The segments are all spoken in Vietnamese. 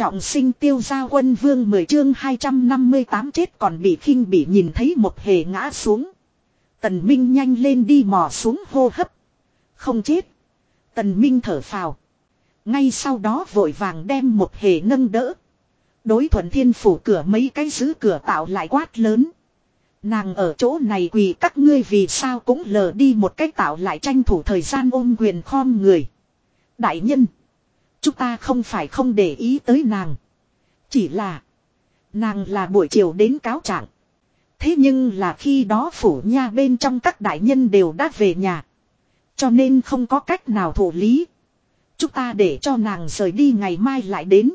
Trọng sinh tiêu gia quân vương 10 chương 258 chết còn bị khinh bị nhìn thấy một hề ngã xuống. Tần Minh nhanh lên đi mò xuống hô hấp. Không chết. Tần Minh thở phào. Ngay sau đó vội vàng đem một hề nâng đỡ. Đối thuận thiên phủ cửa mấy cái giữ cửa tạo lại quát lớn. Nàng ở chỗ này quỳ, các ngươi vì sao cũng lờ đi một cách tạo lại tranh thủ thời gian ôm quyền khom người. Đại nhân. Chúng ta không phải không để ý tới nàng. Chỉ là. Nàng là buổi chiều đến cáo trạng. Thế nhưng là khi đó phủ nha bên trong các đại nhân đều đã về nhà. Cho nên không có cách nào thủ lý. Chúng ta để cho nàng rời đi ngày mai lại đến.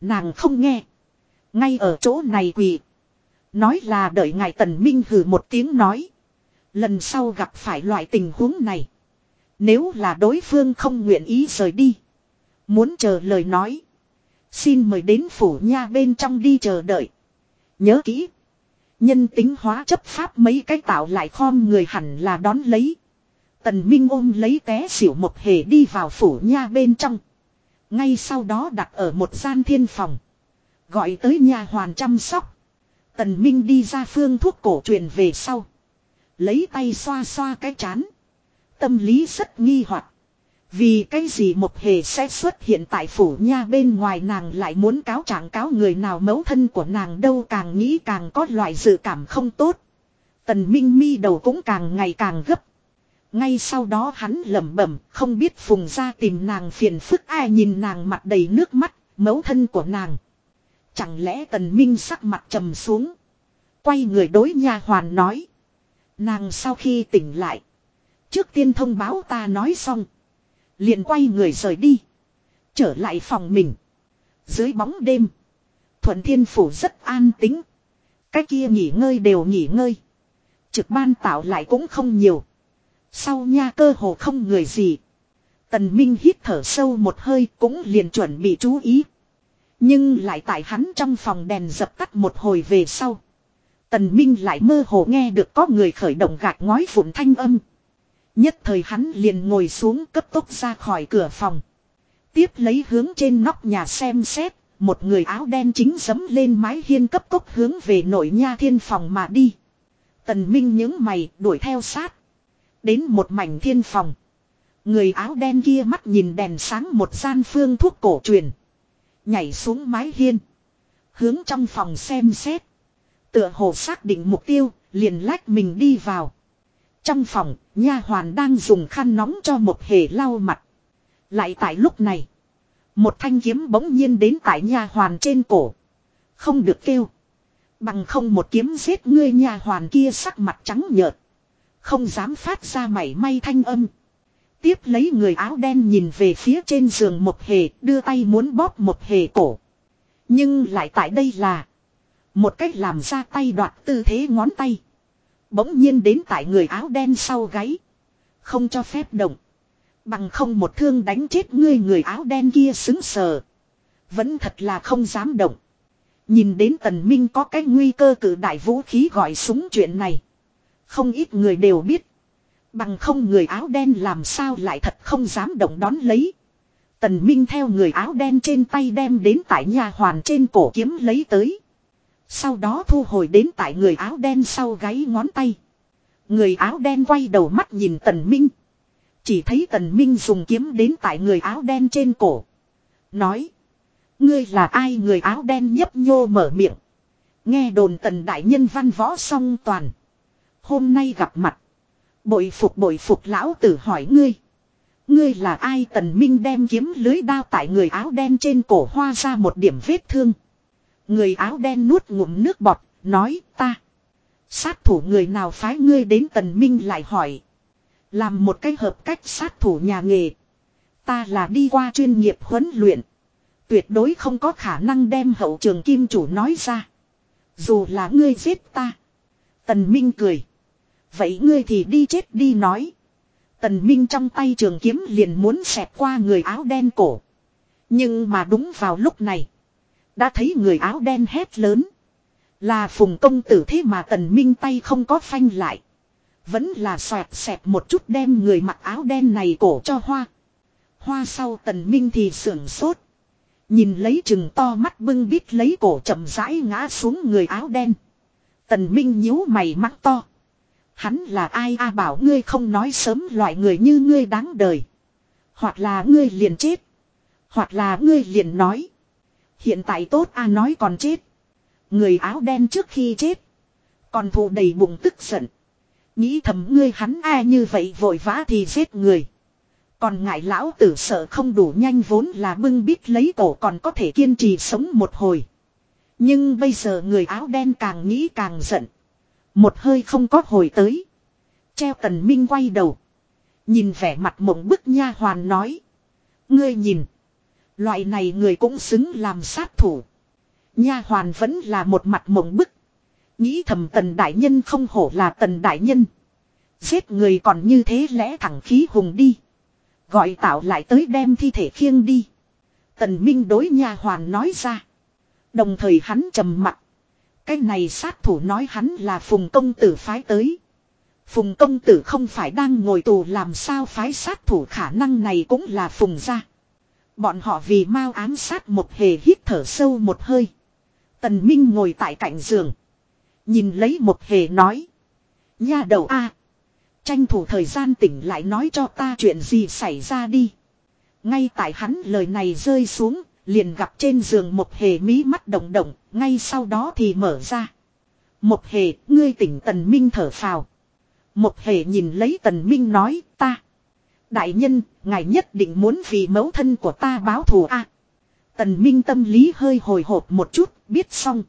Nàng không nghe. Ngay ở chỗ này quỳ. Nói là đợi ngài tần minh hử một tiếng nói. Lần sau gặp phải loại tình huống này. Nếu là đối phương không nguyện ý rời đi. Muốn chờ lời nói. Xin mời đến phủ nha bên trong đi chờ đợi. Nhớ kỹ. Nhân tính hóa chấp pháp mấy cái tạo lại khom người hẳn là đón lấy. Tần Minh ôm lấy té xỉu một hề đi vào phủ nha bên trong. Ngay sau đó đặt ở một gian thiên phòng. Gọi tới nhà hoàn chăm sóc. Tần Minh đi ra phương thuốc cổ truyền về sau. Lấy tay xoa xoa cái chán. Tâm lý rất nghi hoặc. Vì cái gì một hề sẽ xuất hiện tại phủ nha bên ngoài nàng lại muốn cáo trạng cáo người nào mẫu thân của nàng đâu càng nghĩ càng có loại dự cảm không tốt. Tần Minh mi đầu cũng càng ngày càng gấp. Ngay sau đó hắn lẩm bẩm, không biết phùng ra tìm nàng phiền phức ai nhìn nàng mặt đầy nước mắt, mẫu thân của nàng. Chẳng lẽ tần minh sắc mặt trầm xuống. Quay người đối nha hoàn nói. Nàng sau khi tỉnh lại. Trước tiên thông báo ta nói xong. Liền quay người rời đi. Trở lại phòng mình. Dưới bóng đêm. Thuận thiên phủ rất an tính. Cái kia nghỉ ngơi đều nghỉ ngơi. Trực ban tạo lại cũng không nhiều. Sau nha cơ hồ không người gì. Tần Minh hít thở sâu một hơi cũng liền chuẩn bị chú ý. Nhưng lại tại hắn trong phòng đèn dập tắt một hồi về sau. Tần Minh lại mơ hồ nghe được có người khởi động gạt ngói vụn thanh âm. Nhất thời hắn liền ngồi xuống cấp tốc ra khỏi cửa phòng. Tiếp lấy hướng trên nóc nhà xem xét, một người áo đen chính dấm lên mái hiên cấp tốc hướng về nội nha thiên phòng mà đi. Tần Minh những mày đuổi theo sát. Đến một mảnh thiên phòng. Người áo đen kia mắt nhìn đèn sáng một gian phương thuốc cổ truyền. Nhảy xuống mái hiên. Hướng trong phòng xem xét. Tựa hồ xác định mục tiêu, liền lách mình đi vào. Trong phòng, nha hoàn đang dùng khăn nóng cho một hề lau mặt. Lại tại lúc này, một thanh kiếm bỗng nhiên đến tại nha hoàn trên cổ. Không được kêu. Bằng không một kiếm giết ngươi nha hoàn kia sắc mặt trắng nhợt. Không dám phát ra mảy may thanh âm. Tiếp lấy người áo đen nhìn về phía trên giường một hề đưa tay muốn bóp một hề cổ. Nhưng lại tại đây là một cách làm ra tay đoạt tư thế ngón tay. Bỗng nhiên đến tại người áo đen sau gáy. Không cho phép động. Bằng không một thương đánh chết ngươi người áo đen kia xứng sờ. Vẫn thật là không dám động. Nhìn đến tần minh có cái nguy cơ cử đại vũ khí gọi súng chuyện này. Không ít người đều biết. Bằng không người áo đen làm sao lại thật không dám động đón lấy. Tần Minh theo người áo đen trên tay đem đến tại nhà hoàn trên cổ kiếm lấy tới. Sau đó thu hồi đến tại người áo đen sau gáy ngón tay. Người áo đen quay đầu mắt nhìn Tần Minh. Chỉ thấy Tần Minh dùng kiếm đến tại người áo đen trên cổ. Nói. Ngươi là ai người áo đen nhấp nhô mở miệng. Nghe đồn Tần Đại Nhân văn võ song toàn. Hôm nay gặp mặt. Bội phục bội phục lão tử hỏi ngươi. Ngươi là ai tần minh đem kiếm lưới đao tại người áo đen trên cổ hoa ra một điểm vết thương. Người áo đen nuốt ngụm nước bọt, nói ta. Sát thủ người nào phái ngươi đến tần minh lại hỏi. Làm một cái hợp cách sát thủ nhà nghề. Ta là đi qua chuyên nghiệp huấn luyện. Tuyệt đối không có khả năng đem hậu trường kim chủ nói ra. Dù là ngươi giết ta. Tần Minh cười. Vậy ngươi thì đi chết đi nói. Tần Minh trong tay trường kiếm liền muốn xẹt qua người áo đen cổ. Nhưng mà đúng vào lúc này. Đã thấy người áo đen hét lớn. Là phùng công tử thế mà tần minh tay không có phanh lại. Vẫn là xoẹt xẹp một chút đem người mặc áo đen này cổ cho hoa. Hoa sau tần minh thì sưởng sốt. Nhìn lấy chừng to mắt bưng bít lấy cổ chậm rãi ngã xuống người áo đen. Tần Minh nhíu mày mắt to. Hắn là ai a bảo ngươi không nói sớm loại người như ngươi đáng đời. Hoặc là ngươi liền chết. Hoặc là ngươi liền nói. Hiện tại tốt a nói còn chết. Người áo đen trước khi chết. Còn thù đầy bụng tức giận. Nghĩ thầm ngươi hắn ai như vậy vội vã thì giết người. Còn ngại lão tử sợ không đủ nhanh vốn là bưng bít lấy cổ còn có thể kiên trì sống một hồi. Nhưng bây giờ người áo đen càng nghĩ càng giận. Một hơi không có hồi tới. Treo tần minh quay đầu. Nhìn vẻ mặt mộng bức nha hoàn nói. Ngươi nhìn. Loại này người cũng xứng làm sát thủ. Nha hoàn vẫn là một mặt mộng bức. Nghĩ thầm tần đại nhân không hổ là tần đại nhân. Giết người còn như thế lẽ thẳng khí hùng đi. Gọi tạo lại tới đem thi thể khiêng đi. Tần Minh đối nha hoàn nói ra. Đồng thời hắn trầm mặt. Cái này sát thủ nói hắn là phùng công tử phái tới. Phùng công tử không phải đang ngồi tù làm sao phái sát thủ khả năng này cũng là phùng ra. Bọn họ vì mau ám sát một hề hít thở sâu một hơi. Tần Minh ngồi tại cạnh giường. Nhìn lấy một hề nói. Nha đầu a Tranh thủ thời gian tỉnh lại nói cho ta chuyện gì xảy ra đi. Ngay tại hắn lời này rơi xuống, liền gặp trên giường một hề mí mắt động động, ngay sau đó thì mở ra. Một hề, ngươi tỉnh tần minh thở phào. Một hề nhìn lấy tần minh nói, ta. Đại nhân, ngài nhất định muốn vì mẫu thân của ta báo thù a. tần minh tâm lý hơi hồi hộp một chút, biết xong.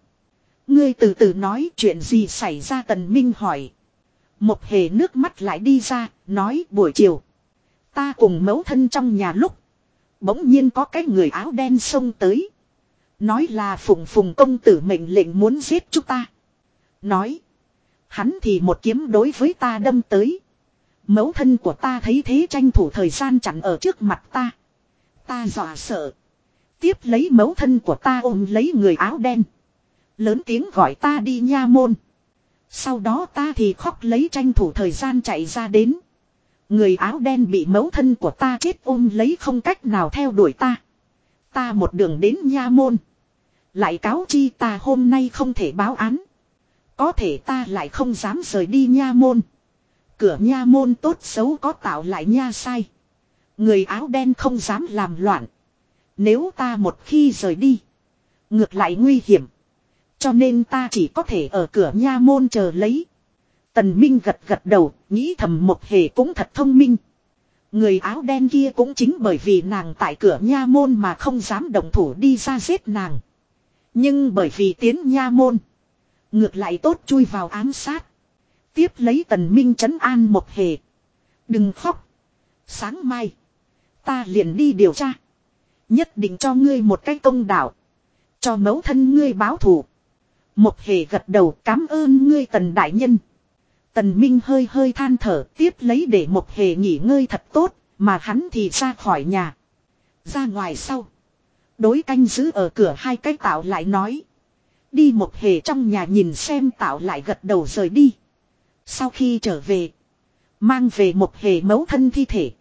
Ngươi từ từ nói chuyện gì xảy ra tần minh hỏi. Một hề nước mắt lại đi ra, nói buổi chiều. Ta cùng mẫu thân trong nhà lúc. Bỗng nhiên có cái người áo đen xông tới. Nói là phụng phùng công tử mệnh lệnh muốn giết chúng ta. Nói. Hắn thì một kiếm đối với ta đâm tới. Mẫu thân của ta thấy thế tranh thủ thời gian chặn ở trước mặt ta. Ta dọa sợ. Tiếp lấy mẫu thân của ta ôm lấy người áo đen. Lớn tiếng gọi ta đi nha môn. Sau đó ta thì khóc lấy tranh thủ thời gian chạy ra đến. Người áo đen bị mẫu thân của ta chết ôm lấy không cách nào theo đuổi ta. Ta một đường đến nha môn. Lại cáo chi ta hôm nay không thể báo án. Có thể ta lại không dám rời đi nha môn. Cửa nha môn tốt xấu có tạo lại nha sai. Người áo đen không dám làm loạn. Nếu ta một khi rời đi. Ngược lại nguy hiểm. Cho nên ta chỉ có thể ở cửa nha môn chờ lấy. Tần Minh gật gật đầu, nghĩ thầm một hề cũng thật thông minh. Người áo đen kia cũng chính bởi vì nàng tại cửa nha môn mà không dám động thủ đi ra giết nàng. Nhưng bởi vì tiến nha môn. Ngược lại tốt chui vào ám sát. Tiếp lấy tần minh chấn an một hề. Đừng khóc. Sáng mai. Ta liền đi điều tra. Nhất định cho ngươi một cái công đạo. Cho mẫu thân ngươi báo thù. Một hề gật đầu cảm ơn ngươi tần đại nhân. Tần Minh hơi hơi than thở tiếp lấy để một hề nghỉ ngơi thật tốt, mà hắn thì ra khỏi nhà. Ra ngoài sau. Đối canh giữ ở cửa hai cái tạo lại nói. Đi một hề trong nhà nhìn xem tạo lại gật đầu rời đi. Sau khi trở về. Mang về một hề mấu thân thi thể.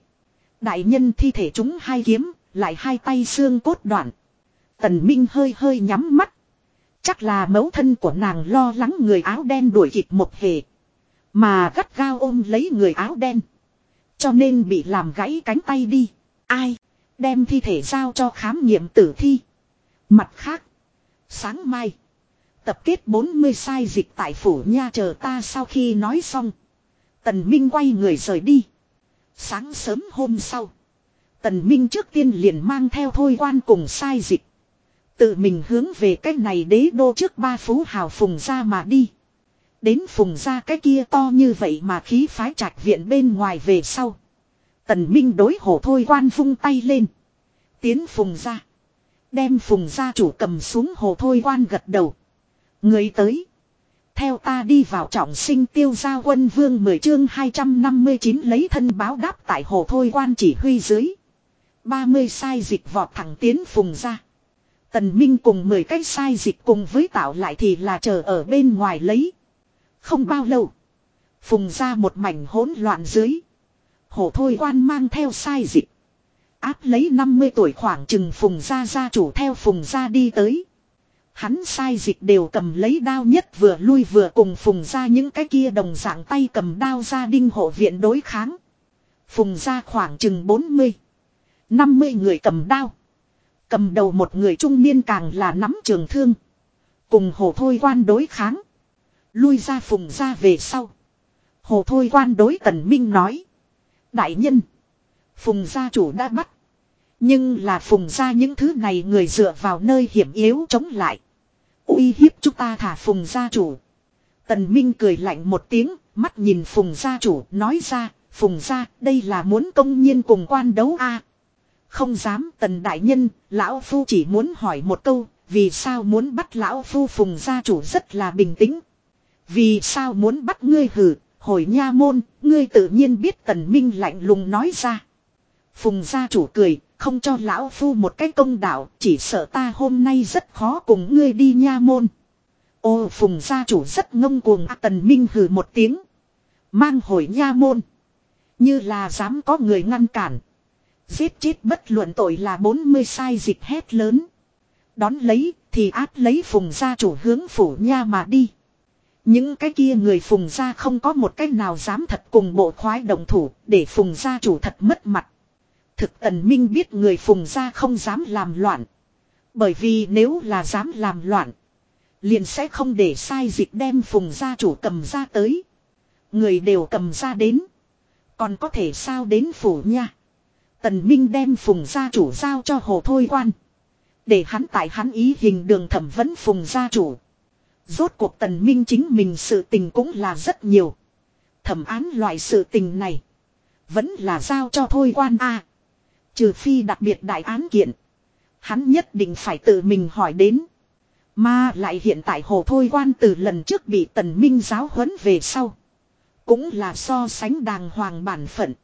Đại nhân thi thể chúng hai kiếm, lại hai tay xương cốt đoạn. Tần Minh hơi hơi nhắm mắt. Chắc là mẫu thân của nàng lo lắng người áo đen đuổi kịp một hề. Mà gắt gao ôm lấy người áo đen. Cho nên bị làm gãy cánh tay đi. Ai? Đem thi thể giao cho khám nghiệm tử thi. Mặt khác. Sáng mai. Tập kết 40 sai dịch tại phủ nha chờ ta sau khi nói xong. Tần Minh quay người rời đi. Sáng sớm hôm sau. Tần Minh trước tiên liền mang theo thôi quan cùng sai dịch. Tự mình hướng về cách này đế đô trước ba phú hào phùng ra mà đi. Đến phùng ra cái kia to như vậy mà khí phái trạch viện bên ngoài về sau. Tần Minh đối hổ thôi quan vung tay lên. Tiến phùng ra. Đem phùng ra chủ cầm xuống hồ thôi quan gật đầu. Người tới. Theo ta đi vào trọng sinh tiêu gia quân vương 10 chương 259 lấy thân báo đáp tại hồ thôi quan chỉ huy dưới. 30 sai dịch vọt thẳng tiến phùng ra. Tần Minh cùng 10 cái sai dịch cùng với tạo lại thì là chờ ở bên ngoài lấy. Không bao lâu. Phùng ra một mảnh hỗn loạn dưới. Hổ thôi quan mang theo sai dịch. Áp lấy 50 tuổi khoảng chừng phùng gia gia chủ theo phùng gia đi tới. Hắn sai dịch đều cầm lấy đao nhất vừa lui vừa cùng phùng ra những cái kia đồng dạng tay cầm đao ra đinh hộ viện đối kháng. Phùng ra khoảng chừng 40. 50 người cầm đao. Cầm đầu một người trung niên càng là nắm trường thương. Cùng hồ thôi quan đối kháng. Lui ra phùng ra về sau. Hồ thôi quan đối tần minh nói. Đại nhân. Phùng gia chủ đã bắt. Nhưng là phùng ra những thứ này người dựa vào nơi hiểm yếu chống lại. uy hiếp chúng ta thả phùng gia chủ. Tần Minh cười lạnh một tiếng, mắt nhìn phùng gia chủ nói ra, phùng gia đây là muốn công nhiên cùng quan đấu a Không dám tần đại nhân, lão phu chỉ muốn hỏi một câu, vì sao muốn bắt lão phu phùng gia chủ rất là bình tĩnh. Vì sao muốn bắt ngươi hử, hồi nha môn, ngươi tự nhiên biết tần minh lạnh lùng nói ra. Phùng gia chủ cười, không cho lão phu một cái công đạo, chỉ sợ ta hôm nay rất khó cùng ngươi đi nha môn. Ô phùng gia chủ rất ngông cuồng à, tần minh hừ một tiếng. Mang hồi nha môn. Như là dám có người ngăn cản. Giết chết bất luận tội là 40 sai dịch hét lớn. Đón lấy thì áp lấy phùng gia chủ hướng phủ nha mà đi. Những cái kia người phùng gia không có một cách nào dám thật cùng bộ khoái đồng thủ để phùng gia chủ thật mất mặt. Thực tần minh biết người phùng gia không dám làm loạn. Bởi vì nếu là dám làm loạn. Liền sẽ không để sai dịch đem phùng gia chủ cầm ra tới. Người đều cầm ra đến. Còn có thể sao đến phủ nha. Tần Minh đem phùng gia chủ giao cho hồ thôi quan. Để hắn tại hắn ý hình đường thẩm vấn phùng gia chủ. Rốt cuộc tần minh chính mình sự tình cũng là rất nhiều. Thẩm án loại sự tình này. Vẫn là giao cho thôi quan A. Trừ phi đặc biệt đại án kiện. Hắn nhất định phải tự mình hỏi đến. Mà lại hiện tại hồ thôi quan từ lần trước bị tần minh giáo huấn về sau. Cũng là so sánh đàng hoàng bản phận.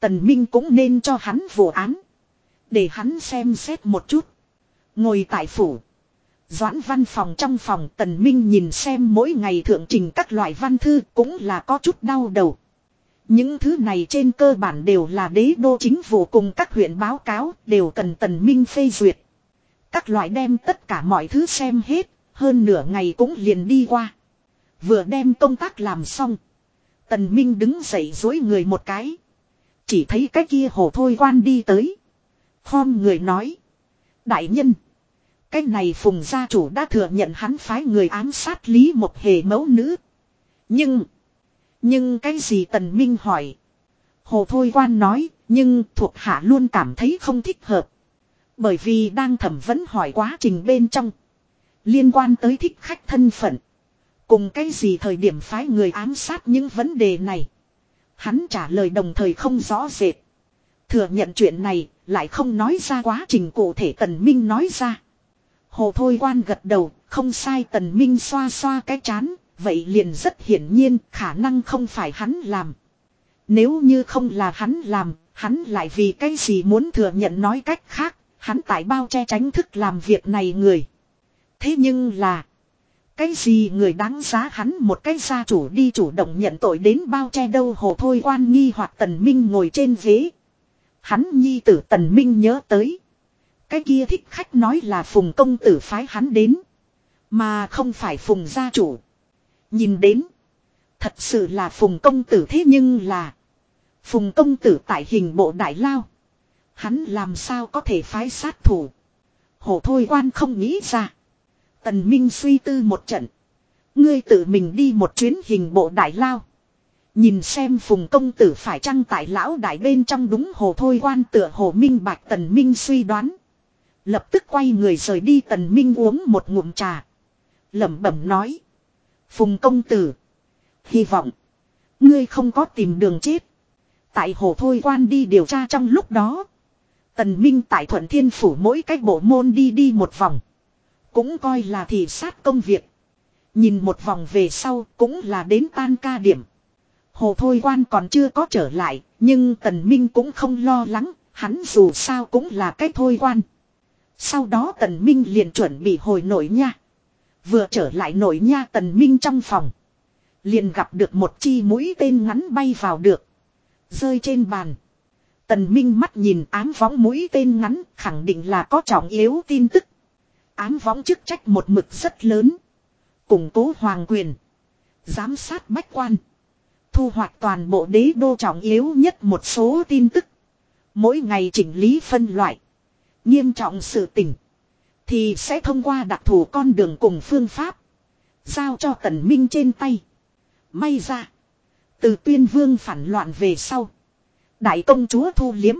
Tần minh cũng nên cho hắn vụ án. Để hắn xem xét một chút. Ngồi tại phủ. Doãn văn phòng trong phòng tần minh nhìn xem mỗi ngày thượng trình các loại văn thư cũng là có chút đau đầu. Những thứ này trên cơ bản đều là đế đô chính phủ cùng các huyện báo cáo đều cần tần minh phê duyệt. Các loại đem tất cả mọi thứ xem hết, hơn nửa ngày cũng liền đi qua. Vừa đem công tác làm xong. Tần Minh đứng dậy dối người một cái. Chỉ thấy cái kia hồ thôi quan đi tới. Khom người nói. Đại nhân. Cái này phùng gia chủ đã thừa nhận hắn phái người ám sát lý một hề mẫu nữ. Nhưng. Nhưng cái gì tần minh hỏi. Hồ thôi quan nói. Nhưng thuộc hạ luôn cảm thấy không thích hợp. Bởi vì đang thẩm vấn hỏi quá trình bên trong. Liên quan tới thích khách thân phận. Cùng cái gì thời điểm phái người ám sát những vấn đề này. Hắn trả lời đồng thời không rõ rệt. Thừa nhận chuyện này lại không nói ra quá trình cụ thể tần minh nói ra. Hồ Thôi Quan gật đầu, không sai tần minh xoa xoa cái chán, vậy liền rất hiển nhiên khả năng không phải hắn làm. Nếu như không là hắn làm, hắn lại vì cái gì muốn thừa nhận nói cách khác, hắn tại bao che tránh thức làm việc này người. Thế nhưng là, cái gì người đáng giá hắn một cái gia chủ đi chủ động nhận tội đến bao che đâu hồ thôi quan nghi hoặc tần minh ngồi trên ghế. Hắn nhi tử tần minh nhớ tới. Cái kia thích khách nói là phùng công tử phái hắn đến. Mà không phải phùng gia chủ. Nhìn đến. Thật sự là phùng công tử thế nhưng là. Phùng công tử tại hình bộ đại lao. Hắn làm sao có thể phái sát thủ. Hổ thôi quan không nghĩ ra. Tần Minh suy tư một trận. Ngươi tự mình đi một chuyến hình bộ đại lao. Nhìn xem phùng công tử phải chăng tại lão đại bên trong đúng hồ thôi quan tựa hồ minh bạch tần minh suy đoán. Lập tức quay người rời đi tần minh uống một ngụm trà. lẩm bẩm nói. Phùng công tử. Hy vọng. Ngươi không có tìm đường chết. Tại hồ thôi quan đi điều tra trong lúc đó. Tần Minh tại Thuận Thiên Phủ mỗi cách bộ môn đi đi một vòng. Cũng coi là thị sát công việc. Nhìn một vòng về sau cũng là đến tan ca điểm. Hồ Thôi Quan còn chưa có trở lại, nhưng Tần Minh cũng không lo lắng, hắn dù sao cũng là cái Thôi Quan. Sau đó Tần Minh liền chuẩn bị hồi nội nha. Vừa trở lại nội nha Tần Minh trong phòng. Liền gặp được một chi mũi tên ngắn bay vào được. Rơi trên bàn. Tần Minh mắt nhìn ám võng mũi tên ngắn khẳng định là có trọng yếu tin tức. Ám võng chức trách một mực rất lớn. Củng cố hoàng quyền. Giám sát bách quan. Thu hoạch toàn bộ đế đô trọng yếu nhất một số tin tức. Mỗi ngày chỉnh lý phân loại. Nghiêm trọng sự tình. Thì sẽ thông qua đặc thù con đường cùng phương pháp. Giao cho tần minh trên tay. May ra. Từ tuyên vương phản loạn về sau. Đại công chúa thu liếm.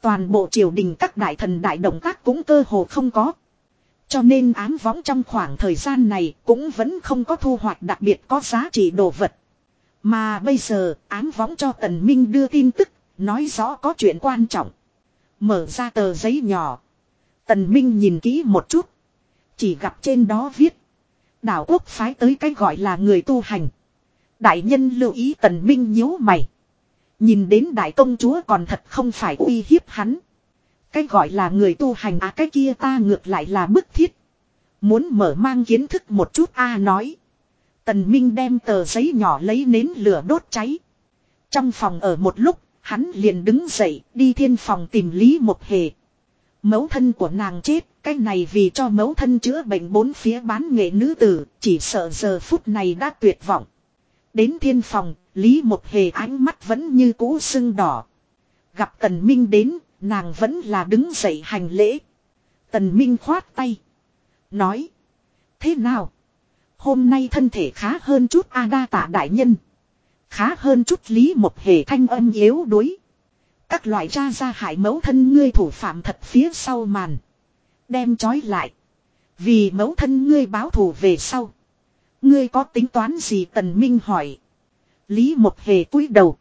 Toàn bộ triều đình các đại thần đại động tác cũng cơ hồ không có. Cho nên ám võng trong khoảng thời gian này cũng vẫn không có thu hoạch đặc biệt có giá trị đồ vật. Mà bây giờ ám võng cho tần minh đưa tin tức, nói rõ có chuyện quan trọng. Mở ra tờ giấy nhỏ. Tần minh nhìn kỹ một chút. Chỉ gặp trên đó viết. Đảo quốc phái tới cái gọi là người tu hành. Đại nhân lưu ý tần minh nhíu mày. Nhìn đến đại công chúa còn thật không phải uy hiếp hắn. Cái gọi là người tu hành à cái kia ta ngược lại là bức thiết. Muốn mở mang kiến thức một chút a nói. Tần Minh đem tờ giấy nhỏ lấy nến lửa đốt cháy. Trong phòng ở một lúc, hắn liền đứng dậy đi thiên phòng tìm Lý Một Hề. Mẫu thân của nàng chết, cái này vì cho mẫu thân chữa bệnh bốn phía bán nghệ nữ tử, chỉ sợ giờ phút này đã tuyệt vọng. Đến thiên phòng, Lý Một Hề ánh mắt vẫn như cũ sưng đỏ. Gặp Tần Minh đến, nàng vẫn là đứng dậy hành lễ. Tần Minh khoát tay. Nói. Thế nào? Hôm nay thân thể khá hơn chút A đa tạ đại nhân. Khá hơn chút Lý Một Hề thanh âm yếu đuối. Các loại ra ra hại mẫu thân ngươi thủ phạm thật phía sau màn. Đem trói lại. Vì mẫu thân ngươi báo thù về sau. Ngươi có tính toán gì tần minh hỏi. Lý một hề cúi đầu.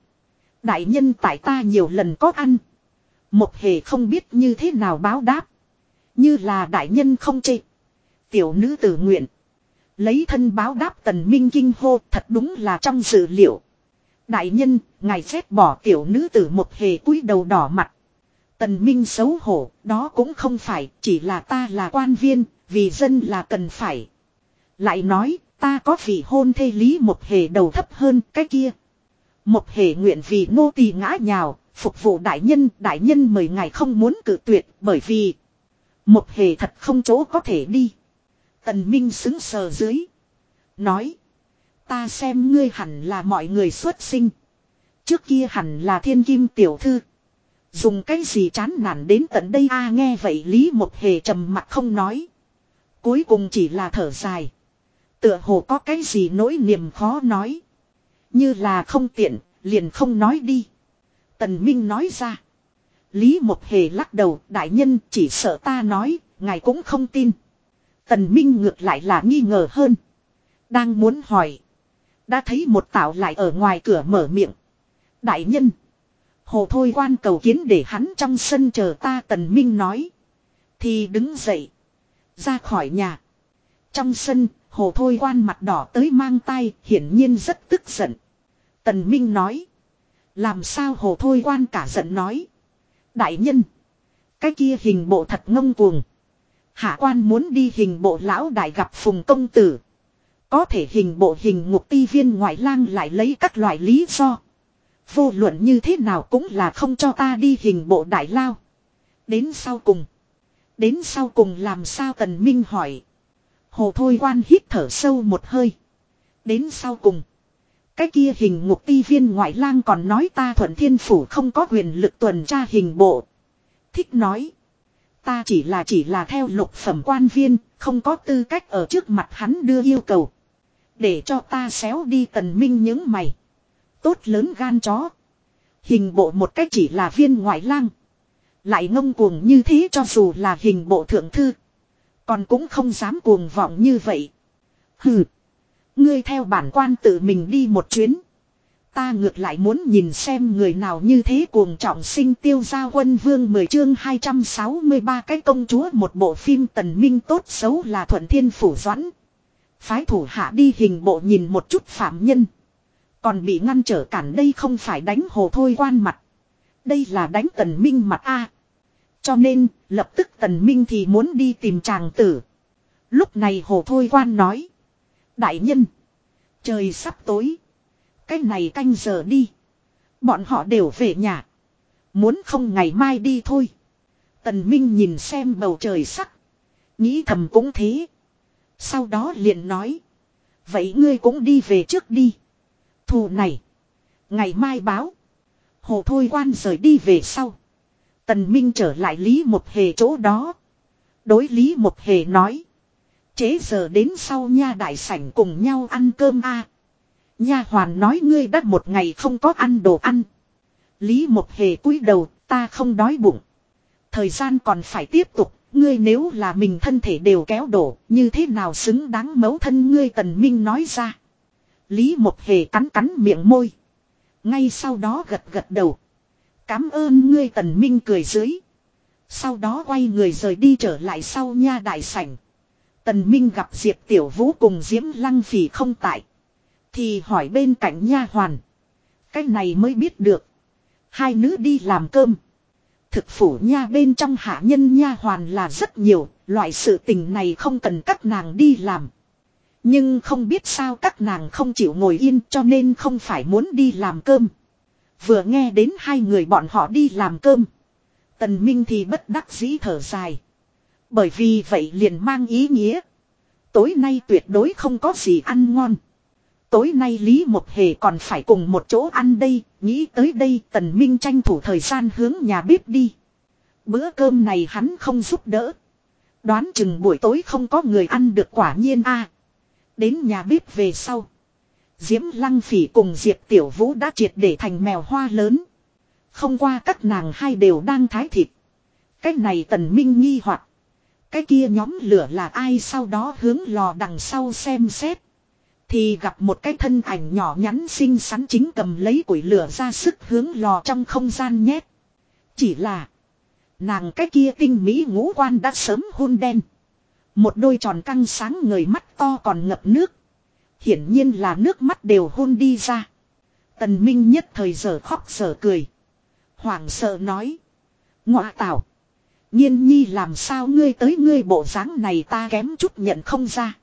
Đại nhân tại ta nhiều lần có ăn. Một hề không biết như thế nào báo đáp. Như là đại nhân không chê. Tiểu nữ tử nguyện. Lấy thân báo đáp tần minh kinh hô thật đúng là trong dự liệu. Đại nhân, ngài phép bỏ tiểu nữ tử một hề cúi đầu đỏ mặt. Tần Minh xấu hổ, đó cũng không phải, chỉ là ta là quan viên, vì dân là cần phải. Lại nói, ta có vị hôn thê lý một hề đầu thấp hơn cái kia. Một hề nguyện vì nô tỳ ngã nhào, phục vụ đại nhân, đại nhân mời ngài không muốn cử tuyệt, bởi vì một hề thật không chỗ có thể đi. Tần Minh xứng sờ dưới. Nói. Ta xem ngươi hẳn là mọi người xuất sinh. Trước kia hẳn là thiên kim tiểu thư. Dùng cái gì chán nản đến tận đây a à, nghe vậy Lý một hề trầm mặt không nói. Cuối cùng chỉ là thở dài. Tựa hồ có cái gì nỗi niềm khó nói. Như là không tiện, liền không nói đi. Tần Minh nói ra. Lý một hề lắc đầu, đại nhân chỉ sợ ta nói, ngài cũng không tin. Tần Minh ngược lại là nghi ngờ hơn. Đang muốn hỏi. Đã thấy một tạo lại ở ngoài cửa mở miệng. Đại nhân. Hồ Thôi quan cầu kiến để hắn trong sân chờ ta Tần Minh nói. Thì đứng dậy. Ra khỏi nhà. Trong sân, Hồ Thôi quan mặt đỏ tới mang tay, hiển nhiên rất tức giận. Tần Minh nói. Làm sao Hồ Thôi quan cả giận nói. Đại nhân. Cái kia hình bộ thật ngông cuồng. Hạ quan muốn đi hình bộ lão đại gặp phùng công tử. Có thể hình bộ hình ngục ti viên ngoại lang lại lấy các loại lý do. Vô luận như thế nào cũng là không cho ta đi hình bộ đại lao. Đến sau cùng. Đến sau cùng làm sao tần minh hỏi. Hồ Thôi Quan hít thở sâu một hơi. Đến sau cùng. Cái kia hình ngục ti viên ngoại lang còn nói ta thuận thiên phủ không có quyền lực tuần tra hình bộ. Thích nói. Ta chỉ là chỉ là theo lục phẩm quan viên, không có tư cách ở trước mặt hắn đưa yêu cầu. Để cho ta xéo đi tần minh những mày. Tốt lớn gan chó. Hình bộ một cách chỉ là viên ngoại lang. Lại ngông cuồng như thế cho dù là hình bộ thượng thư. Còn cũng không dám cuồng vọng như vậy. Hừ. Ngươi theo bản quan tự mình đi một chuyến. Ta ngược lại muốn nhìn xem người nào như thế cuồng trọng sinh tiêu gia quân vương 10 chương 263 cái công chúa một bộ phim tần minh tốt xấu là thuận thiên phủ doãn. Phái thủ hạ đi hình bộ nhìn một chút phạm nhân. Còn bị ngăn trở cản đây không phải đánh hồ thôi quan mặt. Đây là đánh tần minh mặt A. Cho nên, lập tức tần minh thì muốn đi tìm chàng tử. Lúc này hồ thôi quan nói. Đại nhân. Trời sắp tối. Cái này canh giờ đi. Bọn họ đều về nhà. Muốn không ngày mai đi thôi. Tần Minh nhìn xem bầu trời sắc. Nghĩ thầm cũng thế. Sau đó liền nói. Vậy ngươi cũng đi về trước đi. Thù này. Ngày mai báo. Hồ Thôi Quan rời đi về sau. Tần Minh trở lại Lý Một Hề chỗ đó. Đối Lý Một Hề nói. Chế giờ đến sau nha đại sảnh cùng nhau ăn cơm a. Nha hoàn nói ngươi đã một ngày không có ăn đồ ăn. Lý Một Hề cúi đầu, ta không đói bụng. Thời gian còn phải tiếp tục, ngươi nếu là mình thân thể đều kéo đổ, như thế nào xứng đáng mấu thân ngươi Tần Minh nói ra. Lý Một Hề cắn cắn miệng môi. Ngay sau đó gật gật đầu. Cám ơn ngươi Tần Minh cười dưới. Sau đó quay người rời đi trở lại sau nha đại sảnh. Tần Minh gặp Diệp Tiểu Vũ cùng Diễm Lăng Phỉ không tại. Thì hỏi bên cạnh nha hoàn. Cái này mới biết được. Hai nữ đi làm cơm. Thực phủ nha bên trong hạ nhân nha hoàn là rất nhiều. Loại sự tình này không cần các nàng đi làm. Nhưng không biết sao các nàng không chịu ngồi yên cho nên không phải muốn đi làm cơm. Vừa nghe đến hai người bọn họ đi làm cơm. Tần Minh thì bất đắc dĩ thở dài. Bởi vì vậy liền mang ý nghĩa. Tối nay tuyệt đối không có gì ăn ngon. Tối nay Lý Một Hề còn phải cùng một chỗ ăn đây, nghĩ tới đây Tần Minh tranh thủ thời gian hướng nhà bếp đi. Bữa cơm này hắn không giúp đỡ. Đoán chừng buổi tối không có người ăn được quả nhiên a. đến nhà bếp về sau. Diễm Lăng Phỉ cùng Diệp Tiểu Vũ đã triệt để thành mèo hoa lớn. Không qua các nàng hai đều đang thái thịt. Cái này Tần Minh nghi hoặc Cái kia nhóm lửa là ai sau đó hướng lò đằng sau xem xét. Thì gặp một cái thân ảnh nhỏ nhắn xinh xắn chính cầm lấy củi lửa ra sức hướng lò trong không gian nhét. Chỉ là. Nàng cái kia tinh mỹ ngũ quan đã sớm hôn đen. Một đôi tròn căng sáng người mắt to còn ngập nước. Hiển nhiên là nước mắt đều hôn đi ra. Tần Minh nhất thời giờ khóc giờ cười. Hoảng sợ nói. Ngọa tạo. Nhiên nhi làm sao ngươi tới ngươi bộ dáng này ta kém chút nhận không ra.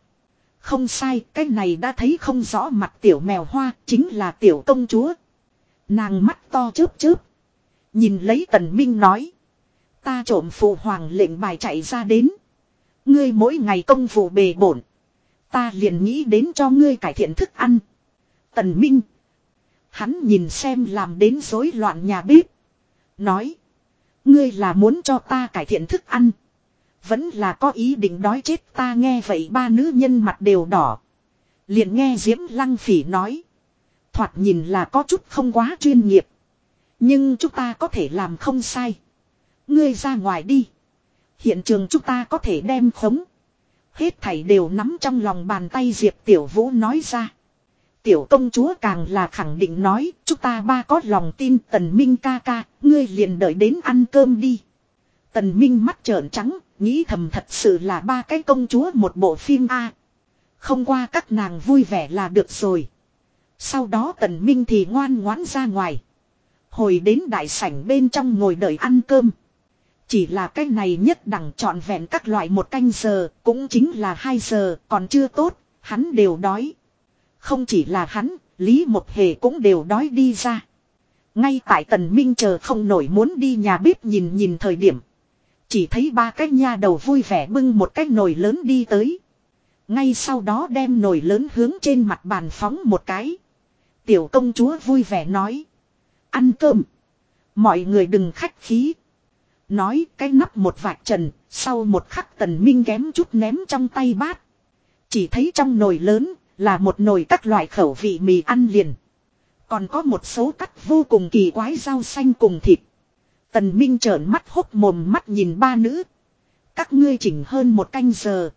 Không sai, cái này đã thấy không rõ mặt tiểu mèo hoa, chính là tiểu công chúa. Nàng mắt to chớp chớp. Nhìn lấy tần minh nói. Ta trộm phụ hoàng lệnh bài chạy ra đến. Ngươi mỗi ngày công vụ bề bổn. Ta liền nghĩ đến cho ngươi cải thiện thức ăn. Tần minh. Hắn nhìn xem làm đến rối loạn nhà bếp. Nói. Ngươi là muốn cho ta cải thiện thức ăn. Vẫn là có ý định đói chết ta nghe vậy ba nữ nhân mặt đều đỏ. Liền nghe Diễm Lăng Phỉ nói. Thoạt nhìn là có chút không quá chuyên nghiệp. Nhưng chúng ta có thể làm không sai. Ngươi ra ngoài đi. Hiện trường chúng ta có thể đem khống. Hết thảy đều nắm trong lòng bàn tay Diệp Tiểu Vũ nói ra. Tiểu công chúa càng là khẳng định nói, chúng ta ba có lòng tin tần minh ca ca, ngươi liền đợi đến ăn cơm đi. Tần minh mắt trợn trắng, nghĩ thầm thật sự là ba cái công chúa một bộ phim A. Không qua các nàng vui vẻ là được rồi. Sau đó tần minh thì ngoan ngoãn ra ngoài. Hồi đến đại sảnh bên trong ngồi đợi ăn cơm. Chỉ là cái này nhất đẳng trọn vẹn các loại một canh giờ, cũng chính là hai giờ, còn chưa tốt, hắn đều đói. Không chỉ là hắn, Lý Một Hề cũng đều đói đi ra. Ngay tại tần minh chờ không nổi muốn đi nhà bếp nhìn nhìn thời điểm. Chỉ thấy ba cái nha đầu vui vẻ bưng một cái nồi lớn đi tới. Ngay sau đó đem nồi lớn hướng trên mặt bàn phóng một cái. Tiểu công chúa vui vẻ nói. Ăn cơm. Mọi người đừng khách khí. Nói cái nắp một vạch trần, sau một khắc tần minh kém chút ném trong tay bát. Chỉ thấy trong nồi lớn, là một nồi các loại khẩu vị mì ăn liền. Còn có một số cắt vô cùng kỳ quái rau xanh cùng thịt. Tần Minh trợn mắt hốc mồm mắt nhìn ba nữ. Các ngươi chỉnh hơn một canh giờ.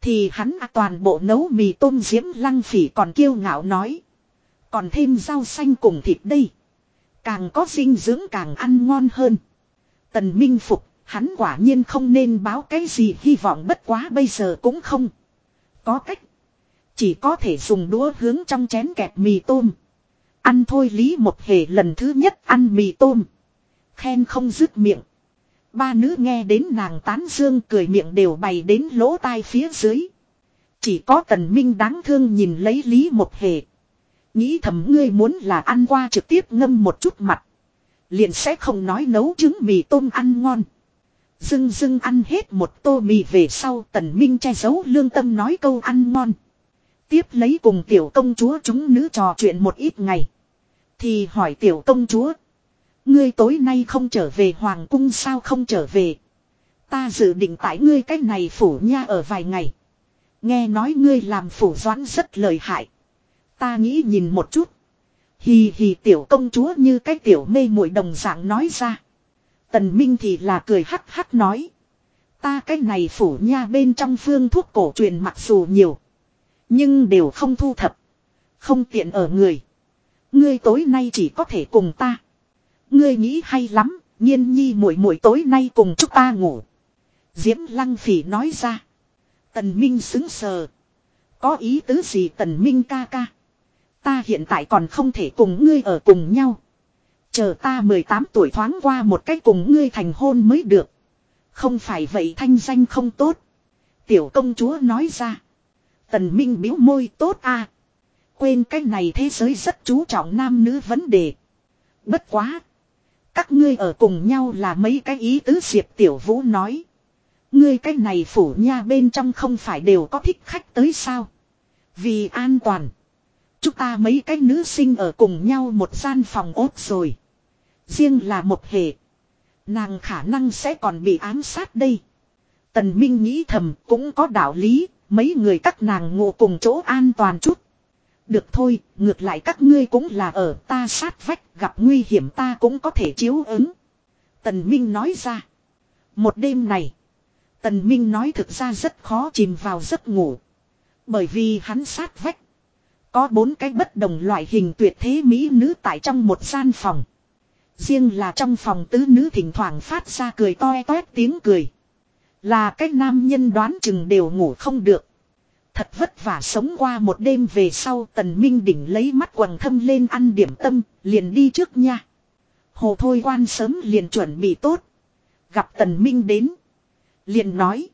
Thì hắn à toàn bộ nấu mì tôm diễm lăng phỉ còn kiêu ngạo nói. Còn thêm rau xanh cùng thịt đây. Càng có dinh dưỡng càng ăn ngon hơn. Tần Minh phục, hắn quả nhiên không nên báo cái gì hy vọng bất quá bây giờ cũng không. Có cách. Chỉ có thể dùng đũa hướng trong chén kẹp mì tôm. Ăn thôi Lý một hề lần thứ nhất ăn mì tôm. Khen không dứt miệng. Ba nữ nghe đến nàng tán dương cười miệng đều bày đến lỗ tai phía dưới. Chỉ có tần minh đáng thương nhìn lấy Lý một hề. Nghĩ thầm ngươi muốn là ăn qua trực tiếp ngâm một chút mặt. Liền sẽ không nói nấu trứng mì tôm ăn ngon. Dưng dưng ăn hết một tô mì về sau tần minh che giấu lương tâm nói câu ăn ngon. Tiếp lấy cùng tiểu công chúa chúng nữ trò chuyện một ít ngày. Thì hỏi tiểu công chúa. Ngươi tối nay không trở về hoàng cung sao không trở về. Ta dự định tại ngươi cách này phủ nha ở vài ngày. Nghe nói ngươi làm phủ doãn rất lợi hại. Ta nghĩ nhìn một chút. Hì hì tiểu công chúa như cái tiểu mê muội đồng dạng nói ra. Tần Minh thì là cười hắc hắc nói. Ta cái này phủ nha bên trong phương thuốc cổ truyền mặc dù nhiều. Nhưng đều không thu thập. Không tiện ở người. Ngươi tối nay chỉ có thể cùng ta. Ngươi nghĩ hay lắm, nhiên nhi muội muội tối nay cùng chúng ta ngủ. Diễm Lăng Phỉ nói ra. Tần Minh xứng sờ. Có ý tứ gì Tần Minh ca ca. Ta hiện tại còn không thể cùng ngươi ở cùng nhau. Chờ ta 18 tuổi thoáng qua một cách cùng ngươi thành hôn mới được. Không phải vậy thanh danh không tốt. Tiểu công chúa nói ra. Tần Minh biếu môi tốt a. Quên cái này thế giới rất chú trọng nam nữ vấn đề. Bất quá. Các ngươi ở cùng nhau là mấy cái ý tứ Diệp Tiểu Vũ nói. Ngươi cái này phủ nha bên trong không phải đều có thích khách tới sao. Vì an toàn. Chúng ta mấy cái nữ sinh ở cùng nhau một gian phòng ốt rồi. Riêng là một hệ. Nàng khả năng sẽ còn bị ám sát đây. Tần Minh nghĩ thầm cũng có đạo lý, mấy người các nàng ngủ cùng chỗ an toàn chút. Được thôi, ngược lại các ngươi cũng là ở ta sát vách, gặp nguy hiểm ta cũng có thể chiếu ứng. Tần Minh nói ra. Một đêm này, Tần Minh nói thực ra rất khó chìm vào giấc ngủ. Bởi vì hắn sát vách. Có bốn cái bất đồng loại hình tuyệt thế mỹ nữ tại trong một gian phòng. Riêng là trong phòng tứ nữ thỉnh thoảng phát ra cười toe toét tiếng cười. Là cái nam nhân đoán chừng đều ngủ không được. Thật vất vả sống qua một đêm về sau tần minh đỉnh lấy mắt quần thâm lên ăn điểm tâm, liền đi trước nha. Hồ Thôi quan sớm liền chuẩn bị tốt. Gặp tần minh đến. Liền nói.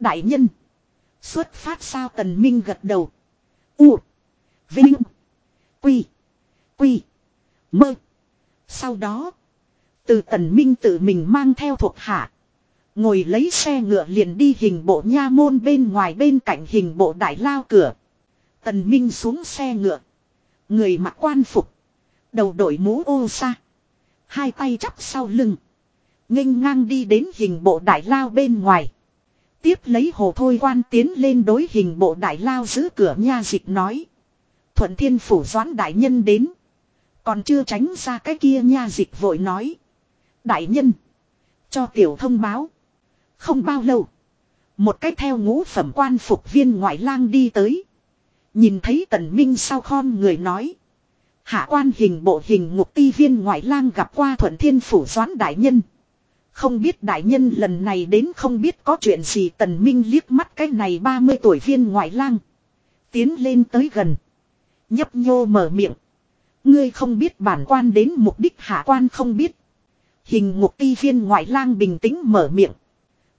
Đại nhân. Xuất phát sao tần minh gật đầu. U. Vinh. Quy. Quy. Mơ. Sau đó. Từ tần minh tự mình mang theo thuộc hạ. Ngồi lấy xe ngựa liền đi hình bộ nha môn bên ngoài bên cạnh hình bộ đại lao cửa. Tần Minh xuống xe ngựa. Người mặc quan phục. Đầu đội mũ ô sa. Hai tay chắp sau lưng. nghênh ngang đi đến hình bộ đại lao bên ngoài. Tiếp lấy hồ thôi quan tiến lên đối hình bộ đại lao giữ cửa nha dịch nói. Thuận thiên phủ doãn đại nhân đến. Còn chưa tránh ra cái kia nha dịch vội nói. Đại nhân. Cho tiểu thông báo. Không bao lâu. Một cách theo ngũ phẩm quan phục viên ngoại lang đi tới. Nhìn thấy tần minh sau khom người nói. Hạ quan hình bộ hình ngục ti viên ngoại lang gặp qua thuận thiên phủ doãn đại nhân. Không biết đại nhân lần này đến không biết có chuyện gì tần minh liếc mắt cái này 30 tuổi viên ngoại lang. Tiến lên tới gần. Nhấp nhô mở miệng. Ngươi không biết bản quan đến mục đích hạ quan không biết. Hình ngục ti viên ngoại lang bình tĩnh mở miệng.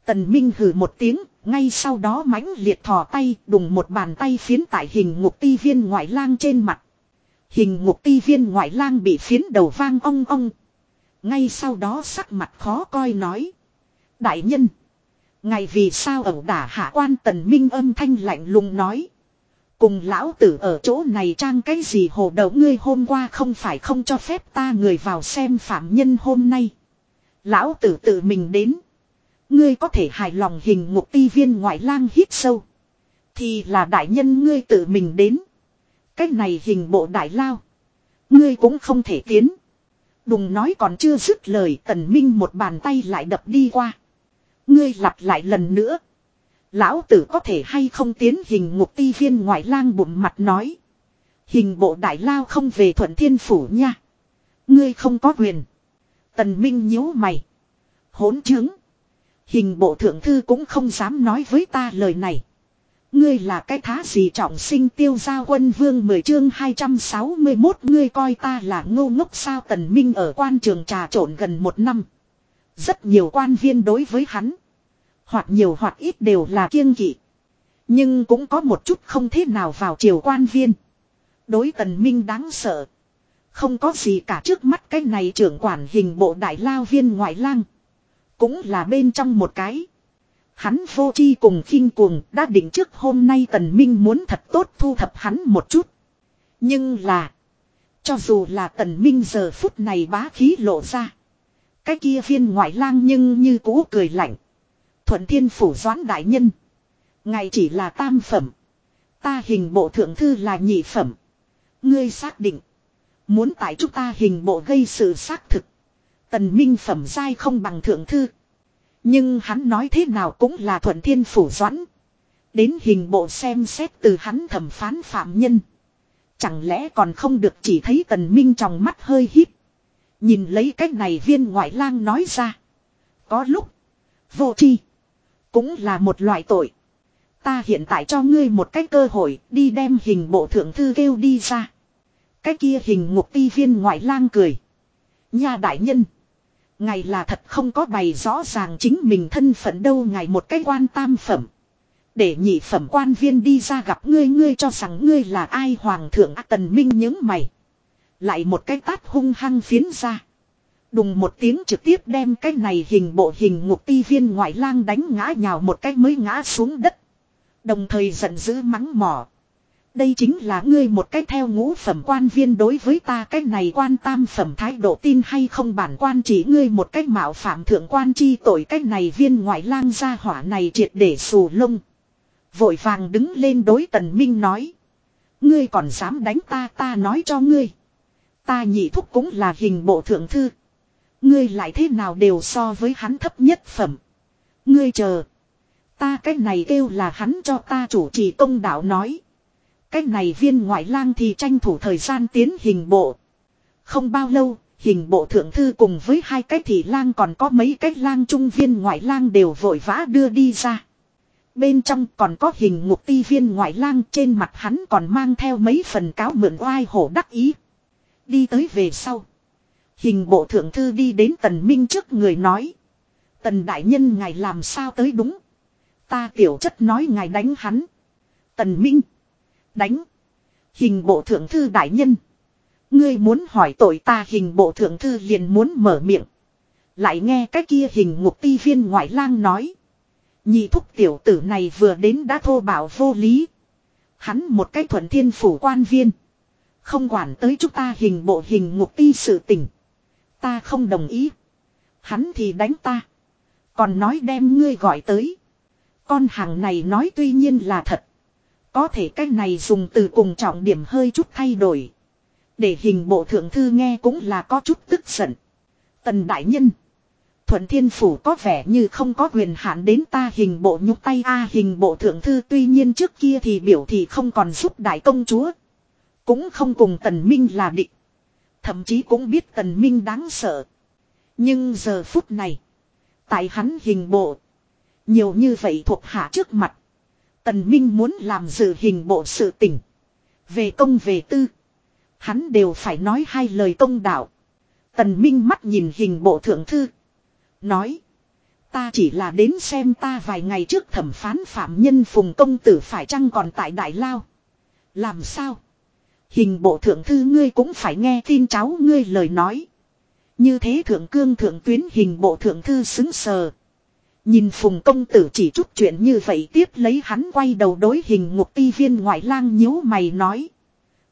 Tần Minh hừ một tiếng, ngay sau đó mãnh liệt thò tay đùng một bàn tay phiến tại hình ngục ti viên ngoại lang trên mặt. Hình ngục ti viên ngoại lang bị phiến đầu vang ong ong. Ngay sau đó sắc mặt khó coi nói. Đại nhân. Ngày vì sao ẩu đả hạ quan tần minh âm thanh lạnh lùng nói. Cùng lão tử ở chỗ này trang cái gì hồ đầu ngươi hôm qua không phải không cho phép ta người vào xem phạm nhân hôm nay. Lão tử tự mình đến. Ngươi có thể hài lòng hình ngục ti viên ngoại lang hít sâu. Thì là đại nhân ngươi tự mình đến. Cách này hình bộ đại lao. Ngươi cũng không thể tiến. Đùng nói còn chưa dứt lời tần minh một bàn tay lại đập đi qua. Ngươi lặp lại lần nữa. Lão tử có thể hay không tiến hình ngục ti viên ngoại lang bụng mặt nói. Hình bộ đại lao không về thuận thiên phủ nha. Ngươi không có quyền. Tần Minh nhíu mày. Hỗn chứng. Hình bộ thượng thư cũng không dám nói với ta lời này. Ngươi là cái thá gì trọng sinh tiêu gia quân vương 10 chương 261 ngươi coi ta là ngô ngốc sao tần minh ở quan trường trà trộn gần một năm. Rất nhiều quan viên đối với hắn. Hoặc nhiều hoặc ít đều là kiêng kỵ. Nhưng cũng có một chút không thế nào vào triều quan viên. Đối tần minh đáng sợ. Không có gì cả trước mắt cái này trưởng quản hình bộ đại lao viên ngoại lang. Cũng là bên trong một cái. Hắn vô chi cùng khinh cuồng đã định trước hôm nay tần minh muốn thật tốt thu thập hắn một chút. Nhưng là. Cho dù là tần minh giờ phút này bá khí lộ ra. Cái kia viên ngoại lang nhưng như cũ cười lạnh. Thuận thiên phủ doãn đại nhân. Ngài chỉ là tam phẩm. Ta hình bộ thượng thư là nhị phẩm. Ngươi xác định. Muốn tại chúng ta hình bộ gây sự xác thực. Tần minh phẩm giai không bằng thượng thư. Nhưng hắn nói thế nào cũng là thuận thiên phủ doãn. Đến hình bộ xem xét từ hắn thẩm phán phạm nhân. Chẳng lẽ còn không được chỉ thấy tần minh trong mắt hơi híp. Nhìn lấy cách này viên ngoại lang nói ra. Có lúc. Vô tri, Cũng là một loại tội. Ta hiện tại cho ngươi một cái cơ hội đi đem hình bộ thượng thư kêu đi ra. Cái kia hình ngục ti viên ngoại lang cười. Nhà đại nhân. Ngài là thật không có bày rõ ràng chính mình thân phận đâu ngài một cái quan tam phẩm. Để nhị phẩm quan viên đi ra gặp ngươi ngươi cho rằng ngươi là ai hoàng thượng à, tần minh những mày. Lại một cái tát hung hăng phiến ra. Đùng một tiếng trực tiếp đem cái này hình bộ hình ngục ti viên ngoại lang đánh ngã nhào một cái mới ngã xuống đất. Đồng thời giận dữ mắng mỏ. Đây chính là ngươi một cách theo ngũ phẩm quan viên đối với ta cái này quan tam phẩm thái độ tin hay không bản quan chỉ ngươi một cách mạo phạm thượng quan chi tội cách này viên ngoại lang gia hỏa này triệt để xù lông. Vội vàng đứng lên đối tần minh nói. Ngươi còn dám đánh ta ta nói cho ngươi. Ta nhị thúc cũng là hình bộ thượng thư. Ngươi lại thế nào đều so với hắn thấp nhất phẩm. Ngươi chờ. Ta cái này kêu là hắn cho ta chủ trì công đạo nói. Cái này viên ngoại lang thì tranh thủ thời gian tiến hình bộ. Không bao lâu, hình bộ thượng thư cùng với hai cái thị lang còn có mấy cái lang trung viên ngoại lang đều vội vã đưa đi ra. Bên trong còn có hình ngục ti viên ngoại lang trên mặt hắn còn mang theo mấy phần cáo mượn oai hổ đắc ý. Đi tới về sau. Hình bộ thượng thư đi đến tần minh trước người nói. Tần đại nhân ngài làm sao tới đúng. Ta tiểu chất nói ngài đánh hắn. Tần minh. Đánh. Hình bộ thượng thư đại nhân. Ngươi muốn hỏi tội ta hình bộ thượng thư liền muốn mở miệng. Lại nghe cái kia hình ngục ti viên ngoại lang nói. Nhị thúc tiểu tử này vừa đến đã thô bảo vô lý. Hắn một cái thuận thiên phủ quan viên. Không quản tới chúng ta hình bộ hình ngục ti sự tình. Ta không đồng ý. Hắn thì đánh ta. Còn nói đem ngươi gọi tới. Con hàng này nói tuy nhiên là thật. Có thể cách này dùng từ cùng trọng điểm hơi chút thay đổi. Để hình bộ thượng thư nghe cũng là có chút tức giận. Tần đại nhân. Thuận thiên phủ có vẻ như không có quyền hạn đến ta hình bộ nhúc tay a, hình bộ thượng thư tuy nhiên trước kia thì biểu thì không còn giúp đại công chúa. Cũng không cùng tần minh là định. Thậm chí cũng biết tần minh đáng sợ. Nhưng giờ phút này. Tại hắn hình bộ. Nhiều như vậy thuộc hạ trước mặt. Tần Minh muốn làm dự hình bộ sự tình. Về công về tư. Hắn đều phải nói hai lời công đạo. Tần Minh mắt nhìn hình bộ thượng thư. Nói. Ta chỉ là đến xem ta vài ngày trước thẩm phán phạm nhân phùng công tử phải chăng còn tại Đại Lao. Làm sao? Hình bộ thượng thư ngươi cũng phải nghe tin cháu ngươi lời nói. Như thế thượng cương thượng tuyến hình bộ thượng thư xứng sờ. Nhìn phùng công tử chỉ chút chuyện như vậy tiếp lấy hắn quay đầu đối hình ngục ti viên ngoại lang nhíu mày nói.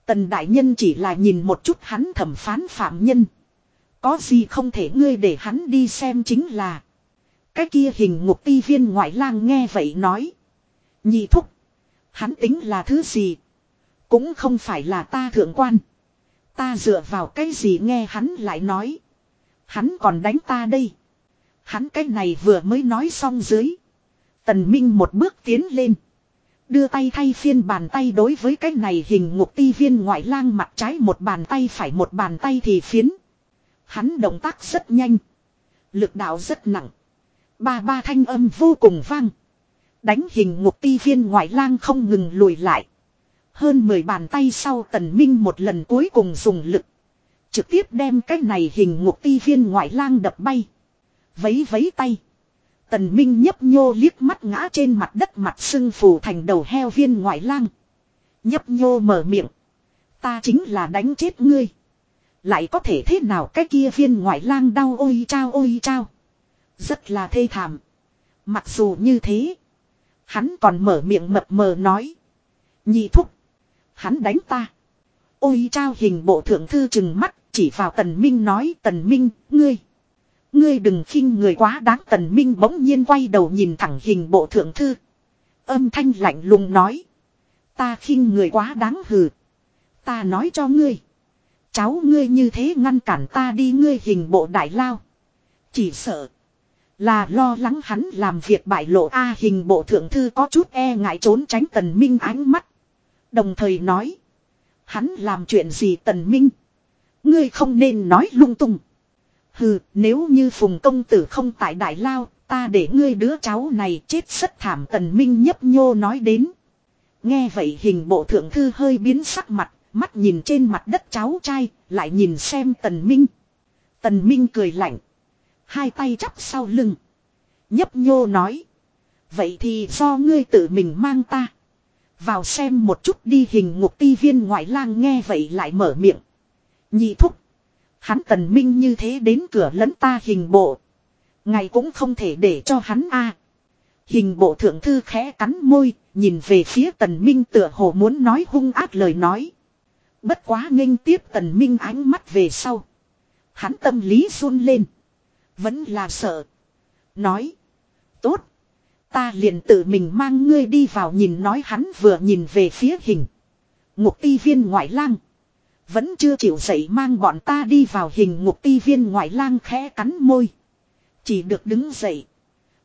Tần đại nhân chỉ là nhìn một chút hắn thẩm phán phạm nhân. Có gì không thể ngươi để hắn đi xem chính là. Cái kia hình ngục ti viên ngoại lang nghe vậy nói. Nhị thúc. Hắn tính là thứ gì? Cũng không phải là ta thượng quan. Ta dựa vào cái gì nghe hắn lại nói. Hắn còn đánh ta đây. Hắn cái này vừa mới nói xong dưới. Tần Minh một bước tiến lên. Đưa tay thay phiên bàn tay đối với cái này hình ngục ti viên ngoại lang mặt trái một bàn tay phải một bàn tay thì phiến. Hắn động tác rất nhanh. Lực đạo rất nặng. Ba ba thanh âm vô cùng vang. Đánh hình ngục ti viên ngoại lang không ngừng lùi lại. Hơn 10 bàn tay sau tần minh một lần cuối cùng dùng lực. Trực tiếp đem cái này hình ngục ti viên ngoại lang đập bay. Vấy vấy tay. Tần Minh nhấp nhô liếc mắt ngã trên mặt đất mặt sưng phù thành đầu heo viên ngoại lang. Nhấp nhô mở miệng. Ta chính là đánh chết ngươi. Lại có thể thế nào cái kia viên ngoại lang đau ôi trao ôi trao. Rất là thê thảm. Mặc dù như thế. Hắn còn mở miệng mập mờ nói. Nhị thúc. Hắn đánh ta. Ôi trao hình bộ thượng thư chừng mắt chỉ vào tần minh nói, tần minh, ngươi. Ngươi đừng khinh người quá đáng tần minh bỗng nhiên quay đầu nhìn thẳng hình bộ thượng thư. Âm thanh lạnh lùng nói. Ta khinh người quá đáng hừ. Ta nói cho ngươi. Cháu ngươi như thế ngăn cản ta đi ngươi hình bộ đại lao. Chỉ sợ. Là lo lắng hắn làm việc bại lộ A hình bộ thượng thư có chút e ngại trốn tránh tần minh ánh mắt. Đồng thời nói. Hắn làm chuyện gì tần minh. Ngươi không nên nói lung tung. Hừ, nếu như phùng công tử không tại đại lao, ta để ngươi đứa cháu này chết rất thảm tần minh nhấp nhô nói đến. Nghe vậy hình bộ thượng thư hơi biến sắc mặt, mắt nhìn trên mặt đất cháu trai, lại nhìn xem tần minh. Tần minh cười lạnh. Hai tay chắp sau lưng. Nhấp nhô nói. Vậy thì do ngươi tự mình mang ta. Vào xem một chút đi hình ngục ti viên ngoại lang nghe vậy lại mở miệng. Nhị thúc. Hắn tần minh như thế đến cửa lẫn ta hình bộ. Ngày cũng không thể để cho hắn a. Hình bộ thượng thư khẽ cắn môi, nhìn về phía tần minh tựa hồ muốn nói hung ác lời nói. Bất quá nghênh tiếp tần minh ánh mắt về sau. Hắn tâm lý run lên. Vẫn là sợ. Nói. Tốt. Ta liền tự mình mang ngươi đi vào nhìn nói hắn vừa nhìn về phía hình. Ngục ti viên ngoại lang. Vẫn chưa chịu dậy mang bọn ta đi vào hình ngục ti viên ngoại lang khẽ cắn môi. Chỉ được đứng dậy.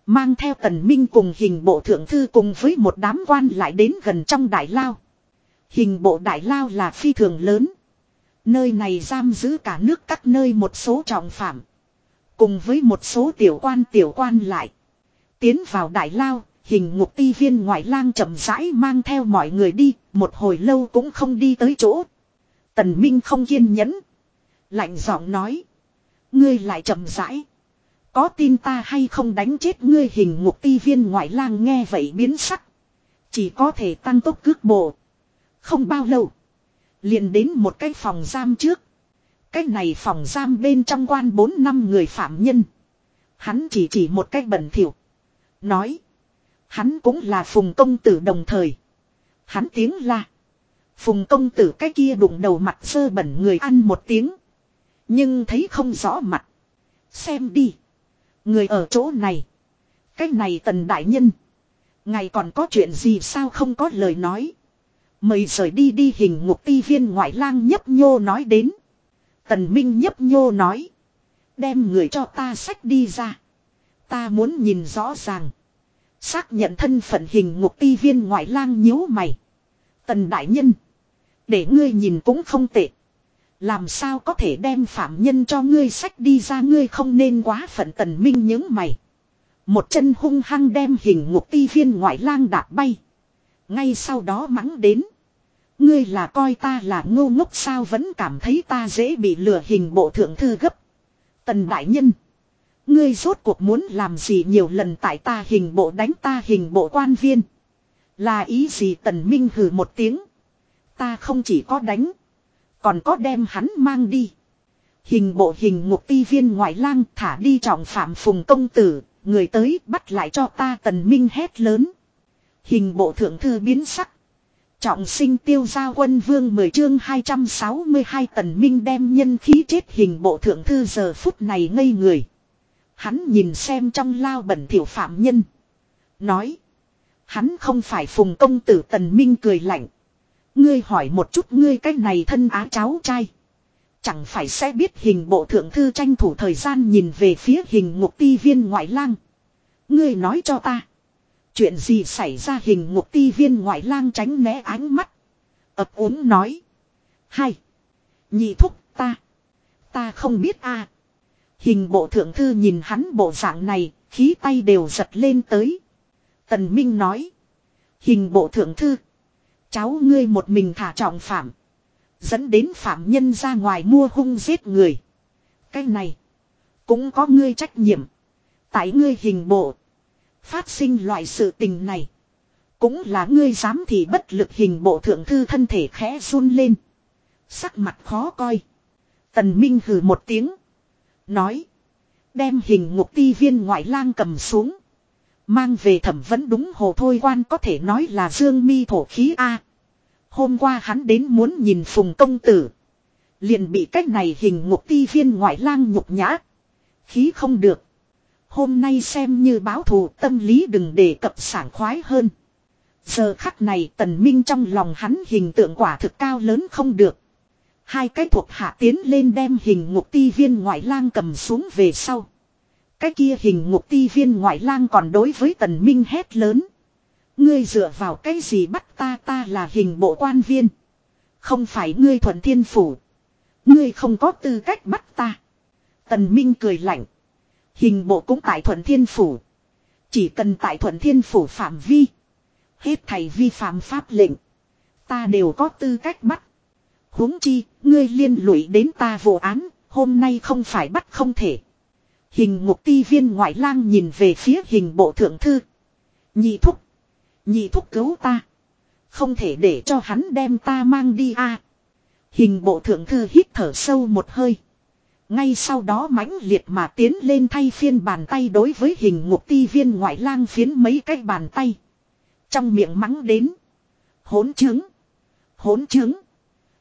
Mang theo tần minh cùng hình bộ thượng thư cùng với một đám quan lại đến gần trong đại lao. Hình bộ đại lao là phi thường lớn. Nơi này giam giữ cả nước các nơi một số trọng phạm. Cùng với một số tiểu quan tiểu quan lại. Tiến vào đại lao, hình ngục ti viên ngoại lang chậm rãi mang theo mọi người đi, một hồi lâu cũng không đi tới chỗ. Tần Minh không kiên nhẫn. Lạnh giọng nói. Ngươi lại chậm rãi. Có tin ta hay không đánh chết ngươi hình ngục ti viên ngoại lang nghe vậy biến sắc. Chỉ có thể tăng tốc cước bộ. Không bao lâu. liền đến một cái phòng giam trước. Cái này phòng giam bên trong quan bốn năm người phạm nhân. Hắn chỉ chỉ một cách bẩn thỉu. Nói. Hắn cũng là phùng công tử đồng thời. Hắn tiếng là. Phùng công tử cái kia đụng đầu mặt sơ bẩn người ăn một tiếng. Nhưng thấy không rõ mặt. Xem đi. Người ở chỗ này. Cái này tần đại nhân. Ngày còn có chuyện gì sao không có lời nói. Mời rời đi đi hình ngục ti viên ngoại lang nhấp nhô nói đến. Tần Minh nhấp nhô nói. Đem người cho ta sách đi ra. Ta muốn nhìn rõ ràng. Xác nhận thân phận hình ngục ti viên ngoại lang nhíu mày. Tần đại nhân. Để ngươi nhìn cũng không tệ. Làm sao có thể đem phạm nhân cho ngươi sách đi ra ngươi không nên quá phận tần minh những mày. Một chân hung hăng đem hình ngục ti viên ngoại lang đạp bay. Ngay sau đó mắng đến. Ngươi là coi ta là ngô ngốc sao vẫn cảm thấy ta dễ bị lừa hình bộ thượng thư gấp. Tần đại nhân. Ngươi rốt cuộc muốn làm gì nhiều lần tại ta hình bộ đánh ta hình bộ quan viên. Là ý gì tần minh hừ một tiếng. Ta không chỉ có đánh. Còn có đem hắn mang đi. Hình bộ hình ngục ti viên ngoại lang thả đi trọng phạm phùng công tử. Người tới bắt lại cho ta tần minh hét lớn. Hình bộ thượng thư biến sắc. Trọng sinh tiêu gia quân vương 10 chương 262 tần minh đem nhân khí chết hình bộ thượng thư giờ phút này ngây người. Hắn nhìn xem trong lao bẩn thiểu phạm nhân. Nói. Hắn không phải phùng công tử tần minh cười lạnh. Ngươi hỏi một chút ngươi cái này thân á cháu trai. Chẳng phải sẽ biết hình bộ thượng thư tranh thủ thời gian nhìn về phía hình ngục ti viên ngoại lang. Ngươi nói cho ta. Chuyện gì xảy ra hình ngục ti viên ngoại lang tránh né ánh mắt. ập ốm nói. Hai. Nhị thúc ta. Ta không biết a. Hình bộ thượng thư nhìn hắn bộ dạng này, khí tay đều giật lên tới. Tần Minh nói. Hình bộ thượng thư. Cháu ngươi một mình thả trọng phạm. Dẫn đến phạm nhân ra ngoài mua hung giết người. Cái này. Cũng có ngươi trách nhiệm. Tại ngươi hình bộ. Phát sinh loại sự tình này. Cũng là ngươi dám thì bất lực hình bộ thượng thư thân thể khẽ run lên. Sắc mặt khó coi. Tần Minh hừ một tiếng. Nói. Đem hình ngục ti viên ngoại lang cầm xuống. Mang về thẩm vẫn đúng hồ thôi quan có thể nói là dương mi thổ khí A. Hôm qua hắn đến muốn nhìn phùng công tử. Liền bị cách này hình ngục ti viên ngoại lang nhục nhã. Khí không được. Hôm nay xem như báo thù, tâm lý đừng để cập sảng khoái hơn. Giờ khắc này tần minh trong lòng hắn hình tượng quả thực cao lớn không được. Hai cái thuộc hạ tiến lên đem hình ngục ti viên ngoại lang cầm xuống về sau. Cái kia hình ngục ti viên ngoại lang còn đối với tần minh hét lớn. Ngươi dựa vào cái gì bắt ta ta là hình bộ quan viên. Không phải ngươi thuận thiên phủ. Ngươi không có tư cách bắt ta. Tần minh cười lạnh. Hình bộ cũng tại thuận thiên phủ. Chỉ cần tại thuận thiên phủ phạm vi. Hết thầy vi phạm pháp lệnh. Ta đều có tư cách bắt. huống chi, ngươi liên lụy đến ta vụ án, hôm nay không phải bắt không thể. Hình ngục ti viên ngoại lang nhìn về phía hình bộ thượng thư. Nhị thúc. Nhị thúc cứu ta. Không thể để cho hắn đem ta mang đi a. Hình bộ thượng thư hít thở sâu một hơi. Ngay sau đó mãnh liệt mà tiến lên thay phiên bàn tay đối với hình ngục ti viên ngoại lang phiến mấy cái bàn tay. Trong miệng mắng đến. Hốn chứng. Hốn chứng.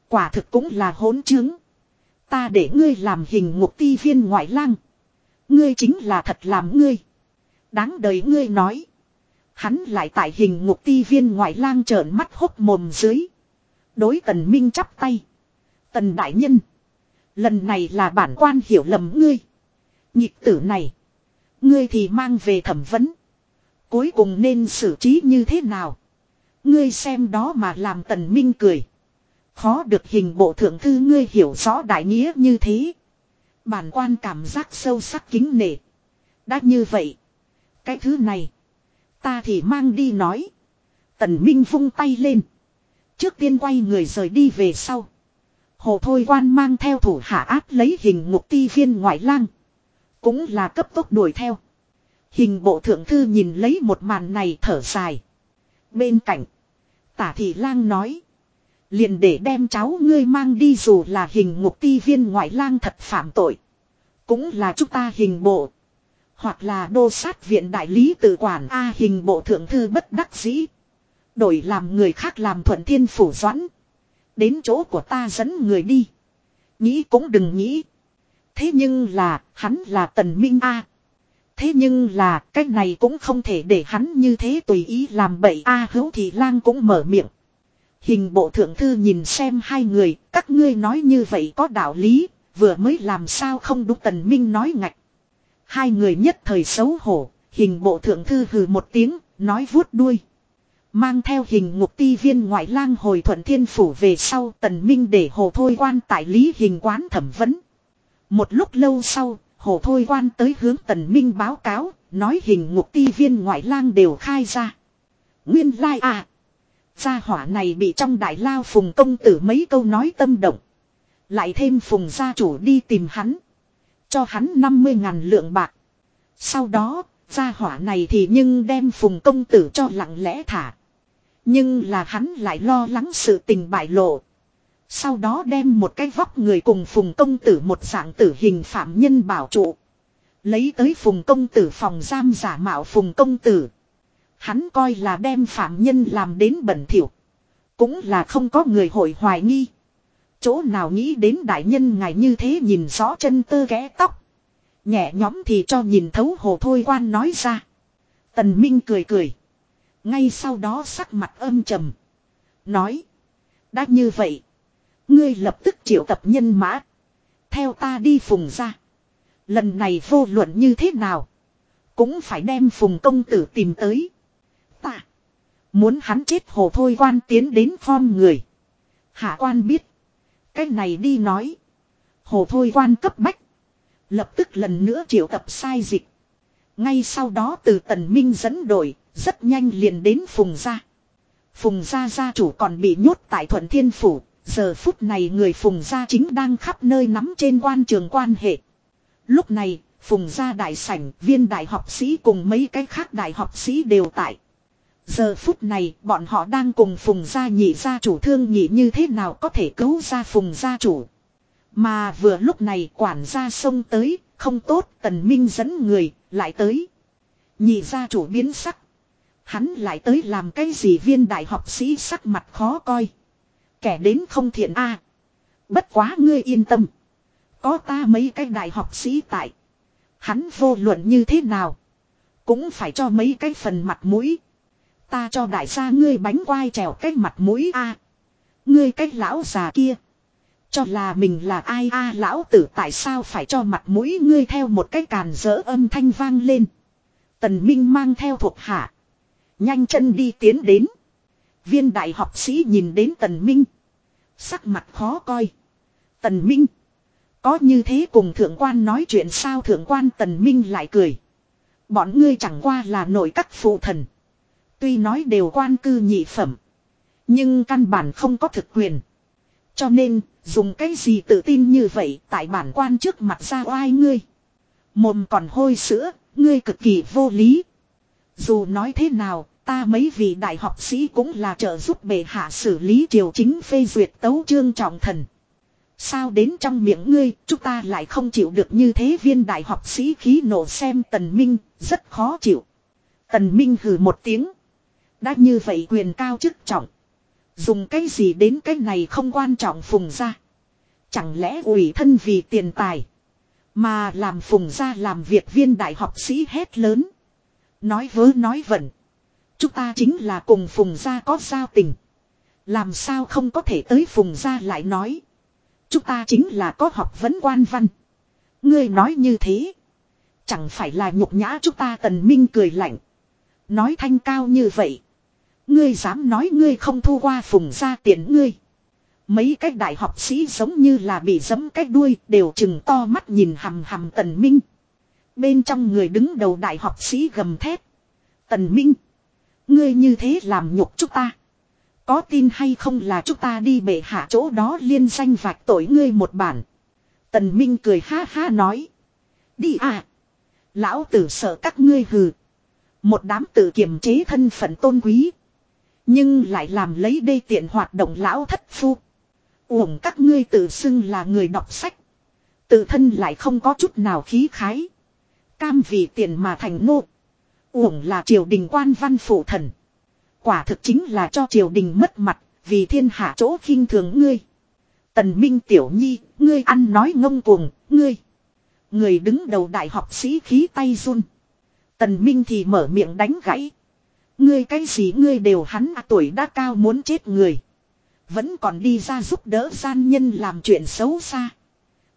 Quả thực cũng là hốn chứng. Ta để ngươi làm hình ngục ti viên ngoại lang. Ngươi chính là thật làm ngươi. Đáng đời ngươi nói. Hắn lại tại hình ngục ti viên ngoại lang trợn mắt hốc mồm dưới. Đối tần minh chắp tay. Tần đại nhân. Lần này là bản quan hiểu lầm ngươi. Nhịp tử này. Ngươi thì mang về thẩm vấn. Cuối cùng nên xử trí như thế nào? Ngươi xem đó mà làm tần minh cười. Khó được hình bộ thượng thư ngươi hiểu rõ đại nghĩa như thế. Bản quan cảm giác sâu sắc kính nể. Đã như vậy. Cái thứ này. Ta thì mang đi nói. Tần Minh vung tay lên. Trước tiên quay người rời đi về sau. Hồ Thôi Quan mang theo thủ hạ áp lấy hình ngục ti viên ngoại lang. Cũng là cấp tốc đuổi theo. Hình bộ thượng thư nhìn lấy một màn này thở dài. Bên cạnh. Tả thị lang nói. Liền để đem cháu ngươi mang đi dù là hình ngục ti viên ngoại lang thật phạm tội. Cũng là chúng ta hình bộ. Hoặc là đô sát viện đại lý tự quản A hình bộ thượng thư bất đắc dĩ. Đổi làm người khác làm thuận thiên phủ doãn. Đến chỗ của ta dẫn người đi. Nghĩ cũng đừng nghĩ. Thế nhưng là, hắn là tần minh A. Thế nhưng là, cái này cũng không thể để hắn như thế tùy ý làm bậy A hữu thị lang cũng mở miệng. Hình bộ thượng thư nhìn xem hai người, các ngươi nói như vậy có đạo lý, vừa mới làm sao không đúng tần minh nói ngạch. Hai người nhất thời xấu hổ, hình bộ thượng thư hừ một tiếng, nói vuốt đuôi. Mang theo hình ngục ti viên ngoại lang hồi thuận thiên phủ về sau tần minh để hồ thôi quan tại lý hình quán thẩm vấn. Một lúc lâu sau, hồ thôi quan tới hướng tần minh báo cáo, nói hình ngục ti viên ngoại lang đều khai ra. Nguyên lai à! Gia hỏa này bị trong đại lao phùng công tử mấy câu nói tâm động. Lại thêm phùng gia chủ đi tìm hắn. Cho hắn 50 ngàn lượng bạc. Sau đó, gia hỏa này thì nhưng đem phùng công tử cho lặng lẽ thả. Nhưng là hắn lại lo lắng sự tình bại lộ. Sau đó đem một cái vóc người cùng phùng công tử một dạng tử hình phạm nhân bảo trụ. Lấy tới phùng công tử phòng giam giả mạo phùng công tử. Hắn coi là đem phạm nhân làm đến bẩn thỉu. Cũng là không có người hội hoài nghi. Chỗ nào nghĩ đến đại nhân ngài như thế nhìn rõ chân tơ ghé tóc. Nhẹ nhóm thì cho nhìn thấu hồ thôi quan nói ra. Tần Minh cười cười. Ngay sau đó sắc mặt âm trầm. Nói. Đã như vậy. Ngươi lập tức triệu tập nhân mã. Theo ta đi phùng ra. Lần này vô luận như thế nào. Cũng phải đem phùng công tử tìm tới. Ta. Muốn hắn chết hồ thôi quan tiến đến phong người. Hạ quan biết. Cái này đi nói. Hồ thôi quan cấp bách. Lập tức lần nữa triệu tập sai dịch. Ngay sau đó từ tần minh dẫn đội, rất nhanh liền đến Phùng Gia. Phùng Gia gia chủ còn bị nhốt tại Thuận Thiên Phủ, giờ phút này người Phùng Gia chính đang khắp nơi nắm trên quan trường quan hệ. Lúc này, Phùng Gia đại sảnh, viên đại học sĩ cùng mấy cái khác đại học sĩ đều tại. Giờ phút này, bọn họ đang cùng Phùng Gia nhị gia chủ thương nhị như thế nào có thể cứu ra Phùng Gia chủ. Mà vừa lúc này quản gia xông tới, không tốt, tần minh dẫn người, lại tới. Nhị gia chủ biến sắc. Hắn lại tới làm cái gì viên đại học sĩ sắc mặt khó coi. Kẻ đến không thiện a. Bất quá ngươi yên tâm. Có ta mấy cái đại học sĩ tại. Hắn vô luận như thế nào. Cũng phải cho mấy cái phần mặt mũi. Ta cho đại gia ngươi bánh quai trèo cái mặt mũi a. Ngươi cách lão già kia. Cho là mình là ai a, lão tử tại sao phải cho mặt mũi ngươi theo một cái càn dỡ âm thanh vang lên. Tần Minh mang theo thuộc hạ. Nhanh chân đi tiến đến. Viên đại học sĩ nhìn đến Tần Minh. Sắc mặt khó coi. Tần Minh. Có như thế cùng thượng quan nói chuyện sao thượng quan Tần Minh lại cười. Bọn ngươi chẳng qua là nội các phụ thần. Tuy nói đều quan cư nhị phẩm. Nhưng căn bản không có thực quyền. Cho nên, dùng cái gì tự tin như vậy tại bản quan trước mặt ra oai ngươi. Mồm còn hôi sữa, ngươi cực kỳ vô lý. Dù nói thế nào, ta mấy vị đại học sĩ cũng là trợ giúp bệ hạ xử lý triều chính phê duyệt tấu chương trọng thần. Sao đến trong miệng ngươi, chúng ta lại không chịu được như thế viên đại học sĩ khí nổ xem tần minh, rất khó chịu. Tần minh hừ một tiếng. Đã như vậy quyền cao chức trọng. Dùng cái gì đến cái này không quan trọng phùng ra. Chẳng lẽ ủy thân vì tiền tài. Mà làm phùng ra làm việc viên đại học sĩ hét lớn. Nói vớ nói vẩn. Chúng ta chính là cùng phùng gia có giao tình. Làm sao không có thể tới phùng gia lại nói. Chúng ta chính là có học vấn quan văn. Ngươi nói như thế. Chẳng phải là nhục nhã chúng ta tần minh cười lạnh. Nói thanh cao như vậy. Ngươi dám nói ngươi không thu qua phùng gia tiền ngươi. Mấy cái đại học sĩ giống như là bị giấm cái đuôi, đều chừng to mắt nhìn hầm hầm tần minh. Bên trong người đứng đầu đại học sĩ gầm thét. Tần minh. Ngươi như thế làm nhục chúng ta. Có tin hay không là chúng ta đi bệ hạ chỗ đó liên danh vạch tội ngươi một bản. Tần Minh cười ha ha nói. Đi à. Lão tử sợ các ngươi hừ. Một đám tự kiềm chế thân phận tôn quý. Nhưng lại làm lấy đê tiện hoạt động lão thất phu. Uổng các ngươi tự xưng là người đọc sách. Tự thân lại không có chút nào khí khái. Cam vì tiền mà thành nô. Uổng là triều đình quan văn phụ thần. Quả thực chính là cho triều đình mất mặt, vì thiên hạ chỗ khinh thường ngươi. Tần Minh Tiểu Nhi, ngươi ăn nói ngông cuồng, ngươi. Người đứng đầu đại học sĩ khí tay run. Tần Minh thì mở miệng đánh gãy. Ngươi cái gì ngươi đều hắn à, tuổi đã cao muốn chết người. Vẫn còn đi ra giúp đỡ gian nhân làm chuyện xấu xa.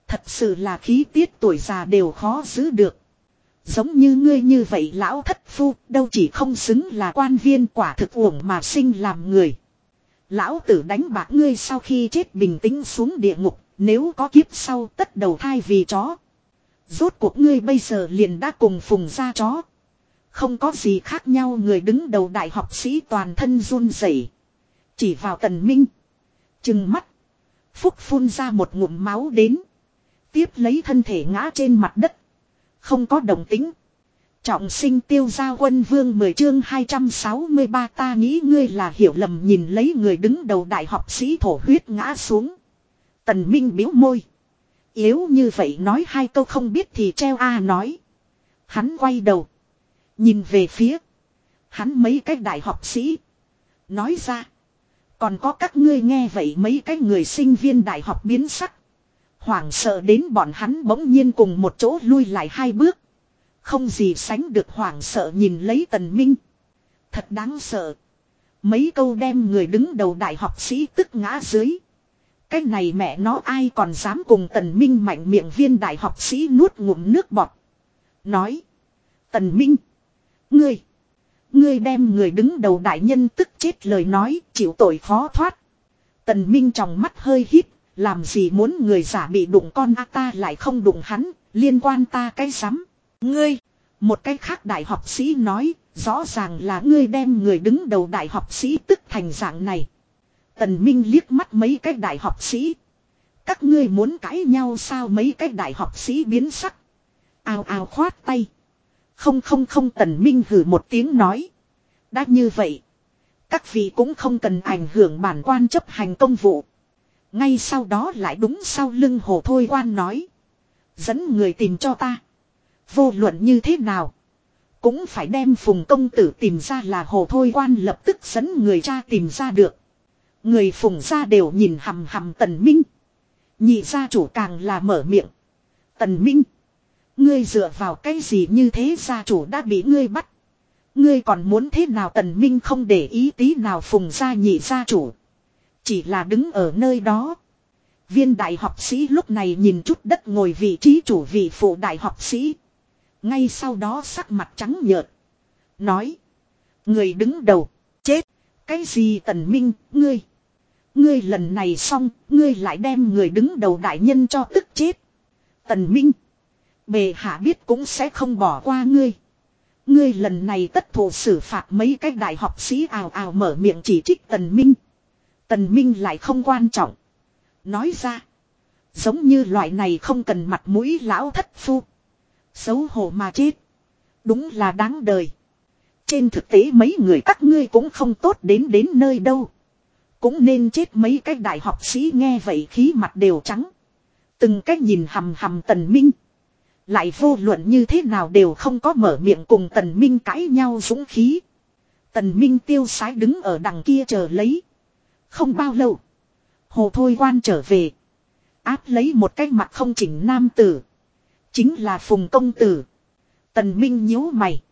Thật sự là khí tiết tuổi già đều khó giữ được. Giống như ngươi như vậy lão thất phu đâu chỉ không xứng là quan viên quả thực uổng mà sinh làm người. Lão tử đánh bạc ngươi sau khi chết bình tĩnh xuống địa ngục, nếu có kiếp sau tất đầu thai vì chó. Rốt cuộc ngươi bây giờ liền đã cùng phùng ra chó. Không có gì khác nhau người đứng đầu đại học sĩ toàn thân run rẩy Chỉ vào tần minh. Chừng mắt. Phúc phun ra một ngụm máu đến. Tiếp lấy thân thể ngã trên mặt đất. Không có đồng tính. Trọng sinh tiêu gia quân vương 10 chương 263 ta nghĩ ngươi là hiểu lầm nhìn lấy người đứng đầu đại học sĩ thổ huyết ngã xuống. Tần Minh biếu môi. Yếu như vậy nói hai câu không biết thì treo A nói. Hắn quay đầu. Nhìn về phía. Hắn mấy cái đại học sĩ. Nói ra. Còn có các ngươi nghe vậy mấy cái người sinh viên đại học biến sắc. Hoảng sợ đến bọn hắn bỗng nhiên cùng một chỗ lui lại hai bước. Không gì sánh được hoảng sợ nhìn lấy tần minh. Thật đáng sợ. Mấy câu đem người đứng đầu đại học sĩ tức ngã dưới. Cái này mẹ nó ai còn dám cùng tần minh mạnh miệng viên đại học sĩ nuốt ngụm nước bọt. Nói. Tần minh. Ngươi. Ngươi đem người đứng đầu đại nhân tức chết lời nói chịu tội khó thoát. Tần minh trong mắt hơi hít làm gì muốn người giả bị đụng con a ta lại không đụng hắn, liên quan ta cái sắm. Ngươi, một cái khác đại học sĩ nói, rõ ràng là ngươi đem người đứng đầu đại học sĩ tức thành dạng này. Tần Minh liếc mắt mấy cái đại học sĩ. Các ngươi muốn cãi nhau sao mấy cái đại học sĩ biến sắc. Ao ao khoát tay. Không không không Tần Minh hử một tiếng nói. Đã như vậy. Các vị cũng không cần ảnh hưởng bản quan chấp hành công vụ. Ngay sau đó lại đúng sau lưng hồ thôi quan nói. Dẫn người tìm cho ta. Vô luận như thế nào. Cũng phải đem phùng công tử tìm ra là hồ thôi quan lập tức dẫn người cha tìm ra được. Người phùng ra đều nhìn hầm hầm tần minh. Nhị gia chủ càng là mở miệng. Tần minh. Ngươi dựa vào cái gì như thế gia chủ đã bị ngươi bắt. Ngươi còn muốn thế nào tần minh không để ý tí nào phùng gia nhị gia chủ. Chỉ là đứng ở nơi đó. Viên đại học sĩ lúc này nhìn chút đất ngồi vị trí chủ vị phụ đại học sĩ. Ngay sau đó sắc mặt trắng nhợt. Nói. Người đứng đầu. Chết. Cái gì tần minh, ngươi. Ngươi lần này xong, ngươi lại đem người đứng đầu đại nhân cho tức chết. Tần minh. Bề hạ biết cũng sẽ không bỏ qua ngươi. Ngươi lần này tất thủ xử phạt mấy cái đại học sĩ ào ào mở miệng chỉ trích tần minh. Tần minh lại không quan trọng. Nói ra. Giống như loại này không cần mặt mũi lão thất phu. Xấu hổ mà chết. Đúng là đáng đời. Trên thực tế mấy người các ngươi cũng không tốt đến đến nơi đâu. Cũng nên chết mấy cái đại học sĩ nghe vậy khí mặt đều trắng. Từng cách nhìn hầm hầm tần minh. Lại vô luận như thế nào đều không có mở miệng cùng tần minh cãi nhau dũng khí. Tần minh tiêu sái đứng ở đằng kia chờ lấy. Không bao lâu. Hồ Thôi Quan trở về. Áp lấy một cái mặt không chỉnh nam tử. Chính là Phùng Công Tử. Tần Minh nhíu mày.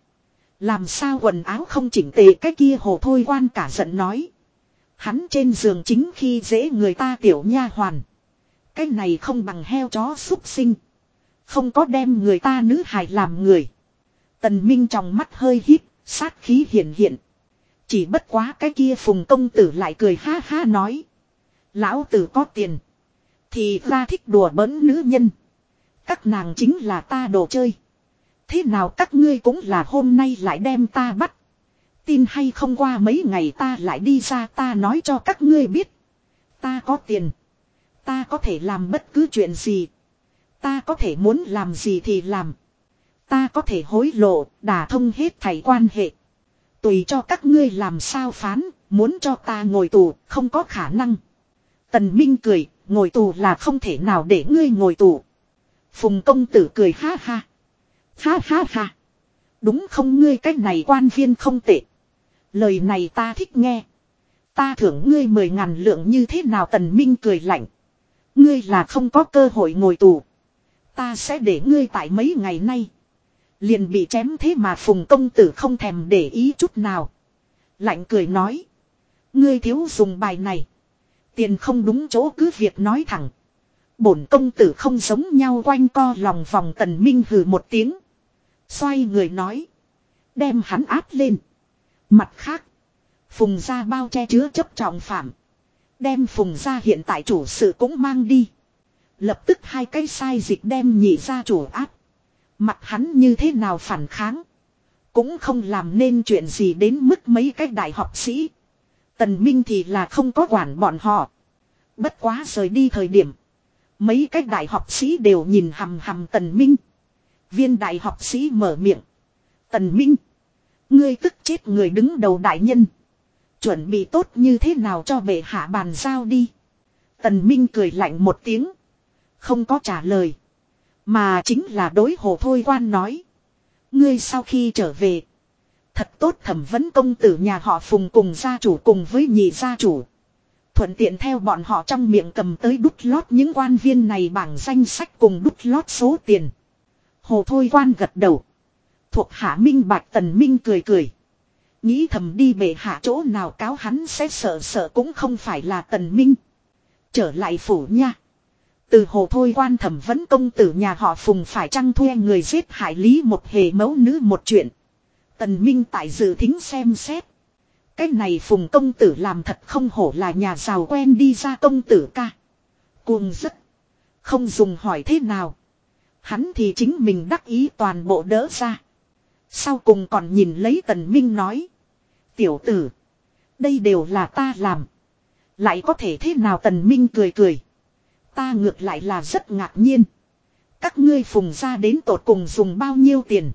Làm sao quần áo không chỉnh tề cái kia Hồ Thôi Quan cả giận nói. Hắn trên giường chính khi dễ người ta tiểu nha hoàn. Cái này không bằng heo chó súc sinh. Không có đem người ta nữ hài làm người. Tần Minh trong mắt hơi hít, sát khí hiện hiện. Chỉ bất quá cái kia phùng công tử lại cười ha ha nói. Lão tử có tiền. Thì ra thích đùa bỡn nữ nhân. Các nàng chính là ta đồ chơi. Thế nào các ngươi cũng là hôm nay lại đem ta bắt. Tin hay không qua mấy ngày ta lại đi ra ta nói cho các ngươi biết. Ta có tiền. Ta có thể làm bất cứ chuyện gì. Ta có thể muốn làm gì thì làm. Ta có thể hối lộ, đả thông hết thảy quan hệ. Tùy cho các ngươi làm sao phán, muốn cho ta ngồi tù, không có khả năng. Tần Minh cười, ngồi tù là không thể nào để ngươi ngồi tù. Phùng công tử cười ha ha. Ha ha ha. Đúng không ngươi cách này quan viên không tệ. Lời này ta thích nghe. Ta thưởng ngươi mười ngàn lượng như thế nào tần minh cười lạnh. Ngươi là không có cơ hội ngồi tù. Ta sẽ để ngươi tại mấy ngày nay. Liền bị chém thế mà phùng công tử không thèm để ý chút nào. Lạnh cười nói. Ngươi thiếu dùng bài này. Tiền không đúng chỗ cứ việc nói thẳng. Bổn công tử không giống nhau quanh co lòng vòng tần minh hừ một tiếng. Xoay người nói. Đem hắn áp lên. Mặt khác. Phùng ra bao che chứa chấp trọng phạm. Đem phùng ra hiện tại chủ sự cũng mang đi. Lập tức hai cái sai dịch đem nhị ra chủ áp. Mặt hắn như thế nào phản kháng. Cũng không làm nên chuyện gì đến mức mấy cái đại học sĩ. Tần Minh thì là không có quản bọn họ. Bất quá rời đi thời điểm. Mấy cái đại học sĩ đều nhìn hầm hầm Tần Minh. Viên đại học sĩ mở miệng. Tần Minh. Ngươi tức chết người đứng đầu đại nhân. Chuẩn bị tốt như thế nào cho bệ hạ bàn giao đi. Tần Minh cười lạnh một tiếng. Không có trả lời. Mà chính là đối hồ thôi quan nói. Ngươi sau khi trở về. Thật tốt thẩm vấn công tử nhà họ phùng cùng gia chủ cùng với nhị gia chủ. Thuận tiện theo bọn họ trong miệng cầm tới đút lót những quan viên này bảng danh sách cùng đút lót số tiền. Hồ thôi quan gật đầu. Thuộc hạ minh bạch tần minh cười cười. Nghĩ thầm đi bệ hạ chỗ nào cáo hắn sẽ sợ sợ cũng không phải là tần minh. Trở lại phủ nha. Từ hồ thôi quan thẩm vấn công tử nhà họ phùng phải trăng thuê người giết hại lý một hề mẫu nữ một chuyện. Tần Minh tại dự thính xem xét. Cái này phùng công tử làm thật không hổ là nhà giàu quen đi ra công tử ca. Cuồng rất. Không dùng hỏi thế nào. Hắn thì chính mình đắc ý toàn bộ đỡ ra. Sau cùng còn nhìn lấy tần minh nói. Tiểu tử. Đây đều là ta làm. Lại có thể thế nào tần minh cười cười. Ta ngược lại là rất ngạc nhiên. Các ngươi phùng ra đến tột cùng dùng bao nhiêu tiền.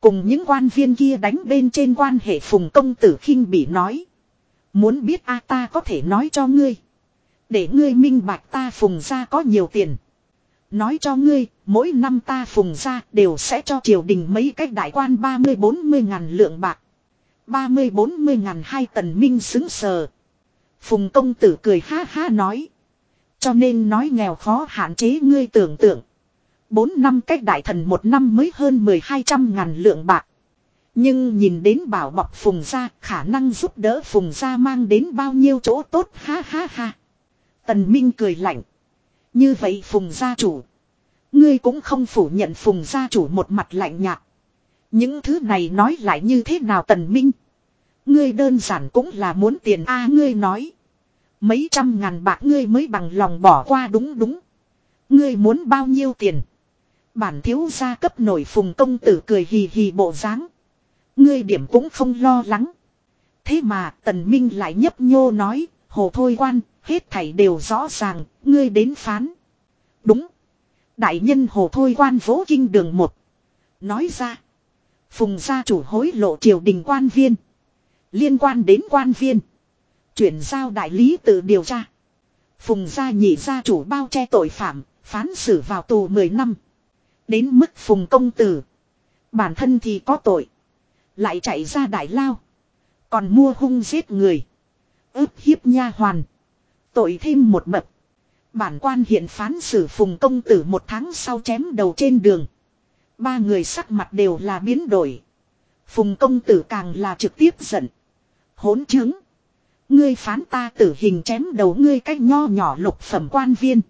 Cùng những quan viên kia đánh bên trên quan hệ phùng công tử khinh bị nói. Muốn biết a ta có thể nói cho ngươi. Để ngươi minh bạch ta phùng ra có nhiều tiền. Nói cho ngươi, mỗi năm ta phùng ra đều sẽ cho triều đình mấy cách đại quan 30-40 ngàn lượng bạc. 30-40 ngàn hai tần minh xứng sờ. Phùng công tử cười ha ha nói. Cho nên nói nghèo khó hạn chế ngươi tưởng tượng. Bốn năm cách đại thần một năm mới hơn mười hai trăm ngàn lượng bạc. Nhưng nhìn đến bảo bọc phùng gia, khả năng giúp đỡ phùng gia mang đến bao nhiêu chỗ tốt, ha ha ha. Tần Minh cười lạnh. Như vậy phùng gia chủ. Ngươi cũng không phủ nhận phùng gia chủ một mặt lạnh nhạt. Những thứ này nói lại như thế nào tần minh. Ngươi đơn giản cũng là muốn tiền a, ngươi nói. Mấy trăm ngàn bạc ngươi mới bằng lòng bỏ qua đúng đúng. Ngươi muốn bao nhiêu tiền. Bản thiếu gia cấp nổi phùng công tử cười hì hì bộ dáng. Ngươi điểm cũng không lo lắng. Thế mà tần minh lại nhấp nhô nói, hồ thôi quan, hết thảy đều rõ ràng, ngươi đến phán. Đúng. Đại nhân hồ thôi quan vỗ kinh đường một. Nói ra. Phùng gia chủ hối lộ triều đình quan viên. Liên quan đến quan viên. Chuyển giao đại lý tự điều tra. Phùng gia nhị gia chủ bao che tội phạm, phán xử vào tù 10 năm. Đến mức phùng công tử. Bản thân thì có tội. Lại chạy ra đại lao. Còn mua hung giết người. ức hiếp nha hoàn. Tội thêm một bậc. Bản quan hiện phán xử phùng công tử một tháng sau chém đầu trên đường. Ba người sắc mặt đều là biến đổi. Phùng công tử càng là trực tiếp giận. Hỗn chứng. Ngươi phán ta tử hình chém đầu ngươi cách nho nhỏ lục phẩm quan viên.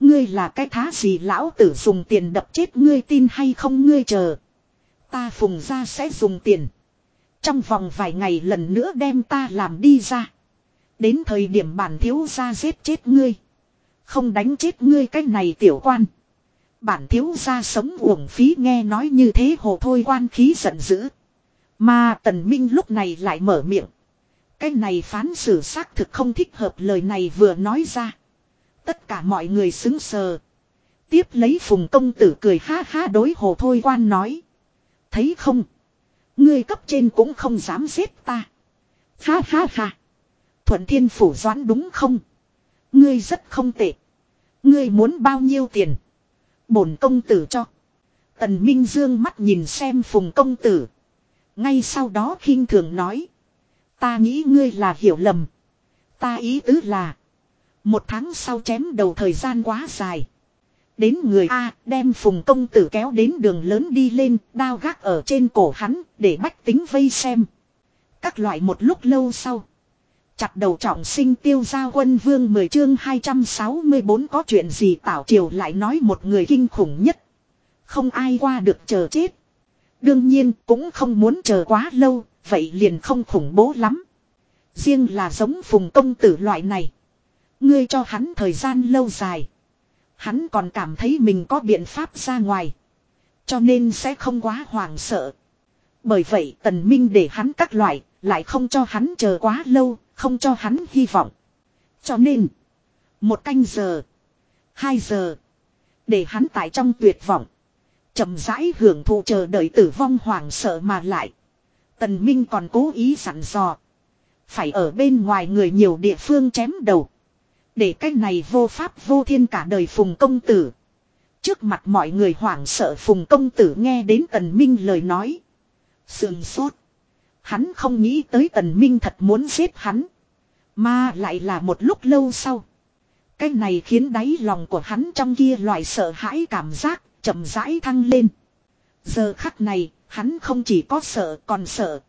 Ngươi là cái thá gì lão tử dùng tiền đập chết ngươi tin hay không ngươi chờ. Ta phùng ra sẽ dùng tiền. Trong vòng vài ngày lần nữa đem ta làm đi ra. Đến thời điểm bản thiếu ra giết chết ngươi. Không đánh chết ngươi cái này tiểu quan. Bản thiếu ra sống uổng phí nghe nói như thế hồ thôi quan khí giận dữ. Mà tần minh lúc này lại mở miệng. Cái này phán xử xác thực không thích hợp lời này vừa nói ra. Tất cả mọi người xứng sờ. Tiếp lấy phùng công tử cười ha ha đối hồ thôi quan nói. Thấy không? Ngươi cấp trên cũng không dám giết ta. Ha ha ha. Thuận thiên phủ doãn đúng không? Ngươi rất không tệ. Ngươi muốn bao nhiêu tiền? Bổn công tử cho. Tần Minh Dương mắt nhìn xem phùng công tử. Ngay sau đó khinh thường nói. Ta nghĩ ngươi là hiểu lầm. Ta ý tứ là. Một tháng sau chém đầu thời gian quá dài. Đến người A đem phùng công tử kéo đến đường lớn đi lên, đao gác ở trên cổ hắn, để bách tính vây xem. Các loại một lúc lâu sau. Chặt đầu trọng sinh tiêu gia quân vương 10 chương 264 có chuyện gì tảo triều lại nói một người kinh khủng nhất. Không ai qua được chờ chết. Đương nhiên cũng không muốn chờ quá lâu, vậy liền không khủng bố lắm. Riêng là giống phùng công tử loại này. Ngươi cho hắn thời gian lâu dài. Hắn còn cảm thấy mình có biện pháp ra ngoài. Cho nên sẽ không quá hoảng sợ. Bởi vậy tần minh để hắn các loại, lại không cho hắn chờ quá lâu, không cho hắn hy vọng. Cho nên, một canh giờ, hai giờ, để hắn tại trong tuyệt vọng, chậm rãi hưởng thụ chờ đợi tử vong hoảng sợ mà lại. Tần Minh còn cố ý sẵn dò. Phải ở bên ngoài người nhiều địa phương chém đầu. Để cách này vô pháp vô thiên cả đời phùng công tử. Trước mặt mọi người hoảng sợ phùng công tử nghe đến tần minh lời nói. Sườn sốt. Hắn không nghĩ tới tần minh thật muốn giết hắn. Mà lại là một lúc lâu sau. Cái này khiến đáy lòng của hắn trong kia loại sợ hãi cảm giác chậm rãi thăng lên. Giờ khắc này, hắn không chỉ có sợ còn sợ.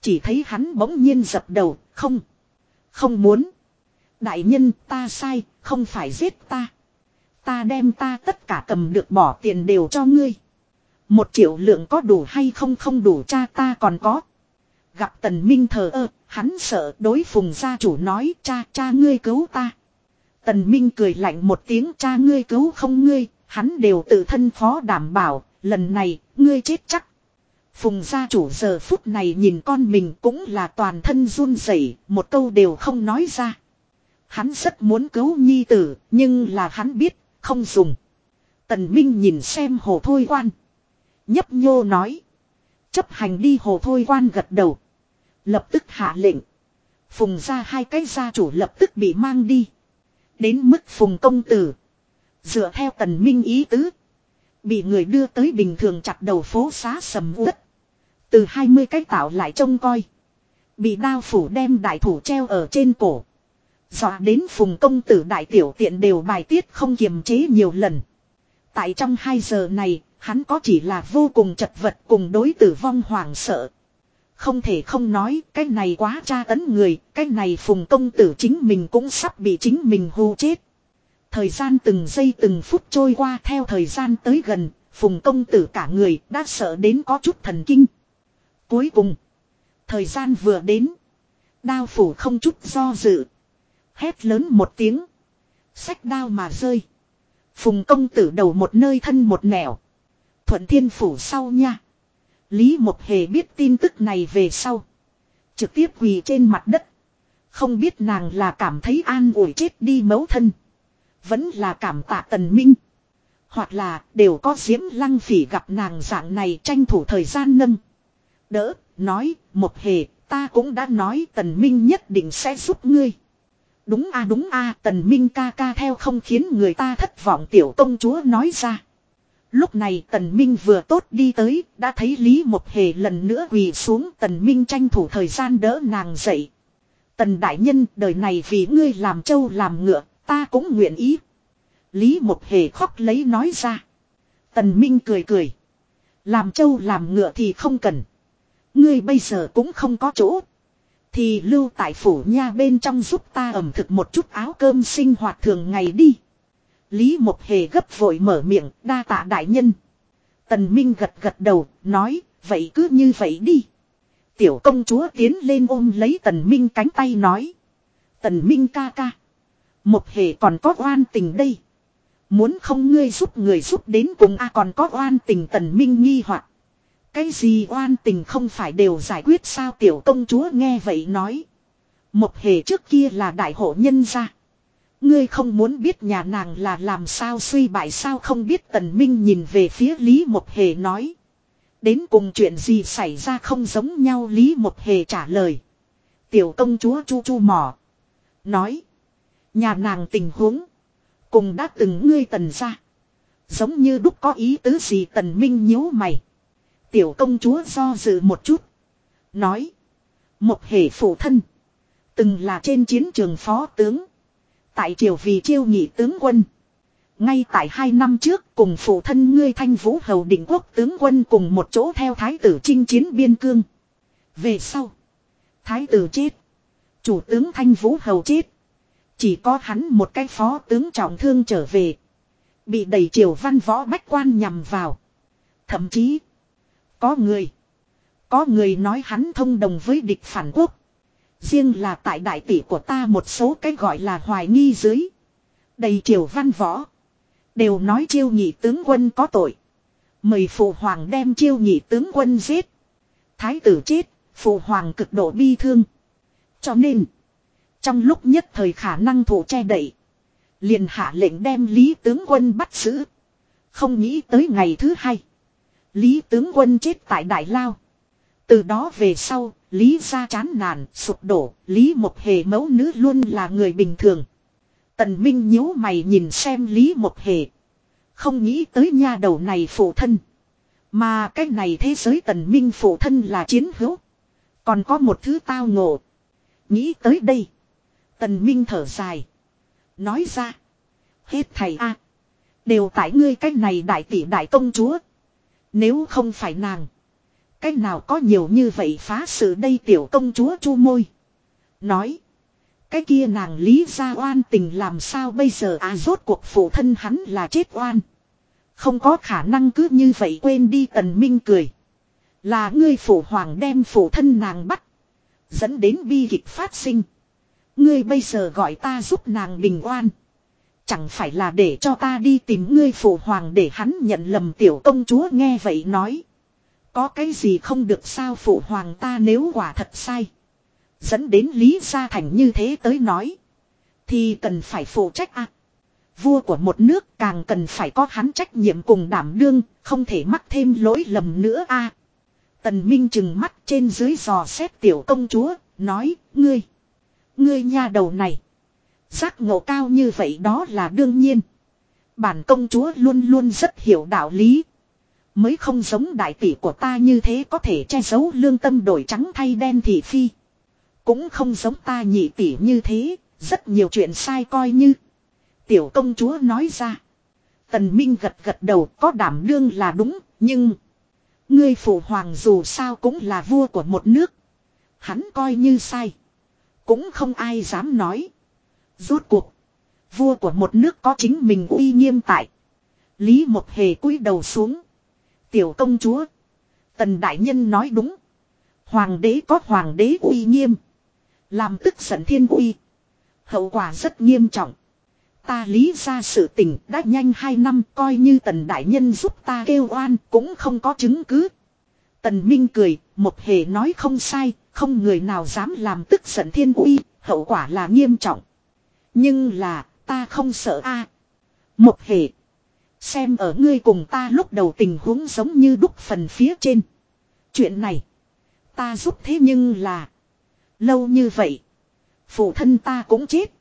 Chỉ thấy hắn bỗng nhiên dập đầu, không. Không muốn. Đại nhân ta sai, không phải giết ta. Ta đem ta tất cả cầm được bỏ tiền đều cho ngươi. Một triệu lượng có đủ hay không không đủ cha ta còn có. Gặp tần minh thờ ơ, hắn sợ đối phùng gia chủ nói cha cha ngươi cứu ta. Tần minh cười lạnh một tiếng cha ngươi cứu không ngươi, hắn đều tự thân phó đảm bảo, lần này, ngươi chết chắc. Phùng gia chủ giờ phút này nhìn con mình cũng là toàn thân run rẩy, một câu đều không nói ra. Hắn rất muốn cứu nhi tử, nhưng là hắn biết, không dùng. Tần Minh nhìn xem hồ thôi quan. Nhấp nhô nói. Chấp hành đi hồ thôi quan gật đầu. Lập tức hạ lệnh. Phùng ra hai cái gia chủ lập tức bị mang đi. Đến mức phùng công tử. Dựa theo tần minh ý tứ. Bị người đưa tới bình thường chặt đầu phố xá sầm uất. Từ 20 cái tạo lại trông coi. Bị đao phủ đem đại thủ treo ở trên cổ. Dọa đến phùng công tử đại tiểu tiện đều bài tiết không kiềm chế nhiều lần. Tại trong 2 giờ này, hắn có chỉ là vô cùng chật vật cùng đối tử vong hoảng sợ. Không thể không nói, cái này quá tra tấn người, cái này phùng công tử chính mình cũng sắp bị chính mình hù chết. Thời gian từng giây từng phút trôi qua theo thời gian tới gần, phùng công tử cả người đã sợ đến có chút thần kinh. Cuối cùng, thời gian vừa đến, đao phủ không chút do dự. Hét lớn một tiếng, sách đao mà rơi. Phùng công tử đầu một nơi thân một nẻo. Thuận thiên phủ sau nha. Lý Mộc Hề biết tin tức này về sau. Trực tiếp quỳ trên mặt đất. Không biết nàng là cảm thấy an ủi chết đi mấu thân. Vẫn là cảm tạ tần minh. Hoặc là đều có diễm lăng phỉ gặp nàng dạng này tranh thủ thời gian nâng. Đỡ, nói, một Hề, ta cũng đã nói tần minh nhất định sẽ giúp ngươi. Đúng a đúng a tần minh ca ca theo không khiến người ta thất vọng tiểu công chúa nói ra. Lúc này tần minh vừa tốt đi tới, đã thấy Lý Mộc Hề lần nữa quỳ xuống tần minh tranh thủ thời gian đỡ nàng dậy. Tần đại nhân đời này vì ngươi làm trâu làm ngựa, ta cũng nguyện ý. Lý Mộc Hề khóc lấy nói ra. Tần minh cười cười. Làm trâu làm ngựa thì không cần. Ngươi bây giờ cũng không có chỗ. Thì lưu tại phủ nha bên trong giúp ta ẩm thực một chút áo cơm sinh hoạt thường ngày đi. Lý Mộc Hề gấp vội mở miệng, đa tạ đại nhân. Tần Minh gật gật đầu, nói, vậy cứ như vậy đi. Tiểu công chúa tiến lên ôm lấy Tần Minh cánh tay nói. Tần Minh ca ca. Mộc Hề còn có oan tình đây. Muốn không ngươi giúp người giúp đến cùng a còn có oan tình Tần Minh nghi hoặc cái gì oan tình không phải đều giải quyết sao tiểu công chúa nghe vậy nói. Một hề trước kia là đại hộ nhân gia. Ngươi không muốn biết nhà nàng là làm sao suy bại sao không biết tần minh nhìn về phía Lý Một Hề nói. Đến cùng chuyện gì xảy ra không giống nhau Lý Một Hề trả lời. Tiểu công chúa chu chu mỏ. Nói. Nhà nàng tình huống. Cùng đã từng ngươi tần ra. Giống như đúc có ý tứ gì tần minh nhíu mày. Tiểu công chúa do dự một chút. Nói. Một hệ phụ thân. Từng là trên chiến trường phó tướng. Tại triều vì chiêu nhị tướng quân. Ngay tại hai năm trước cùng phụ thân ngươi thanh vũ hầu định quốc tướng quân cùng một chỗ theo thái tử chinh chiến biên cương. Về sau. Thái tử chết. Chủ tướng thanh vũ hầu chết. Chỉ có hắn một cái phó tướng trọng thương trở về. Bị đầy triều văn võ bách quan nhằm vào. Thậm chí. Có người. Có người nói hắn thông đồng với địch phản quốc. Riêng là tại đại tỷ của ta một số cái gọi là hoài nghi dưới. Đầy triều văn võ. Đều nói chiêu nhị tướng quân có tội. Mời phụ hoàng đem chiêu nhị tướng quân giết. Thái tử chết, phụ hoàng cực độ bi thương. Cho nên, trong lúc nhất thời khả năng thủ che đậy. Liền hạ lệnh đem lý tướng quân bắt giữ. Không nghĩ tới ngày thứ hai. Lý tướng quân chết tại Đại Lao. Từ đó về sau, Lý gia chán nản, sụp đổ, Lý Mộc hề mẫu nữ luôn là người bình thường. Tần Minh nhíu mày nhìn xem Lý Mộc hề. Không nghĩ tới nha đầu này phụ thân. Mà cái này thế giới tần minh phụ thân là chiến hữu. Còn có một thứ tao ngộ. Nghĩ tới đây. Tần minh thở dài. Nói ra. Hết thầy a Đều tại ngươi cái này đại tỷ đại công chúa. Nếu không phải nàng. Cách nào có nhiều như vậy phá sự đây tiểu công chúa chu môi. Nói. Cái kia nàng lý ra oan tình làm sao bây giờ à rốt cuộc phụ thân hắn là chết oan. Không có khả năng cứ như vậy quên đi tần minh cười. Là ngươi phụ hoàng đem phụ thân nàng bắt. Dẫn đến bi kịch phát sinh. Ngươi bây giờ gọi ta giúp nàng bình oan. Chẳng phải là để cho ta đi tìm ngươi phụ hoàng để hắn nhận lầm tiểu công chúa nghe vậy nói. Có cái gì không được sao phụ hoàng ta nếu quả thật sai. Dẫn đến Lý Gia Thành như thế tới nói. Thì cần phải phụ trách à. Vua của một nước càng cần phải có hắn trách nhiệm cùng đảm đương, không thể mắc thêm lỗi lầm nữa a. Tần Minh chừng mắt trên dưới dò xét tiểu công chúa, nói, ngươi, ngươi nha đầu này. Giác ngộ cao như vậy đó là đương nhiên. Bản công chúa luôn luôn rất hiểu đạo lý. Mới không giống đại tỷ của ta như thế có thể che giấu lương tâm đổi trắng thay đen thị phi. Cũng không giống ta nhị tỷ như thế, rất nhiều chuyện sai coi như. Tiểu công chúa nói ra. Tần Minh gật gật đầu có đảm đương là đúng, nhưng... Ngươi phụ hoàng dù sao cũng là vua của một nước. Hắn coi như sai. Cũng không ai dám nói. Rốt cuộc. Vua của một nước có chính mình uy nghiêm tại. Lý một hề cúi đầu xuống. Tiểu công chúa. Tần đại nhân nói đúng. Hoàng đế có hoàng đế uy nghiêm. Làm tức giận thiên uy. Hậu quả rất nghiêm trọng. Ta lý ra sự tình đã nhanh hai năm coi như tần đại nhân giúp ta kêu oan cũng không có chứng cứ. Tần Minh cười, một hề nói không sai, không người nào dám làm tức giận thiên uy, hậu quả là nghiêm trọng. Nhưng là, ta không sợ a. Một hệ Xem ở ngươi cùng ta lúc đầu tình huống giống như đúc phần phía trên. Chuyện này. Ta giúp thế nhưng là. Lâu như vậy. Phụ thân ta cũng chết.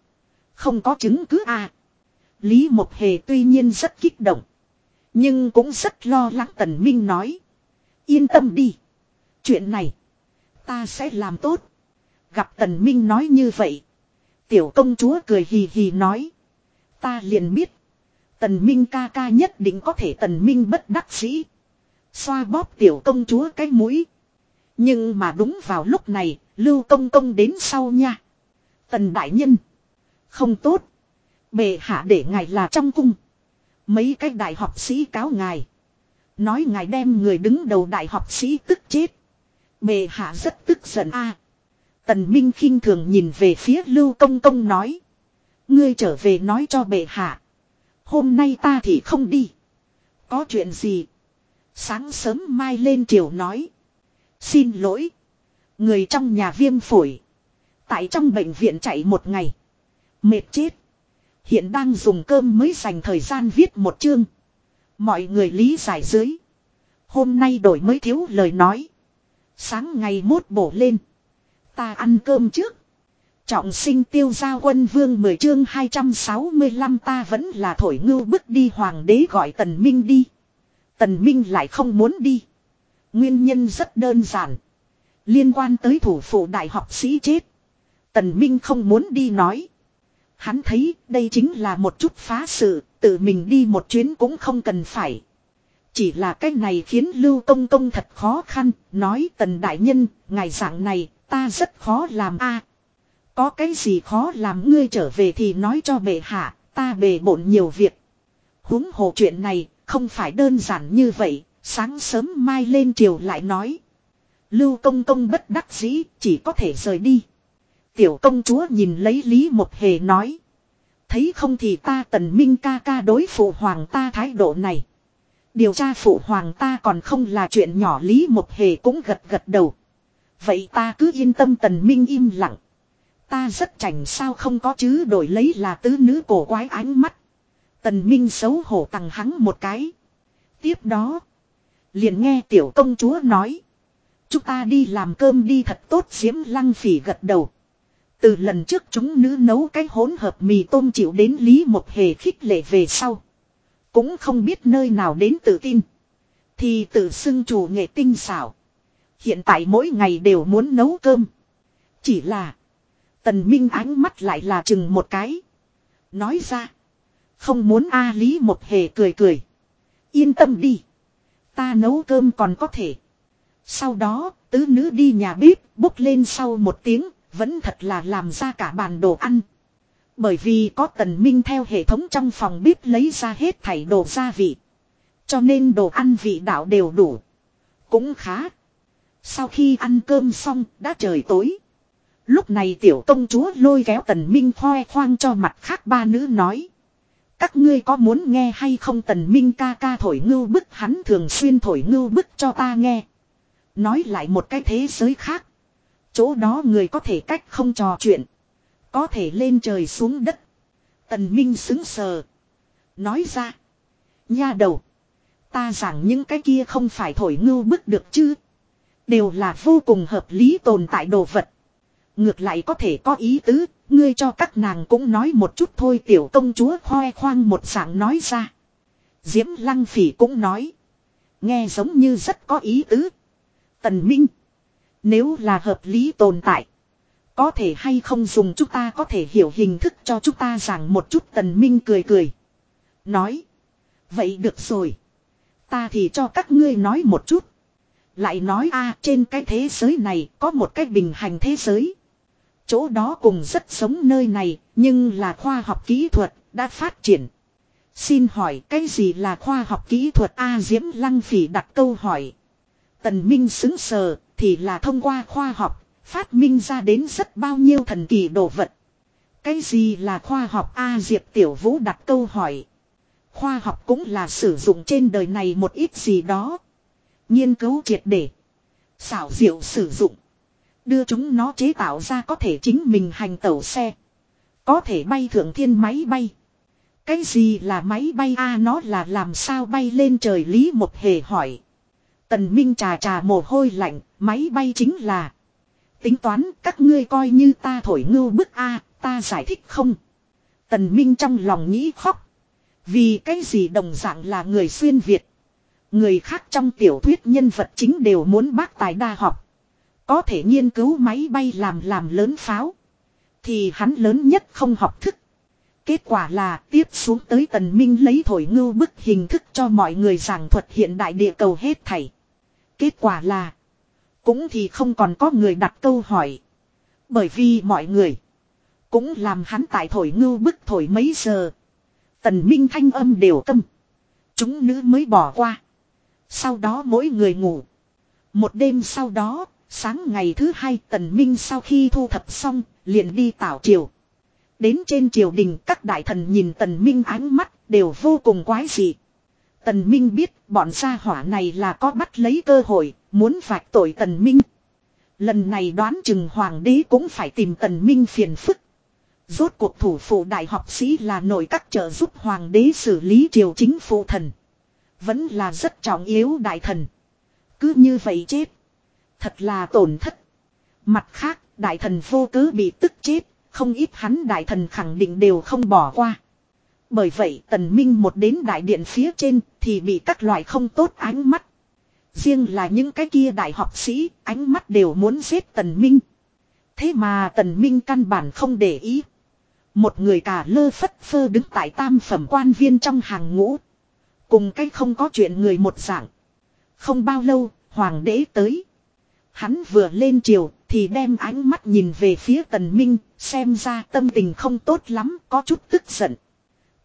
Không có chứng cứ à. Lý Một Hề tuy nhiên rất kích động. Nhưng cũng rất lo lắng Tần Minh nói. Yên tâm đi. Chuyện này. Ta sẽ làm tốt. Gặp Tần Minh nói như vậy. Tiểu công chúa cười hì hì nói. Ta liền biết. Tần Minh ca ca nhất định có thể Tần Minh bất đắc sĩ Xoa bóp tiểu công chúa cái mũi. Nhưng mà đúng vào lúc này, Lưu Công Công đến sau nha. Tần Đại Nhân. Không tốt. Bệ hạ để ngài là trong cung. Mấy cái đại học sĩ cáo ngài. Nói ngài đem người đứng đầu đại học sĩ tức chết. Bệ hạ rất tức giận a. Tần Minh khinh thường nhìn về phía Lưu Công Công nói. Ngươi trở về nói cho bệ hạ. Hôm nay ta thì không đi. Có chuyện gì? Sáng sớm mai lên triều nói. Xin lỗi. Người trong nhà viêm phổi. Tại trong bệnh viện chạy một ngày. Mệt chết. Hiện đang dùng cơm mới dành thời gian viết một chương. Mọi người lý giải dưới. Hôm nay đổi mới thiếu lời nói. Sáng ngày mốt bổ lên. Ta ăn cơm trước. Trọng sinh tiêu gia quân vương 10 chương 265 ta vẫn là thổi ngưu bước đi hoàng đế gọi tần minh đi. Tần minh lại không muốn đi. Nguyên nhân rất đơn giản. Liên quan tới thủ phủ đại học sĩ chết. Tần minh không muốn đi nói. Hắn thấy đây chính là một chút phá sự, tự mình đi một chuyến cũng không cần phải. Chỉ là cái này khiến Lưu Công Công thật khó khăn, nói tần đại nhân, ngày dạng này, ta rất khó làm a. có cái gì khó làm ngươi trở về thì nói cho bệ hạ, ta bề bộn nhiều việc. huống hồ chuyện này, không phải đơn giản như vậy, sáng sớm mai lên triều lại nói. Lưu Công Công bất đắc dĩ, chỉ có thể rời đi. Tiểu công chúa nhìn lấy Lý Một Hề nói. Thấy không thì ta tần minh ca ca đối phụ hoàng ta thái độ này. Điều tra phụ hoàng ta còn không là chuyện nhỏ Lý Một Hề cũng gật gật đầu. Vậy ta cứ yên tâm tần minh im lặng. Ta rất chảnh sao không có chứ đổi lấy là tứ nữ cổ quái ánh mắt. Tần minh xấu hổ tặng hắn một cái. Tiếp đó. Liền nghe tiểu công chúa nói. Chúng ta đi làm cơm đi thật tốt diễm lăng phỉ gật đầu. Từ lần trước chúng nữ nấu cái hỗn hợp mì tôm chịu đến Lý Một Hề khích lệ về sau. Cũng không biết nơi nào đến tự tin. Thì tự xưng chủ nghệ tinh xảo. Hiện tại mỗi ngày đều muốn nấu cơm. Chỉ là. Tần Minh ánh mắt lại là chừng một cái. Nói ra. Không muốn A Lý Một Hề cười cười. Yên tâm đi. Ta nấu cơm còn có thể. Sau đó, tứ nữ đi nhà bếp, bốc lên sau một tiếng, vẫn thật là làm ra cả bàn đồ ăn. Bởi vì có tần minh theo hệ thống trong phòng bếp lấy ra hết thảy đồ gia vị. Cho nên đồ ăn vị đạo đều đủ. Cũng khá. Sau khi ăn cơm xong, đã trời tối. Lúc này tiểu công chúa lôi kéo tần minh khoe khoang cho mặt khác ba nữ nói. Các ngươi có muốn nghe hay không tần minh ca ca thổi ngưu bức, hắn thường xuyên thổi ngưu bức cho ta nghe. Nói lại một cái thế giới khác. Chỗ đó người có thể cách không trò chuyện. Có thể lên trời xuống đất. Tần Minh xứng sờ. Nói ra. Nha đầu. Ta rằng những cái kia không phải thổi ngưu bức được chứ. Đều là vô cùng hợp lý tồn tại đồ vật. Ngược lại có thể có ý tứ. ngươi cho các nàng cũng nói một chút thôi, tiểu công chúa khoe khoang một dạng nói ra. Diễm Lăng Phỉ cũng nói. Nghe giống như rất có ý tứ. Tần Minh. Nếu là hợp lý tồn tại. Có thể hay không dùng chúng ta có thể hiểu hình thức cho chúng ta rằng một chút, Tần Minh cười cười. Nói. Vậy được rồi. Ta thì cho các ngươi nói một chút. Lại nói a trên cái thế giới này có một cái bình hành thế giới. Chỗ đó cùng rất sống nơi này, nhưng là khoa học kỹ thuật, đã phát triển. Xin hỏi cái gì là khoa học kỹ thuật A Diễm Lăng Phỉ đặt câu hỏi. Tần Minh xứng sờ, thì là thông qua khoa học, phát minh ra đến rất bao nhiêu thần kỳ đồ vật. Cái gì là khoa học A Diệp Tiểu Vũ đặt câu hỏi. Khoa học cũng là sử dụng trên đời này một ít gì đó. Nghiên cứu triệt để. Xảo diệu sử dụng. Đưa chúng nó chế tạo ra có thể chính mình hành tẩu xe. Có thể bay thượng thiên máy bay. Cái gì là máy bay a nó là làm sao bay lên trời Lý một hề hỏi. Tần Minh trà trà mồ hôi lạnh, máy bay chính là. Tính toán các ngươi coi như ta thổi ngưu bức a ta giải thích không. Tần Minh trong lòng nghĩ khóc. Vì cái gì đồng dạng là người xuyên Việt. Người khác trong tiểu thuyết nhân vật chính đều muốn bác tài đa học. Có thể nghiên cứu máy bay làm làm lớn pháo. Thì hắn lớn nhất không học thức. Kết quả là tiếp xuống tới tần minh lấy thổi ngưu bức hình thức cho mọi người giảng thuật hiện đại địa cầu hết thảy. Kết quả là, cũng thì không còn có người đặt câu hỏi. Bởi vì mọi người cũng làm hắn tại thổi ngưu bức thổi mấy giờ. Tần minh thanh âm đều tâm. Chúng nữ mới bỏ qua. Sau đó mỗi người ngủ. Một đêm sau đó, sáng ngày thứ hai tần minh sau khi thu thập xong, liền đi tảo triều. Đến trên triều đình các đại thần nhìn tần minh ánh mắt đều vô cùng quái dị. Tần minh biết bọn gia hỏa này là có bắt lấy cơ hội, muốn vạch tội tần minh. Lần này đoán chừng hoàng đế cũng phải tìm tần minh phiền phức. Rốt cuộc thủ phụ đại học sĩ là nội các trợ giúp hoàng đế xử lý triều chính phụ thần. Vẫn là rất trọng yếu đại thần. Cứ như vậy chết. Thật là tổn thất. Mặt khác, đại thần vô cứ bị tức chết, không ít hắn đại thần khẳng định đều không bỏ qua. Bởi vậy tần minh một đến đại điện phía trên thì bị các loại không tốt ánh mắt. Riêng là những cái kia đại học sĩ ánh mắt đều muốn giết tần minh. Thế mà tần minh căn bản không để ý. Một người cả lơ phất phơ đứng tại tam phẩm quan viên trong hàng ngũ. Cùng cách không có chuyện người một dạng. Không bao lâu, hoàng đế tới. Hắn vừa lên triều thì đem ánh mắt nhìn về phía tần minh, xem ra tâm tình không tốt lắm, có chút tức giận.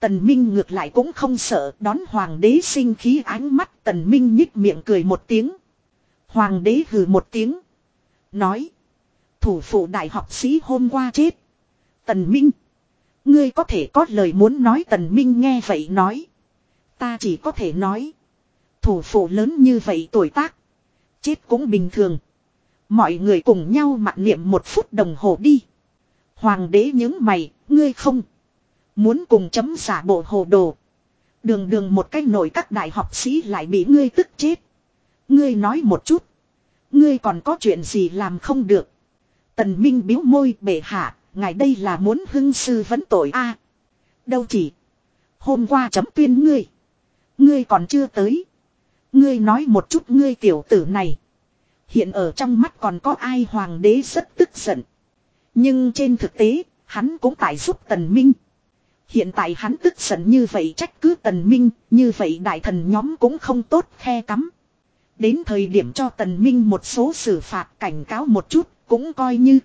Tần Minh ngược lại cũng không sợ đón hoàng đế sinh khí ánh mắt tần Minh nhích miệng cười một tiếng. Hoàng đế hừ một tiếng. Nói. Thủ phụ đại học sĩ hôm qua chết. Tần Minh. Ngươi có thể có lời muốn nói tần Minh nghe vậy nói. Ta chỉ có thể nói. Thủ phủ lớn như vậy tuổi tác. Chết cũng bình thường. Mọi người cùng nhau mặn niệm một phút đồng hồ đi. Hoàng đế những mày, ngươi không. Muốn cùng chấm xả bộ hồ đồ. Đường đường một cách nổi các đại học sĩ lại bị ngươi tức chết. Ngươi nói một chút. Ngươi còn có chuyện gì làm không được. Tần Minh biếu môi bệ hạ, ngài đây là muốn hưng sư vấn tội a Đâu chỉ. Hôm qua chấm tuyên ngươi. Ngươi còn chưa tới. Ngươi nói một chút ngươi tiểu tử này. Hiện ở trong mắt còn có ai hoàng đế rất tức giận. Nhưng trên thực tế, hắn cũng tại giúp tần minh. Hiện tại hắn tức giận như vậy trách cứ tần minh, như vậy đại thần nhóm cũng không tốt khe cắm. Đến thời điểm cho tần minh một số xử phạt cảnh cáo một chút, cũng coi như.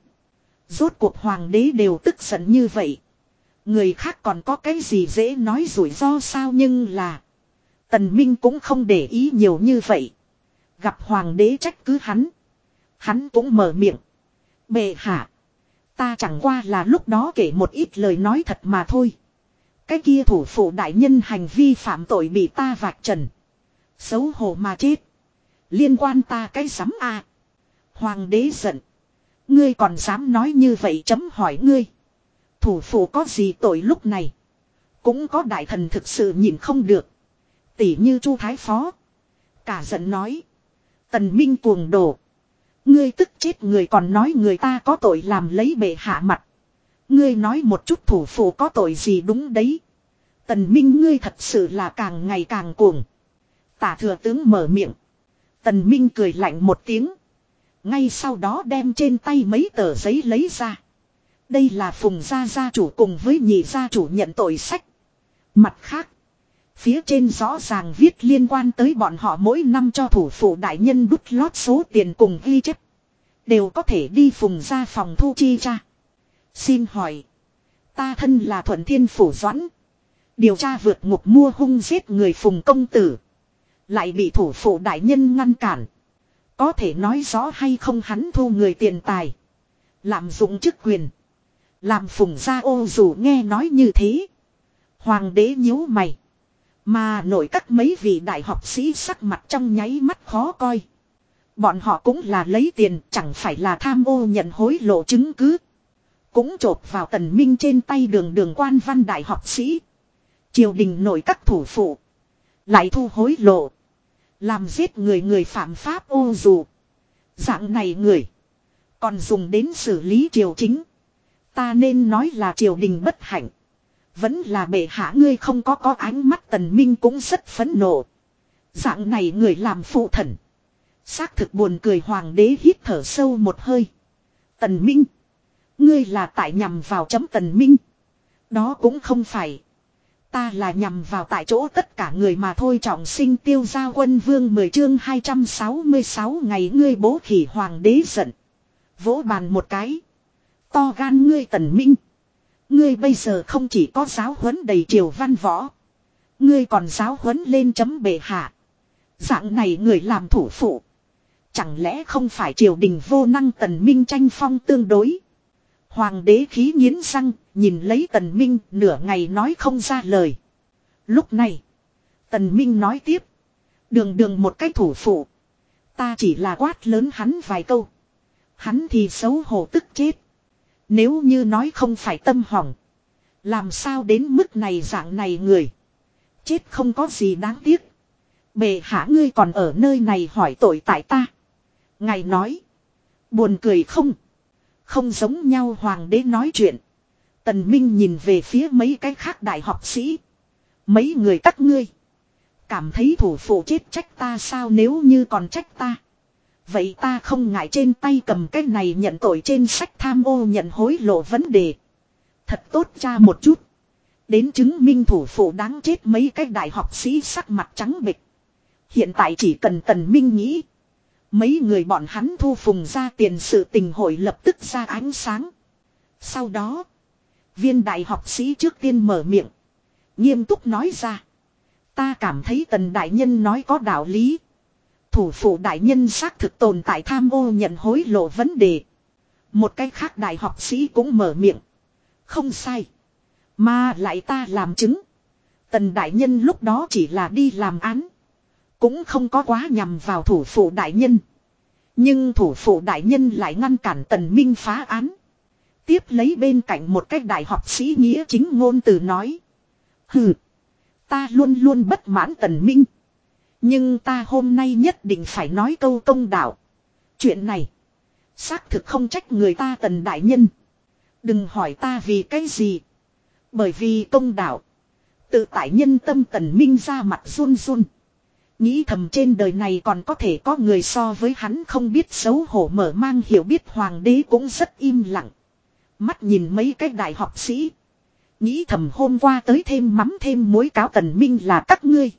Rốt cuộc hoàng đế đều tức giận như vậy. Người khác còn có cái gì dễ nói rủi ro sao nhưng là. Tần Minh cũng không để ý nhiều như vậy. Gặp hoàng đế trách cứ hắn. Hắn cũng mở miệng. Bệ hạ. Ta chẳng qua là lúc đó kể một ít lời nói thật mà thôi. Cái kia thủ phụ đại nhân hành vi phạm tội bị ta vạch trần. Xấu hổ mà chết. Liên quan ta cái sắm a Hoàng đế giận. Ngươi còn dám nói như vậy chấm hỏi ngươi. Thủ phụ có gì tội lúc này. Cũng có đại thần thực sự nhìn không được. Tỷ như chu thái phó. Cả giận nói. Tần Minh cuồng đổ. Ngươi tức chết người còn nói người ta có tội làm lấy bệ hạ mặt. Ngươi nói một chút thủ phủ có tội gì đúng đấy. Tần Minh ngươi thật sự là càng ngày càng cuồng. Tả thừa tướng mở miệng. Tần Minh cười lạnh một tiếng. Ngay sau đó đem trên tay mấy tờ giấy lấy ra. Đây là phùng gia gia chủ cùng với nhị gia chủ nhận tội sách. Mặt khác. Phía trên rõ ràng viết liên quan tới bọn họ mỗi năm cho thủ phụ đại nhân đút lót số tiền cùng ghi chép. Đều có thể đi phùng ra phòng thu chi cha. Xin hỏi. Ta thân là thuận thiên phủ doãn. Điều tra vượt ngục mua hung giết người phùng công tử. Lại bị thủ phụ đại nhân ngăn cản. Có thể nói rõ hay không hắn thu người tiền tài. Lạm dụng chức quyền. Làm phùng gia ô dù nghe nói như thế. Hoàng đế nhíu mày. Mà nội các mấy vị đại học sĩ sắc mặt trong nháy mắt khó coi. Bọn họ cũng là lấy tiền, chẳng phải là tham ô nhận hối lộ chứng cứ. Cũng trộp vào tần minh trên tay đường đường quan văn đại học sĩ. Triều đình nội các thủ phụ. Lại thu hối lộ. Làm giết người người phạm pháp ô dù. Dạng này người. Còn dùng đến xử lý triều chính. Ta nên nói là triều đình bất hạnh. Vẫn là bệ hạ ngươi không có có ánh mắt tần minh cũng rất phẫn nộ. Dạng này người làm phụ thần. Xác thực buồn cười hoàng đế hít thở sâu một hơi. Tần minh. Ngươi là tại nhằm vào chấm tần minh. Đó cũng không phải. Ta là nhằm vào tại chỗ tất cả người mà thôi trọng sinh tiêu gia quân vương 10 chương 266 ngày ngươi bố khỉ hoàng đế giận. Vỗ bàn một cái. To gan ngươi tần minh. Ngươi bây giờ không chỉ có giáo huấn đầy triều văn võ. Ngươi còn giáo huấn lên chấm bệ hạ. Dạng này người làm thủ phụ. Chẳng lẽ không phải triều đình vô năng tần minh tranh phong tương đối. Hoàng đế khí nghiến răng, nhìn lấy tần minh nửa ngày nói không ra lời. Lúc này, tần minh nói tiếp. Đường đường một cách thủ phụ. Ta chỉ là quát lớn hắn vài câu. Hắn thì xấu hổ tức chết. Nếu như nói không phải tâm hỏng. Làm sao đến mức này dạng này người. Chết không có gì đáng tiếc. Bề hạ ngươi còn ở nơi này hỏi tội tại ta. Ngài nói. Buồn cười không. Không giống nhau hoàng đế nói chuyện. Tần Minh nhìn về phía mấy cái khác đại học sĩ. Mấy người các ngươi. Cảm thấy thủ phụ chết trách ta sao nếu như còn trách ta. Vậy ta không ngại trên tay cầm cái này nhận tội trên sách tham ô nhận hối lộ vấn đề. Thật tốt cha một chút. Đến chứng minh thủ phụ đáng chết mấy cái đại học sĩ sắc mặt trắng bịch. Hiện tại chỉ cần tần minh nghĩ. Mấy người bọn hắn thu phùng ra tiền sự tình hội lập tức ra ánh sáng. Sau đó. Viên đại học sĩ trước tiên mở miệng. Nghiêm túc nói ra. Ta cảm thấy tần đại nhân nói có đạo lý. Thủ phụ đại nhân xác thực tồn tại tham ô nhận hối lộ vấn đề. Một cách khác đại học sĩ cũng mở miệng. Không sai. Mà lại ta làm chứng. Tần đại nhân lúc đó chỉ là đi làm án. Cũng không có quá nhằm vào thủ phụ đại nhân. Nhưng thủ phụ đại nhân lại ngăn cản tần minh phá án. Tiếp lấy bên cạnh một cách đại học sĩ nghĩa chính ngôn từ nói. Hừ. Ta luôn luôn bất mãn tần minh. Nhưng ta hôm nay nhất định phải nói câu công đạo. Chuyện này. Xác thực không trách người ta tần đại nhân. Đừng hỏi ta vì cái gì. Bởi vì công đạo. Tự tại nhân tâm tần minh ra mặt run run. Nghĩ thầm trên đời này còn có thể có người so với hắn không biết xấu hổ mở mang hiểu biết hoàng đế cũng rất im lặng. Mắt nhìn mấy cái đại học sĩ. Nghĩ thầm hôm qua tới thêm mắm thêm muối cáo tần minh là các ngươi.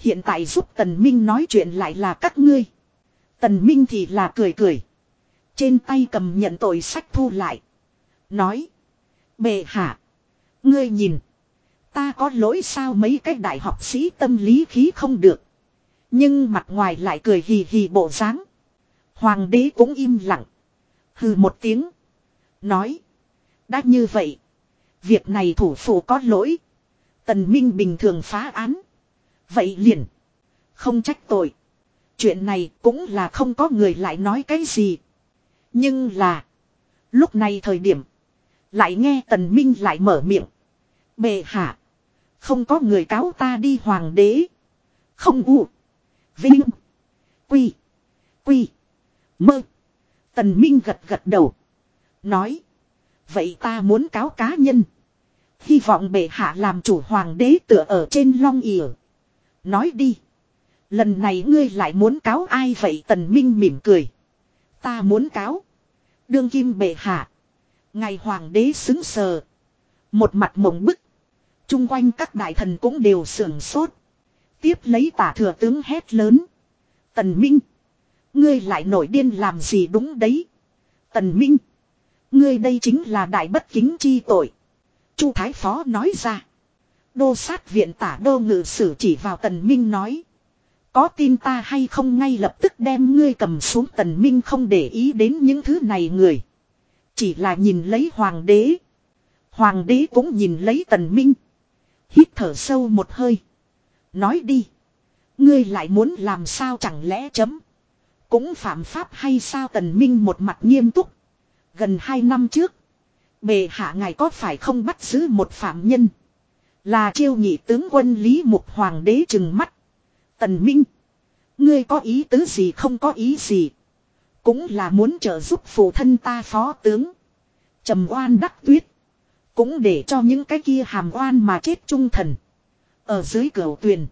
Hiện tại giúp tần minh nói chuyện lại là các ngươi. Tần minh thì là cười cười. Trên tay cầm nhận tội sách thu lại. Nói. Bệ hạ. Ngươi nhìn. Ta có lỗi sao mấy cái đại học sĩ tâm lý khí không được. Nhưng mặt ngoài lại cười hì hì bộ dáng. Hoàng đế cũng im lặng. Hừ một tiếng. Nói. Đã như vậy. Việc này thủ phủ có lỗi. Tần Minh bình thường phá án. Vậy liền. Không trách tội. Chuyện này cũng là không có người lại nói cái gì. Nhưng là. Lúc này thời điểm. Lại nghe tần minh lại mở miệng. Bệ hạ. Không có người cáo ta đi hoàng đế. Không u. Vinh. Quy. Quy. Mơ. Tần minh gật gật đầu. Nói. Vậy ta muốn cáo cá nhân. Hy vọng bệ hạ làm chủ hoàng đế tựa ở trên long ỉa. Nói đi. Lần này ngươi lại muốn cáo ai vậy tần minh mỉm cười. Ta muốn cáo. Đương kim bệ hạ. Ngày hoàng đế xứng sờ. Một mặt mộng bức. Trung quanh các đại thần cũng đều sưởng sốt. Tiếp lấy tả thừa tướng hét lớn. Tần Minh. Ngươi lại nổi điên làm gì đúng đấy. Tần Minh. Ngươi đây chính là đại bất kính chi tội. Chu Thái Phó nói ra. Đô sát viện tả đô ngự sử chỉ vào Tần Minh nói. Có tin ta hay không ngay lập tức đem ngươi cầm xuống Tần Minh không để ý đến những thứ này người. Chỉ là nhìn lấy hoàng đế. Hoàng đế cũng nhìn lấy Tần Minh. Hít thở sâu một hơi. Nói đi. Ngươi lại muốn làm sao chẳng lẽ chấm. Cũng phạm pháp hay sao Tần Minh một mặt nghiêm túc. Gần hai năm trước. Bề hạ ngài có phải không bắt giữ một phạm nhân. Là chiêu nhị tướng quân Lý Mục Hoàng đế trừng mắt. Tần Minh. Ngươi có ý tứ gì không có ý gì. Cũng là muốn trợ giúp phụ thân ta phó tướng. trầm oan đắc tuyết. Cũng để cho những cái kia hàm oan mà chết trung thần. Ở dưới cửa tuyền.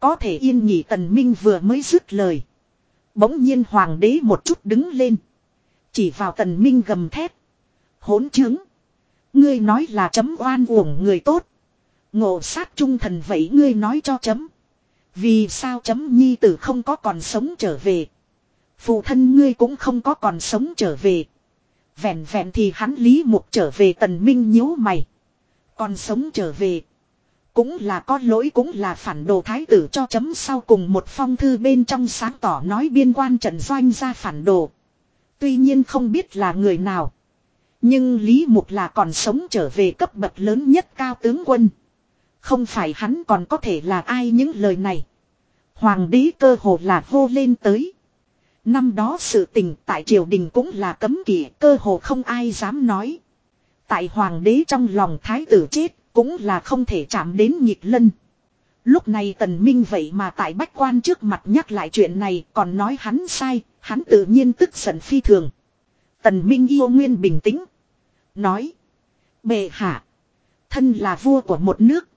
Có thể yên nhị tần minh vừa mới dứt lời. Bỗng nhiên hoàng đế một chút đứng lên. Chỉ vào tần minh gầm thét. Hỗn chứng. Ngươi nói là chấm oan uổng người tốt. Ngộ sát trung thần vậy ngươi nói cho chấm. Vì sao chấm nhi tử không có còn sống trở về. Phụ thân ngươi cũng không có còn sống trở về. Vẹn vẹn thì hắn lý mục trở về tần minh nhíu mày. Còn sống trở về. Cũng là có lỗi cũng là phản đồ thái tử cho chấm sau cùng một phong thư bên trong sáng tỏ nói biên quan trận doanh ra phản đồ. Tuy nhiên không biết là người nào. Nhưng Lý Mục là còn sống trở về cấp bậc lớn nhất cao tướng quân. Không phải hắn còn có thể là ai những lời này. Hoàng đế cơ hồ là hô lên tới. Năm đó sự tình tại triều đình cũng là cấm kỵ cơ hồ không ai dám nói. Tại hoàng đế trong lòng thái tử chết cũng là không thể chạm đến nhịp lân. Lúc này tần minh vậy mà tại bách quan trước mặt nhắc lại chuyện này còn nói hắn sai, hắn tự nhiên tức giận phi thường. Tần minh yêu nguyên bình tĩnh. Nói. Bệ hạ. Thân là vua của một nước.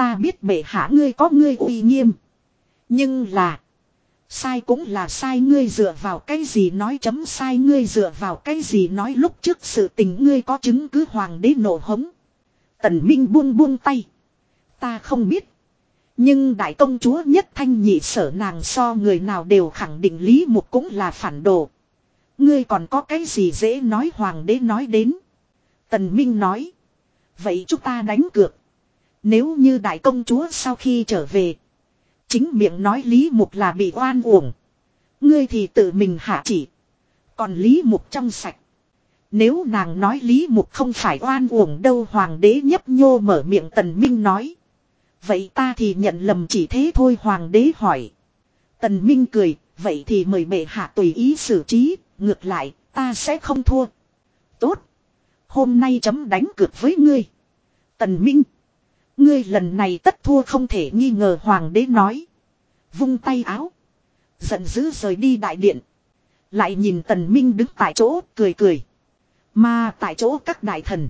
Ta biết bệ hạ ngươi có ngươi uy nghiêm. Nhưng là. Sai cũng là sai ngươi dựa vào cái gì nói chấm sai ngươi dựa vào cái gì nói lúc trước sự tình ngươi có chứng cứ hoàng đế nổ hống. Tần Minh buông buông tay. Ta không biết. Nhưng đại công chúa nhất thanh nhị sở nàng so người nào đều khẳng định Lý Mục cũng là phản đồ. Ngươi còn có cái gì dễ nói hoàng đế nói đến. Tần Minh nói. Vậy chúng ta đánh cược. Nếu như đại công chúa sau khi trở về. Chính miệng nói Lý Mục là bị oan uổng. Ngươi thì tự mình hạ chỉ. Còn Lý Mục trong sạch. Nếu nàng nói Lý Mục không phải oan uổng đâu Hoàng đế nhấp nhô mở miệng Tần Minh nói. Vậy ta thì nhận lầm chỉ thế thôi Hoàng đế hỏi. Tần Minh cười, vậy thì mời bệ hạ tùy ý xử trí, ngược lại, ta sẽ không thua. Tốt. Hôm nay chấm đánh cược với ngươi. Tần Minh. Ngươi lần này tất thua không thể nghi ngờ Hoàng đế nói. Vung tay áo. Giận dữ rời đi đại điện. Lại nhìn Tần Minh đứng tại chỗ, cười cười. Mà tại chỗ các đại thần.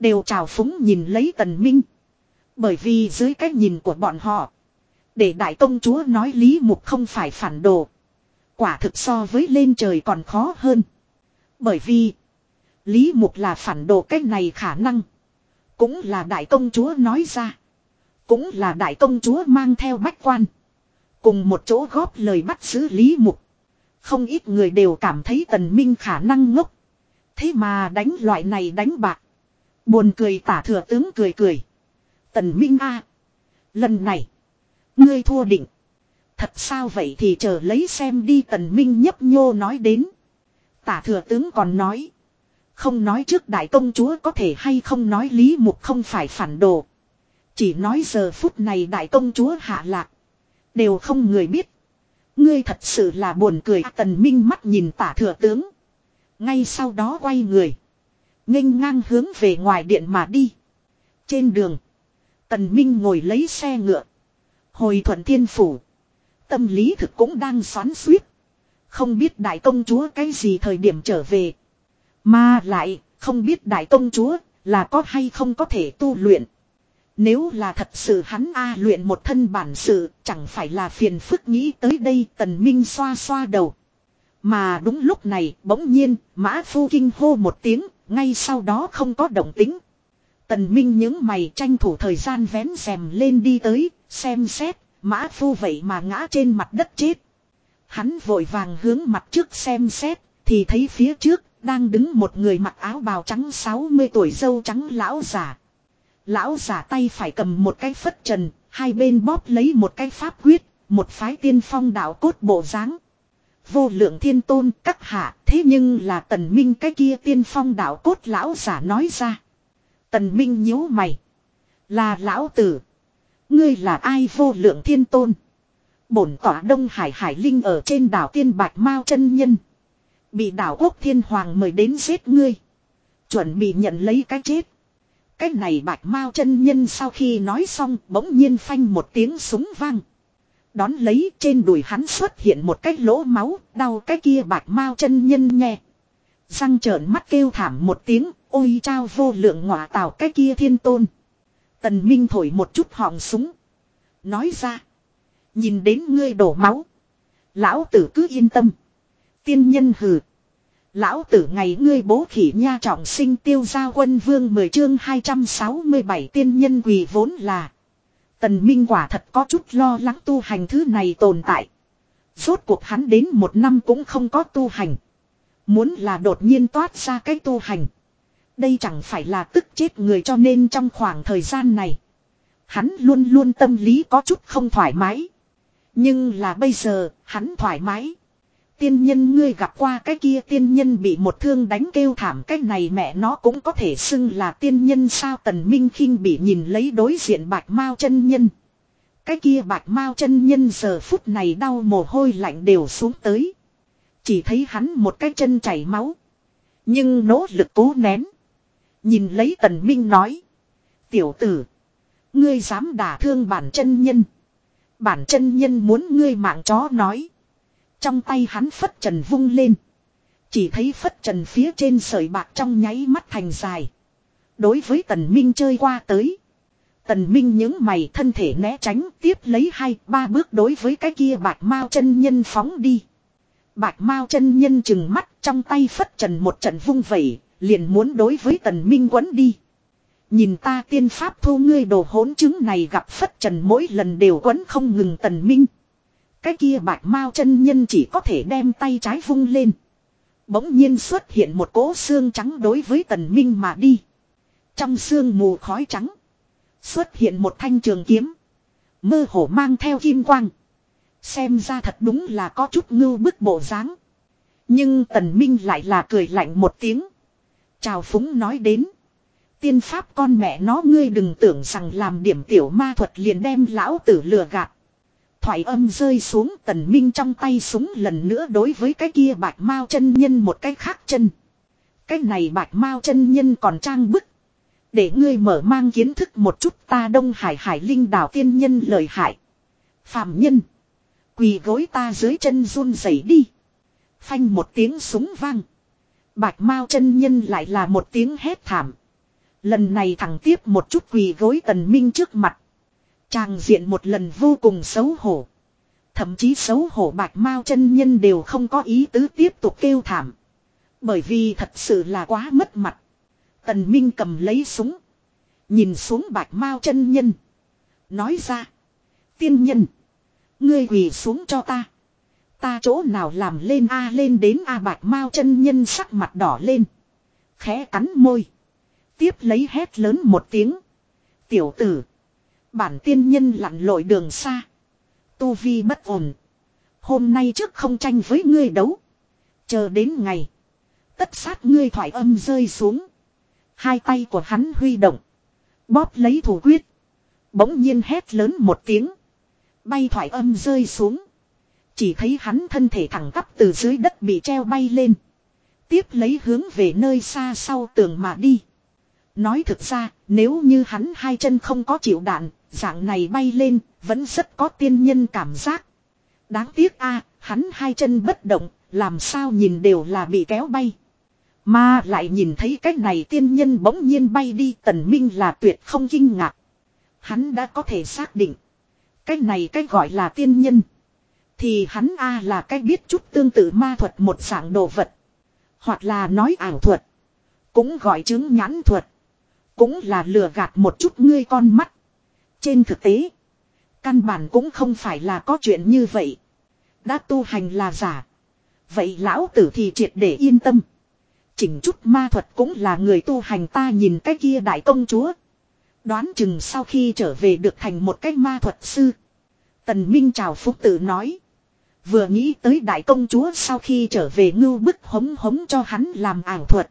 Đều trào phúng nhìn lấy Tần Minh. Bởi vì dưới cái nhìn của bọn họ. Để đại công chúa nói Lý Mục không phải phản đồ. Quả thực so với lên trời còn khó hơn. Bởi vì. Lý Mục là phản đồ cách này khả năng. Cũng là đại công chúa nói ra. Cũng là đại công chúa mang theo bách quan. Cùng một chỗ góp lời bắt giữ Lý Mục. Không ít người đều cảm thấy tần minh khả năng ngốc. Thế mà đánh loại này đánh bạc. Buồn cười tả thừa tướng cười cười. Tần minh a, Lần này. Ngươi thua định. Thật sao vậy thì chờ lấy xem đi tần minh nhấp nhô nói đến. Tả thừa tướng còn nói. Không nói trước đại công chúa có thể hay không nói lý mục không phải phản đồ. Chỉ nói giờ phút này đại công chúa hạ lạc. Đều không người biết. Ngươi thật sự là buồn cười tần minh mắt nhìn tả thừa tướng. Ngay sau đó quay người. nghênh ngang hướng về ngoài điện mà đi. Trên đường. Tần Minh ngồi lấy xe ngựa. Hồi thuận thiên phủ. Tâm lý thực cũng đang xoắn suýt. Không biết đại công chúa cái gì thời điểm trở về. Mà lại, không biết đại công chúa là có hay không có thể tu luyện. Nếu là thật sự hắn A luyện một thân bản sự chẳng phải là phiền phức nghĩ tới đây tần minh xoa xoa đầu. Mà đúng lúc này bỗng nhiên mã phu kinh hô một tiếng ngay sau đó không có động tính. Tần minh những mày tranh thủ thời gian vén rèm lên đi tới xem xét mã phu vậy mà ngã trên mặt đất chết. Hắn vội vàng hướng mặt trước xem xét thì thấy phía trước đang đứng một người mặc áo bào trắng 60 tuổi dâu trắng lão giả. Lão giả tay phải cầm một cái phất trần, hai bên bóp lấy một cái pháp quyết, một phái tiên phong đạo cốt bộ dáng. Vô lượng thiên tôn các hạ, thế nhưng là tần minh cái kia tiên phong đạo cốt lão giả nói ra. Tần minh nhíu mày. Là lão tử. Ngươi là ai vô lượng thiên tôn? Bổn tỏa Đông Hải Hải Linh ở trên đảo Tiên Bạch Mao chân Nhân. Bị đảo quốc thiên hoàng mời đến giết ngươi. Chuẩn bị nhận lấy cái chết. Cái này bạch mao chân nhân sau khi nói xong bỗng nhiên phanh một tiếng súng vang. Đón lấy trên đùi hắn xuất hiện một cái lỗ máu, đau cái kia bạch mao chân nhân nghe. Răng trợn mắt kêu thảm một tiếng, ôi trao vô lượng ngọa tào cái kia thiên tôn. Tần Minh thổi một chút họng súng. Nói ra. Nhìn đến ngươi đổ máu. Lão tử cứ yên tâm. Tiên nhân hừ. Lão tử ngày ngươi bố khỉ nha trọng sinh tiêu gia quân vương 10 chương 267 tiên nhân quỳ vốn là. Tần Minh quả thật có chút lo lắng tu hành thứ này tồn tại. Rốt cuộc hắn đến một năm cũng không có tu hành. Muốn là đột nhiên toát ra cái tu hành. Đây chẳng phải là tức chết người cho nên trong khoảng thời gian này. Hắn luôn luôn tâm lý có chút không thoải mái. Nhưng là bây giờ, hắn thoải mái tiên nhân ngươi gặp qua cái kia tiên nhân bị một thương đánh kêu thảm, cái này mẹ nó cũng có thể xưng là tiên nhân sao tần minh khinh bị nhìn lấy đối diện bạch mao chân nhân. Cái kia bạch mao chân nhân giờ phút này đau mồ hôi lạnh đều xuống tới. Chỉ thấy hắn một cái chân chảy máu. Nhưng nỗ lực cố nén. Nhìn lấy tần minh nói. Tiểu tử. Ngươi dám đả thương bản chân nhân. Bản chân nhân muốn ngươi mạng chó nói. Trong tay hắn phất trần vung lên. Chỉ thấy phất trần phía trên sợi bạc trong nháy mắt thành dài. Đối với tần minh chơi qua tới. Tần minh những mày thân thể né tránh tiếp lấy hai, ba bước đối với cái kia bạc mao chân nhân phóng đi. Bạc mao chân nhân chừng mắt trong tay phất trần một trận vung vẩy, liền muốn đối với tần minh quấn đi. Nhìn ta tiên pháp thu ngươi đồ hỗn chứng này gặp phất trần mỗi lần đều quấn không ngừng tần minh. Cái kia bạch mao chân nhân chỉ có thể đem tay trái vung lên. Bỗng nhiên xuất hiện một cỗ xương trắng đối với tần minh mà đi. Trong xương mù khói trắng. Xuất hiện một thanh trường kiếm. Mơ hổ mang theo kim quang. Xem ra thật đúng là có chút ngưu bức bộ dáng. Nhưng tần minh lại là cười lạnh một tiếng. Chào phúng nói đến. Tiên pháp con mẹ nó ngươi đừng tưởng rằng làm điểm tiểu ma thuật liền đem lão tử lừa gạt. Thoại âm rơi xuống tần minh trong tay súng lần nữa đối với cái kia bạch mao chân nhân một cái khác chân. Cái này bạch mao chân nhân còn trang bức. Để ngươi mở mang kiến thức một chút ta đông hải hải linh đảo tiên nhân lời hại. Phạm nhân. Quỳ gối ta dưới chân run rẩy đi. Phanh một tiếng súng vang. Bạch mao chân nhân lại là một tiếng hét thảm. Lần này thẳng tiếp một chút quỳ gối tần minh trước mặt. Tràng diện một lần vô cùng xấu hổ. Thậm chí xấu hổ bạch mao chân nhân đều không có ý tứ tiếp tục kêu thảm. Bởi vì thật sự là quá mất mặt. Tần Minh cầm lấy súng. Nhìn xuống bạch mao chân nhân. Nói ra. Tiên nhân. Ngươi quỳ xuống cho ta. Ta chỗ nào làm lên A lên đến A bạch mao chân nhân sắc mặt đỏ lên. Khẽ cắn môi. Tiếp lấy hét lớn một tiếng. Tiểu tử. Bản tiên nhân lặn lội đường xa. Tu vi bất ổn. Hôm nay trước không tranh với ngươi đấu. Chờ đến ngày. Tất sát ngươi thoải âm rơi xuống. Hai tay của hắn huy động. Bóp lấy thủ quyết. Bỗng nhiên hét lớn một tiếng. Bay thoải âm rơi xuống. Chỉ thấy hắn thân thể thẳng tắp từ dưới đất bị treo bay lên. Tiếp lấy hướng về nơi xa sau tường mà đi. Nói thực ra, nếu như hắn hai chân không có chịu đạn, dạng này bay lên, vẫn rất có tiên nhân cảm giác. Đáng tiếc a hắn hai chân bất động, làm sao nhìn đều là bị kéo bay. Mà lại nhìn thấy cái này tiên nhân bỗng nhiên bay đi tần minh là tuyệt không kinh ngạc. Hắn đã có thể xác định. Cái này cái gọi là tiên nhân. Thì hắn A là cái biết chút tương tự ma thuật một dạng đồ vật. Hoặc là nói ảo thuật. Cũng gọi chứng nhãn thuật. Cũng là lừa gạt một chút ngươi con mắt. Trên thực tế. Căn bản cũng không phải là có chuyện như vậy. Đã tu hành là giả. Vậy lão tử thì triệt để yên tâm. Chỉnh chút ma thuật cũng là người tu hành ta nhìn cái kia đại công chúa. Đoán chừng sau khi trở về được thành một cái ma thuật sư. Tần Minh chào phúc tử nói. Vừa nghĩ tới đại công chúa sau khi trở về ngưu bức hống hống cho hắn làm ảo thuật.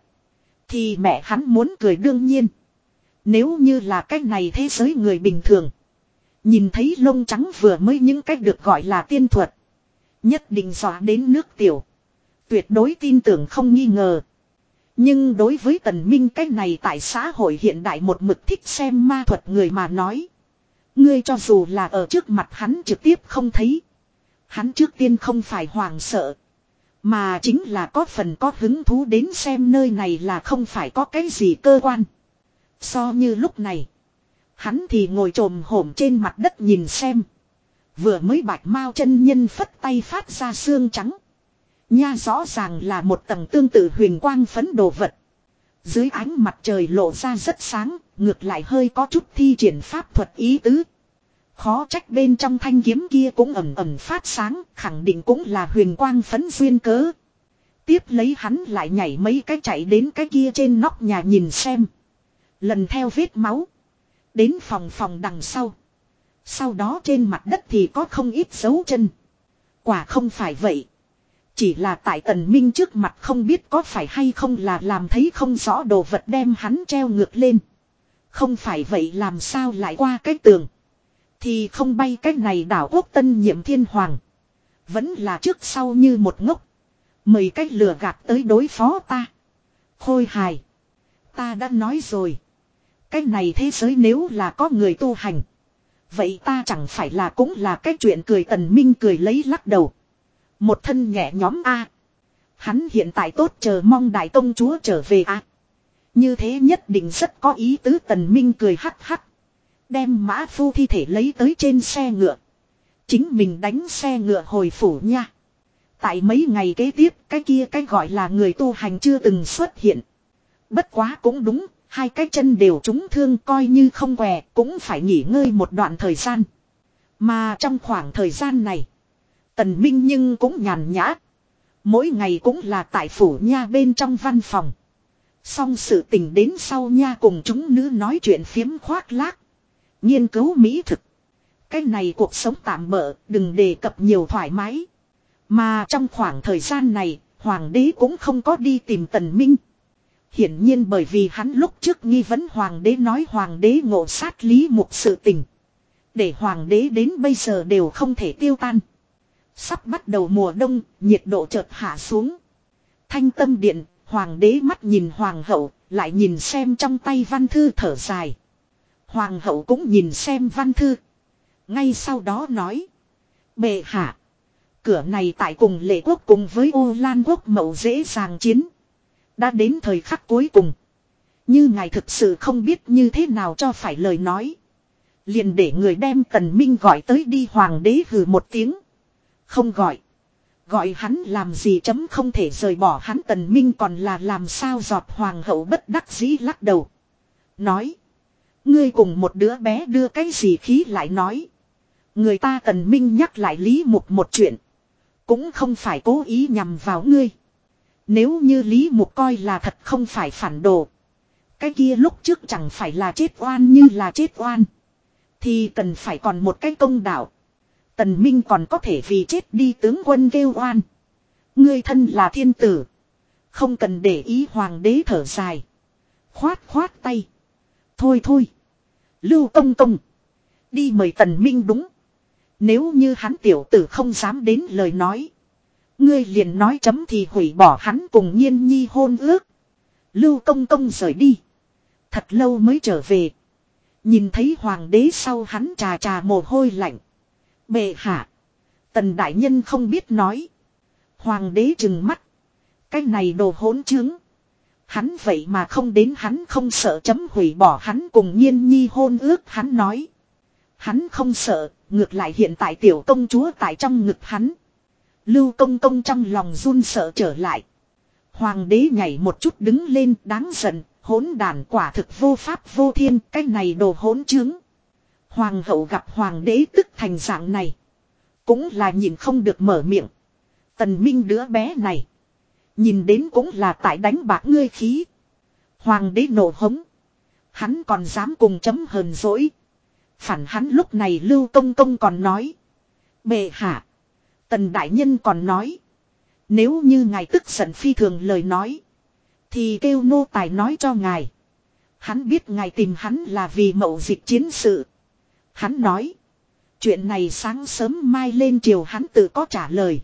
Thì mẹ hắn muốn cười đương nhiên. Nếu như là cách này thế giới người bình thường. Nhìn thấy lông trắng vừa mới những cách được gọi là tiên thuật. Nhất định dọa đến nước tiểu. Tuyệt đối tin tưởng không nghi ngờ. Nhưng đối với tần minh cái này tại xã hội hiện đại một mực thích xem ma thuật người mà nói. Ngươi cho dù là ở trước mặt hắn trực tiếp không thấy. Hắn trước tiên không phải hoàng sợ. Mà chính là có phần có hứng thú đến xem nơi này là không phải có cái gì cơ quan. So như lúc này. Hắn thì ngồi trồm hổm trên mặt đất nhìn xem. Vừa mới bạch mao chân nhân phất tay phát ra xương trắng. Nha rõ ràng là một tầng tương tự huyền quang phấn đồ vật. Dưới ánh mặt trời lộ ra rất sáng, ngược lại hơi có chút thi triển pháp thuật ý tứ. Khó trách bên trong thanh kiếm kia cũng ẩm ẩm phát sáng, khẳng định cũng là huyền quang phấn duyên cớ. Tiếp lấy hắn lại nhảy mấy cái chạy đến cái kia trên nóc nhà nhìn xem. Lần theo vết máu. Đến phòng phòng đằng sau. Sau đó trên mặt đất thì có không ít dấu chân. Quả không phải vậy. Chỉ là tại tần minh trước mặt không biết có phải hay không là làm thấy không rõ đồ vật đem hắn treo ngược lên. Không phải vậy làm sao lại qua cái tường. Thì không bay cái này đảo quốc tân nhiệm thiên hoàng. Vẫn là trước sau như một ngốc. Mời cách lừa gạt tới đối phó ta. Khôi hài. Ta đã nói rồi. Cái này thế giới nếu là có người tu hành. Vậy ta chẳng phải là cũng là cái chuyện cười tần minh cười lấy lắc đầu. Một thân nhẹ nhóm A. Hắn hiện tại tốt chờ mong đại công chúa trở về A. Như thế nhất định rất có ý tứ tần minh cười hắc hắc. Đem mã phu thi thể lấy tới trên xe ngựa. Chính mình đánh xe ngựa hồi phủ nha. Tại mấy ngày kế tiếp cái kia cái gọi là người tu hành chưa từng xuất hiện. Bất quá cũng đúng, hai cái chân đều trúng thương coi như không què cũng phải nghỉ ngơi một đoạn thời gian. Mà trong khoảng thời gian này, Tần Minh nhưng cũng nhàn nhã. Mỗi ngày cũng là tại phủ nha bên trong văn phòng. Xong sự tình đến sau nha cùng chúng nữ nói chuyện phiếm khoác lác. Nghiên cứu mỹ thực. Cái này cuộc sống tạm bỡ, đừng đề cập nhiều thoải mái. Mà trong khoảng thời gian này, hoàng đế cũng không có đi tìm tần minh. Hiển nhiên bởi vì hắn lúc trước nghi vấn hoàng đế nói hoàng đế ngộ sát lý một sự tình. Để hoàng đế đến bây giờ đều không thể tiêu tan. Sắp bắt đầu mùa đông, nhiệt độ chợt hạ xuống. Thanh tâm điện, hoàng đế mắt nhìn hoàng hậu, lại nhìn xem trong tay văn thư thở dài. Hoàng hậu cũng nhìn xem văn thư. Ngay sau đó nói. Bệ hạ. Cửa này tại cùng lệ quốc cùng với ô lan quốc mậu dễ dàng chiến. Đã đến thời khắc cuối cùng. Như ngài thực sự không biết như thế nào cho phải lời nói. Liền để người đem tần minh gọi tới đi hoàng đế hừ một tiếng. Không gọi. Gọi hắn làm gì chấm không thể rời bỏ hắn tần minh còn là làm sao giọt hoàng hậu bất đắc dĩ lắc đầu. Nói. Ngươi cùng một đứa bé đưa cái gì khí lại nói. Người ta tần minh nhắc lại Lý Mục một chuyện. Cũng không phải cố ý nhằm vào ngươi. Nếu như Lý Mục coi là thật không phải phản đồ. Cái kia lúc trước chẳng phải là chết oan như là chết oan. Thì cần phải còn một cái công đạo. Tần Minh còn có thể vì chết đi tướng quân kêu oan. Ngươi thân là thiên tử. Không cần để ý hoàng đế thở dài. Khoát khoát tay. Thôi thôi. Lưu công công. Đi mời tần minh đúng. Nếu như hắn tiểu tử không dám đến lời nói. Ngươi liền nói chấm thì hủy bỏ hắn cùng nhiên nhi hôn ước. Lưu công công rời đi. Thật lâu mới trở về. Nhìn thấy hoàng đế sau hắn trà trà mồ hôi lạnh. Bệ hạ. Tần đại nhân không biết nói. Hoàng đế trừng mắt. Cái này đồ hỗn trướng. Hắn vậy mà không đến hắn không sợ chấm hủy bỏ hắn cùng nhiên nhi hôn ước hắn nói. Hắn không sợ, ngược lại hiện tại tiểu công chúa tại trong ngực hắn. Lưu công công trong lòng run sợ trở lại. Hoàng đế nhảy một chút đứng lên đáng giận, hỗn đàn quả thực vô pháp vô thiên, cái này đồ hỗn chứng. Hoàng hậu gặp hoàng đế tức thành dạng này. Cũng là nhìn không được mở miệng. Tần Minh đứa bé này. Nhìn đến cũng là tại đánh bạc ngươi khí. Hoàng đế nổ hống. Hắn còn dám cùng chấm hờn dỗi. Phản hắn lúc này Lưu Công Công còn nói. Bệ hạ. Tần Đại Nhân còn nói. Nếu như ngài tức giận phi thường lời nói. Thì kêu nô tài nói cho ngài. Hắn biết ngài tìm hắn là vì mậu dịch chiến sự. Hắn nói. Chuyện này sáng sớm mai lên chiều hắn tự có trả lời.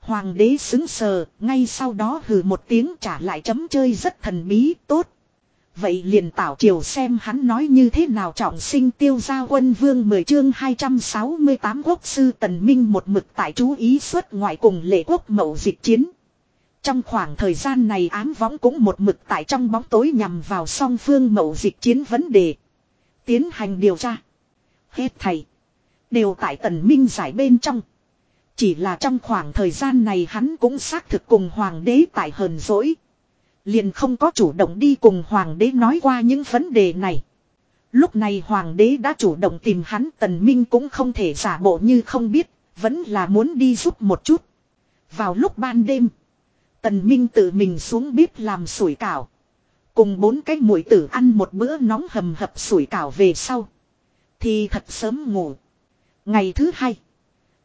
Hoàng đế xứng sờ, ngay sau đó hừ một tiếng trả lại chấm chơi rất thần bí, tốt. Vậy liền tảo triều xem hắn nói như thế nào trọng sinh tiêu gia quân vương 10 chương 268 quốc sư tần minh một mực tại chú ý xuất ngoại cùng lệ quốc mậu dịch chiến. Trong khoảng thời gian này ám võng cũng một mực tại trong bóng tối nhằm vào song phương mậu dịch chiến vấn đề. Tiến hành điều tra. Hết thầy. Đều tại tần minh giải bên trong. Chỉ là trong khoảng thời gian này hắn cũng xác thực cùng hoàng đế tại hờn dỗi. Liền không có chủ động đi cùng hoàng đế nói qua những vấn đề này. Lúc này hoàng đế đã chủ động tìm hắn tần minh cũng không thể giả bộ như không biết, vẫn là muốn đi giúp một chút. Vào lúc ban đêm, tần minh tự mình xuống bếp làm sủi cảo. Cùng bốn cái mũi tử ăn một bữa nóng hầm hập sủi cảo về sau. Thì thật sớm ngủ. Ngày thứ hai.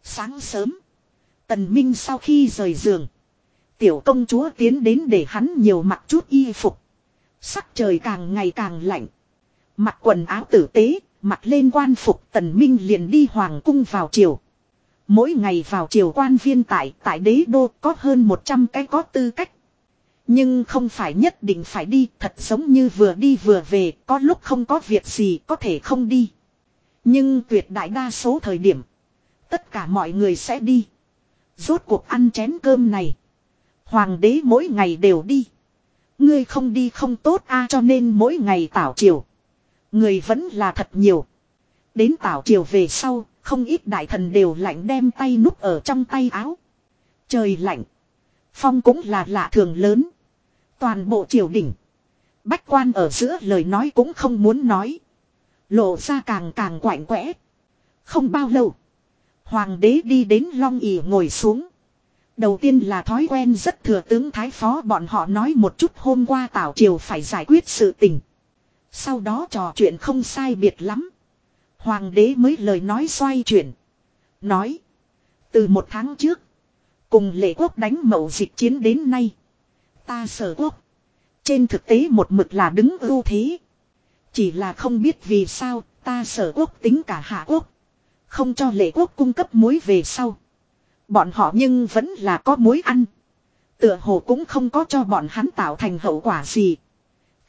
Sáng sớm. Tần Minh sau khi rời giường. Tiểu công chúa tiến đến để hắn nhiều mặc chút y phục. Sắc trời càng ngày càng lạnh. Mặc quần áo tử tế, mặc lên quan phục tần minh liền đi hoàng cung vào chiều. Mỗi ngày vào chiều quan viên tại tại đế đô có hơn 100 cái có tư cách. Nhưng không phải nhất định phải đi thật giống như vừa đi vừa về có lúc không có việc gì có thể không đi. Nhưng tuyệt đại đa số thời điểm tất cả mọi người sẽ đi. Rốt cuộc ăn chén cơm này. Hoàng đế mỗi ngày đều đi. Ngươi không đi không tốt a cho nên mỗi ngày tảo triều. Người vẫn là thật nhiều. Đến tảo triều về sau, không ít đại thần đều lạnh đem tay núp ở trong tay áo. Trời lạnh. Phong cũng là lạ thường lớn. Toàn bộ triều đỉnh. Bách quan ở giữa lời nói cũng không muốn nói. Lộ ra càng càng quạnh quẽ. Không bao lâu. Hoàng đế đi đến long ỉ ngồi xuống. Đầu tiên là thói quen rất thừa tướng thái phó bọn họ nói một chút hôm qua tảo triều phải giải quyết sự tình. Sau đó trò chuyện không sai biệt lắm. Hoàng đế mới lời nói xoay chuyển. Nói. Từ một tháng trước. Cùng lệ quốc đánh mậu dịch chiến đến nay. Ta sở quốc. Trên thực tế một mực là đứng ưu thế. Chỉ là không biết vì sao, ta sở quốc tính cả hạ quốc. Không cho lệ quốc cung cấp muối về sau. Bọn họ nhưng vẫn là có muối ăn. Tựa hồ cũng không có cho bọn hắn tạo thành hậu quả gì.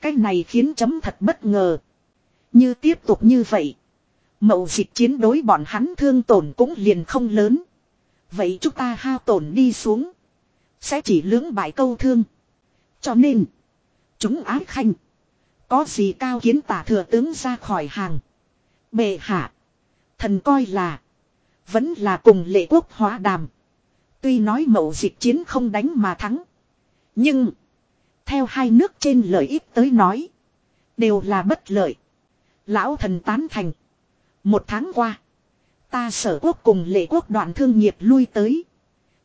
Cái này khiến chấm thật bất ngờ. Như tiếp tục như vậy. Mậu dịch chiến đối bọn hắn thương tổn cũng liền không lớn. Vậy chúng ta hao tổn đi xuống. Sẽ chỉ lưỡng bại câu thương. Cho nên. Chúng ái khanh. Có gì cao kiến tả thừa tướng ra khỏi hàng. Bệ hạ. Thần coi là. Vẫn là cùng lệ quốc hóa đàm. Tuy nói mậu dịch chiến không đánh mà thắng. Nhưng. Theo hai nước trên lợi ích tới nói. Đều là bất lợi. Lão thần tán thành. Một tháng qua. Ta sở quốc cùng lệ quốc đoạn thương nghiệp lui tới.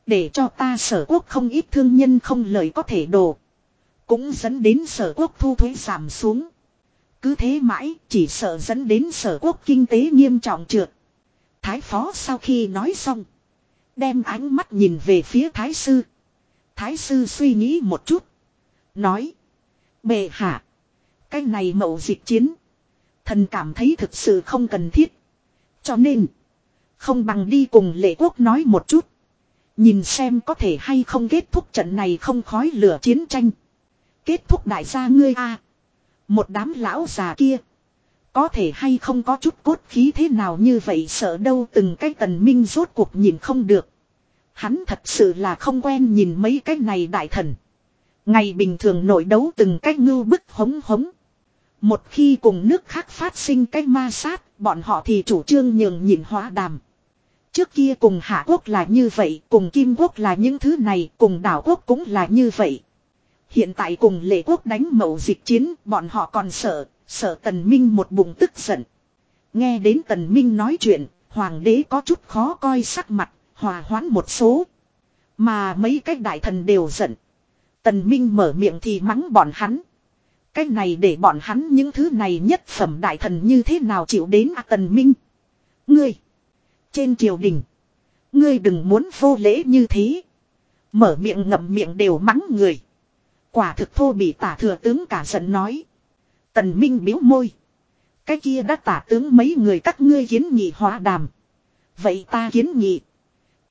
Để cho ta sở quốc không ít thương nhân không lời có thể đổ. Cũng dẫn đến sở quốc thu thuế giảm xuống. Cứ thế mãi, chỉ sợ dẫn đến sở quốc kinh tế nghiêm trọng trượt. Thái phó sau khi nói xong. Đem ánh mắt nhìn về phía thái sư. Thái sư suy nghĩ một chút. Nói. Bệ hạ. Cái này mậu dịch chiến. Thần cảm thấy thực sự không cần thiết. Cho nên. Không bằng đi cùng lệ quốc nói một chút. Nhìn xem có thể hay không kết thúc trận này không khói lửa chiến tranh. Kết thúc đại gia ngươi a Một đám lão già kia. Có thể hay không có chút cốt khí thế nào như vậy sợ đâu từng cái tần minh rốt cuộc nhìn không được. Hắn thật sự là không quen nhìn mấy cái này đại thần. Ngày bình thường nội đấu từng cách ngưu bức hống hống. Một khi cùng nước khác phát sinh cái ma sát, bọn họ thì chủ trương nhường nhịn hóa đàm. Trước kia cùng Hạ Quốc là như vậy, cùng Kim Quốc là những thứ này, cùng Đảo Quốc cũng là như vậy. Hiện tại cùng Lệ Quốc đánh mậu dịch chiến, bọn họ còn sợ, sợ Tần Minh một bụng tức giận. Nghe đến Tần Minh nói chuyện, Hoàng đế có chút khó coi sắc mặt, hòa hoãn một số. Mà mấy cái đại thần đều giận. Tần Minh mở miệng thì mắng bọn hắn. Cái này để bọn hắn những thứ này nhất phẩm đại thần như thế nào chịu đến à Tần Minh. Ngươi. Trên triều đình. Ngươi đừng muốn vô lễ như thế. Mở miệng ngậm miệng đều mắng người. Quả thực thô bị tả thừa tướng cả giận nói. Tần Minh biếu môi. Cái kia đã tả tướng mấy người các ngươi kiến nghị hóa đàm. Vậy ta kiến nghị.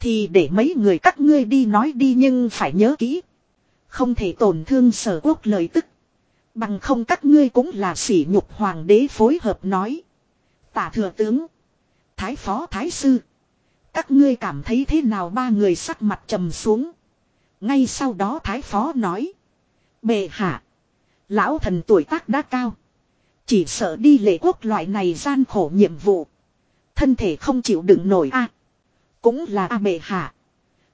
Thì để mấy người các ngươi đi nói đi nhưng phải nhớ kỹ. Không thể tổn thương sở quốc lời tức. Bằng không các ngươi cũng là sỉ nhục hoàng đế phối hợp nói. Tả thừa tướng. Thái phó, thái sư. Các ngươi cảm thấy thế nào ba người sắc mặt trầm xuống. Ngay sau đó thái phó nói. Bệ hạ. Lão thần tuổi tác đã cao. Chỉ sợ đi lệ quốc loại này gian khổ nhiệm vụ. Thân thể không chịu đựng nổi a Cũng là a bệ hạ.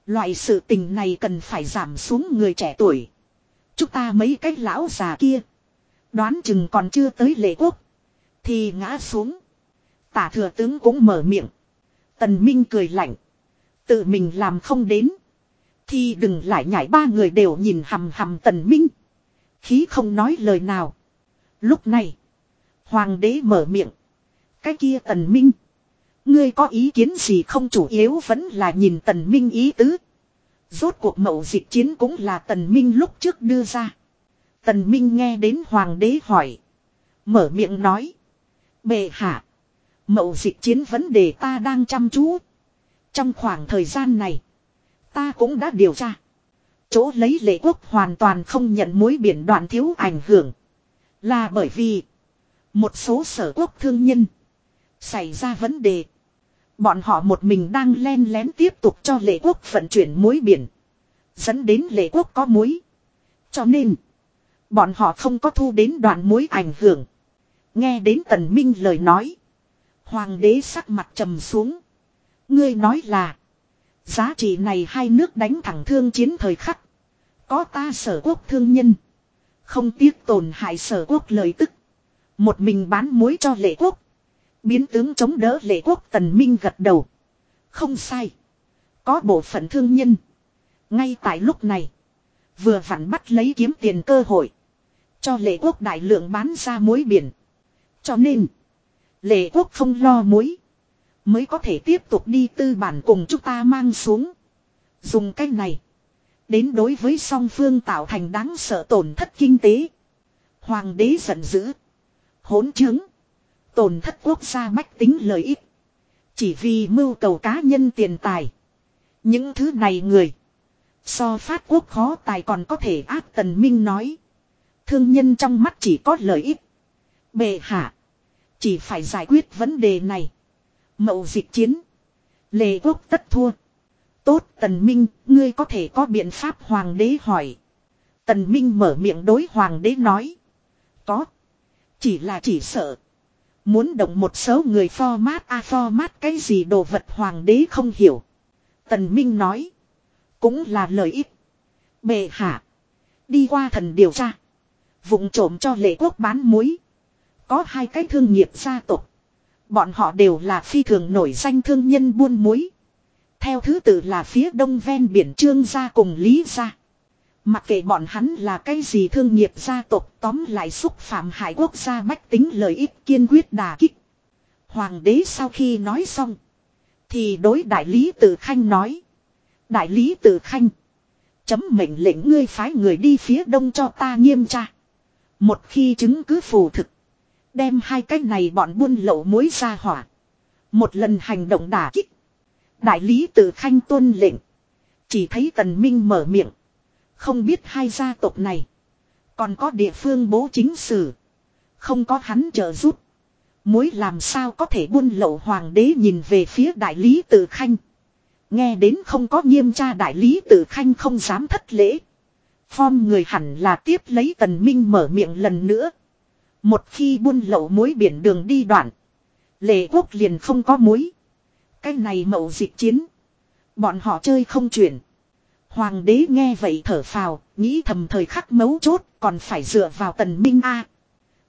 Loại sự tình này cần phải giảm xuống người trẻ tuổi. Chúng ta mấy cái lão già kia. Đoán chừng còn chưa tới lệ quốc. Thì ngã xuống. Tả thừa tướng cũng mở miệng. Tần Minh cười lạnh. Tự mình làm không đến. Thì đừng lại nhảy ba người đều nhìn hầm hầm Tần Minh. Khí không nói lời nào. Lúc này. Hoàng đế mở miệng. Cái kia Tần Minh. Ngươi có ý kiến gì không chủ yếu vẫn là nhìn Tần Minh ý tứ. Rốt cuộc mậu dịch chiến cũng là Tần Minh lúc trước đưa ra. Tần Minh nghe đến Hoàng đế hỏi. Mở miệng nói. Bệ hạ. Mậu dịch chiến vấn đề ta đang chăm chú. Trong khoảng thời gian này. Ta cũng đã điều tra. Chỗ lấy lệ quốc hoàn toàn không nhận mối biển đoạn thiếu ảnh hưởng. Là bởi vì. Một số sở quốc thương nhân. Xảy ra vấn đề. Bọn họ một mình đang len lén tiếp tục cho lệ quốc vận chuyển muối biển. Dẫn đến lệ quốc có muối. Cho nên. Bọn họ không có thu đến đoạn muối ảnh hưởng. Nghe đến tần minh lời nói. Hoàng đế sắc mặt trầm xuống. Ngươi nói là. Giá trị này hai nước đánh thẳng thương chiến thời khắc. Có ta sở quốc thương nhân. Không tiếc tổn hại sở quốc lời tức. Một mình bán muối cho lệ quốc. Biến tướng chống đỡ lệ quốc tần minh gật đầu. Không sai. Có bộ phận thương nhân. Ngay tại lúc này. Vừa vặn bắt lấy kiếm tiền cơ hội. Cho lệ quốc đại lượng bán ra muối biển. Cho nên. Lệ quốc không lo muối. Mới có thể tiếp tục đi tư bản cùng chúng ta mang xuống. Dùng cách này. Đến đối với song phương tạo thành đáng sợ tổn thất kinh tế. Hoàng đế giận dữ. Hỗn chứng. Tổn thất quốc gia bách tính lợi ích. Chỉ vì mưu cầu cá nhân tiền tài. Những thứ này người. So phát quốc khó tài còn có thể ác tần minh nói. Thương nhân trong mắt chỉ có lợi ích. Bệ hạ. Chỉ phải giải quyết vấn đề này. Mậu dịch chiến. Lệ quốc tất thua. Tốt tần minh, ngươi có thể có biện pháp hoàng đế hỏi. Tần minh mở miệng đối hoàng đế nói. Có. Chỉ là chỉ sợ. Muốn động một số người format a à format cái gì đồ vật hoàng đế không hiểu. Tần Minh nói. Cũng là lời ít. Bệ hạ. Đi qua thần điều tra. Vụng trộm cho lệ quốc bán muối. Có hai cái thương nghiệp gia tộc. Bọn họ đều là phi thường nổi danh thương nhân buôn muối. Theo thứ tự là phía đông ven biển Trương gia cùng Lý gia. Mặc kệ bọn hắn là cái gì thương nghiệp gia tộc, tóm lại xúc phạm hải quốc gia bách tính lợi ích kiên quyết đà kích. Hoàng đế sau khi nói xong. Thì đối đại lý tử khanh nói. Đại lý tử khanh. Chấm mệnh lệnh ngươi phái người đi phía đông cho ta nghiêm tra. Một khi chứng cứ phù thực. Đem hai cái này bọn buôn lậu mối ra hỏa. Một lần hành động đả kích. Đại lý tự khanh tuân lệnh. Chỉ thấy tần minh mở miệng. Không biết hai gia tộc này. Còn có địa phương bố chính sử. Không có hắn trợ giúp. Mối làm sao có thể buôn lậu hoàng đế nhìn về phía đại lý tự khanh. Nghe đến không có nghiêm tra đại lý tự khanh không dám thất lễ. Form người hẳn là tiếp lấy tần minh mở miệng lần nữa. Một khi buôn lậu muối biển đường đi đoạn. Lệ quốc liền không có muối. Cái này mậu dịch chiến. Bọn họ chơi không chuyển. Hoàng đế nghe vậy thở phào, nghĩ thầm thời khắc mấu chốt còn phải dựa vào tần minh a.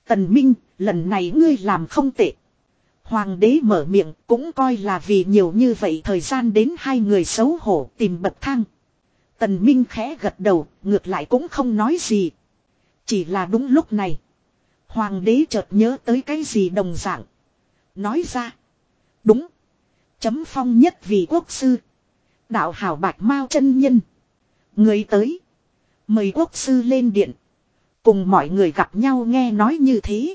Tần minh, lần này ngươi làm không tệ. Hoàng đế mở miệng cũng coi là vì nhiều như vậy thời gian đến hai người xấu hổ tìm bậc thang. Tần Minh khẽ gật đầu, ngược lại cũng không nói gì. Chỉ là đúng lúc này. Hoàng đế chợt nhớ tới cái gì đồng dạng. Nói ra. Đúng. Chấm phong nhất vì quốc sư. Đạo hảo bạch mao chân nhân. Người tới. Mời quốc sư lên điện. Cùng mọi người gặp nhau nghe nói như thế.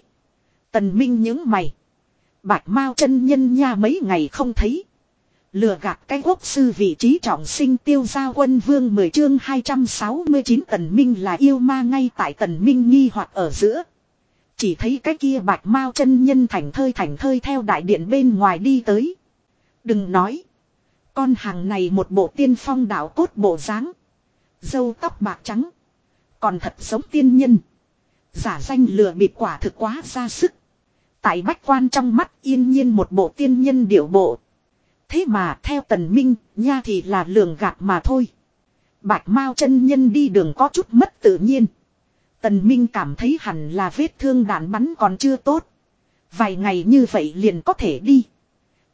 Tần Minh những mày. Bạch Mao chân nhân nha mấy ngày không thấy. Lừa gạt cái quốc sư vị trí trọng sinh tiêu gia quân vương 10 chương 269 tần minh là yêu ma ngay tại tần minh nghi hoặc ở giữa. Chỉ thấy cái kia bạch mao chân nhân thành thơi thành thơi theo đại điện bên ngoài đi tới. Đừng nói. Con hàng này một bộ tiên phong đạo cốt bộ dáng Dâu tóc bạc trắng. Còn thật giống tiên nhân. Giả danh lừa bịp quả thực quá ra sức. Tại bách quan trong mắt yên nhiên một bộ tiên nhân điệu bộ. Thế mà theo tần minh, nha thì là lường gạt mà thôi. Bạch Mao chân nhân đi đường có chút mất tự nhiên. Tần Minh cảm thấy hẳn là vết thương đạn bắn còn chưa tốt. Vài ngày như vậy liền có thể đi.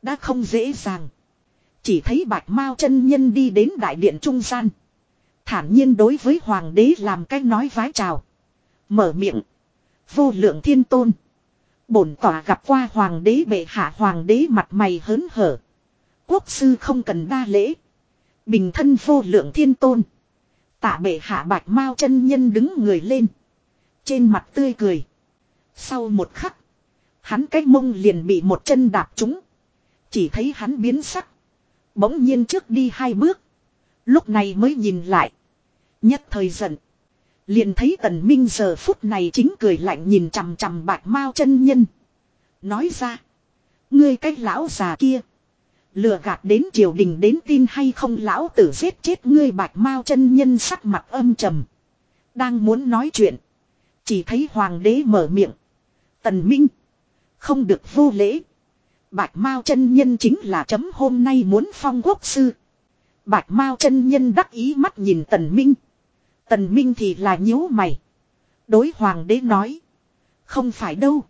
Đã không dễ dàng. Chỉ thấy Bạch Mao chân nhân đi đến đại điện trung gian. Thản nhiên đối với hoàng đế làm cách nói vái chào. Mở miệng. Vô lượng thiên tôn. Bổn tỏa gặp qua hoàng đế bệ hạ hoàng đế mặt mày hớn hở. Quốc sư không cần đa lễ. Bình thân vô lượng thiên tôn. Tạ bệ hạ bạch mao chân nhân đứng người lên. Trên mặt tươi cười. Sau một khắc. Hắn cái mông liền bị một chân đạp trúng. Chỉ thấy hắn biến sắc. Bỗng nhiên trước đi hai bước. Lúc này mới nhìn lại. Nhất thời giận. Liền thấy tần minh giờ phút này chính cười lạnh nhìn chằm chằm bạch mao chân nhân. Nói ra. Ngươi cái lão già kia. Lừa gạt đến triều đình đến tin hay không lão tử giết chết ngươi bạch mao chân nhân sắc mặt âm trầm. Đang muốn nói chuyện. Chỉ thấy hoàng đế mở miệng. Tần Minh. Không được vô lễ. Bạch mao chân nhân chính là chấm hôm nay muốn phong quốc sư. Bạch mao chân nhân đắc ý mắt nhìn tần Minh. Tần Minh thì là nhíu mày. Đối hoàng đế nói. Không phải đâu.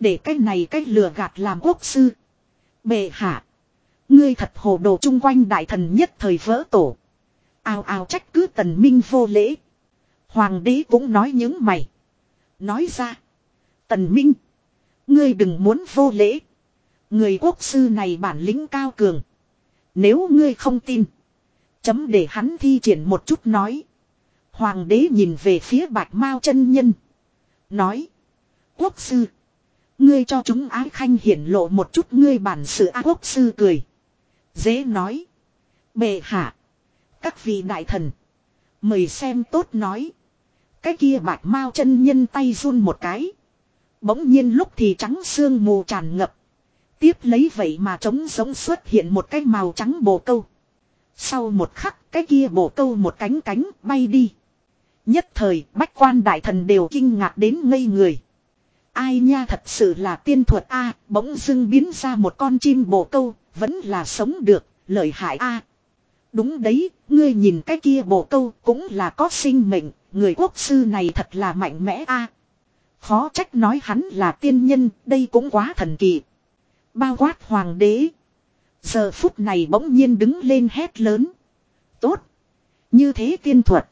Để cái này cái lừa gạt làm quốc sư. Bệ hạ. Ngươi thật hồ đồ chung quanh đại thần nhất thời vỡ tổ. Ao ao trách cứ tần minh vô lễ. Hoàng đế cũng nói những mày. Nói ra. Tần minh. Ngươi đừng muốn vô lễ. Người quốc sư này bản lĩnh cao cường. Nếu ngươi không tin. Chấm để hắn thi triển một chút nói. Hoàng đế nhìn về phía bạch mao chân nhân. Nói. Quốc sư. Ngươi cho chúng ái khanh hiển lộ một chút ngươi bản sự á quốc sư cười. Dễ nói. Bệ hạ. Các vị đại thần. Mời xem tốt nói. Cái kia bạch mao chân nhân tay run một cái. Bỗng nhiên lúc thì trắng xương mù tràn ngập. Tiếp lấy vậy mà trống giống xuất hiện một cái màu trắng bồ câu. Sau một khắc cái kia bồ câu một cánh cánh bay đi. Nhất thời bách quan đại thần đều kinh ngạc đến ngây người. Ai nha thật sự là tiên thuật a bỗng dưng biến ra một con chim bồ câu, vẫn là sống được, lợi hại a Đúng đấy, ngươi nhìn cái kia bồ câu cũng là có sinh mệnh, người quốc sư này thật là mạnh mẽ a Khó trách nói hắn là tiên nhân, đây cũng quá thần kỳ. Bao quát hoàng đế. Giờ phút này bỗng nhiên đứng lên hét lớn. Tốt. Như thế tiên thuật.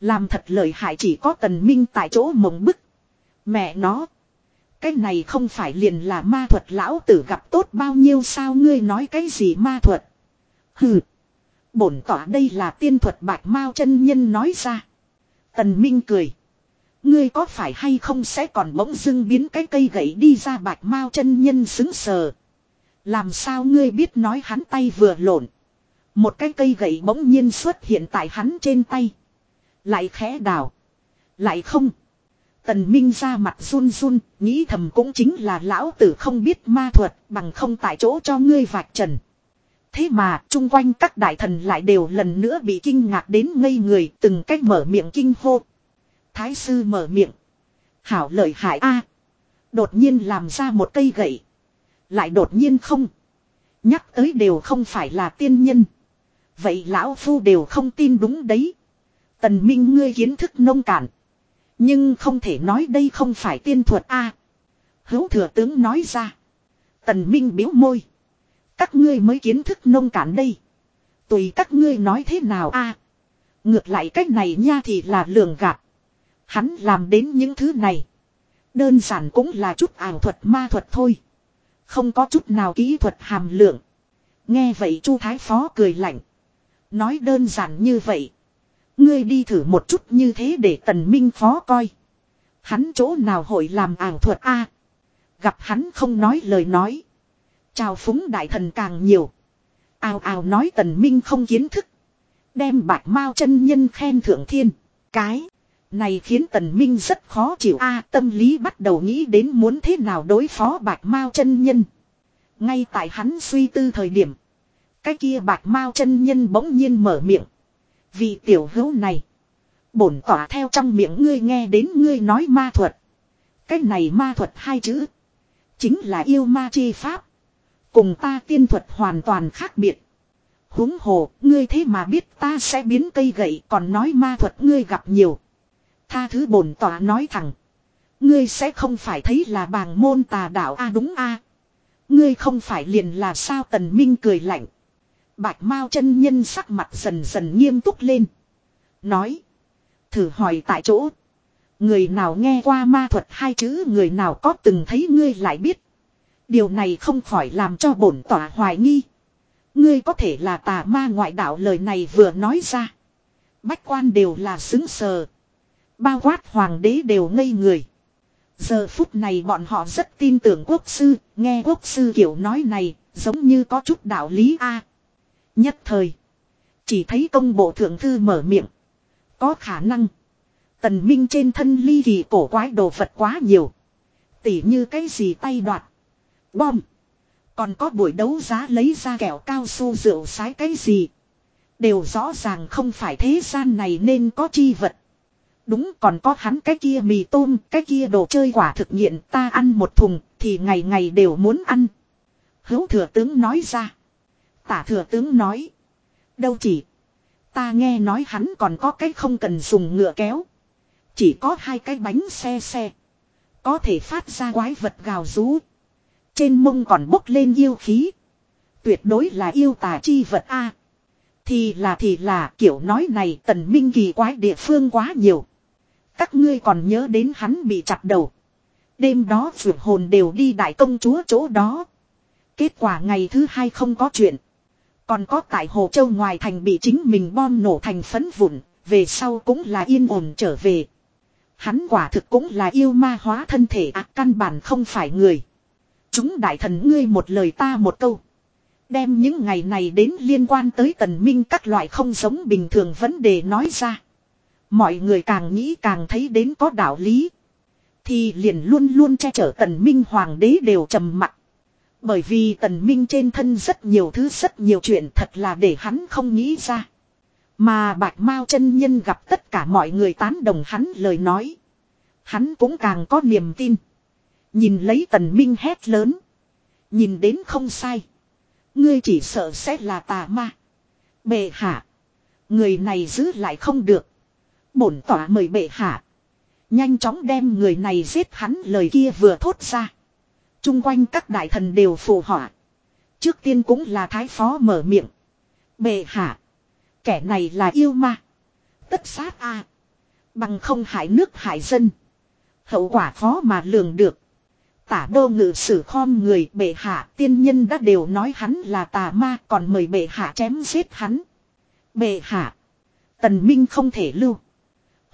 Làm thật lợi hại chỉ có tần minh tại chỗ mộng bức. Mẹ nó. Cái này không phải liền là ma thuật lão tử gặp tốt bao nhiêu sao ngươi nói cái gì ma thuật. Hừ. Bổn tỏa đây là tiên thuật bạch mao chân nhân nói ra. Tần Minh cười. Ngươi có phải hay không sẽ còn bỗng dưng biến cái cây gậy đi ra bạch mao chân nhân xứng sờ. Làm sao ngươi biết nói hắn tay vừa lộn. Một cái cây gậy bỗng nhiên xuất hiện tại hắn trên tay. Lại khẽ đào. Lại không. Tần Minh ra mặt run run, nghĩ thầm cũng chính là lão tử không biết ma thuật, bằng không tại chỗ cho ngươi vạch trần. Thế mà chung quanh các đại thần lại đều lần nữa bị kinh ngạc đến ngây người từng cách mở miệng kinh hô. Thái sư mở miệng. Hảo lợi hại a Đột nhiên làm ra một cây gậy. Lại đột nhiên không. Nhắc tới đều không phải là tiên nhân. Vậy lão phu đều không tin đúng đấy. Tần Minh ngươi kiến thức nông cạn. Nhưng không thể nói đây không phải tiên thuật a. Hữu thừa tướng nói ra. Tần Minh biếu môi. Các ngươi mới kiến thức nông cạn đây. Tùy các ngươi nói thế nào a. ngược lại cách này nha thì là lường gạt. Hắn làm đến những thứ này. Đơn giản cũng là chút ảo thuật ma thuật thôi. Không có chút nào kỹ thuật hàm lượng. Nghe vậy Chu Thái Phó cười lạnh. Nói đơn giản như vậy. Ngươi đi thử một chút như thế để tần minh phó coi. Hắn chỗ nào hội làm ảo thuật a Gặp hắn không nói lời nói. Chào phúng đại thần càng nhiều. Ào ào nói tần minh không kiến thức. Đem bạch mao chân nhân khen thượng thiên. Cái. Này khiến tần minh rất khó chịu a tâm lý bắt đầu nghĩ đến muốn thế nào đối phó bạch mao chân nhân. Ngay tại hắn suy tư thời điểm. Cái kia bạch mao chân nhân bỗng nhiên mở miệng. Vì tiểu hữu này. Bổn tỏa theo trong miệng ngươi nghe đến ngươi nói ma thuật. Cái này ma thuật hai chữ. Chính là yêu ma chi pháp. Cùng ta tiên thuật hoàn toàn khác biệt. huống hồ, ngươi thế mà biết ta sẽ biến cây gậy còn nói ma thuật ngươi gặp nhiều. Tha thứ bổn tỏa nói thẳng. Ngươi sẽ không phải thấy là bàng môn tà đạo a, đúng a Ngươi không phải liền là sao tần minh cười lạnh. Bạch Mao chân nhân sắc mặt dần dần nghiêm túc lên. Nói. Thử hỏi tại chỗ. Người nào nghe qua ma thuật hai chữ, người nào có từng thấy ngươi lại biết. Điều này không khỏi làm cho bổn tỏa hoài nghi. Ngươi có thể là tà ma ngoại đạo lời này vừa nói ra. Bách quan đều là xứng sờ. Bao quát hoàng đế đều ngây người. Giờ phút này bọn họ rất tin tưởng quốc sư, nghe quốc sư kiểu nói này, giống như có chút đạo lý a. Nhất thời, chỉ thấy công bộ thượng thư mở miệng. Có khả năng, tần minh trên thân ly kỳ cổ quái đồ vật quá nhiều. Tỉ như cái gì tay đoạt, bom. Còn có buổi đấu giá lấy ra kẹo cao su rượu sái cái gì. Đều rõ ràng không phải thế gian này nên có chi vật. Đúng còn có hắn cái kia mì tôm, cái kia đồ chơi quả thực nghiện ta ăn một thùng thì ngày ngày đều muốn ăn. Hữu thừa tướng nói ra. Tả thừa tướng nói. Đâu chỉ. Ta nghe nói hắn còn có cái không cần dùng ngựa kéo. Chỉ có hai cái bánh xe xe. Có thể phát ra quái vật gào rú. Trên mông còn bốc lên yêu khí. Tuyệt đối là yêu tà chi vật A. Thì là thì là kiểu nói này tần minh kỳ quái địa phương quá nhiều. Các ngươi còn nhớ đến hắn bị chặt đầu. Đêm đó vượt hồn đều đi đại công chúa chỗ đó. Kết quả ngày thứ hai không có chuyện. Còn có tại Hồ Châu ngoài thành bị chính mình bom nổ thành phấn vụn, về sau cũng là yên ổn trở về. Hắn quả thực cũng là yêu ma hóa thân thể à, căn bản không phải người. Chúng đại thần ngươi một lời ta một câu. Đem những ngày này đến liên quan tới tần minh các loại không giống bình thường vấn đề nói ra. Mọi người càng nghĩ càng thấy đến có đạo lý. Thì liền luôn luôn che chở tần minh hoàng đế đều trầm mặc. Bởi vì tần minh trên thân rất nhiều thứ, rất nhiều chuyện thật là để hắn không nghĩ ra. Mà bạch mao chân nhân gặp tất cả mọi người tán đồng hắn lời nói. Hắn cũng càng có niềm tin. Nhìn lấy tần minh hét lớn. Nhìn đến không sai. Ngươi chỉ sợ sẽ là tà ma. Bệ hạ. Người này giữ lại không được. Bổn tỏa mời bệ hạ. Nhanh chóng đem người này giết hắn lời kia vừa thốt ra. Trung quanh các đại thần đều phù họa. Trước tiên cũng là thái phó mở miệng. Bệ hạ. Kẻ này là yêu ma. Tất sát a Bằng không hại nước hại dân. Hậu quả khó mà lường được. Tả đô ngự sử khom người, bệ hạ, tiên nhân đã đều nói hắn là tà ma, còn mời bệ hạ chém giết hắn. Bệ hạ. Tần Minh không thể lưu.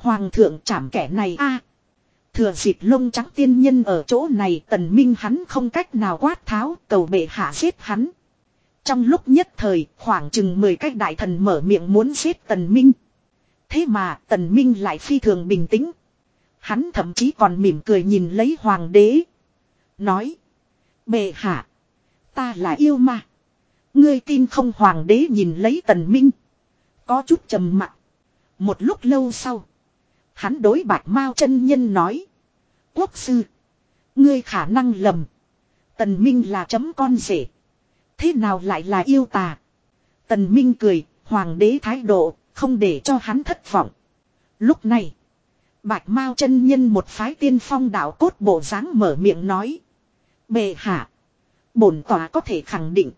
Hoàng thượng chảm kẻ này a Thừa dịp lông trắng tiên nhân ở chỗ này, tần minh hắn không cách nào quát tháo, cầu bệ hạ giết hắn. Trong lúc nhất thời, khoảng chừng 10 cách đại thần mở miệng muốn giết tần minh. Thế mà, tần minh lại phi thường bình tĩnh. Hắn thậm chí còn mỉm cười nhìn lấy hoàng đế. Nói. Bệ hạ. Ta là yêu ma. Ngươi tin không hoàng đế nhìn lấy tần minh. Có chút trầm mặc. Một lúc lâu sau. Hắn đối bạch mao chân nhân nói. Quốc sư. Ngươi khả năng lầm. Tần minh là chấm con rể. Thế nào lại là yêu tà. Tần minh cười. Hoàng đế thái độ. Không để cho hắn thất vọng. Lúc này. Bạch Mao chân nhân một phái tiên phong đạo cốt bộ dáng mở miệng nói. Bệ hạ. Bổn tòa có thể khẳng định.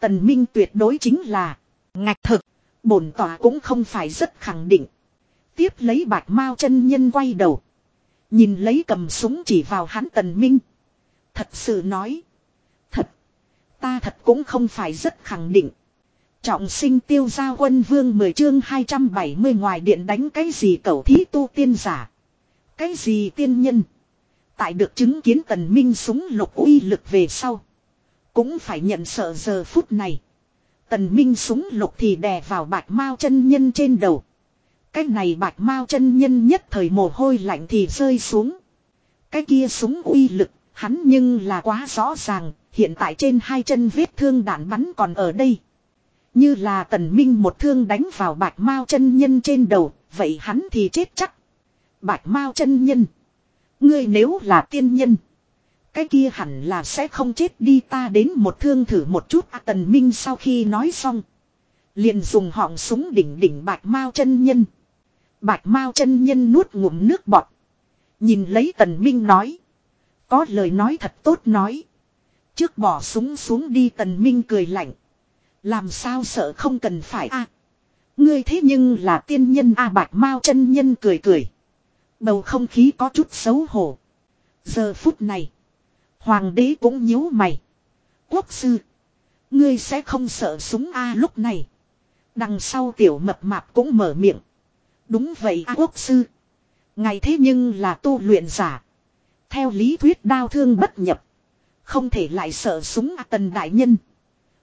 Tần Minh tuyệt đối chính là. Ngạch thực. Bổn tòa cũng không phải rất khẳng định. Tiếp lấy bạch Mao chân nhân quay đầu. Nhìn lấy cầm súng chỉ vào hắn Tần Minh. Thật sự nói. Thật. Ta thật cũng không phải rất khẳng định. Trọng sinh tiêu gia quân vương 10 chương 270 ngoài điện đánh cái gì cầu thí tu tiên giả. Cái gì tiên nhân. Tại được chứng kiến tần minh súng lục uy lực về sau. Cũng phải nhận sợ giờ phút này. Tần minh súng lục thì đè vào bạch mao chân nhân trên đầu. Cái này bạch mao chân nhân nhất thời mồ hôi lạnh thì rơi xuống. Cái kia súng uy lực, hắn nhưng là quá rõ ràng, hiện tại trên hai chân vết thương đạn bắn còn ở đây. Như là tần minh một thương đánh vào bạch mao chân nhân trên đầu, vậy hắn thì chết chắc. Bạch mao chân nhân. Ngươi nếu là tiên nhân. Cái kia hẳn là sẽ không chết đi ta đến một thương thử một chút à, tần minh sau khi nói xong. Liền dùng họng súng đỉnh đỉnh bạch mao chân nhân. Bạch mao chân nhân nuốt ngụm nước bọt. Nhìn lấy tần minh nói. Có lời nói thật tốt nói. Trước bỏ súng xuống đi tần minh cười lạnh. Làm sao sợ không cần phải a Ngươi thế nhưng là tiên nhân a, bạch mao chân nhân cười cười. Bầu không khí có chút xấu hổ. Giờ phút này. Hoàng đế cũng nhíu mày. Quốc sư. Ngươi sẽ không sợ súng a lúc này. Đằng sau tiểu mập mạp cũng mở miệng. Đúng vậy a quốc sư. Ngày thế nhưng là tu luyện giả. Theo lý thuyết đao thương bất nhập. Không thể lại sợ súng a tần đại nhân.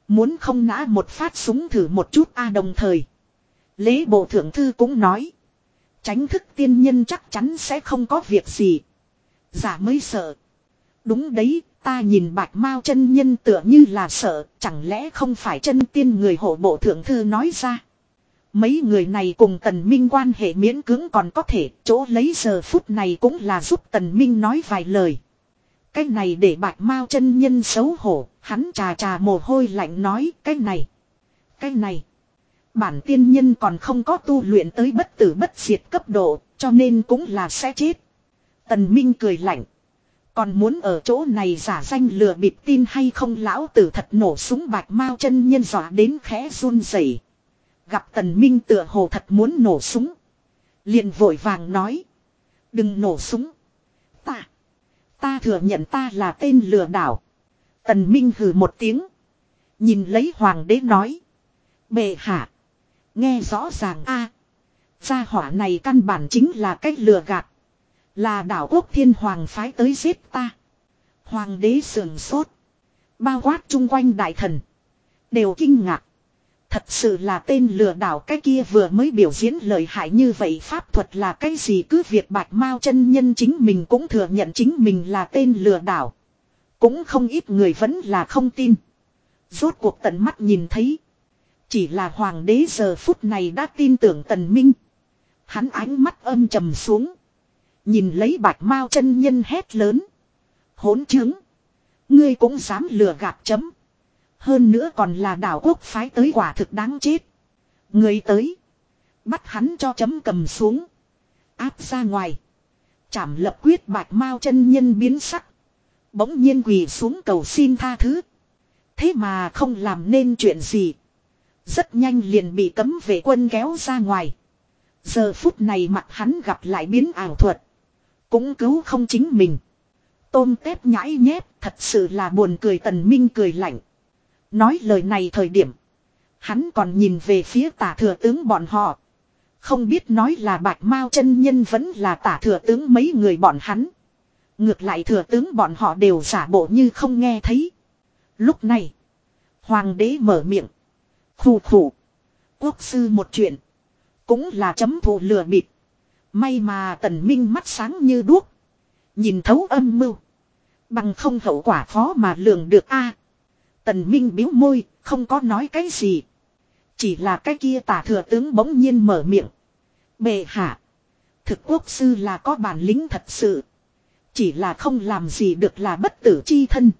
Muốn không nã một phát súng thử một chút a đồng thời. Lễ bộ thượng thư cũng nói. Tránh thức tiên nhân chắc chắn sẽ không có việc gì. Giả mới sợ. Đúng đấy, ta nhìn bạch mao chân nhân tựa như là sợ, chẳng lẽ không phải chân tiên người hộ bộ thượng thư nói ra. Mấy người này cùng tần minh quan hệ miễn cưỡng còn có thể, chỗ lấy giờ phút này cũng là giúp tần minh nói vài lời. Cái này để bạch mao chân nhân xấu hổ, hắn trà trà mồ hôi lạnh nói cái này. Cái này. Bản tiên nhân còn không có tu luyện tới bất tử bất diệt cấp độ, cho nên cũng là sẽ chết. Tần Minh cười lạnh. Còn muốn ở chỗ này giả danh lừa bịp tin hay không lão tử thật nổ súng bạch mao chân nhân dọa đến khẽ run rẩy. Gặp tần minh tựa hồ thật muốn nổ súng. liền vội vàng nói. Đừng nổ súng. Ta. Ta thừa nhận ta là tên lừa đảo. Tần Minh hừ một tiếng. Nhìn lấy hoàng đế nói. Bệ hạ. Nghe rõ ràng a Gia hỏa này căn bản chính là cách lừa gạt. Là đảo quốc thiên hoàng phái tới giết ta. Hoàng đế sườn sốt. Bao quát chung quanh đại thần. Đều kinh ngạc. Thật sự là tên lừa đảo cái kia vừa mới biểu diễn lời hại như vậy pháp thuật là cái gì cứ việc bạch mao chân nhân chính mình cũng thừa nhận chính mình là tên lừa đảo. Cũng không ít người vẫn là không tin. Rốt cuộc tận mắt nhìn thấy. Chỉ là hoàng đế giờ phút này đã tin tưởng tần minh. Hắn ánh mắt âm trầm xuống. Nhìn lấy bạch mao chân nhân hét lớn. Hỗn chứng. Ngươi cũng dám lừa gạt chấm. Hơn nữa còn là đảo quốc phái tới quả thực đáng chết. Người tới. Bắt hắn cho chấm cầm xuống. Áp ra ngoài. Chảm lập quyết bạch mao chân nhân biến sắc. Bỗng nhiên quỳ xuống cầu xin tha thứ. Thế mà không làm nên chuyện gì. Rất nhanh liền bị cấm vệ quân kéo ra ngoài. Giờ phút này mặt hắn gặp lại biến ảo thuật. Cũng cứu không chính mình. Tôm tép nhãi nhép, thật sự là buồn cười tần minh cười lạnh. Nói lời này thời điểm. Hắn còn nhìn về phía tả thừa tướng bọn họ. Không biết nói là bạch mao chân nhân vẫn là tả thừa tướng mấy người bọn hắn. Ngược lại thừa tướng bọn họ đều giả bộ như không nghe thấy. Lúc này. Hoàng đế mở miệng. Khủ khủ. Quốc sư một chuyện. Cũng là chấm thụ lừa bịp. May mà tần minh mắt sáng như đuốc. Nhìn thấu âm mưu. Bằng không hậu quả khó mà lường được a Tần Minh biếu môi, không có nói cái gì. Chỉ là cái kia tả thừa tướng bỗng nhiên mở miệng. Bệ hạ. Thực quốc sư là có bản lĩnh thật sự. Chỉ là không làm gì được là bất tử chi thân.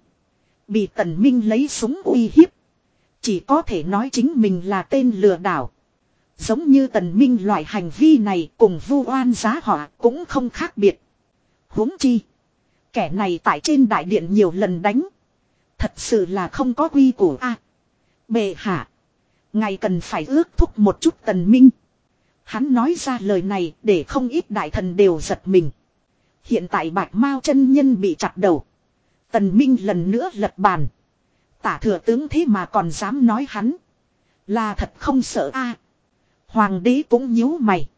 Bị tần minh lấy súng uy hiếp. Chỉ có thể nói chính mình là tên lừa đảo. Giống như tần minh loại hành vi này cùng vu oan giá họ cũng không khác biệt. huống chi. Kẻ này tại trên đại điện nhiều lần đánh. Thật sự là không có quy củ a. bệ hạ. Ngài cần phải ước thúc một chút tần minh. Hắn nói ra lời này để không ít đại thần đều giật mình. Hiện tại bạch mao chân nhân bị chặt đầu. Tần minh lần nữa lật bàn. Tả thừa tướng thế mà còn dám nói hắn. Là thật không sợ a. Hoàng đế cũng nhíu mày.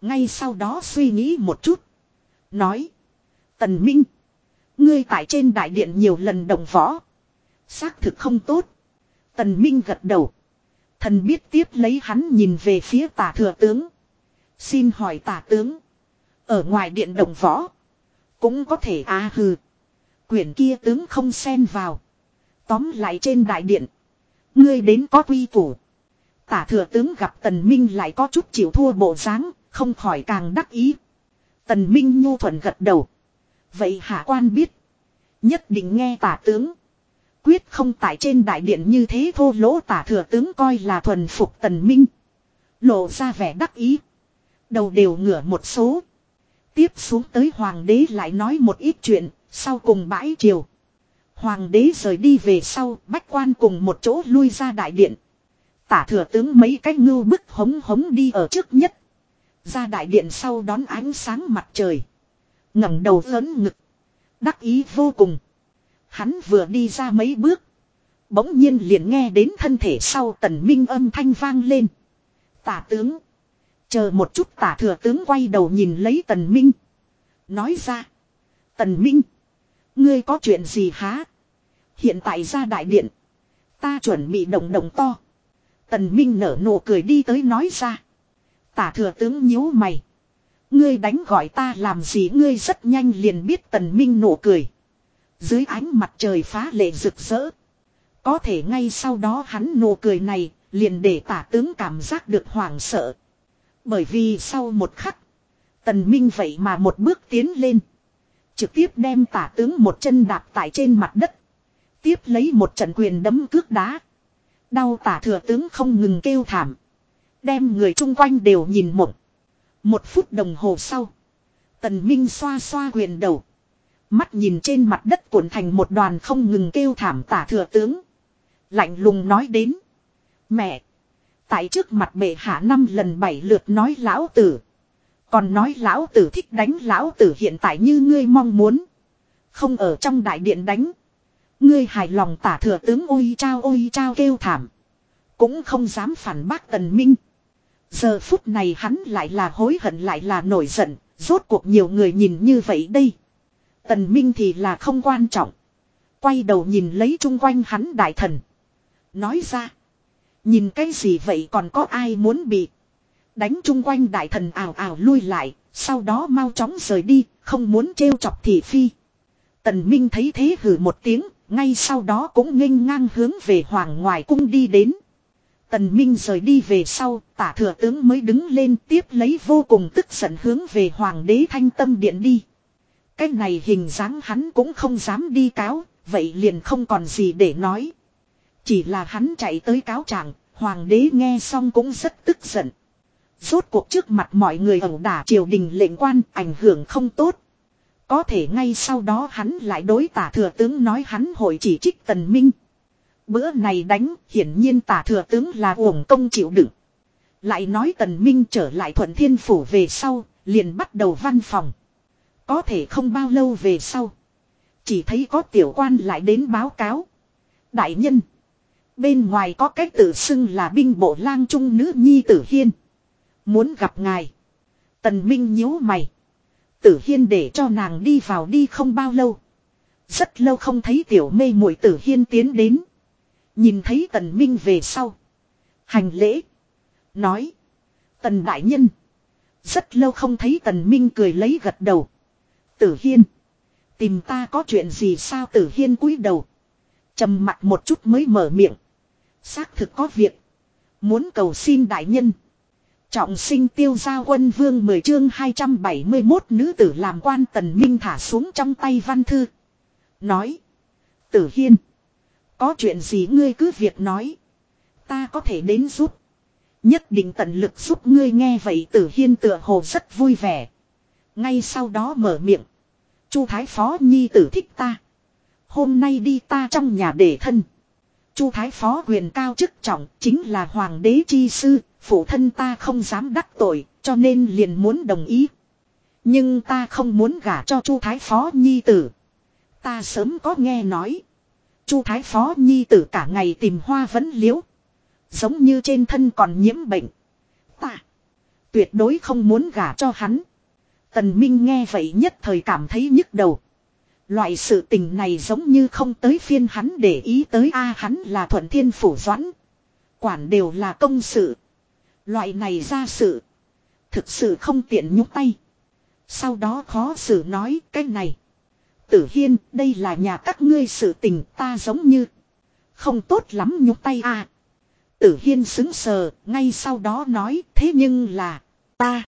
Ngay sau đó suy nghĩ một chút. Nói. Tần Minh. Ngươi tại trên đại điện nhiều lần đồng võ. Xác thực không tốt. Tần Minh gật đầu. Thần biết tiếp lấy hắn nhìn về phía tả thừa tướng. Xin hỏi tả tướng. Ở ngoài điện đồng võ. Cũng có thể a hừ. Quyển kia tướng không xen vào. Tóm lại trên đại điện. Ngươi đến có quy củ. Tả thừa tướng gặp tần minh lại có chút chịu thua bộ dáng, không khỏi càng đắc ý. Tần minh nhu thuận gật đầu. Vậy hạ quan biết. Nhất định nghe tả tướng. Quyết không tại trên đại điện như thế thô lỗ tả thừa tướng coi là thuần phục tần minh. Lộ ra vẻ đắc ý. Đầu đều ngửa một số. Tiếp xuống tới hoàng đế lại nói một ít chuyện, sau cùng bãi triều. Hoàng đế rời đi về sau, bách quan cùng một chỗ lui ra đại điện. Tả thừa tướng mấy cái ngưu bức hống hống đi ở trước nhất. Ra đại điện sau đón ánh sáng mặt trời. ngẩng đầu lớn ngực. Đắc ý vô cùng. Hắn vừa đi ra mấy bước. Bỗng nhiên liền nghe đến thân thể sau tần minh âm thanh vang lên. Tả tướng. Chờ một chút tả thừa tướng quay đầu nhìn lấy tần minh. Nói ra. Tần minh. Ngươi có chuyện gì há? Hiện tại ra đại điện. Ta chuẩn bị động động to. Tần minh nở nụ cười đi tới nói ra. Tả thừa tướng nhíu mày. Ngươi đánh gọi ta làm gì ngươi rất nhanh liền biết tần minh nụ cười. Dưới ánh mặt trời phá lệ rực rỡ. Có thể ngay sau đó hắn nụ cười này liền để tả tướng cảm giác được hoảng sợ. Bởi vì sau một khắc. Tần Minh vậy mà một bước tiến lên. Trực tiếp đem tả tướng một chân đạp tại trên mặt đất. Tiếp lấy một trận quyền đấm cước đá. Đau tả thừa tướng không ngừng kêu thảm. Đem người chung quanh đều nhìn mộng. Một phút đồng hồ sau. Tần Minh xoa xoa quyền đầu. Mắt nhìn trên mặt đất cuộn thành một đoàn không ngừng kêu thảm tả thừa tướng. Lạnh lùng nói đến. Mẹ. Tại trước mặt bệ hạ năm lần bảy lượt nói lão tử. Còn nói lão tử thích đánh lão tử hiện tại như ngươi mong muốn. Không ở trong đại điện đánh. Ngươi hài lòng tả thừa tướng ôi trao ôi trao kêu thảm. Cũng không dám phản bác tần minh. Giờ phút này hắn lại là hối hận lại là nổi giận. Rốt cuộc nhiều người nhìn như vậy đây. Tần minh thì là không quan trọng. Quay đầu nhìn lấy chung quanh hắn đại thần. Nói ra. Nhìn cái gì vậy còn có ai muốn bị. Đánh chung quanh đại thần ảo ảo lui lại. Sau đó mau chóng rời đi. Không muốn trêu chọc thị phi. Tần Minh thấy thế hử một tiếng. Ngay sau đó cũng nghênh ngang hướng về hoàng ngoài cung đi đến. Tần Minh rời đi về sau, tả thừa tướng mới đứng lên tiếp lấy vô cùng tức giận hướng về hoàng đế thanh tâm điện đi. Cái này hình dáng hắn cũng không dám đi cáo, vậy liền không còn gì để nói. Chỉ là hắn chạy tới cáo trạng, hoàng đế nghe xong cũng rất tức giận. Rốt cuộc trước mặt mọi người ẩu đả triều đình lệnh quan ảnh hưởng không tốt. Có thể ngay sau đó hắn lại đối tả thừa tướng nói hắn hội chỉ trích tần minh. Bữa này đánh hiển nhiên tả thừa tướng là uổng công chịu đựng. Lại nói tần minh trở lại thuận thiên phủ về sau, liền bắt đầu văn phòng. Có thể không bao lâu về sau. Chỉ thấy có tiểu quan lại đến báo cáo. Đại nhân. Bên ngoài có cách tự xưng là binh bộ lang trung nữ nhi tử hiên. Muốn gặp ngài. Tần Minh nhíu mày. Tử hiên để cho nàng đi vào đi không bao lâu. Rất lâu không thấy tiểu mê muội tử hiên tiến đến. Nhìn thấy tần Minh về sau. Hành lễ. Nói. Tần đại nhân. Rất lâu không thấy tần Minh cười lấy gật đầu. Tử hiên. Tìm ta có chuyện gì sao tử hiên cúi đầu. trầm mặt một chút mới mở miệng. Xác thực có việc. Muốn cầu xin đại nhân. Trọng sinh tiêu gia quân vương 10 chương 271 nữ tử làm quan tần minh thả xuống trong tay văn thư. Nói. Tử Hiên. Có chuyện gì ngươi cứ việc nói. Ta có thể đến giúp. Nhất định tận lực giúp ngươi nghe vậy tử Hiên tựa hồ rất vui vẻ. Ngay sau đó mở miệng. Chu Thái Phó Nhi tử thích ta. Hôm nay đi ta trong nhà để thân. Chu Thái Phó quyền cao chức trọng chính là Hoàng đế chi sư. Phụ thân ta không dám đắc tội, cho nên liền muốn đồng ý. Nhưng ta không muốn gả cho Chu Thái Phó Nhi tử. Ta sớm có nghe nói. Chu Thái Phó Nhi tử cả ngày tìm hoa vấn liễu. Giống như trên thân còn nhiễm bệnh. Ta tuyệt đối không muốn gả cho hắn. Tần Minh nghe vậy nhất thời cảm thấy nhức đầu. Loại sự tình này giống như không tới phiên hắn để ý tới a à, hắn là thuận thiên phủ doãn. Quản đều là công sự. Loại này ra sự. Thực sự không tiện nhúc tay. Sau đó khó xử nói cái này. Tử Hiên, đây là nhà các ngươi sự tình ta giống như. Không tốt lắm nhúc tay a à. Tử Hiên xứng sờ, ngay sau đó nói, thế nhưng là, ta.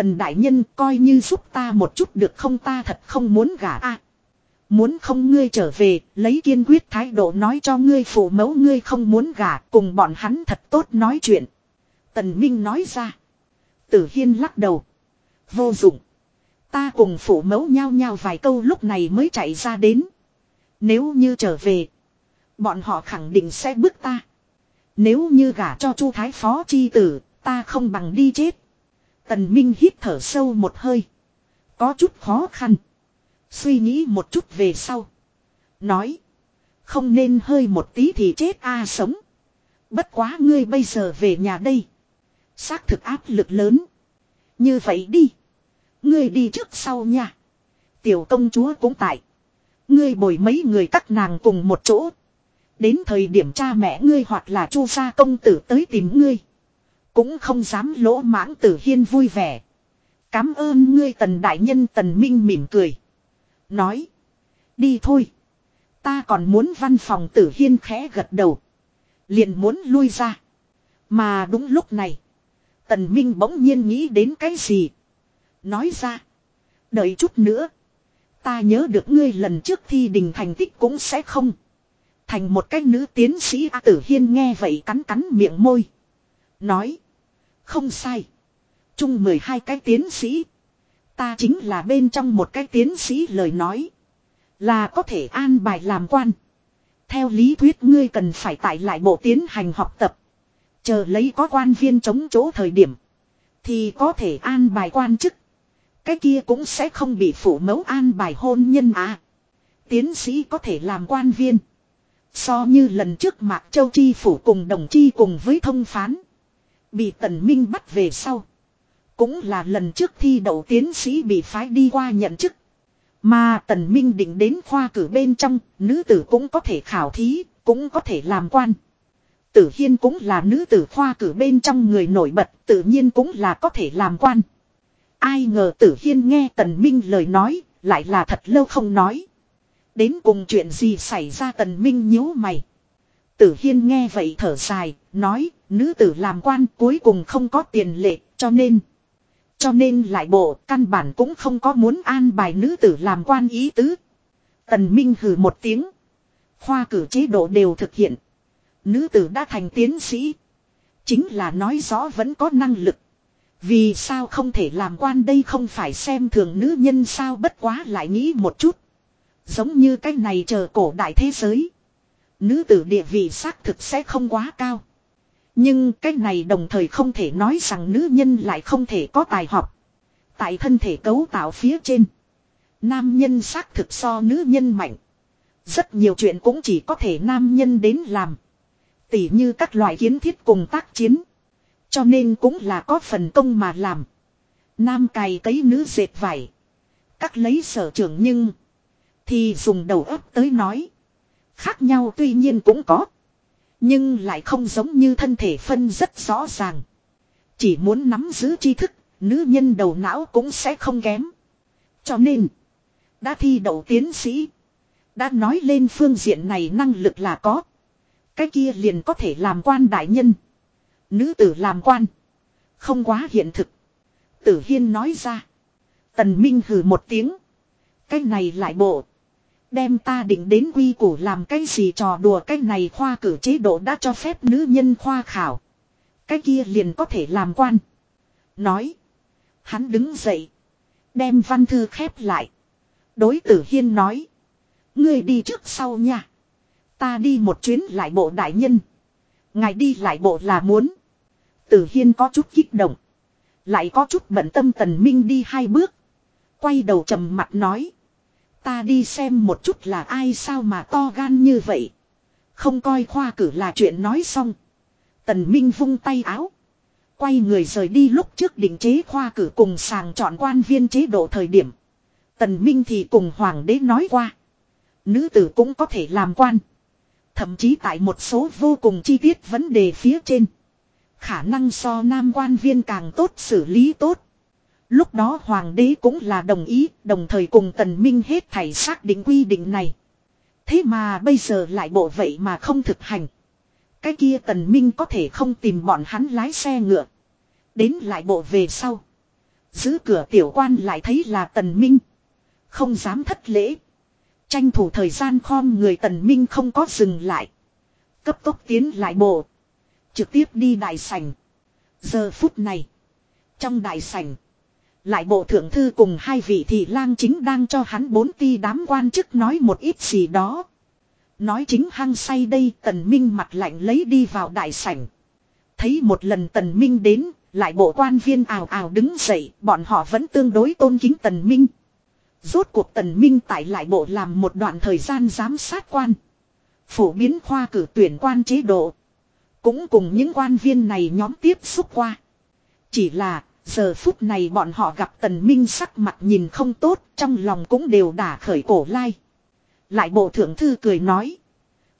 Tần đại nhân coi như giúp ta một chút được không ta thật không muốn gả a. muốn không ngươi trở về, lấy kiên quyết thái độ nói cho ngươi phụ mẫu ngươi không muốn gả, cùng bọn hắn thật tốt nói chuyện. Tần Minh nói ra. Tử Hiên lắc đầu. Vô dụng. Ta cùng phụ mẫu nhau nhau vài câu lúc này mới chạy ra đến. Nếu như trở về. Bọn họ khẳng định sẽ bức ta. Nếu như gả cho Chu Thái Phó chi tử, ta không bằng đi chết. Tần Minh hít thở sâu một hơi. Có chút khó khăn. Suy nghĩ một chút về sau. Nói. Không nên hơi một tí thì chết a à sống. Bất quá ngươi bây giờ về nhà đây. Xác thực áp lực lớn. Như vậy đi. Ngươi đi trước sau nha. Tiểu công chúa cũng tại. Ngươi bồi mấy người các nàng cùng một chỗ. Đến thời điểm cha mẹ ngươi hoặc là chu gia công tử tới tìm ngươi. Cũng không dám lỗ mãng tử hiên vui vẻ. Cám ơn ngươi tần đại nhân tần minh mỉm cười. Nói. Đi thôi. Ta còn muốn văn phòng tử hiên khẽ gật đầu. Liền muốn lui ra. Mà đúng lúc này. Tần Minh bỗng nhiên nghĩ đến cái gì. Nói ra. Đợi chút nữa. Ta nhớ được ngươi lần trước thi đình thành tích cũng sẽ không. Thành một cái nữ tiến sĩ A Tử Hiên nghe vậy cắn cắn miệng môi. Nói. Không sai. Chung 12 cái tiến sĩ. Ta chính là bên trong một cái tiến sĩ lời nói. Là có thể an bài làm quan. Theo lý thuyết ngươi cần phải tại lại bộ tiến hành học tập. Chờ lấy có quan viên chống chỗ thời điểm. Thì có thể an bài quan chức. Cái kia cũng sẽ không bị phủ mẫu an bài hôn nhân à. Tiến sĩ có thể làm quan viên. So như lần trước Mạc Châu Chi phủ cùng đồng chi cùng với thông phán. Bị tần minh bắt về sau. Cũng là lần trước thi đậu tiến sĩ bị phái đi qua nhận chức. Mà tần minh định đến khoa cử bên trong, nữ tử cũng có thể khảo thí, cũng có thể làm quan. Tử Hiên cũng là nữ tử khoa cử bên trong người nổi bật, tự nhiên cũng là có thể làm quan. Ai ngờ Tử Hiên nghe Tần Minh lời nói, lại là thật lâu không nói. Đến cùng chuyện gì xảy ra Tần Minh nhíu mày. Tử Hiên nghe vậy thở dài, nói, nữ tử làm quan cuối cùng không có tiền lệ, cho nên. Cho nên lại bộ, căn bản cũng không có muốn an bài nữ tử làm quan ý tứ. Tần Minh hừ một tiếng. Khoa cử chế độ đều thực hiện. Nữ tử đã thành tiến sĩ. Chính là nói rõ vẫn có năng lực. Vì sao không thể làm quan đây không phải xem thường nữ nhân sao bất quá lại nghĩ một chút. Giống như cái này chờ cổ đại thế giới. Nữ tử địa vị xác thực sẽ không quá cao. Nhưng cái này đồng thời không thể nói rằng nữ nhân lại không thể có tài học. Tại thân thể cấu tạo phía trên. Nam nhân xác thực so nữ nhân mạnh. Rất nhiều chuyện cũng chỉ có thể nam nhân đến làm. Tỉ như các loại kiến thiết cùng tác chiến. Cho nên cũng là có phần công mà làm. Nam cày cấy nữ dệt vải. Các lấy sở trưởng nhưng. Thì dùng đầu óc tới nói. Khác nhau tuy nhiên cũng có. Nhưng lại không giống như thân thể phân rất rõ ràng. Chỉ muốn nắm giữ tri thức, nữ nhân đầu não cũng sẽ không kém. Cho nên, đã thi đậu tiến sĩ, Đã nói lên phương diện này năng lực là có. Cái kia liền có thể làm quan đại nhân. Nữ tử làm quan. Không quá hiện thực. Tử Hiên nói ra. Tần Minh hừ một tiếng. Cái này lại bộ. Đem ta định đến quy củ làm cái gì trò đùa, cái này khoa cử chế độ đã cho phép nữ nhân khoa khảo. Cái kia liền có thể làm quan. Nói. Hắn đứng dậy. Đem văn thư khép lại. Đối tử hiên nói. Ngươi đi trước sau nha. Ta đi một chuyến lại bộ đại nhân. Ngài đi lại bộ là muốn. Tử hiên có chút kích động. Lại có chút bận tâm tần minh đi hai bước. Quay đầu trầm mặt nói. Ta đi xem một chút là ai sao mà to gan như vậy. Không coi khoa cử là chuyện nói xong. Tần Minh vung tay áo. Quay người rời đi lúc trước định chế khoa cử cùng sàng chọn quan viên chế độ thời điểm. Tần Minh thì cùng Hoàng đế nói qua. Nữ tử cũng có thể làm quan. Thậm chí tại một số vô cùng chi tiết vấn đề phía trên. Khả năng so nam quan viên càng tốt xử lý tốt. Lúc đó hoàng đế cũng là đồng ý, đồng thời cùng tần minh hết thảy xác định quy định này. Thế mà bây giờ lại bộ vậy mà không thực hành. Cái kia tần minh có thể không tìm bọn hắn lái xe ngựa. Đến lại bộ về sau. Giữ cửa tiểu quan lại thấy là tần minh. Không dám thất lễ. Tranh thủ thời gian khom người tần minh không có dừng lại. Cấp tốc tiến lại bộ. Trực tiếp đi đại sảnh. Giờ phút này. Trong đại sảnh. Lại bộ thượng thư cùng hai vị thị lang chính đang cho hắn bốn ti đám quan chức nói một ít gì đó. Nói chính hăng say đây tần minh mặt lạnh lấy đi vào đại sảnh. Thấy một lần tần minh đến, lại bộ quan viên ào ào đứng dậy, bọn họ vẫn tương đối tôn kính tần minh. Rốt cuộc tần minh tại lại bộ làm một đoạn thời gian giám sát quan. Phổ biến khoa cử tuyển quan chế độ. Cũng cùng những quan viên này nhóm tiếp xúc qua. Chỉ là Giờ phút này bọn họ gặp tần minh sắc mặt nhìn không tốt, trong lòng cũng đều đả khởi cổ lai. Lại bộ thượng thư cười nói.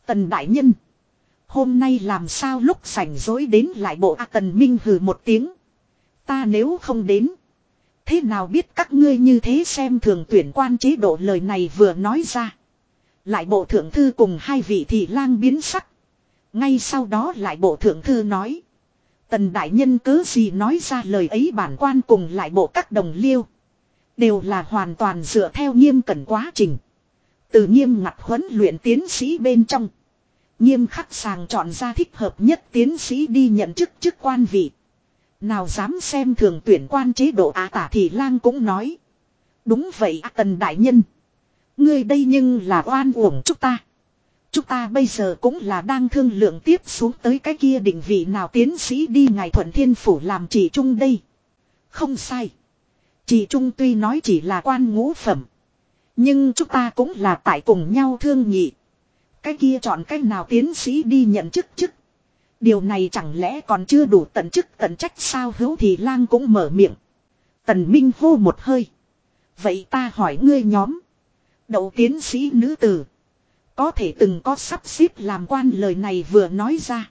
Tần đại nhân. Hôm nay làm sao lúc sảnh dối đến lại bộ A tần minh hừ một tiếng. Ta nếu không đến. Thế nào biết các ngươi như thế xem thường tuyển quan chế độ lời này vừa nói ra. Lại bộ thượng thư cùng hai vị thị lang biến sắc. Ngay sau đó lại bộ thượng thư nói. Tần đại nhân cứ gì nói ra lời ấy bản quan cùng lại bộ các đồng liêu. Đều là hoàn toàn dựa theo nghiêm cẩn quá trình. Từ nghiêm ngặt huấn luyện tiến sĩ bên trong. Nghiêm khắc sàng chọn ra thích hợp nhất tiến sĩ đi nhận chức chức quan vị. Nào dám xem thường tuyển quan chế độ á tả thì lang cũng nói. Đúng vậy à tần đại nhân. Ngươi đây nhưng là oan uổng chúng ta. Chúng ta bây giờ cũng là đang thương lượng tiếp xuống tới cái kia định vị nào tiến sĩ đi ngài thuận thiên phủ làm chỉ trung đây. Không sai. Chỉ trung tuy nói chỉ là quan ngũ phẩm. Nhưng chúng ta cũng là tại cùng nhau thương nhị. Cái kia chọn cách nào tiến sĩ đi nhận chức chức. Điều này chẳng lẽ còn chưa đủ tận chức tận trách sao hữu thì lang cũng mở miệng. Tần Minh hô một hơi. Vậy ta hỏi ngươi nhóm. Đậu tiến sĩ nữ tử. Có thể từng có sắp xếp làm quan lời này vừa nói ra.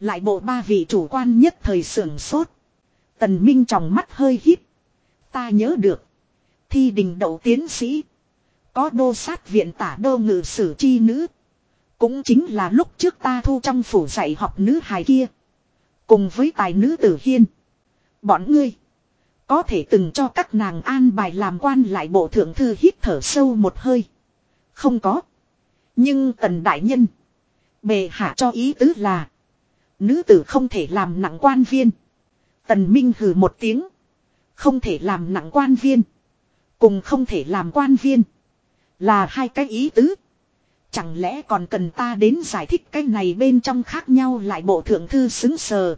Lại bộ ba vị chủ quan nhất thời sưởng sốt. Tần Minh trong mắt hơi hít. Ta nhớ được. Thi đình đậu tiến sĩ. Có đô sát viện tả đô ngự sử chi nữ. Cũng chính là lúc trước ta thu trong phủ dạy học nữ hài kia. Cùng với tài nữ tử hiên. Bọn ngươi. Có thể từng cho các nàng an bài làm quan lại bộ thượng thư hít thở sâu một hơi. Không có. Nhưng tần đại nhân. Bề hạ cho ý tứ là. Nữ tử không thể làm nặng quan viên. Tần Minh hừ một tiếng. Không thể làm nặng quan viên. Cùng không thể làm quan viên. Là hai cái ý tứ. Chẳng lẽ còn cần ta đến giải thích cái này bên trong khác nhau lại bộ thượng thư xứng sờ.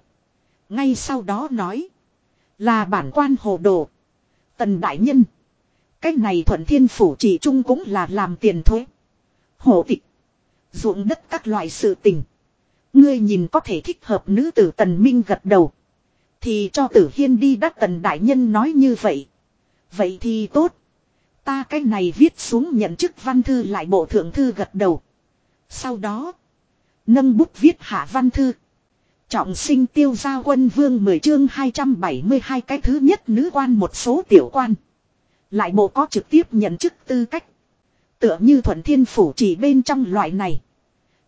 Ngay sau đó nói. Là bản quan hồ đồ. Tần đại nhân. Cái này thuận thiên phủ chỉ trung cũng là làm tiền thuế. Hổ tịch. ruộng đất các loại sự tình. Ngươi nhìn có thể thích hợp nữ tử tần minh gật đầu. Thì cho tử hiên đi đắc tần đại nhân nói như vậy. Vậy thì tốt. Ta cái này viết xuống nhận chức văn thư lại bộ thượng thư gật đầu. Sau đó. Nâng bút viết hạ văn thư. Trọng sinh tiêu gia quân vương 10 chương 272 cái thứ nhất nữ quan một số tiểu quan. Lại bộ có trực tiếp nhận chức tư cách. Tựa như thuận thiên phủ chỉ bên trong loại này.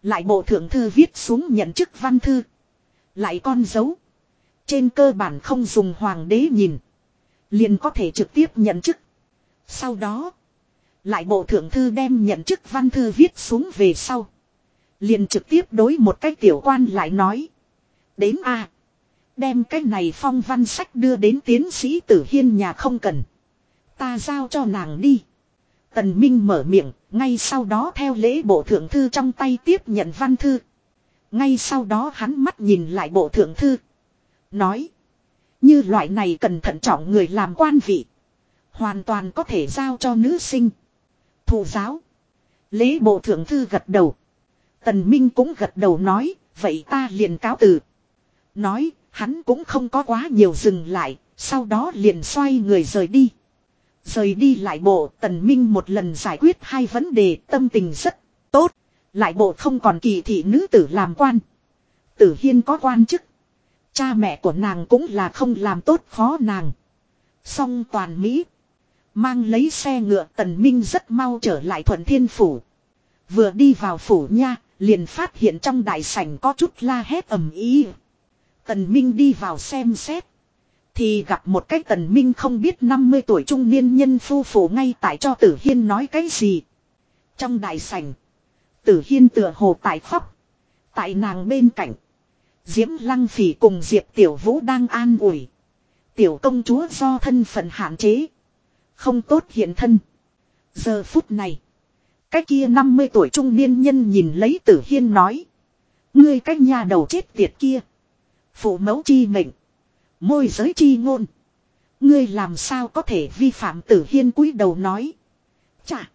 Lại bộ thượng thư viết xuống nhận chức văn thư. Lại con dấu. Trên cơ bản không dùng hoàng đế nhìn. Liền có thể trực tiếp nhận chức. Sau đó. Lại bộ thượng thư đem nhận chức văn thư viết xuống về sau. Liền trực tiếp đối một cái tiểu quan lại nói. Đến a Đem cái này phong văn sách đưa đến tiến sĩ tử hiên nhà không cần. Ta giao cho nàng đi. Tần Minh mở miệng, ngay sau đó theo lễ bộ thượng thư trong tay tiếp nhận văn thư. Ngay sau đó hắn mắt nhìn lại bộ thượng thư. Nói. Như loại này cần thận trọng người làm quan vị. Hoàn toàn có thể giao cho nữ sinh. Thủ giáo. Lễ bộ thượng thư gật đầu. Tần Minh cũng gật đầu nói. Vậy ta liền cáo từ. Nói. Hắn cũng không có quá nhiều dừng lại. Sau đó liền xoay người rời đi. Rời đi lại bộ tần minh một lần giải quyết hai vấn đề tâm tình rất tốt. Lại bộ không còn kỳ thị nữ tử làm quan. Tử hiên có quan chức. Cha mẹ của nàng cũng là không làm tốt khó nàng. Song toàn Mỹ. Mang lấy xe ngựa tần minh rất mau trở lại thuận thiên phủ. Vừa đi vào phủ nha, liền phát hiện trong đại sảnh có chút la hét ầm ý. Tần minh đi vào xem xét. Thì gặp một cái tần minh không biết 50 tuổi trung niên nhân phu phụ ngay tại cho tử hiên nói cái gì. Trong đại sảnh. Tử hiên tựa hồ tại khóc. Tại nàng bên cạnh. Diễm lăng phỉ cùng Diệp Tiểu Vũ đang an ủi. Tiểu công chúa do thân phận hạn chế. Không tốt hiện thân. Giờ phút này. Cái kia 50 tuổi trung niên nhân nhìn lấy tử hiên nói. Ngươi cách nhà đầu chết tiệt kia. Phụ mẫu chi mệnh. Môi giới chi ngôn. Ngươi làm sao có thể vi phạm tử hiên cúi đầu nói. Chà.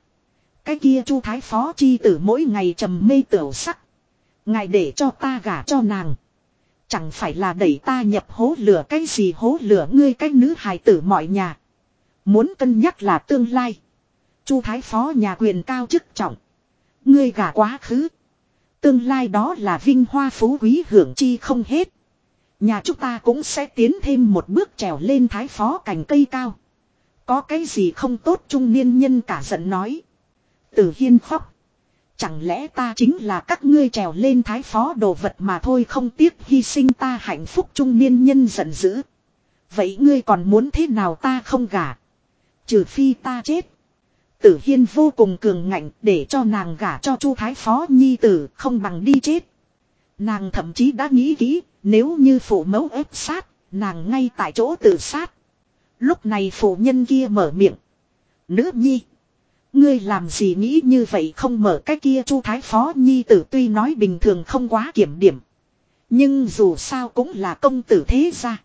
Cái kia chu thái phó chi tử mỗi ngày trầm mê tiểu sắc. Ngài để cho ta gả cho nàng. Chẳng phải là đẩy ta nhập hố lửa cái gì hố lửa ngươi cái nữ hài tử mọi nhà. Muốn cân nhắc là tương lai. Chu thái phó nhà quyền cao chức trọng. Ngươi gả quá khứ. Tương lai đó là vinh hoa phú quý hưởng chi không hết. Nhà chúng ta cũng sẽ tiến thêm một bước trèo lên thái phó cành cây cao. Có cái gì không tốt trung niên nhân cả giận nói. Tử hiên khóc. Chẳng lẽ ta chính là các ngươi trèo lên thái phó đồ vật mà thôi không tiếc hy sinh ta hạnh phúc trung niên nhân giận dữ. Vậy ngươi còn muốn thế nào ta không gả. Trừ phi ta chết. Tử hiên vô cùng cường ngạnh để cho nàng gả cho chu thái phó nhi tử không bằng đi chết. Nàng thậm chí đã nghĩ kỹ nếu như phụ mẫu ép sát, nàng ngay tại chỗ tự sát. Lúc này phụ nhân kia mở miệng. Nữ nhi. Ngươi làm gì nghĩ như vậy không mở cái kia chu thái phó nhi tử tuy nói bình thường không quá kiểm điểm. Nhưng dù sao cũng là công tử thế ra.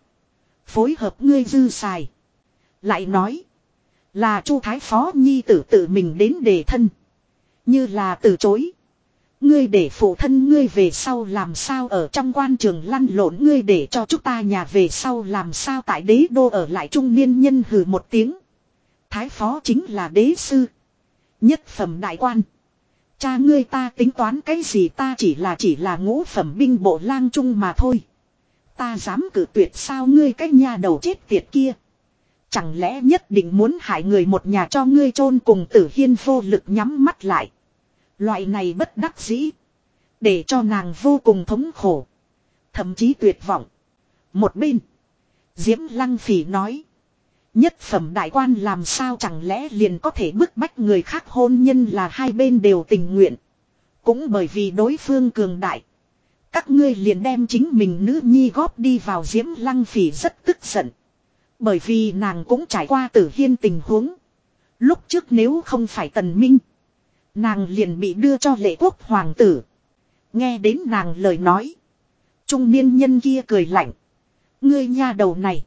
Phối hợp ngươi dư xài. Lại nói. Là chu thái phó nhi tử tự mình đến đề thân. Như là từ chối. Ngươi để phụ thân ngươi về sau làm sao ở trong quan trường lăn lộn ngươi để cho chúng ta nhà về sau làm sao tại đế đô ở lại trung niên nhân hừ một tiếng. Thái phó chính là đế sư. Nhất phẩm đại quan. Cha ngươi ta tính toán cái gì ta chỉ là chỉ là ngũ phẩm binh bộ lang trung mà thôi. Ta dám cử tuyệt sao ngươi cái nhà đầu chết tiệt kia. Chẳng lẽ nhất định muốn hại người một nhà cho ngươi chôn cùng tử hiên vô lực nhắm mắt lại. Loại này bất đắc dĩ. Để cho nàng vô cùng thống khổ. Thậm chí tuyệt vọng. Một bên. Diễm Lăng Phỉ nói. Nhất phẩm đại quan làm sao chẳng lẽ liền có thể bức bách người khác hôn nhân là hai bên đều tình nguyện. Cũng bởi vì đối phương cường đại. Các ngươi liền đem chính mình nữ nhi góp đi vào Diễm Lăng Phỉ rất tức giận. Bởi vì nàng cũng trải qua tử hiên tình huống. Lúc trước nếu không phải tần minh. Nàng liền bị đưa cho lệ quốc hoàng tử. Nghe đến nàng lời nói. Trung niên nhân kia cười lạnh. Ngươi nha đầu này.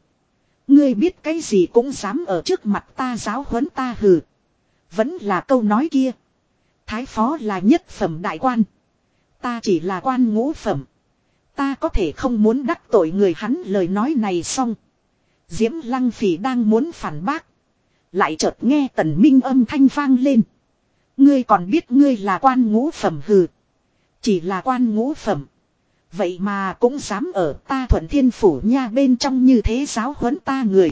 Ngươi biết cái gì cũng dám ở trước mặt ta giáo huấn ta hừ. Vẫn là câu nói kia. Thái phó là nhất phẩm đại quan. Ta chỉ là quan ngũ phẩm. Ta có thể không muốn đắc tội người hắn lời nói này xong. Diễm lăng phỉ đang muốn phản bác. Lại chợt nghe tần minh âm thanh vang lên. Ngươi còn biết ngươi là quan ngũ phẩm hừ. Chỉ là quan ngũ phẩm. Vậy mà cũng dám ở ta thuận thiên phủ nha bên trong như thế giáo huấn ta người.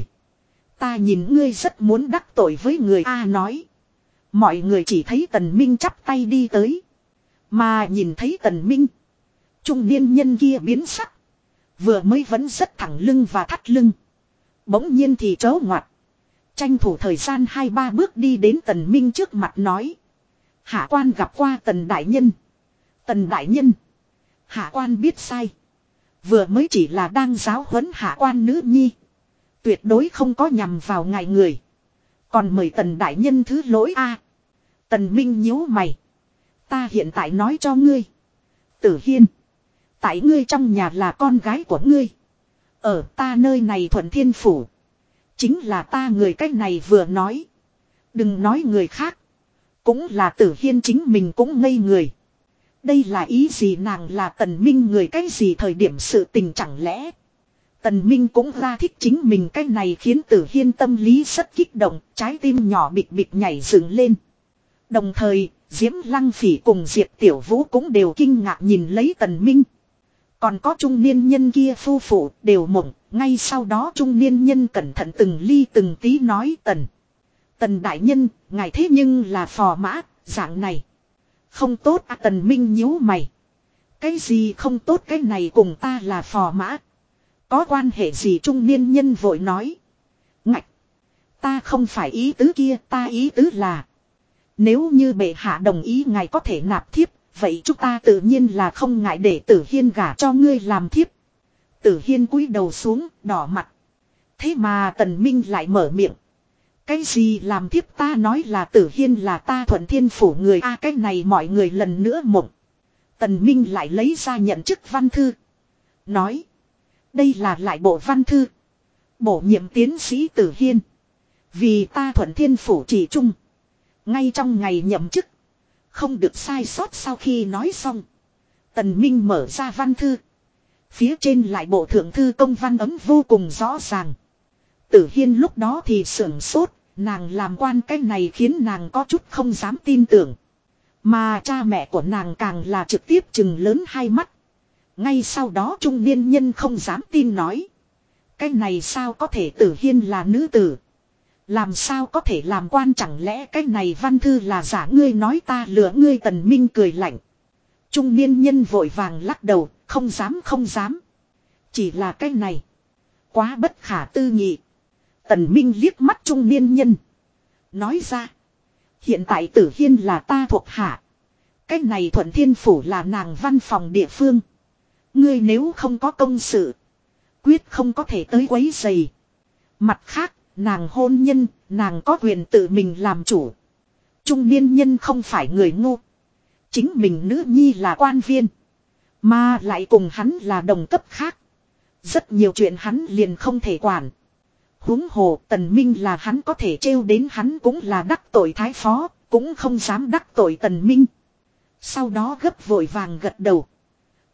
Ta nhìn ngươi rất muốn đắc tội với người A nói. Mọi người chỉ thấy tần minh chắp tay đi tới. Mà nhìn thấy tần minh. Trung niên nhân kia biến sắc. Vừa mới vẫn rất thẳng lưng và thắt lưng. Bỗng nhiên thì chớ ngoặt. Tranh thủ thời gian hai ba bước đi đến tần minh trước mặt nói. Hạ quan gặp qua tần đại nhân. Tần đại nhân. Hạ quan biết sai. Vừa mới chỉ là đang giáo huấn hạ quan nữ nhi. Tuyệt đối không có nhằm vào ngài người. Còn mời tần đại nhân thứ lỗi a. tần Minh nhíu mày. Ta hiện tại nói cho ngươi. Tử Hiên. Tại ngươi trong nhà là con gái của ngươi. Ở ta nơi này thuận thiên phủ. Chính là ta người cách này vừa nói. Đừng nói người khác. Cũng là tử hiên chính mình cũng ngây người. Đây là ý gì nàng là tần minh người cái gì thời điểm sự tình chẳng lẽ. Tần Minh cũng ra thích chính mình cái này khiến tử hiên tâm lý rất kích động, trái tim nhỏ bịch bịch nhảy dựng lên. Đồng thời, Diễm Lăng Phỉ cùng Diệp Tiểu Vũ cũng đều kinh ngạc nhìn lấy Tần Minh. Còn có trung niên nhân kia phu phụ đều mộng, ngay sau đó trung niên nhân cẩn thận từng ly từng tí nói Tần. Tần Đại Nhân, ngài thế nhưng là phò mã, dạng này. Không tốt à Tần Minh nhíu mày. Cái gì không tốt cái này cùng ta là phò mã. Có quan hệ gì trung niên nhân vội nói. Ngạch. Ta không phải ý tứ kia ta ý tứ là. Nếu như bệ hạ đồng ý ngài có thể nạp thiếp. Vậy chúng ta tự nhiên là không ngại để tử hiên gả cho ngươi làm thiếp. Tử hiên cúi đầu xuống đỏ mặt. Thế mà tần minh lại mở miệng. Cái gì làm thiếp ta nói là tử hiên là ta thuận thiên phủ người a, cái này mọi người lần nữa mộng. Tần Minh lại lấy ra nhận chức văn thư. Nói. Đây là lại bộ văn thư. Bổ nhiệm tiến sĩ tử hiên. Vì ta thuận thiên phủ chỉ trung. Ngay trong ngày nhậm chức. Không được sai sót sau khi nói xong. Tần Minh mở ra văn thư. Phía trên lại bộ thượng thư công văn ấm vô cùng rõ ràng. Tử Hiên lúc đó thì sưởng sốt, nàng làm quan cái này khiến nàng có chút không dám tin tưởng. Mà cha mẹ của nàng càng là trực tiếp chừng lớn hai mắt. Ngay sau đó trung niên nhân không dám tin nói. Cái này sao có thể tử hiên là nữ tử. Làm sao có thể làm quan chẳng lẽ cái này văn thư là giả ngươi nói ta lừa ngươi tần minh cười lạnh. Trung niên nhân vội vàng lắc đầu, không dám không dám. Chỉ là cái này. Quá bất khả tư nghị. Tần minh liếc mắt trung niên nhân. Nói ra. Hiện tại tử hiên là ta thuộc hạ. cách này thuận thiên phủ là nàng văn phòng địa phương. Ngươi nếu không có công sự. Quyết không có thể tới quấy giày. Mặt khác, nàng hôn nhân, nàng có quyền tự mình làm chủ. Trung niên nhân không phải người ngu. Chính mình nữ nhi là quan viên. Mà lại cùng hắn là đồng cấp khác. Rất nhiều chuyện hắn liền không thể quản huống hồ tần minh là hắn có thể trêu đến hắn cũng là đắc tội thái phó, cũng không dám đắc tội tần minh. Sau đó gấp vội vàng gật đầu.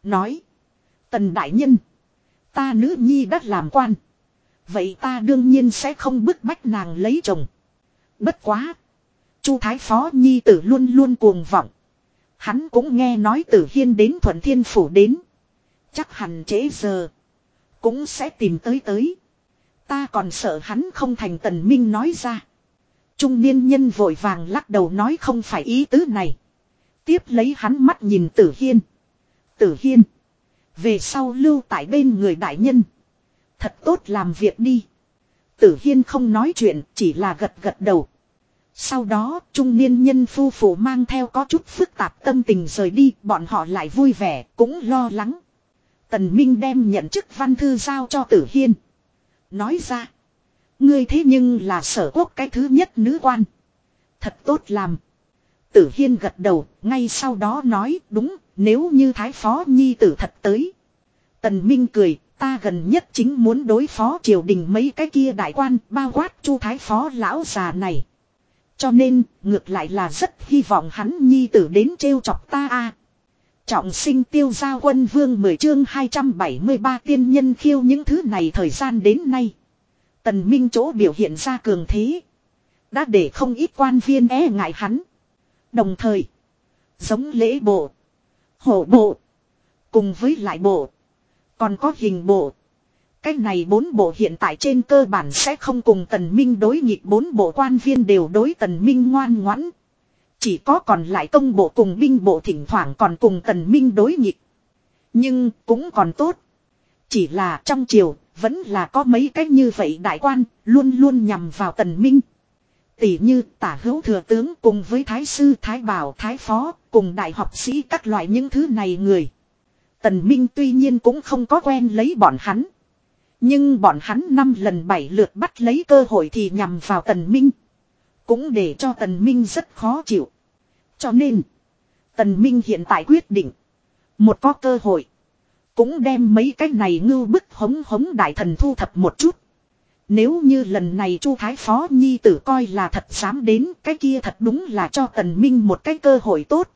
Nói. Tần đại nhân. Ta nữ nhi đã làm quan. Vậy ta đương nhiên sẽ không bức bách nàng lấy chồng. Bất quá. Chu Thái Phó Nhi tử luôn luôn cuồng vọng. Hắn cũng nghe nói tử hiên đến thuận thiên phủ đến. Chắc hẳn trễ giờ. Cũng sẽ tìm tới tới. Ta còn sợ hắn không thành tần minh nói ra. Trung niên nhân vội vàng lắc đầu nói không phải ý tứ này. Tiếp lấy hắn mắt nhìn tử hiên. Tử hiên. Về sau lưu tại bên người đại nhân. Thật tốt làm việc đi. Tử Hiên không nói chuyện, chỉ là gật gật đầu. Sau đó, trung niên nhân phu phụ mang theo có chút phức tạp tâm tình rời đi, bọn họ lại vui vẻ, cũng lo lắng. Tần Minh đem nhận chức văn thư giao cho Tử Hiên. Nói ra, ngươi thế nhưng là sở quốc cái thứ nhất nữ quan. Thật tốt làm. Tử Hiên gật đầu, ngay sau đó nói, đúng, nếu như Thái Phó Nhi tử thật tới. Tần Minh cười, ta gần nhất chính muốn đối phó triều đình mấy cái kia đại quan, bao quát chu Thái Phó lão già này. Cho nên, ngược lại là rất hy vọng hắn Nhi tử đến trêu chọc ta a. Trọng sinh tiêu gia quân vương 10 chương 273 tiên nhân khiêu những thứ này thời gian đến nay. Tần Minh chỗ biểu hiện ra cường thế. Đã để không ít quan viên e ngại hắn. Đồng thời, giống lễ bộ, hổ bộ, cùng với lại bộ, còn có hình bộ. Cách này bốn bộ hiện tại trên cơ bản sẽ không cùng tần minh đối nghịch bốn bộ quan viên đều đối tần minh ngoan ngoãn. Chỉ có còn lại công bộ cùng binh bộ thỉnh thoảng còn cùng tần minh đối nghịch. Nhưng cũng còn tốt. Chỉ là trong triều vẫn là có mấy cách như vậy đại quan luôn luôn nhằm vào tần minh. Tỷ như tả hữu thừa tướng cùng với thái sư, thái bảo thái phó cùng đại học sĩ các loại những thứ này người. Tần Minh tuy nhiên cũng không có quen lấy bọn hắn. Nhưng bọn hắn năm lần bảy lượt bắt lấy cơ hội thì nhằm vào Tần Minh. Cũng để cho Tần Minh rất khó chịu. Cho nên, Tần Minh hiện tại quyết định. Một có cơ hội. Cũng đem mấy cái này ngưu bức hống hống đại thần thu thập một chút. Nếu như lần này Chu Thái Phó Nhi tử coi là thật dám đến cái kia thật đúng là cho Tần Minh một cái cơ hội tốt.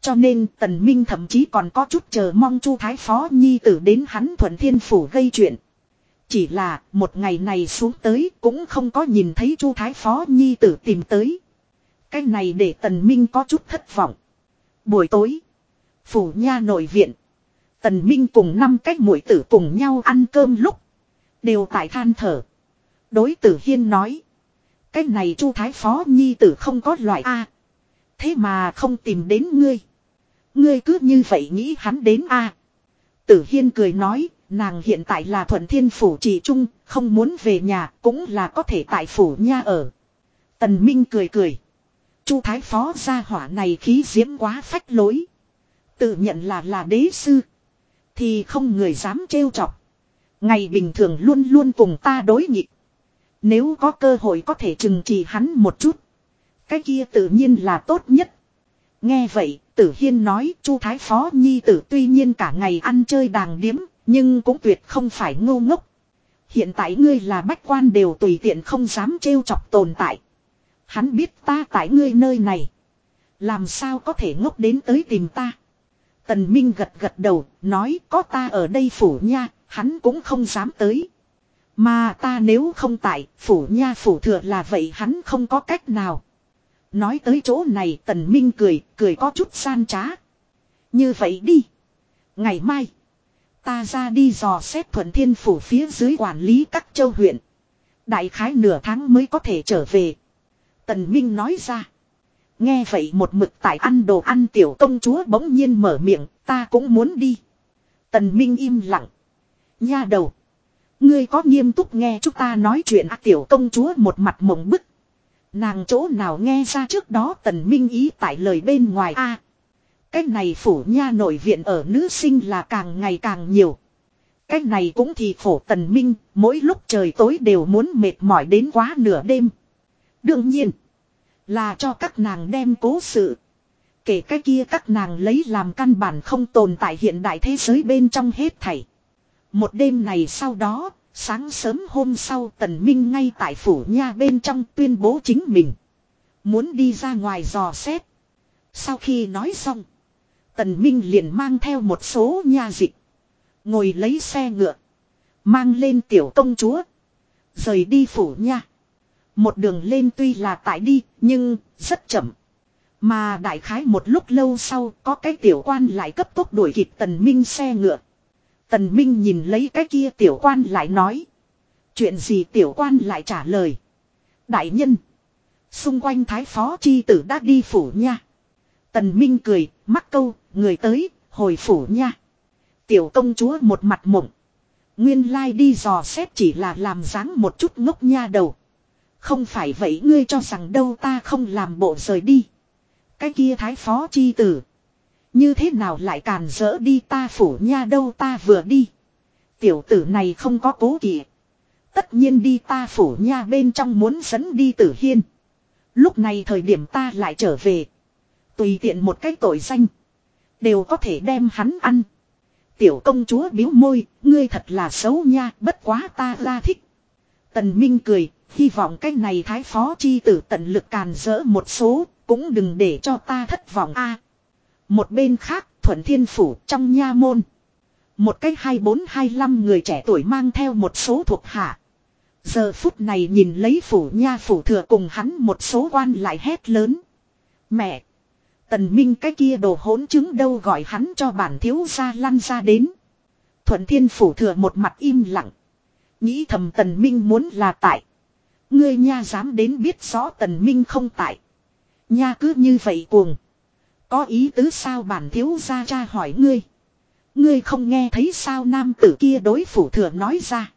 Cho nên Tần Minh thậm chí còn có chút chờ mong Chu Thái Phó Nhi tử đến hắn thuận thiên phủ gây chuyện. Chỉ là, một ngày này xuống tới cũng không có nhìn thấy Chu Thái Phó Nhi tử tìm tới. Cái này để Tần Minh có chút thất vọng. Buổi tối. Phủ nha nội viện. Tần Minh cùng năm cách mũi tử cùng nhau ăn cơm lúc. Đều tại than thở. Đối tử Hiên nói. Cái này Chu Thái Phó Nhi tử không có loại A. Thế mà không tìm đến ngươi. Ngươi cứ như vậy nghĩ hắn đến A. Tử Hiên cười nói. Nàng hiện tại là thuận thiên phủ chỉ trung. Không muốn về nhà cũng là có thể tại phủ nha ở. Tần Minh cười cười. Chu Thái Phó gia hỏa này khí diễm quá phách lối. Tự nhận là là đế sư. Thì không người dám trêu chọc. Ngày bình thường luôn luôn cùng ta đối nghịch. Nếu có cơ hội có thể trừng trị hắn một chút. Cái kia tự nhiên là tốt nhất. Nghe vậy, tử hiên nói chu thái phó nhi tử tuy nhiên cả ngày ăn chơi đàng điếm, nhưng cũng tuyệt không phải ngu ngốc. Hiện tại ngươi là bách quan đều tùy tiện không dám trêu chọc tồn tại. Hắn biết ta tại ngươi nơi này. Làm sao có thể ngốc đến tới tìm ta. Tần Minh gật gật đầu, nói có ta ở đây phủ nha, hắn cũng không dám tới. Mà ta nếu không tại, phủ nha phủ thừa là vậy hắn không có cách nào. Nói tới chỗ này tần minh cười, cười có chút san trá. Như vậy đi. Ngày mai, ta ra đi dò xét thuận thiên phủ phía dưới quản lý các châu huyện. Đại khái nửa tháng mới có thể trở về. Tần Minh nói ra. Nghe vậy một mực tại ăn đồ ăn tiểu công chúa bỗng nhiên mở miệng, ta cũng muốn đi. Tần Minh im lặng. Nha đầu. Ngươi có nghiêm túc nghe chúng ta nói chuyện à, tiểu công chúa một mặt mộng bức. Nàng chỗ nào nghe ra trước đó tần minh ý tại lời bên ngoài a à, cái này phủ nha nội viện ở nữ sinh là càng ngày càng nhiều. Cái này cũng thì phổ tần minh, mỗi lúc trời tối đều muốn mệt mỏi đến quá nửa đêm. Đương nhiên, là cho các nàng đem cố sự. Kể cái kia các nàng lấy làm căn bản không tồn tại hiện đại thế giới bên trong hết thảy. Một đêm này sau đó, sáng sớm hôm sau tần minh ngay tại phủ nha bên trong tuyên bố chính mình. Muốn đi ra ngoài dò xét. Sau khi nói xong, tần minh liền mang theo một số nha dịch. Ngồi lấy xe ngựa. Mang lên tiểu công chúa. Rời đi phủ nha. Một đường lên tuy là tại đi, nhưng rất chậm. Mà đại khái một lúc lâu sau có cái tiểu quan lại cấp tốc đuổi kịp tần minh xe ngựa. Tần Minh nhìn lấy cái kia tiểu quan lại nói. Chuyện gì tiểu quan lại trả lời. Đại nhân. Xung quanh thái phó chi tử đã đi phủ nha. Tần Minh cười, mắc câu, người tới, hồi phủ nha. Tiểu công chúa một mặt mộng. Nguyên lai đi dò xét chỉ là làm dáng một chút ngốc nha đầu. Không phải vậy ngươi cho rằng đâu ta không làm bộ rời đi. Cái kia thái phó chi tử. Như thế nào lại càn rỡ đi ta phủ nha đâu ta vừa đi. Tiểu tử này không có cố kỵ. Tất nhiên đi ta phủ nha bên trong muốn dẫn đi tử hiên. Lúc này thời điểm ta lại trở về. Tùy tiện một cách tội danh. Đều có thể đem hắn ăn. Tiểu công chúa biếu môi, ngươi thật là xấu nha, bất quá ta ra thích. Tần Minh cười, hy vọng cái này thái phó chi tử tận lực càn rỡ một số, cũng đừng để cho ta thất vọng a. Một bên khác, thuận thiên phủ trong nha môn. Một cái hai bốn hai năm người trẻ tuổi mang theo một số thuộc hạ. Giờ phút này nhìn lấy phủ nha phủ thừa cùng hắn một số quan lại hét lớn. Mẹ! Tần Minh cái kia đồ hỗn chứng đâu gọi hắn cho bản thiếu gia lăn ra đến. Thuận thiên phủ thừa một mặt im lặng. Nghĩ thầm tần Minh muốn là tại. Ngươi nha dám đến biết rõ tần Minh không tại. Nha cứ như vậy cuồng. Có ý tứ sao bản thiếu gia cha hỏi ngươi. Ngươi không nghe thấy sao nam tử kia đối phủ thừa nói ra.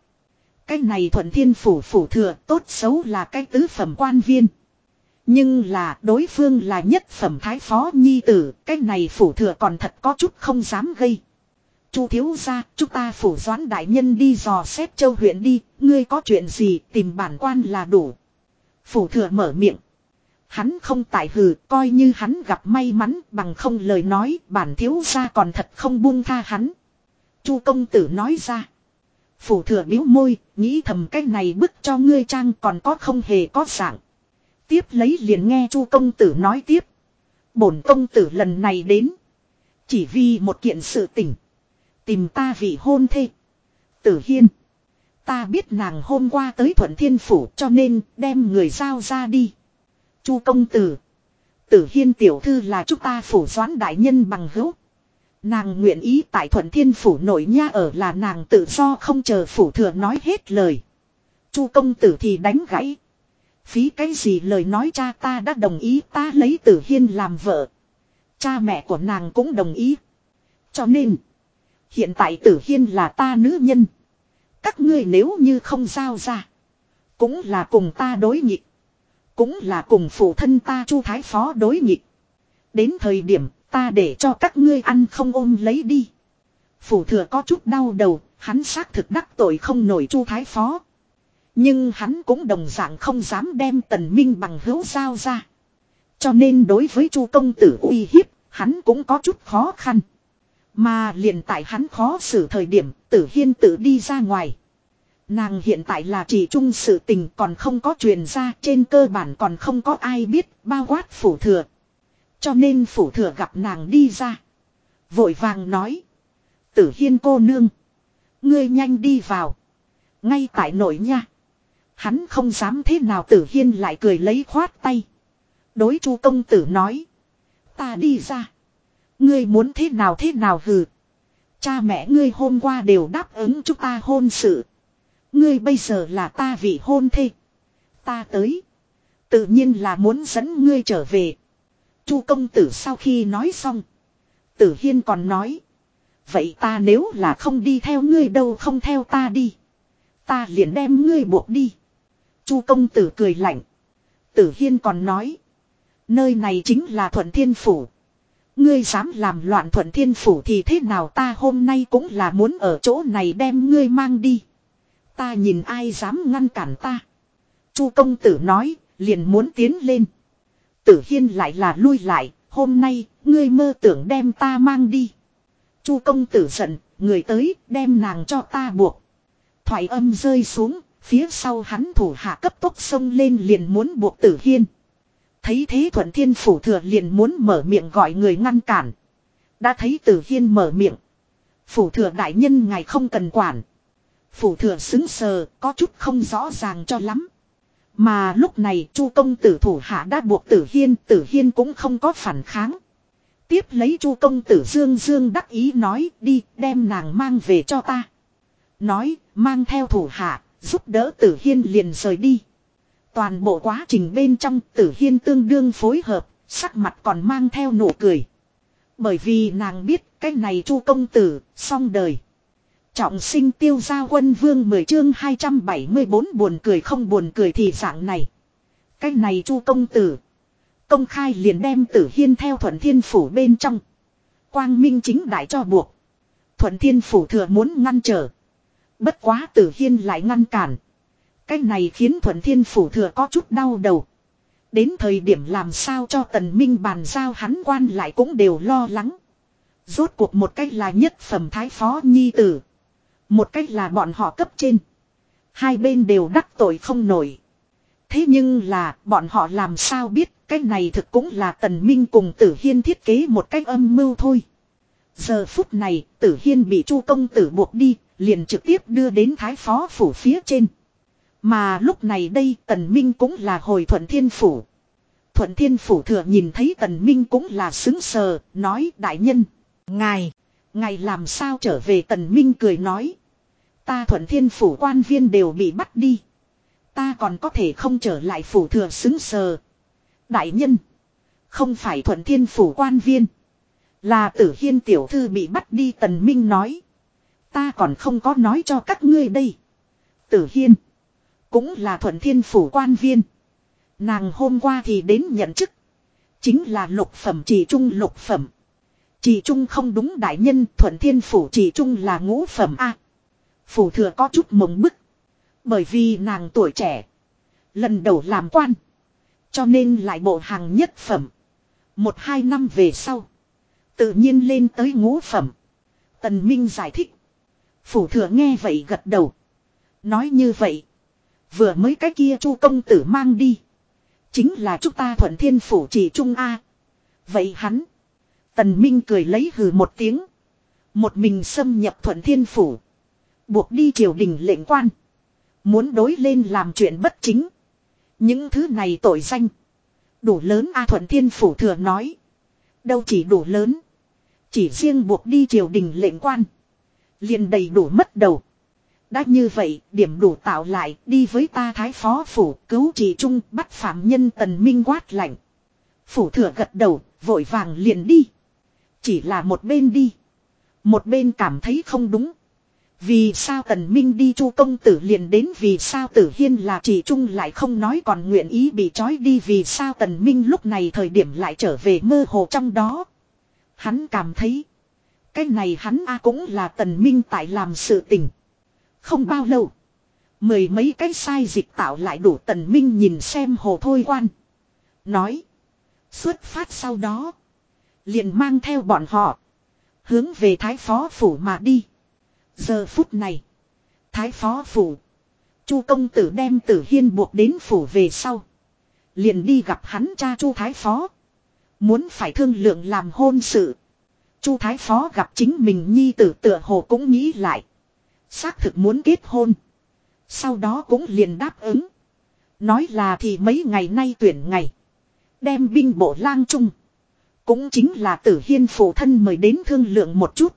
Cái này thuận thiên phủ phủ thừa tốt xấu là cái tứ phẩm quan viên. Nhưng là đối phương là nhất phẩm thái phó nhi tử, cái này phủ thừa còn thật có chút không dám gây. Chu thiếu gia, chúng ta phủ doãn đại nhân đi dò xét châu huyện đi, ngươi có chuyện gì tìm bản quan là đủ. Phủ thừa mở miệng. Hắn không tại hừ, coi như hắn gặp may mắn bằng không lời nói, bản thiếu gia còn thật không buông tha hắn. Chu công tử nói ra. Phủ thừa biếu môi, nghĩ thầm cái này bức cho ngươi trang còn có không hề có dạng. Tiếp lấy liền nghe chu công tử nói tiếp. Bổn công tử lần này đến. Chỉ vì một kiện sự tình. Tìm ta vị hôn thê. Tử Hiên. Ta biết nàng hôm qua tới Thuận Thiên Phủ cho nên đem người giao ra đi. Chu công tử. Tử Hiên tiểu thư là chúng ta phủ doãn đại nhân bằng hữu. Nàng nguyện ý tại Thuận Thiên Phủ nội nha ở là nàng tự do không chờ phủ thừa nói hết lời. Chu công tử thì đánh gãy. Phí cái gì lời nói cha ta đã đồng ý ta lấy Tử Hiên làm vợ. Cha mẹ của nàng cũng đồng ý. Cho nên. Hiện tại Tử Hiên là ta nữ nhân. Các ngươi nếu như không giao ra. Cũng là cùng ta đối nghịch. Cũng là cùng phụ thân ta chu thái phó đối nghịch. Đến thời điểm ta để cho các ngươi ăn không ôm lấy đi. Phủ thừa có chút đau đầu, hắn xác thực đắc tội không nổi chu thái phó. Nhưng hắn cũng đồng dạng không dám đem tần minh bằng hữu giao ra. Cho nên đối với chu công tử uy hiếp, hắn cũng có chút khó khăn. Mà liền tại hắn khó xử thời điểm, tử hiên tự đi ra ngoài. Nàng hiện tại là chỉ trung sự tình còn không có truyền ra, trên cơ bản còn không có ai biết, bao quát phủ thừa. Cho nên phủ thừa gặp nàng đi ra. Vội vàng nói. Tử hiên cô nương. Ngươi nhanh đi vào. Ngay tại nội nha. Hắn không dám thế nào tử hiên lại cười lấy khoát tay. Đối chu công tử nói. Ta đi ra. Ngươi muốn thế nào thế nào hừ. Cha mẹ ngươi hôm qua đều đáp ứng chúng ta hôn sự. Ngươi bây giờ là ta vị hôn thê. Ta tới. Tự nhiên là muốn dẫn ngươi trở về. Chu công tử sau khi nói xong. Tử Hiên còn nói. Vậy ta nếu là không đi theo ngươi đâu không theo ta đi. Ta liền đem ngươi buộc đi. Chu công tử cười lạnh. Tử Hiên còn nói. Nơi này chính là thuận thiên phủ. Ngươi dám làm loạn thuận thiên phủ thì thế nào ta hôm nay cũng là muốn ở chỗ này đem ngươi mang đi. Ta nhìn ai dám ngăn cản ta. Chu công tử nói, liền muốn tiến lên. Tử Hiên lại là lui lại, hôm nay, ngươi mơ tưởng đem ta mang đi. Chu công tử giận, người tới, đem nàng cho ta buộc. Thoại âm rơi xuống, phía sau hắn thủ hạ cấp tốc sông lên liền muốn buộc Tử Hiên. Thấy thế thuận thiên phủ thừa liền muốn mở miệng gọi người ngăn cản. Đã thấy Tử Hiên mở miệng. Phủ thừa đại nhân ngài không cần quản. Phủ thừa xứng sờ, có chút không rõ ràng cho lắm. Mà lúc này chu công tử thủ hạ đã buộc tử hiên, tử hiên cũng không có phản kháng. Tiếp lấy chu công tử dương dương đắc ý nói đi đem nàng mang về cho ta. Nói mang theo thủ hạ, giúp đỡ tử hiên liền rời đi. Toàn bộ quá trình bên trong tử hiên tương đương phối hợp, sắc mặt còn mang theo nụ cười. Bởi vì nàng biết cái này chu công tử, xong đời. Trọng sinh tiêu gia quân vương 10 chương 274 buồn cười không buồn cười thì dạng này. Cái này chu công tử. Công khai liền đem tử hiên theo thuận thiên phủ bên trong. Quang minh chính đại cho buộc. Thuận thiên phủ thừa muốn ngăn trở. Bất quá tử hiên lại ngăn cản. Cái này khiến thuận thiên phủ thừa có chút đau đầu. Đến thời điểm làm sao cho tần minh bàn giao hắn quan lại cũng đều lo lắng. Rốt cuộc một cách là nhất phẩm thái phó nhi tử. Một cách là bọn họ cấp trên. Hai bên đều đắc tội không nổi. Thế nhưng là, bọn họ làm sao biết, cái này thực cũng là tần minh cùng tử hiên thiết kế một cách âm mưu thôi. Giờ phút này, tử hiên bị chu công tử buộc đi liền trực tiếp đưa đến thái phó phủ phía trên. Mà lúc này đây tần minh cũng là hồi thuận thiên phủ. Thuận thiên phủ thừa nhìn thấy tần minh cũng là xứng sờ, nói đại nhân, ngài, ngài làm sao trở về tần minh cười nói. Ta thuận thiên phủ quan viên đều bị bắt đi. Ta còn có thể không trở lại phủ thừa xứng sờ. Đại nhân. Không phải thuận thiên phủ quan viên. Là tử hiên tiểu thư bị bắt đi tần minh nói. Ta còn không có nói cho các ngươi đây. Tử hiên. Cũng là thuận thiên phủ quan viên. Nàng hôm qua thì đến nhận chức. Chính là lục phẩm chỉ trung lục phẩm. Chỉ trung không đúng đại nhân, thuận thiên phủ chỉ trung là ngũ phẩm A. phủ thừa có chút mộng bức. Bởi vì nàng tuổi trẻ. Lần đầu làm quan. Cho nên lại bộ hàng nhất phẩm. Một hai năm về sau. Tự nhiên lên tới ngũ phẩm. Tần Minh giải thích. Phủ thừa nghe vậy gật đầu. Nói như vậy. Vừa mới cái kia chu công tử mang đi. Chính là chúng ta thuận thiên phủ chỉ trung A. Vậy hắn. Tần Minh cười lấy hừ một tiếng. Một mình xâm nhập thuận thiên phủ. Buộc đi triều đình lệnh quan. Muốn đối lên làm chuyện bất chính. Những thứ này tội danh. Đủ lớn A thuận thiên phủ thừa nói. Đâu chỉ đủ lớn. Chỉ riêng buộc đi triều đình lệnh quan liền đầy đủ mất đầu. Đã như vậy, điểm đủ tạo lại, đi với ta thái phó phủ, cứu trị trung, bắt phạm nhân tần minh quát lạnh. Phủ thừa gật đầu, vội vàng liền đi. Chỉ là một bên đi. Một bên cảm thấy không đúng. Vì sao tần minh đi chu công tử liền đến vì sao tử hiên là chỉ trung lại không nói còn nguyện ý bị trói đi vì sao tần minh lúc này thời điểm lại trở về mơ hồ trong đó. Hắn cảm thấy. Cái này hắn a cũng là tần minh tại làm sự tình. Không bao lâu. Mười mấy cái sai dịch tạo lại đủ tần minh nhìn xem hồ thôi quan. Nói. Xuất phát sau đó. Liền mang theo bọn họ. Hướng về thái phó phủ mà đi. Giờ phút này. Thái phó phủ. Chu công tử đem tử hiên buộc đến phủ về sau. Liền đi gặp hắn cha chu thái phó. Muốn phải thương lượng làm hôn sự. Chu thái phó gặp chính mình nhi tử tựa hồ cũng nghĩ lại. Xác thực muốn kết hôn. Sau đó cũng liền đáp ứng. Nói là thì mấy ngày nay tuyển ngày. Đem binh bộ lang trung. Cũng chính là tử hiên phụ thân mời đến thương lượng một chút.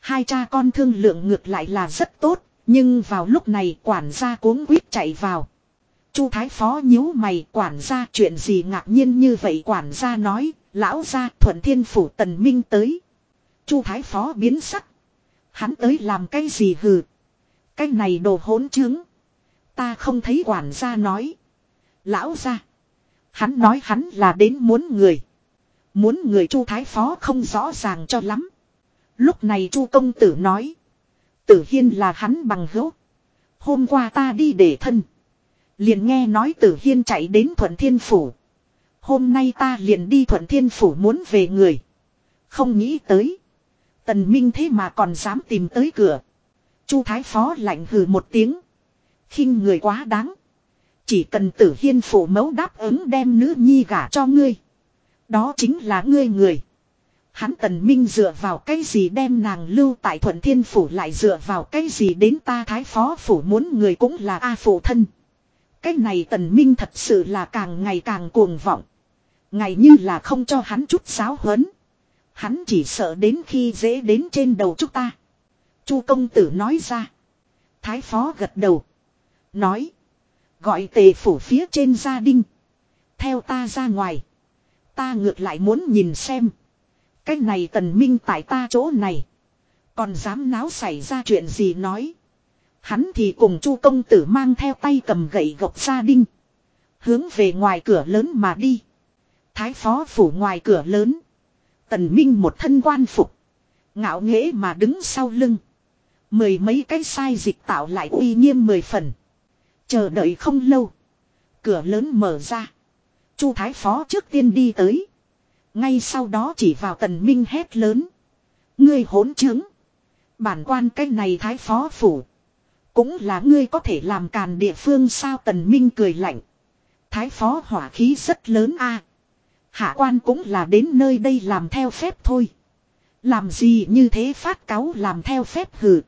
Hai cha con thương lượng ngược lại là rất tốt. Nhưng vào lúc này quản gia cuống quýt chạy vào. Chu Thái Phó nhíu mày quản gia chuyện gì ngạc nhiên như vậy quản gia nói, lão gia thuận thiên phủ tần minh tới. Chu Thái Phó biến sắc. Hắn tới làm cái gì hừ. Cái này đồ hỗn trướng. Ta không thấy quản gia nói. Lão gia. Hắn nói hắn là đến muốn người. Muốn người chu thái phó không rõ ràng cho lắm. Lúc này chu công tử nói. Tử hiên là hắn bằng hữu. Hôm qua ta đi để thân. Liền nghe nói tử hiên chạy đến thuận thiên phủ. Hôm nay ta liền đi thuận thiên phủ muốn về người. Không nghĩ tới. Tần Minh thế mà còn dám tìm tới cửa. Chu Thái Phó lạnh hừ một tiếng. khinh người quá đáng. Chỉ cần tử hiên phủ mẫu đáp ứng đem nữ nhi gả cho ngươi. Đó chính là ngươi người. Hắn tần minh dựa vào cái gì đem nàng lưu tại thuận thiên phủ lại dựa vào cái gì đến ta thái phó phủ muốn người cũng là A phụ thân. Cái này tần minh thật sự là càng ngày càng cuồng vọng. Ngày như là không cho hắn chút giáo huấn. Hắn chỉ sợ đến khi dễ đến trên đầu chúng ta. Chu công tử nói ra. Thái phó gật đầu. Nói. Gọi tề phủ phía trên gia đình. Theo ta ra ngoài. Ta ngược lại muốn nhìn xem. Cái này tần minh tại ta chỗ này. Còn dám náo xảy ra chuyện gì nói. Hắn thì cùng chu công tử mang theo tay cầm gậy gộc gia đình. Hướng về ngoài cửa lớn mà đi. Thái phó phủ ngoài cửa lớn. Tần Minh một thân quan phục. Ngạo nghễ mà đứng sau lưng. Mười mấy cái sai dịch tạo lại uy nghiêm mười phần. Chờ đợi không lâu. Cửa lớn mở ra. Chu Thái Phó trước tiên đi tới. Ngay sau đó chỉ vào tần minh hét lớn. Ngươi hỗn chứng. Bản quan cái này Thái Phó phủ. Cũng là ngươi có thể làm càn địa phương sao tần minh cười lạnh. Thái Phó hỏa khí rất lớn a. Hạ quan cũng là đến nơi đây làm theo phép thôi. Làm gì như thế phát cáo làm theo phép hử.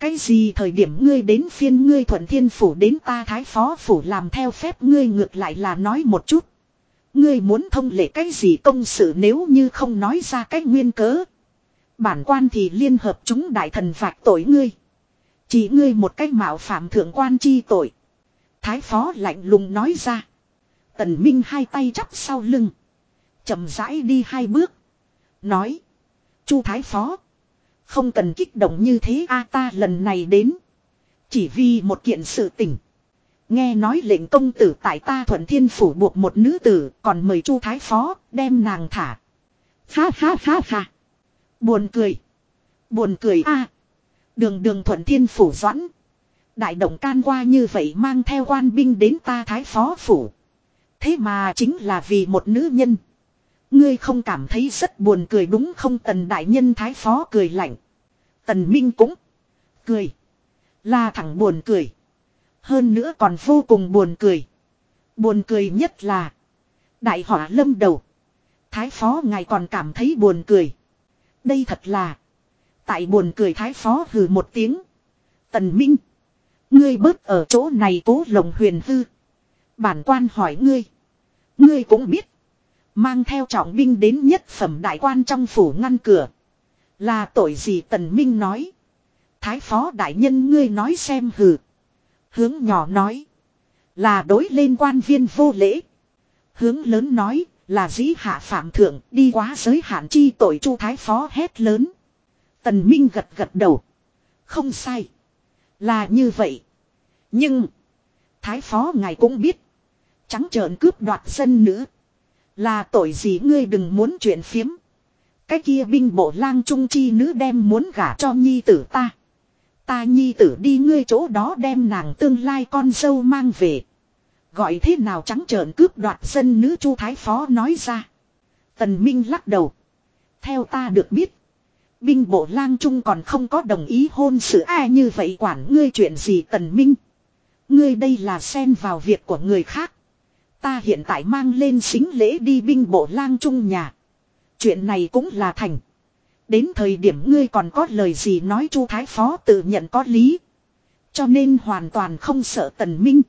Cái gì thời điểm ngươi đến phiên ngươi thuận thiên phủ đến ta thái phó phủ làm theo phép ngươi ngược lại là nói một chút. Ngươi muốn thông lệ cái gì công sự nếu như không nói ra cái nguyên cớ. Bản quan thì liên hợp chúng đại thần phạt tội ngươi. Chỉ ngươi một cách mạo phạm thượng quan chi tội. Thái phó lạnh lùng nói ra. Tần Minh hai tay chắp sau lưng chậm rãi đi hai bước. Nói. Chu Thái Phó. Không cần kích động như thế a, ta lần này đến. Chỉ vì một kiện sự tình. Nghe nói lệnh công tử tại ta thuận thiên phủ buộc một nữ tử, còn mời chu thái phó đem nàng thả. Ha ha ha ha. Buồn cười. Buồn cười a Đường đường thuận thiên phủ doãn. Đại động can qua như vậy mang theo quan binh đến ta thái phó phủ. Thế mà chính là vì một nữ nhân. Ngươi không cảm thấy rất buồn cười đúng không tần đại nhân thái phó cười lạnh. Tần Minh cũng cười. Là thẳng buồn cười. Hơn nữa còn vô cùng buồn cười. Buồn cười nhất là. Đại họa lâm đầu. Thái phó ngài còn cảm thấy buồn cười. Đây thật là. Tại buồn cười thái phó hừ một tiếng. Tần Minh. Ngươi bớt ở chỗ này cố lồng huyền hư. Bản quan hỏi ngươi. Ngươi cũng biết. Mang theo trọng binh đến nhất phẩm đại quan trong phủ ngăn cửa. Là tội gì Tần Minh nói. Thái phó đại nhân ngươi nói xem hừ. Hướng nhỏ nói. Là đối lên quan viên vô lễ. Hướng lớn nói là dĩ hạ phạm thượng đi quá giới hạn chi tội chu thái phó hét lớn. Tần Minh gật gật đầu. Không sai. Là như vậy. Nhưng. Thái phó ngài cũng biết. Trắng trợn cướp đoạt dân nữ. Là tội gì ngươi đừng muốn chuyện phiếm. Cái kia binh bộ lang trung chi nữ đem muốn gả cho nhi tử ta. Ta nhi tử đi ngươi chỗ đó đem nàng tương lai con dâu mang về. Gọi thế nào trắng trợn cướp đoạt dân nữ chu thái phó nói ra. Tần Minh lắc đầu. Theo ta được biết. Binh bộ lang trung còn không có đồng ý hôn sự ai như vậy quản ngươi chuyện gì tần minh. Ngươi đây là xen vào việc của người khác. Ta hiện tại mang lên xính lễ đi binh bộ lang trung nhà. Chuyện này cũng là thành. Đến thời điểm ngươi còn có lời gì nói chu thái phó tự nhận có lý. Cho nên hoàn toàn không sợ tần minh.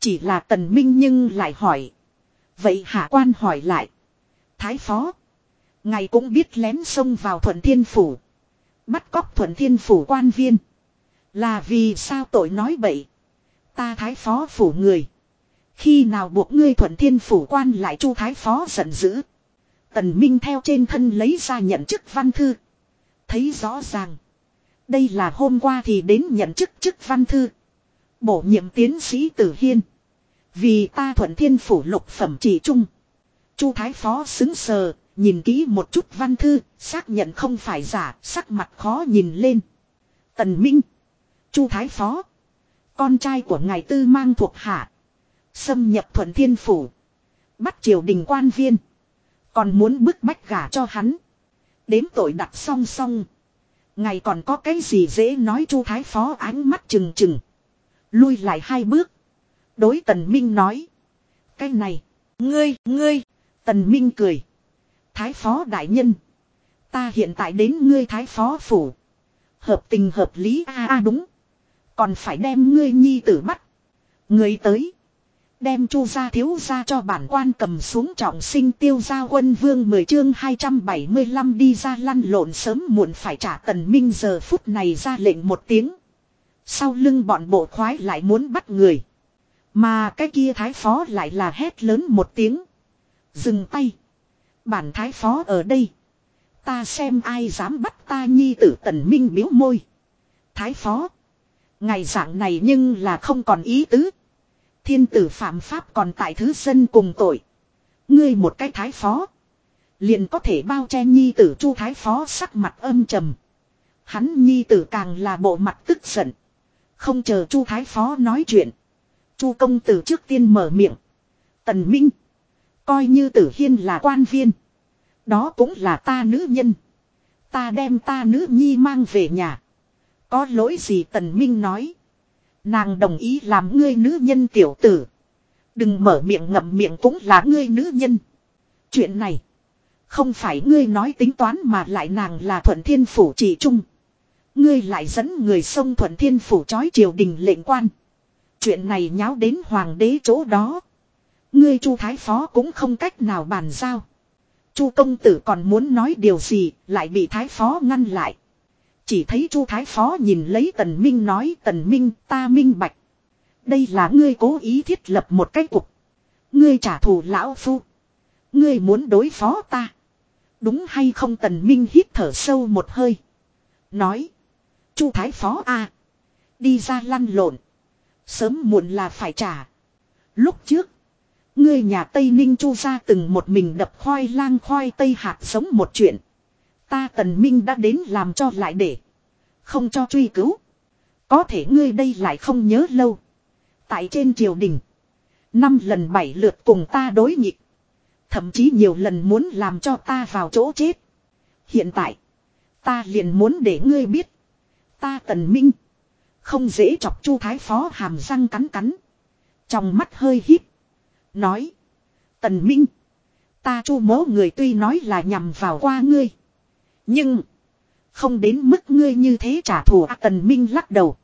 Chỉ là tần minh nhưng lại hỏi. Vậy hạ quan hỏi lại. Thái phó. Ngài cũng biết lén xông vào thuận thiên phủ. Bắt cóc thuận thiên phủ quan viên. Là vì sao tội nói bậy. Ta thái phó phủ người. Khi nào buộc ngươi thuận thiên phủ quan lại chu thái phó giận dữ. Tần Minh theo trên thân lấy ra nhận chức văn thư. Thấy rõ ràng. Đây là hôm qua thì đến nhận chức chức văn thư. Bổ nhiệm tiến sĩ Tử Hiên. Vì ta thuận thiên phủ lục phẩm chỉ trung. Chu Thái Phó xứng sờ, nhìn kỹ một chút văn thư, xác nhận không phải giả, sắc mặt khó nhìn lên. Tần Minh. Chu Thái Phó. Con trai của ngài tư mang thuộc hạ. Xâm nhập thuận thiên phủ. Bắt triều đình quan viên. Còn muốn bức bách gả cho hắn. Đếm tội đặt song song. Ngài còn có cái gì dễ nói chu thái phó ánh mắt trừng trừng. Lui lại hai bước. Đối tần minh nói. Cái này. Ngươi, ngươi. Tần minh cười. Thái phó đại nhân. Ta hiện tại đến ngươi thái phó phủ. Hợp tình hợp lý a a đúng. Còn phải đem ngươi nhi tử bắt. Ngươi tới. Đem chu gia thiếu gia cho bản quan cầm xuống trọng sinh tiêu gia quân vương 10 chương 275 đi ra lăn lộn sớm muộn phải trả tần minh giờ phút này ra lệnh một tiếng. Sau lưng bọn bộ khoái lại muốn bắt người. Mà cái kia thái phó lại là hét lớn một tiếng. Dừng tay. Bản thái phó ở đây. Ta xem ai dám bắt ta nhi tử tần minh biếu môi. Thái phó. Ngày dạng này nhưng là không còn ý tứ. Thiên tử phạm pháp còn tại thứ dân cùng tội. Ngươi một cái thái phó. Liền có thể bao che nhi tử chu thái phó sắc mặt âm trầm. Hắn nhi tử càng là bộ mặt tức giận. Không chờ chu thái phó nói chuyện. chu công tử trước tiên mở miệng. Tần Minh. Coi như tử hiên là quan viên. Đó cũng là ta nữ nhân. Ta đem ta nữ nhi mang về nhà. Có lỗi gì tần Minh nói. Nàng đồng ý làm ngươi nữ nhân tiểu tử. Đừng mở miệng ngậm miệng cũng là ngươi nữ nhân. Chuyện này. Không phải ngươi nói tính toán mà lại nàng là thuận thiên phủ chỉ trung. Ngươi lại dẫn người sông thuận thiên phủ chói triều đình lệnh quan. Chuyện này nháo đến hoàng đế chỗ đó. Ngươi chu thái phó cũng không cách nào bàn giao. chu công tử còn muốn nói điều gì, lại bị thái phó ngăn lại. Chỉ thấy Chu Thái Phó nhìn lấy Tần Minh nói, Tần Minh, ta minh bạch. Đây là ngươi cố ý thiết lập một cái cục. Ngươi trả thù lão phu. Ngươi muốn đối phó ta. Đúng hay không tần minh hít thở sâu một hơi. Nói. Chu thái phó a, Đi ra lăn lộn. Sớm muộn là phải trả. Lúc trước. Ngươi nhà Tây Ninh chu ra từng một mình đập khoai lang khoai tây hạt sống một chuyện. Ta tần minh đã đến làm cho lại để. Không cho truy cứu. Có thể ngươi đây lại không nhớ lâu. Tại trên triều đình. Năm lần bảy lượt cùng ta đối nghịch. Thậm chí nhiều lần muốn làm cho ta vào chỗ chết. Hiện tại. Ta liền muốn để ngươi biết. Ta tần minh. Không dễ chọc chu thái phó hàm răng cắn cắn. Trong mắt hơi hít. Nói. Tần minh. Ta chu mố người tuy nói là nhằm vào qua ngươi. Nhưng. Không đến mức ngươi như thế trả thù à, tần minh lắc đầu.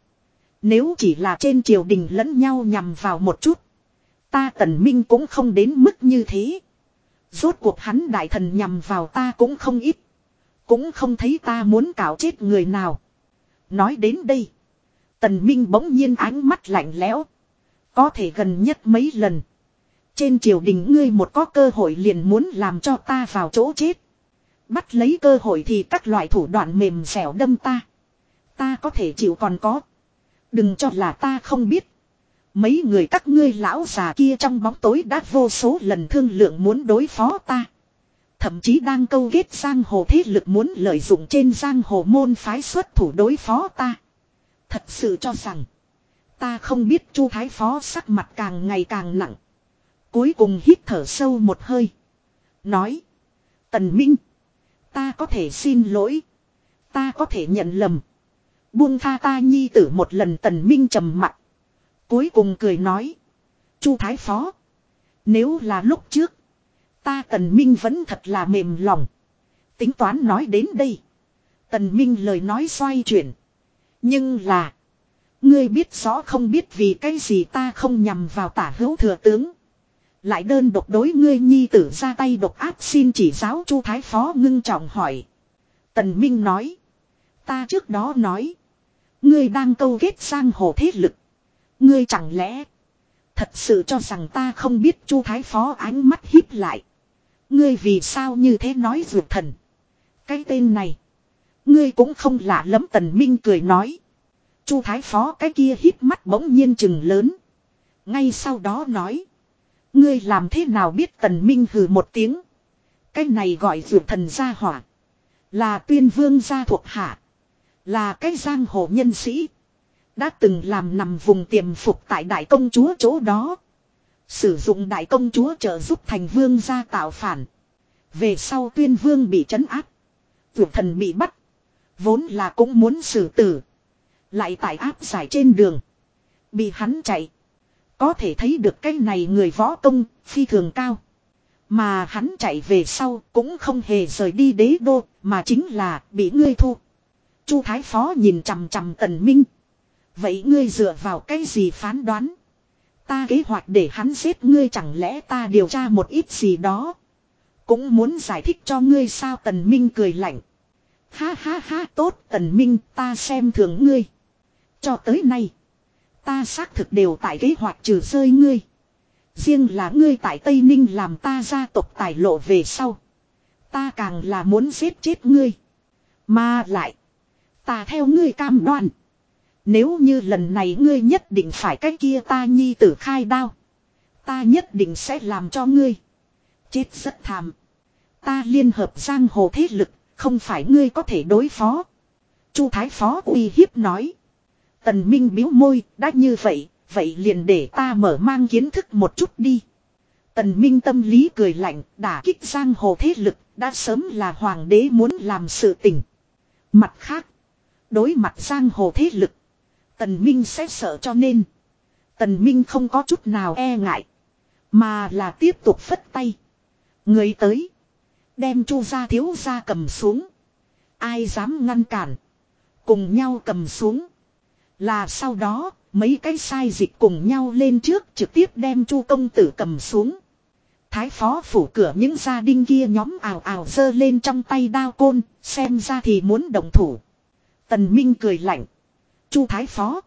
Nếu chỉ là trên triều đình lẫn nhau nhằm vào một chút. Ta tần minh cũng không đến mức như thế. Rốt cuộc hắn đại thần nhằm vào ta cũng không ít. Cũng không thấy ta muốn cạo chết người nào. Nói đến đây. Tần Minh bỗng nhiên ánh mắt lạnh lẽo. Có thể gần nhất mấy lần. Trên triều đình ngươi một có cơ hội liền muốn làm cho ta vào chỗ chết. Bắt lấy cơ hội thì các loại thủ đoạn mềm xẻo đâm ta. Ta có thể chịu còn có. Đừng cho là ta không biết. Mấy người các ngươi lão già kia trong bóng tối đã vô số lần thương lượng muốn đối phó ta. Thậm chí đang câu kết giang hồ thế lực muốn lợi dụng trên giang hồ môn phái xuất thủ đối phó ta. Thật sự cho rằng. Ta không biết chu thái phó sắc mặt càng ngày càng nặng. Cuối cùng hít thở sâu một hơi. Nói. Tần Minh. Ta có thể xin lỗi. Ta có thể nhận lầm. Buông tha ta nhi tử một lần tần minh trầm mặt. Cuối cùng cười nói. Chu Thái Phó. Nếu là lúc trước. Ta tần minh vẫn thật là mềm lòng. Tính toán nói đến đây. Tần minh lời nói xoay chuyển. Nhưng là. Ngươi biết rõ không biết vì cái gì ta không nhằm vào tả hữu thừa tướng. Lại đơn độc đối ngươi nhi tử ra tay độc áp xin chỉ giáo chu thái phó ngưng trọng hỏi. Tần Minh nói. Ta trước đó nói. Ngươi đang câu kết sang hồ thế lực. Ngươi chẳng lẽ. Thật sự cho rằng ta không biết chu thái phó ánh mắt híp lại. Ngươi vì sao như thế nói ruột thần. Cái tên này. Ngươi cũng không lạ lắm, tần minh cười nói. chu thái phó cái kia híp mắt bỗng nhiên chừng lớn. Ngay sau đó nói. Ngươi làm thế nào biết tần minh hừ một tiếng. Cái này gọi vượt thần gia hỏa. Là tuyên vương gia thuộc hạ. Là cái giang hồ nhân sĩ. Đã từng làm nằm vùng tiềm phục tại đại công chúa chỗ đó. Sử dụng đại công chúa trợ giúp thành vương gia tạo phản. Về sau tuyên vương bị trấn áp. Vượt thần bị bắt. Vốn là cũng muốn xử tử. Lại tại áp giải trên đường. Bị hắn chạy. Có thể thấy được cái này người võ công, phi thường cao. Mà hắn chạy về sau cũng không hề rời đi đế đô, mà chính là bị ngươi thu. Chu Thái Phó nhìn chằm chằm Tần Minh. Vậy ngươi dựa vào cái gì phán đoán? Ta kế hoạch để hắn giết ngươi chẳng lẽ ta điều tra một ít gì đó. Cũng muốn giải thích cho ngươi sao Tần Minh cười lạnh. Ha ha ha, tốt Tần Minh, ta xem thường ngươi. Cho tới nay. Ta xác thực đều tại kế hoạch trừ rơi ngươi. Riêng là ngươi tại Tây Ninh làm ta gia tộc tài lộ về sau. Ta càng là muốn giết chết ngươi. Mà lại. Ta theo ngươi cam đoan. Nếu như lần này ngươi nhất định phải cái kia ta nhi tử khai đao. Ta nhất định sẽ làm cho ngươi. Chết rất thảm. Ta liên hợp giang hồ thế lực. Không phải ngươi có thể đối phó. Chu Thái Phó uy hiếp nói. Tần Minh biếu môi. Đã như vậy. Vậy liền để ta mở mang kiến thức một chút đi. Tần Minh tâm lý cười lạnh. Đả kích giang hồ thế lực. Đã sớm là hoàng đế muốn làm sự tình. Mặt khác. Đối mặt giang hồ thế lực. Tần Minh sẽ sợ cho nên. Tần Minh không có chút nào e ngại. Mà là tiếp tục phất tay. Người tới. Đem chu gia thiếu gia cầm xuống. Ai dám ngăn cản. Cùng nhau cầm xuống. Là sau đó, mấy cái sai dịch cùng nhau lên trước trực tiếp đem chu công tử cầm xuống. Thái phó phủ cửa những gia đình kia nhóm ảo ảo dơ lên trong tay đao côn, xem ra thì muốn đồng thủ. Tần Minh cười lạnh. Chu Thái Phó.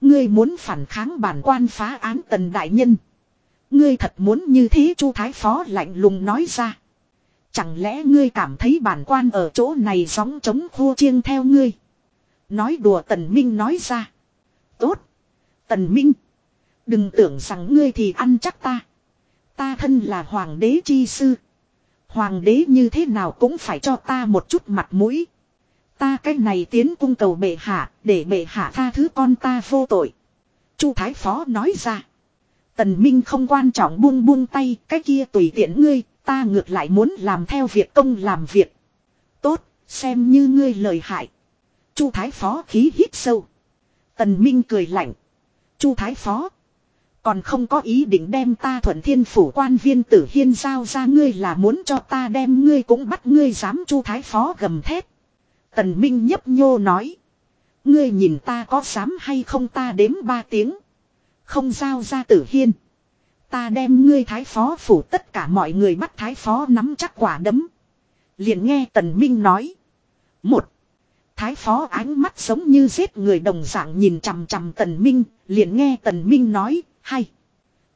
Ngươi muốn phản kháng bản quan phá án tần đại nhân. Ngươi thật muốn như thế chu thái phó lạnh lùng nói ra. Chẳng lẽ ngươi cảm thấy bản quan ở chỗ này gióng trống khô chiêng theo ngươi. Nói đùa tần minh nói ra. Tốt. Tần minh. Đừng tưởng rằng ngươi thì ăn chắc ta. Ta thân là hoàng đế chi sư. Hoàng đế như thế nào cũng phải cho ta một chút mặt mũi. Ta cái này tiến cung cầu bệ hạ, để bệ hạ tha thứ con ta vô tội. Chu Thái Phó nói ra. Tần Minh không quan trọng buông buông tay, cái kia tùy tiện ngươi, ta ngược lại muốn làm theo việc công làm việc. Tốt, xem như ngươi lời hại. Chu Thái Phó khí hít sâu. Tần Minh cười lạnh. Chu Thái Phó. Còn không có ý định đem ta thuận thiên phủ quan viên tử hiên giao ra ngươi là muốn cho ta đem ngươi cũng bắt ngươi dám chu thái phó gầm thét. Tần Minh nhấp nhô nói. Ngươi nhìn ta có dám hay không ta đếm ba tiếng. Không giao ra tử hiên. Ta đem ngươi thái phó phủ tất cả mọi người bắt thái phó nắm chắc quả đấm. Liền nghe tần minh nói. Một. Thái phó ánh mắt giống như giết người đồng dạng nhìn chằm chằm tần minh. Liền nghe tần minh nói. Hay.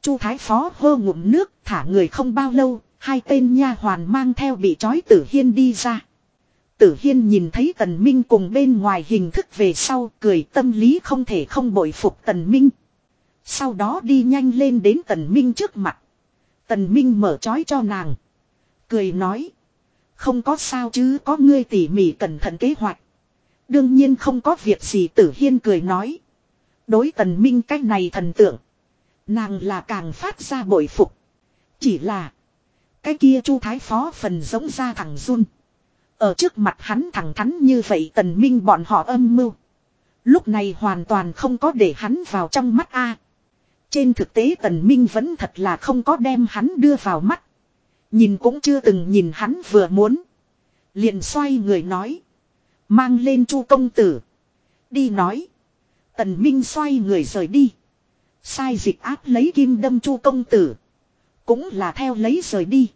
Chu thái phó hơ ngụm nước, thả người không bao lâu. Hai tên nha hoàn mang theo bị trói tử hiên đi ra. Tử Hiên nhìn thấy Tần Minh cùng bên ngoài hình thức về sau, cười, tâm lý không thể không bội phục Tần Minh. Sau đó đi nhanh lên đến Tần Minh trước mặt. Tần Minh mở trói cho nàng. Cười nói. Không có sao chứ, có ngươi tỉ mỉ cẩn thận kế hoạch. Đương nhiên không có việc gì Tử Hiên cười nói. Đối Tần Minh cách này thần tượng. Nàng là càng phát ra bội phục. Chỉ là. Cái kia chu thái phó phần giống ra thẳng run. Ở trước mặt hắn thẳng thắn như vậy tần minh bọn họ âm mưu. Lúc này hoàn toàn không có để hắn vào trong mắt A. Trên thực tế tần minh vẫn thật là không có đem hắn đưa vào mắt. Nhìn cũng chưa từng nhìn hắn vừa muốn. Liền xoay người nói. Mang lên chu công tử. Đi nói. Tần minh xoay người rời đi. Sai dịch áp lấy kim đâm chu công tử. Cũng là theo lấy rời đi.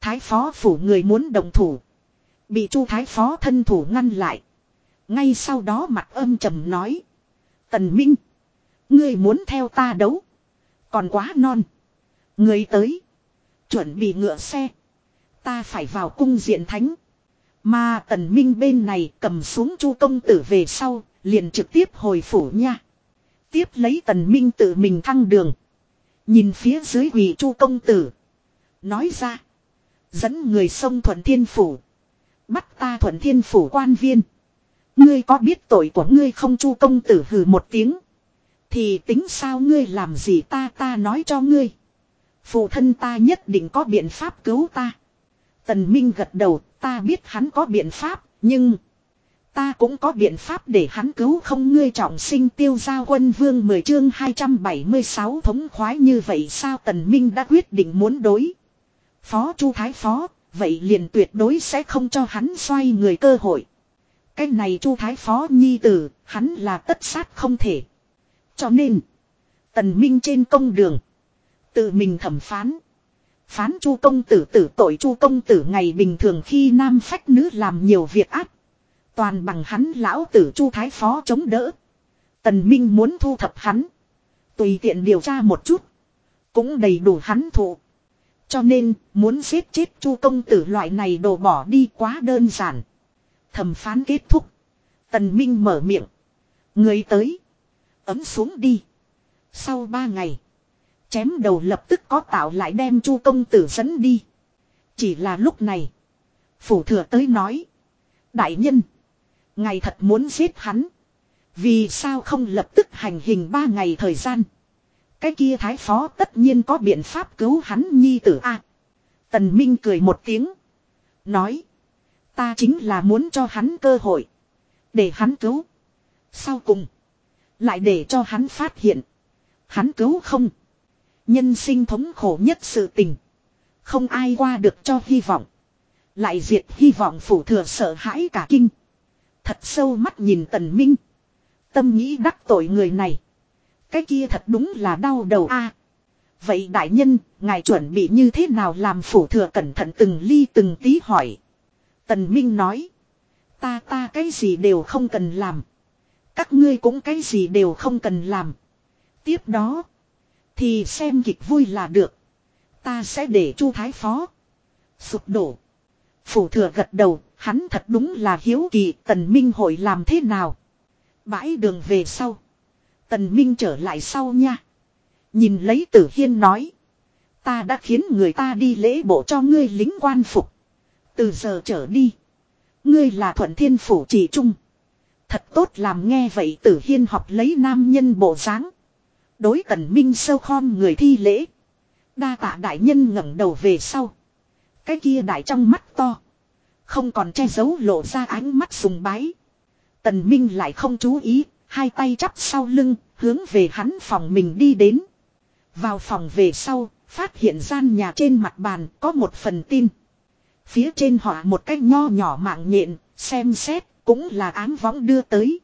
Thái phó phủ người muốn đồng thủ. Bị Chu Thái Phó thân thủ ngăn lại. Ngay sau đó mặt âm trầm nói. Tần Minh. Ngươi muốn theo ta đấu. Còn quá non. Ngươi tới. Chuẩn bị ngựa xe. Ta phải vào cung diện thánh. Mà tần minh bên này cầm xuống chu công tử về sau. Liền trực tiếp hồi phủ nha. Tiếp lấy tần minh tự mình thăng đường. Nhìn phía dưới quỷ chu công tử. Nói ra. Dẫn người sông thuận thiên phủ. Bắt ta thuận thiên phủ quan viên. Ngươi có biết tội của ngươi không chu công tử hừ một tiếng. Thì tính sao ngươi làm gì ta ta nói cho ngươi. Phụ thân ta nhất định có biện pháp cứu ta. Tần Minh gật đầu, ta biết hắn có biện pháp, nhưng... Ta cũng có biện pháp để hắn cứu không ngươi trọng sinh tiêu giao quân vương 10 chương 276 thống khoái như vậy sao Tần Minh đã quyết định muốn đối. Phó Chu Thái Phó, Vậy liền tuyệt đối sẽ không cho hắn xoay người cơ hội. Cái này chu thái phó nhi tử, hắn là tất sát không thể. Cho nên, tần minh trên công đường, tự mình thẩm phán. Phán chu công tử tử tội chu công tử ngày bình thường khi nam phách nữ làm nhiều việc ác. Toàn bằng hắn lão tử chu thái phó chống đỡ. Tần Minh muốn thu thập hắn. Tùy tiện điều tra một chút. Cũng đầy đủ hắn thụ. Cho nên, muốn giết chết chu công tử loại này đổ bỏ đi quá đơn giản. Thẩm phán kết thúc. Tần Minh mở miệng. Người tới. Ấm xuống đi. Sau ba ngày. Chém đầu lập tức có tạo lại đem chu công tử dẫn đi. Chỉ là lúc này. Phủ thừa tới nói. Đại nhân. Ngày thật muốn giết hắn. Vì sao không lập tức hành hình ba ngày thời gian. Cái kia thái phó tất nhiên có biện pháp cứu hắn nhi tử a. Tần Minh cười một tiếng. Nói. Ta chính là muốn cho hắn cơ hội. Để hắn cứu. Sau cùng. Lại để cho hắn phát hiện. Hắn cứu không. Nhân sinh thống khổ nhất sự tình. Không ai qua được cho hy vọng. Lại diệt hy vọng phủ thừa sợ hãi cả kinh. Thật sâu mắt nhìn tần minh. Tâm nghĩ đắc tội người này. Cái kia thật đúng là đau đầu a. vậy đại nhân, ngài chuẩn bị như thế nào làm phủ thừa cẩn thận từng ly từng tí hỏi. Tần Minh nói. Ta ta cái gì đều không cần làm. Các ngươi cũng cái gì đều không cần làm. Tiếp đó. Thì xem kịch vui là được. Ta sẽ để chu thái phó. Sụp đổ. Phủ thừa gật đầu, hắn thật đúng là hiếu kỳ tần minh hội làm thế nào. Bãi đường về sau. Tần minh trở lại sau nha. Nhìn lấy tử hiên nói. Ta đã khiến người ta đi lễ bộ cho ngươi lính quan phục. Từ giờ trở đi. Ngươi là thuận thiên phủ chỉ trung. Thật tốt làm nghe vậy tử hiên học lấy nam nhân bộ dáng Đối tần minh sâu khom người thi lễ. Đa tạ đại nhân ngẩng đầu về sau. Cái kia đại trong mắt to. Không còn che giấu lộ ra ánh mắt sùng bái. Tần Minh lại không chú ý, hai tay chắp sau lưng, hướng về hắn phòng mình đi đến. Vào phòng về sau, phát hiện gian nhà trên mặt bàn có một phần tin. Phía trên họ một cái nho nhỏ mạng nhện, xem xét, cũng là ám võng đưa tới.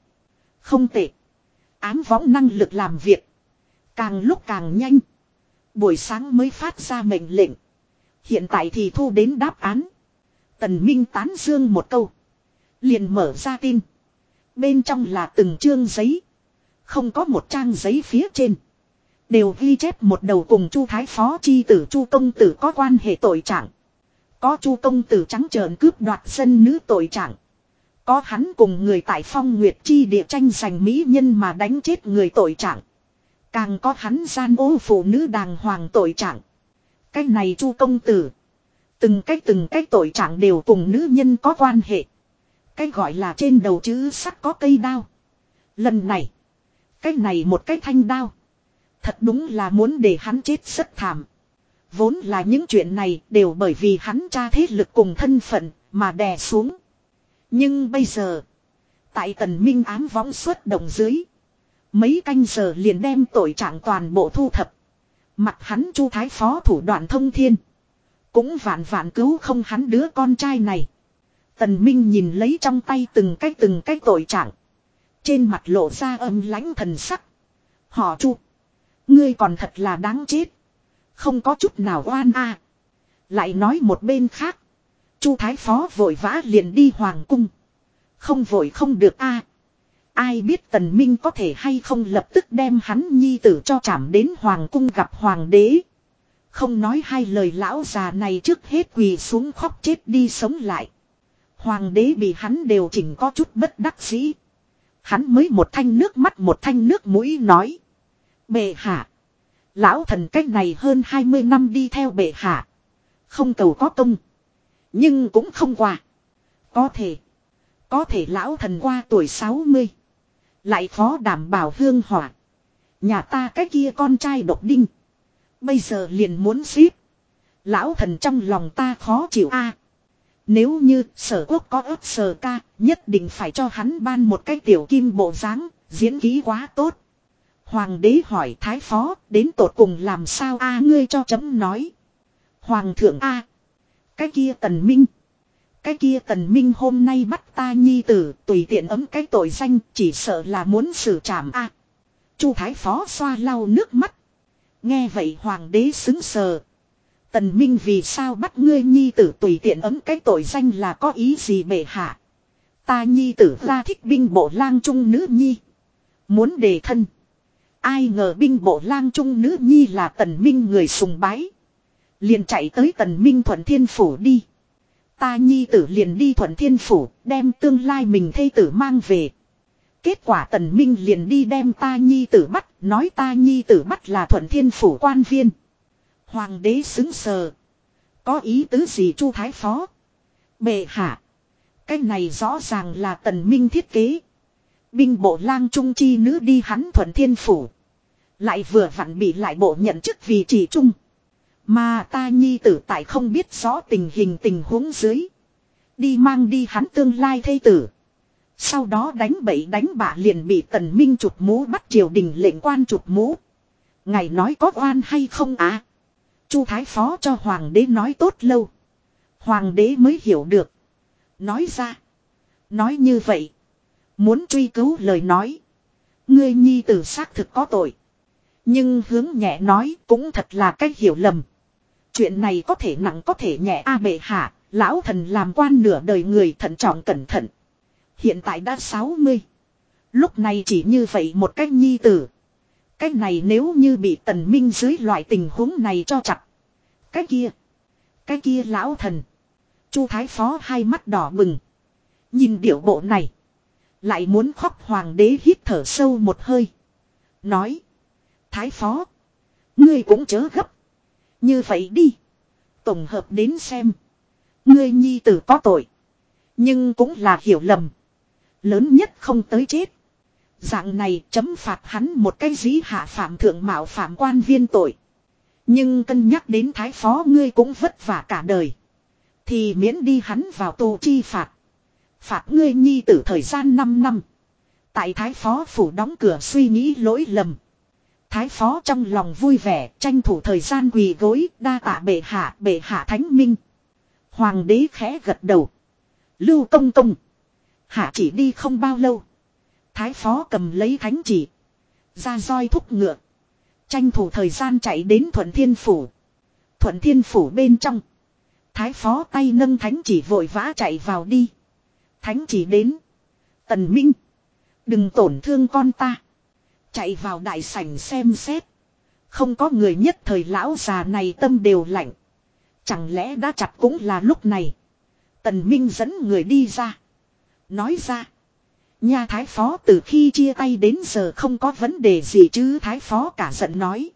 Không tệ. Ám võng năng lực làm việc. Càng lúc càng nhanh. Buổi sáng mới phát ra mệnh lệnh. Hiện tại thì thu đến đáp án. Tần Minh tán dương một câu. Liền mở ra tin. Bên trong là từng chương giấy. Không có một trang giấy phía trên. Đều ghi chép một đầu cùng Chu Thái Phó chi tử, Chu Công Tử có quan hệ tội trạng. Có Chu Công Tử trắng trợn cướp đoạt dân nữ tội trạng. Có hắn cùng người tại phong nguyệt chi địa tranh giành mỹ nhân mà đánh chết người tội trạng. Càng có hắn gian ô phụ nữ đàng hoàng tội trạng. Cái này chu công tử. Từng cách từng cách tội trạng đều cùng nữ nhân có quan hệ. Cái gọi là trên đầu chữ sắt có cây đao. Lần này. Cái này một cái thanh đao. Thật đúng là muốn để hắn chết rất thảm. Vốn là những chuyện này đều bởi vì hắn cha thế lực cùng thân phận mà đè xuống. Nhưng bây giờ. Tại tần minh ám võng suốt động dưới. Mấy canh giờ liền đem tội trạng toàn bộ thu thập. Mặt hắn chu thái phó thủ đoạn thông thiên. Cũng vạn vạn cứu không hắn đứa con trai này. Tần Minh nhìn lấy trong tay từng cái từng cái tội trạng. Trên mặt lộ ra âm lãnh thần sắc. Họ chu. Ngươi còn thật là đáng chết. Không có chút nào oan a. Lại nói một bên khác. Chu Thái Phó vội vã liền đi Hoàng Cung. Không vội không được a. Ai biết Tần Minh có thể hay không lập tức đem hắn nhi tử cho chảm đến Hoàng Cung gặp Hoàng đế. Không nói hai lời lão già này trước hết quỳ xuống khóc chết đi sống lại. Hoàng đế bị hắn đều chỉnh có chút bất đắc dĩ. Hắn mới một thanh nước mắt một thanh nước mũi nói. Bệ hạ. Lão thần cách này hơn 20 năm đi theo bệ hạ. Không cầu có công. Nhưng cũng không qua. Có thể. Có thể lão thần qua tuổi 60. Lại khó đảm bảo hương hỏa. Nhà ta cái kia con trai độc đinh. Bây giờ liền muốn xíp. Lão thần trong lòng ta khó chịu a. nếu như sở quốc có ớt sờ ca, nhất định phải cho hắn ban một cái tiểu kim bộ dáng diễn ký quá tốt. Hoàng đế hỏi thái phó, đến tột cùng làm sao a ngươi cho chấm nói. Hoàng thượng a Cái kia tần minh. Cái kia tần minh hôm nay bắt ta nhi tử, tùy tiện ấm cái tội danh, chỉ sợ là muốn xử trảm a Chu thái phó xoa lau nước mắt. Nghe vậy hoàng đế xứng sờ. Tần Minh vì sao bắt ngươi nhi tử tùy tiện ấm cái tội danh là có ý gì bệ hạ. Ta nhi tử ra thích binh bộ lang trung nữ nhi. Muốn đề thân. Ai ngờ binh bộ lang trung nữ nhi là tần minh người sùng bái. Liền chạy tới tần minh thuận thiên phủ đi. Ta nhi tử liền đi thuận thiên phủ đem tương lai mình thây tử mang về. Kết quả tần minh liền đi đem ta nhi tử bắt, nói ta nhi tử bắt là thuận thiên phủ quan viên. Hoàng đế xứng sờ. Có ý tứ gì chu thái phó? Bệ hạ. Cái này rõ ràng là tần minh thiết kế. Binh bộ lang trung chi nữ đi hắn thuận thiên phủ. Lại vừa vặn bị lại bộ nhận chức vì chỉ trung. Mà ta nhi tử tại không biết rõ tình hình tình huống dưới. Đi mang đi hắn tương lai thây tử. Sau đó đánh bậy đánh bạ liền bị tần minh chụp mũ bắt triều đình lệnh quan chụp mũ. Ngài nói có oan hay không à? Chu Thái Phó cho Hoàng đế nói tốt lâu. Hoàng đế mới hiểu được. Nói ra. Nói như vậy. Muốn truy cứu lời nói. Ngươi nhi tử xác thực có tội. Nhưng hướng nhẹ nói cũng thật là cách hiểu lầm. Chuyện này có thể nặng có thể nhẹ a bệ hạ. Lão thần làm quan nửa đời người thận trọng cẩn thận. Hiện tại đã 60. Lúc này chỉ như vậy một cách nhi tử. cách này nếu như bị tần minh dưới loại tình huống này cho chặt. Cái kia. Cái kia lão thần. Chu Thái Phó hai mắt đỏ bừng. Nhìn điệu bộ này. Lại muốn khóc hoàng đế hít thở sâu một hơi. Nói. Thái Phó. Ngươi cũng chớ gấp. Như vậy đi. Tổng hợp đến xem. Ngươi nhi tử có tội. Nhưng cũng là hiểu lầm. Lớn nhất không tới chết. Dạng này chấm phạt hắn một cái dĩ hạ phạm thượng mạo phạm quan viên tội. Nhưng cân nhắc đến thái phó ngươi cũng vất vả cả đời. Thì miễn đi hắn vào tù chi phạt. Phạt ngươi nhi tử thời gian 5 năm. Tại thái phó phủ đóng cửa suy nghĩ lỗi lầm. Thái phó trong lòng vui vẻ, tranh thủ thời gian quỳ gối, đa tạ bệ hạ bệ hạ thánh minh. Hoàng đế khẽ gật đầu. Lưu công công. Hạ chỉ đi không bao lâu. Thái phó cầm lấy thánh chỉ. Ra roi thúc ngựa. Tranh thủ thời gian chạy đến thuận thiên phủ. Thuận thiên phủ bên trong. Thái phó tay nâng thánh chỉ vội vã chạy vào đi. Thánh chỉ đến. Tần Minh. Đừng tổn thương con ta. Chạy vào đại sảnh xem xét. Không có người nhất thời lão già này tâm đều lạnh. Chẳng lẽ đã chặt cũng là lúc này. Tần Minh dẫn người đi ra. Nói ra. nhà thái phó từ khi chia tay đến giờ không có vấn đề gì chứ thái phó cả giận nói.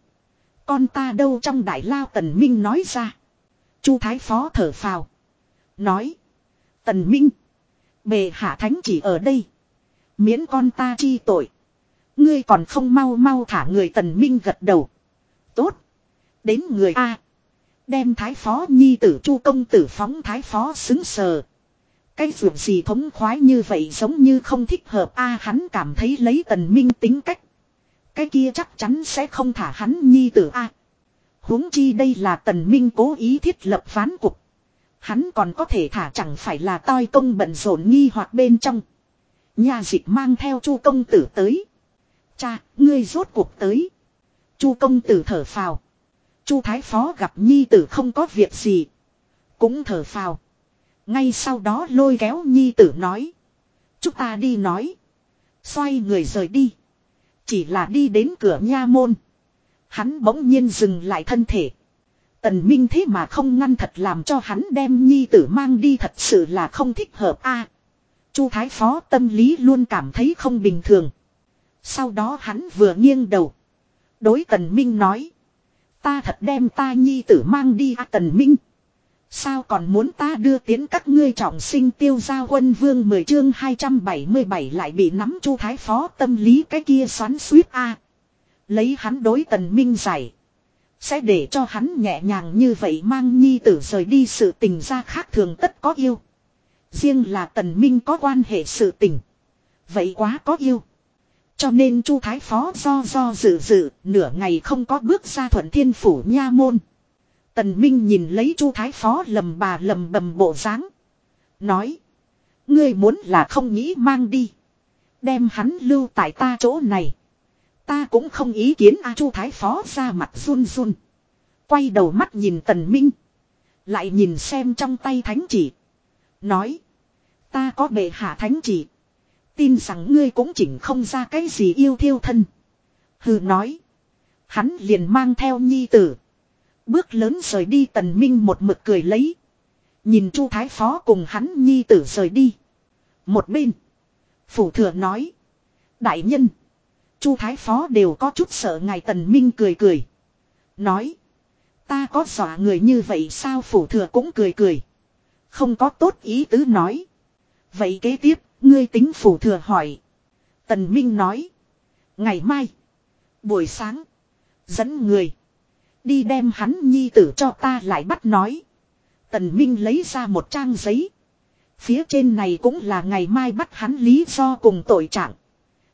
Con ta đâu trong đại lao tần minh nói ra. Chu thái phó thở phào. Nói. Tần minh. Bề hạ thánh chỉ ở đây. Miễn con ta chi tội. Ngươi còn không mau mau thả người tần minh gật đầu. Tốt. Đến người A. Đem thái phó nhi tử chu công tử phóng thái phó xứng sờ. Cái vượt gì thống khoái như vậy giống như không thích hợp a, hắn cảm thấy lấy tần minh tính cách. Cái kia chắc chắn sẽ không thả hắn nhi tử a huống chi đây là tần minh cố ý thiết lập phán cục. Hắn còn có thể thả chẳng phải là toi công bận rộn nghi hoặc bên trong. Nhà dịch mang theo chu công tử tới. Cha, ngươi rốt cuộc tới. chu công tử thở phào. chu thái phó gặp nhi tử không có việc gì. Cũng thở phào. Ngay sau đó lôi kéo nhi tử nói. Chúng ta đi nói. Xoay người rời đi. Chỉ là đi đến cửa nha môn. Hắn bỗng nhiên dừng lại thân thể. Tần Minh thế mà không ngăn thật làm cho hắn đem nhi tử mang đi thật sự là không thích hợp a. Chu Thái Phó tâm lý luôn cảm thấy không bình thường. Sau đó hắn vừa nghiêng đầu. Đối Tần Minh nói. Ta thật đem ta nhi tử mang đi à Tần Minh. Sao còn muốn ta đưa tiến các ngươi trọng sinh tiêu gia quân vương 10 chương 277 lại bị nắm chu thái phó tâm lý cái kia xoắn suýt a Lấy hắn đối tần minh giải. Sẽ để cho hắn nhẹ nhàng như vậy mang nhi tử rời đi sự tình ra khác thường tất có yêu. Riêng là tần minh có quan hệ sự tình. Vậy quá có yêu. Cho nên chu thái phó do do dự dự nửa ngày không có bước ra thuận thiên phủ nha môn. Tần Minh nhìn lấy Chu Thái Phó lầm bà lầm bầm bộ dáng, nói: "Ngươi muốn là không nghĩ mang đi, đem hắn lưu tại ta chỗ này, ta cũng không ý kiến a." Chu Thái Phó ra mặt run run, quay đầu mắt nhìn Tần Minh, lại nhìn xem trong tay thánh chỉ, nói: "Ta có bệ hạ thánh chỉ, tin rằng ngươi cũng chỉnh không ra cái gì yêu thiêu thân." Hừ nói, hắn liền mang theo nhi tử Bước lớn rời đi tần minh một mực cười lấy. Nhìn chu thái phó cùng hắn nhi tử rời đi. Một bên. Phủ thừa nói. Đại nhân. chu thái phó đều có chút sợ ngài tần minh cười cười. Nói. Ta có dọa người như vậy sao phủ thừa cũng cười cười. Không có tốt ý tứ nói. Vậy kế tiếp, ngươi tính phủ thừa hỏi. Tần Minh nói. Ngày mai. Buổi sáng. Dẫn người. Đi đem hắn nhi tử cho ta lại bắt nói. Tần Minh lấy ra một trang giấy. Phía trên này cũng là ngày mai bắt hắn lý do cùng tội trạng.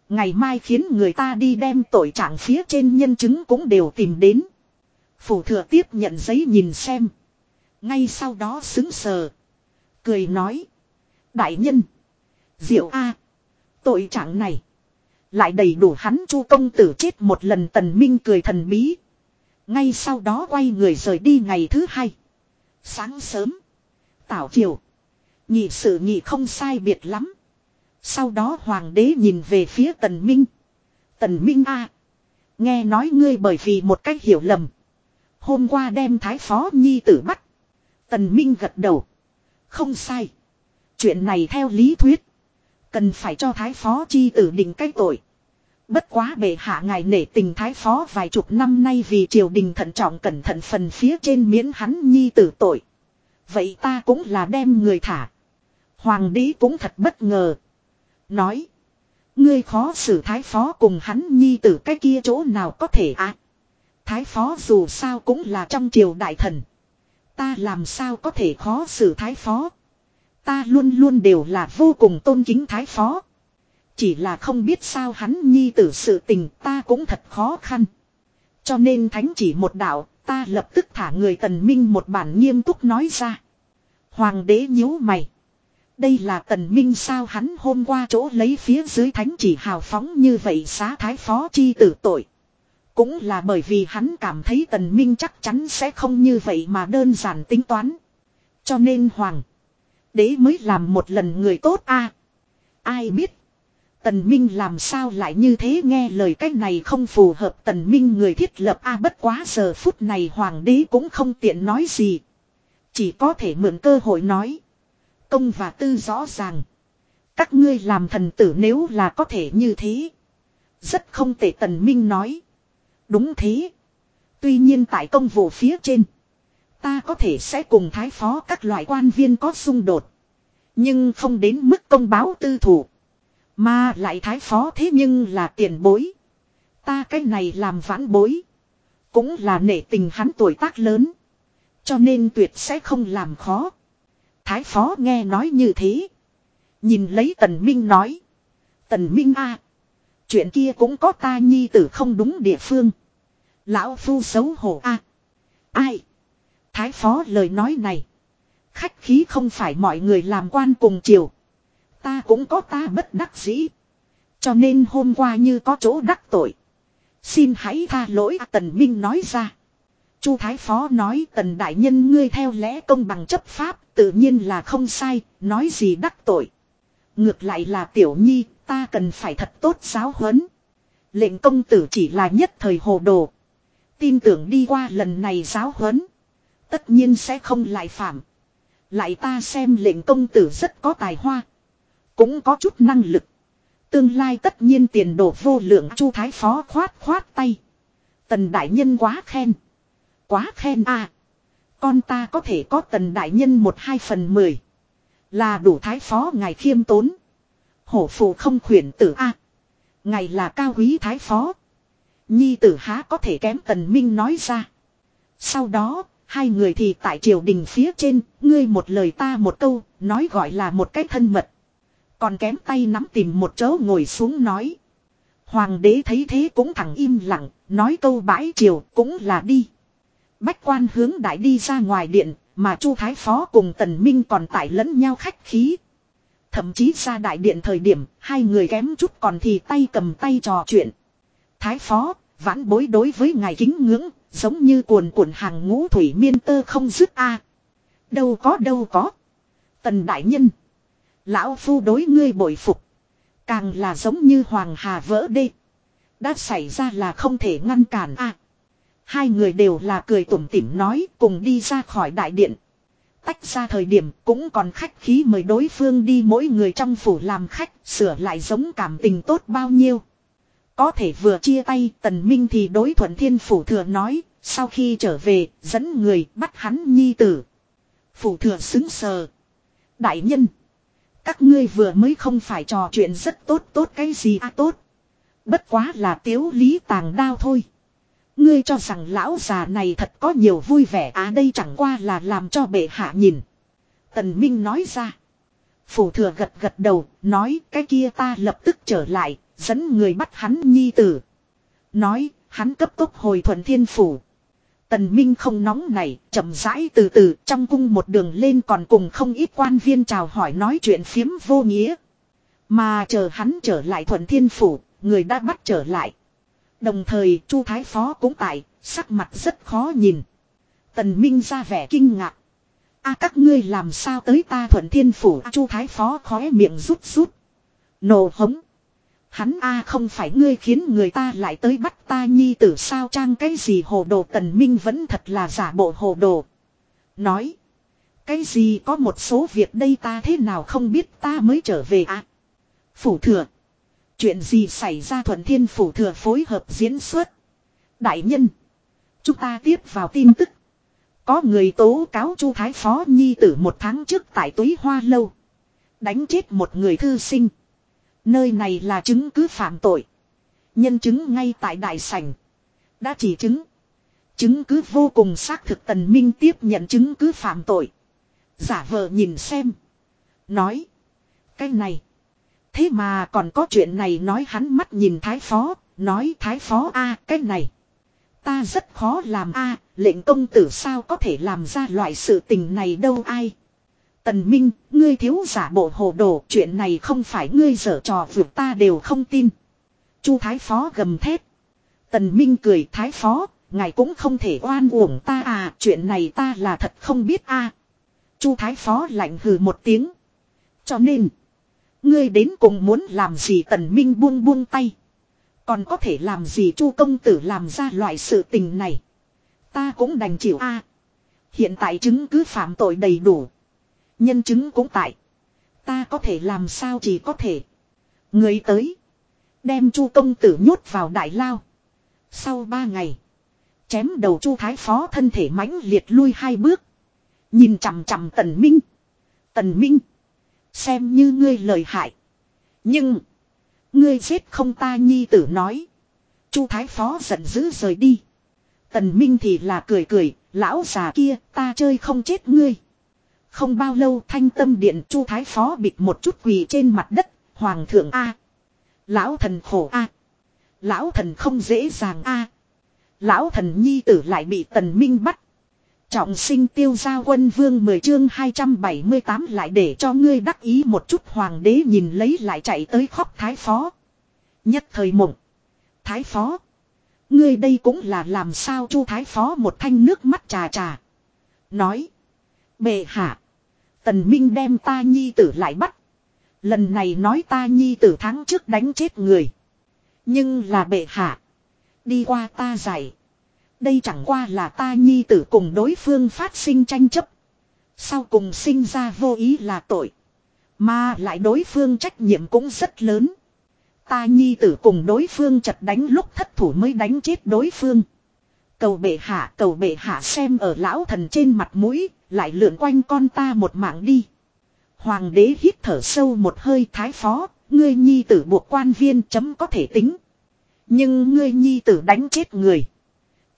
Ngày mai khiến người ta đi đem tội trạng phía trên nhân chứng cũng đều tìm đến. Phủ thừa tiếp nhận giấy nhìn xem. Ngay sau đó xứng sờ. Cười nói. Đại nhân. Diệu A. Tội trạng này. Lại đầy đủ hắn chu công tử chết một lần tần minh cười thần bí. Ngay sau đó quay người rời đi ngày thứ hai. Sáng sớm. Tảo chiều. Nhị sự nhị không sai biệt lắm. Sau đó hoàng đế nhìn về phía tần minh. Tần minh a Nghe nói ngươi bởi vì một cách hiểu lầm. Hôm qua đem thái phó nhi tử bắt. Tần Minh gật đầu. Không sai. Chuyện này theo lý thuyết. Cần phải cho thái phó chi tử định cái tội. Bất quá bệ hạ ngài nể tình thái phó vài chục năm nay vì triều đình thận trọng cẩn thận phần phía trên miễn hắn nhi tử tội. Vậy ta cũng là đem người thả. Hoàng đế cũng thật bất ngờ. Nói. Ngươi khó xử thái phó cùng hắn nhi tử cái kia chỗ nào có thể ạ. À? Thái phó dù sao cũng là trong triều đại thần. Ta làm sao có thể khó xử thái phó. Ta luôn luôn đều là vô cùng tôn kính thái phó. Chỉ là không biết sao hắn nhi tử sự tình ta cũng thật khó khăn. Cho nên thánh chỉ một đạo, ta lập tức thả người tần minh một bản nghiêm túc nói ra. Hoàng đế nhíu mày. Đây là tần minh sao hắn hôm qua chỗ lấy phía dưới thánh chỉ hào phóng như vậy xá thái phó chi tử tội. Cũng là bởi vì hắn cảm thấy tần minh chắc chắn sẽ không như vậy mà đơn giản tính toán. Cho nên hoàng đế mới làm một lần người tốt a. ai biết. Tần Minh làm sao lại như thế nghe lời cách này không phù hợp Tần Minh người thiết lập a bất quá giờ phút này hoàng đế cũng không tiện nói gì. Chỉ có thể mượn cơ hội nói. Công và tư rõ ràng. Các ngươi làm thần tử nếu là có thể như thế. Rất không tệ Tần Minh nói. Đúng thế. Tuy nhiên tại công vụ phía trên. Ta có thể sẽ cùng thái phó các loại quan viên có xung đột. Nhưng không đến mức công báo tư thủ. Mà lại thái phó thế nhưng là tiền bối. Ta cái này làm vãn bối. Cũng là nể tình hắn tuổi tác lớn. Cho nên tuyệt sẽ không làm khó. Thái phó nghe nói như thế. Nhìn lấy tần minh nói. Tần minh a Chuyện kia cũng có ta nhi tử không đúng địa phương. Lão phu xấu hổ a Ai? Thái phó lời nói này. Khách khí không phải mọi người làm quan cùng chiều. Ta cũng có ta bất đắc dĩ. Cho nên hôm qua như có chỗ đắc tội. Xin hãy tha lỗi Tần Minh nói ra. Chu Thái Phó nói Tần Đại Nhân ngươi theo lẽ công bằng chấp pháp tự nhiên là không sai, nói gì đắc tội. Ngược lại là Tiểu Nhi, ta cần phải thật tốt giáo huấn. Lệnh công tử chỉ là nhất thời hồ đồ. Tin tưởng đi qua lần này giáo huấn. Tất nhiên sẽ không lại phạm. Lại ta xem lệnh công tử rất có tài hoa. Cũng có chút năng lực. Tương lai tất nhiên tiền đồ vô lượng chu thái phó khoát khoát tay. Tần đại nhân quá khen. Quá khen à. Con ta có thể có tần đại nhân một hai phần mười. Là đủ thái phó ngài khiêm tốn. Hổ phụ không khuyển tử a Ngài là cao quý thái phó. Nhi tử há có thể kém tần minh nói ra. Sau đó, hai người thì tại triều đình phía trên, ngươi một lời ta một câu, nói gọi là một cách thân mật. Còn kém tay nắm tìm một chỗ ngồi xuống nói. Hoàng đế thấy thế cũng thẳng im lặng, nói câu bãi triều cũng là đi. Bách quan hướng đại đi ra ngoài điện, mà Chu Thái Phó cùng Tần Minh còn tại lẫn nhau khách khí. Thậm chí ra đại điện thời điểm, hai người kém chút còn thì tay cầm tay trò chuyện. Thái Phó, vãn bối đối với ngài kính ngưỡng, giống như cuồn cuộn hàng ngũ thủy miên tơ không dứt a. Đâu có đâu có. Tần Đại Nhân. Lão Phu đối ngươi bội phục. Càng là giống như hoàng hà vỡ đê. Đã xảy ra là không thể ngăn cản a. Hai người đều là cười tủm tỉm nói cùng đi ra khỏi đại điện. Tách ra thời điểm cũng còn khách khí mời đối phương đi mỗi người trong phủ làm khách, sửa lại giống cảm tình tốt bao nhiêu. Có thể vừa chia tay tần minh thì đối thuận thiên phủ thừa nói sau khi trở về dẫn người bắt hắn nhi tử. Phủ thừa xứng sờ. Đại nhân. Các ngươi vừa mới không phải trò chuyện rất tốt tốt cái gì à tốt. Bất quá là tiếu lý tàng đao thôi. Ngươi cho rằng lão già này thật có nhiều vui vẻ à đây chẳng qua là làm cho bệ hạ nhìn. Tần Minh nói ra. Phủ thừa gật gật đầu, nói cái kia ta lập tức trở lại, dẫn người bắt hắn nhi tử. Nói, hắn cấp tốc hồi thuận thiên phủ. Tần Minh không nóng này, chậm rãi từ từ trong cung một đường lên còn cùng không ít quan viên chào hỏi nói chuyện phiếm vô nghĩa. Mà chờ hắn trở lại thuận thiên phủ, người đã bắt trở lại. Đồng thời Chu Thái Phó cũng tại, sắc mặt rất khó nhìn. Tần Minh ra vẻ kinh ngạc. a các ngươi làm sao tới ta thuận thiên phủ Chu Thái Phó khóe miệng rút rút. Nổ hống. Hắn a không phải ngươi khiến người ta lại tới bắt ta nhi tử sao trang cái gì hồ đồ tần minh vẫn thật là giả bộ hồ đồ. Nói. Cái gì có một số việc đây ta thế nào không biết ta mới trở về à. Phủ thừa. Chuyện gì xảy ra thuận thiên phủ thừa phối hợp diễn xuất. Đại nhân. Chúng ta tiếp vào tin tức. Có người tố cáo Chu Thái Phó Nhi tử một tháng trước tại túy hoa lâu. Đánh chết một người thư sinh. Nơi này là chứng cứ phạm tội. Nhân chứng ngay tại đại sảnh. Đã chỉ chứng. Chứng cứ vô cùng xác thực tần minh tiếp nhận chứng cứ phạm tội. Giả vờ nhìn xem. Nói. Cái này. Thế mà còn có chuyện này nói hắn mắt nhìn thái phó. Nói thái phó a, cái này. Ta rất khó làm a, lệnh công tử sao có thể làm ra loại sự tình này đâu ai. Tần Minh, ngươi thiếu giả bộ hồ đồ, chuyện này không phải ngươi dở trò vượt ta đều không tin. Chu Thái Phó gầm thét. Tần Minh cười Thái Phó, ngài cũng không thể oan uổng ta à, chuyện này ta là thật không biết a. Chu Thái Phó lạnh hừ một tiếng. Cho nên, ngươi đến cùng muốn làm gì Tần Minh buông buông tay. Còn có thể làm gì Chu công tử làm ra loại sự tình này. Ta cũng đành chịu a. hiện tại chứng cứ phạm tội đầy đủ. Nhân chứng cũng tại. Ta có thể làm sao chỉ có thể. Người tới. Đem chu công tử nhốt vào đại lao. Sau ba ngày. Chém đầu chu thái phó thân thể mãnh liệt lui hai bước. Nhìn chằm chằm tần minh. Tần minh. Xem như ngươi lời hại. Nhưng. Ngươi giết không ta nhi tử nói. Chu thái phó giận dữ rời đi. Tần minh thì là cười cười. Lão già kia, ta chơi không chết ngươi. Không bao lâu thanh tâm điện chu thái phó bịt một chút quỳ trên mặt đất. Hoàng thượng A. Lão thần khổ A. Lão thần không dễ dàng A. Lão thần nhi tử lại bị tần minh bắt. Trọng sinh tiêu gia quân vương 10 chương 278 lại để cho ngươi đắc ý một chút hoàng đế nhìn lấy lại chạy tới khóc thái phó. Nhất thời mộng. Thái phó. Ngươi đây cũng là làm sao chu thái phó một thanh nước mắt trà trà. Nói. Bệ hạ. Tần Minh đem ta nhi tử lại bắt. Lần này nói ta nhi tử tháng trước đánh chết người. Nhưng là bệ hạ. Đi qua ta giải. Đây chẳng qua là ta nhi tử cùng đối phương phát sinh tranh chấp. Sau cùng sinh ra vô ý là tội. Mà lại đối phương trách nhiệm cũng rất lớn. Ta nhi tử cùng đối phương chật đánh lúc thất thủ mới đánh chết đối phương. Cầu bệ hạ cầu bệ hạ xem ở lão thần trên mặt mũi, lại lượn quanh con ta một mạng đi. Hoàng đế hít thở sâu một hơi thái phó, ngươi nhi tử buộc quan viên chấm có thể tính. Nhưng ngươi nhi tử đánh chết người.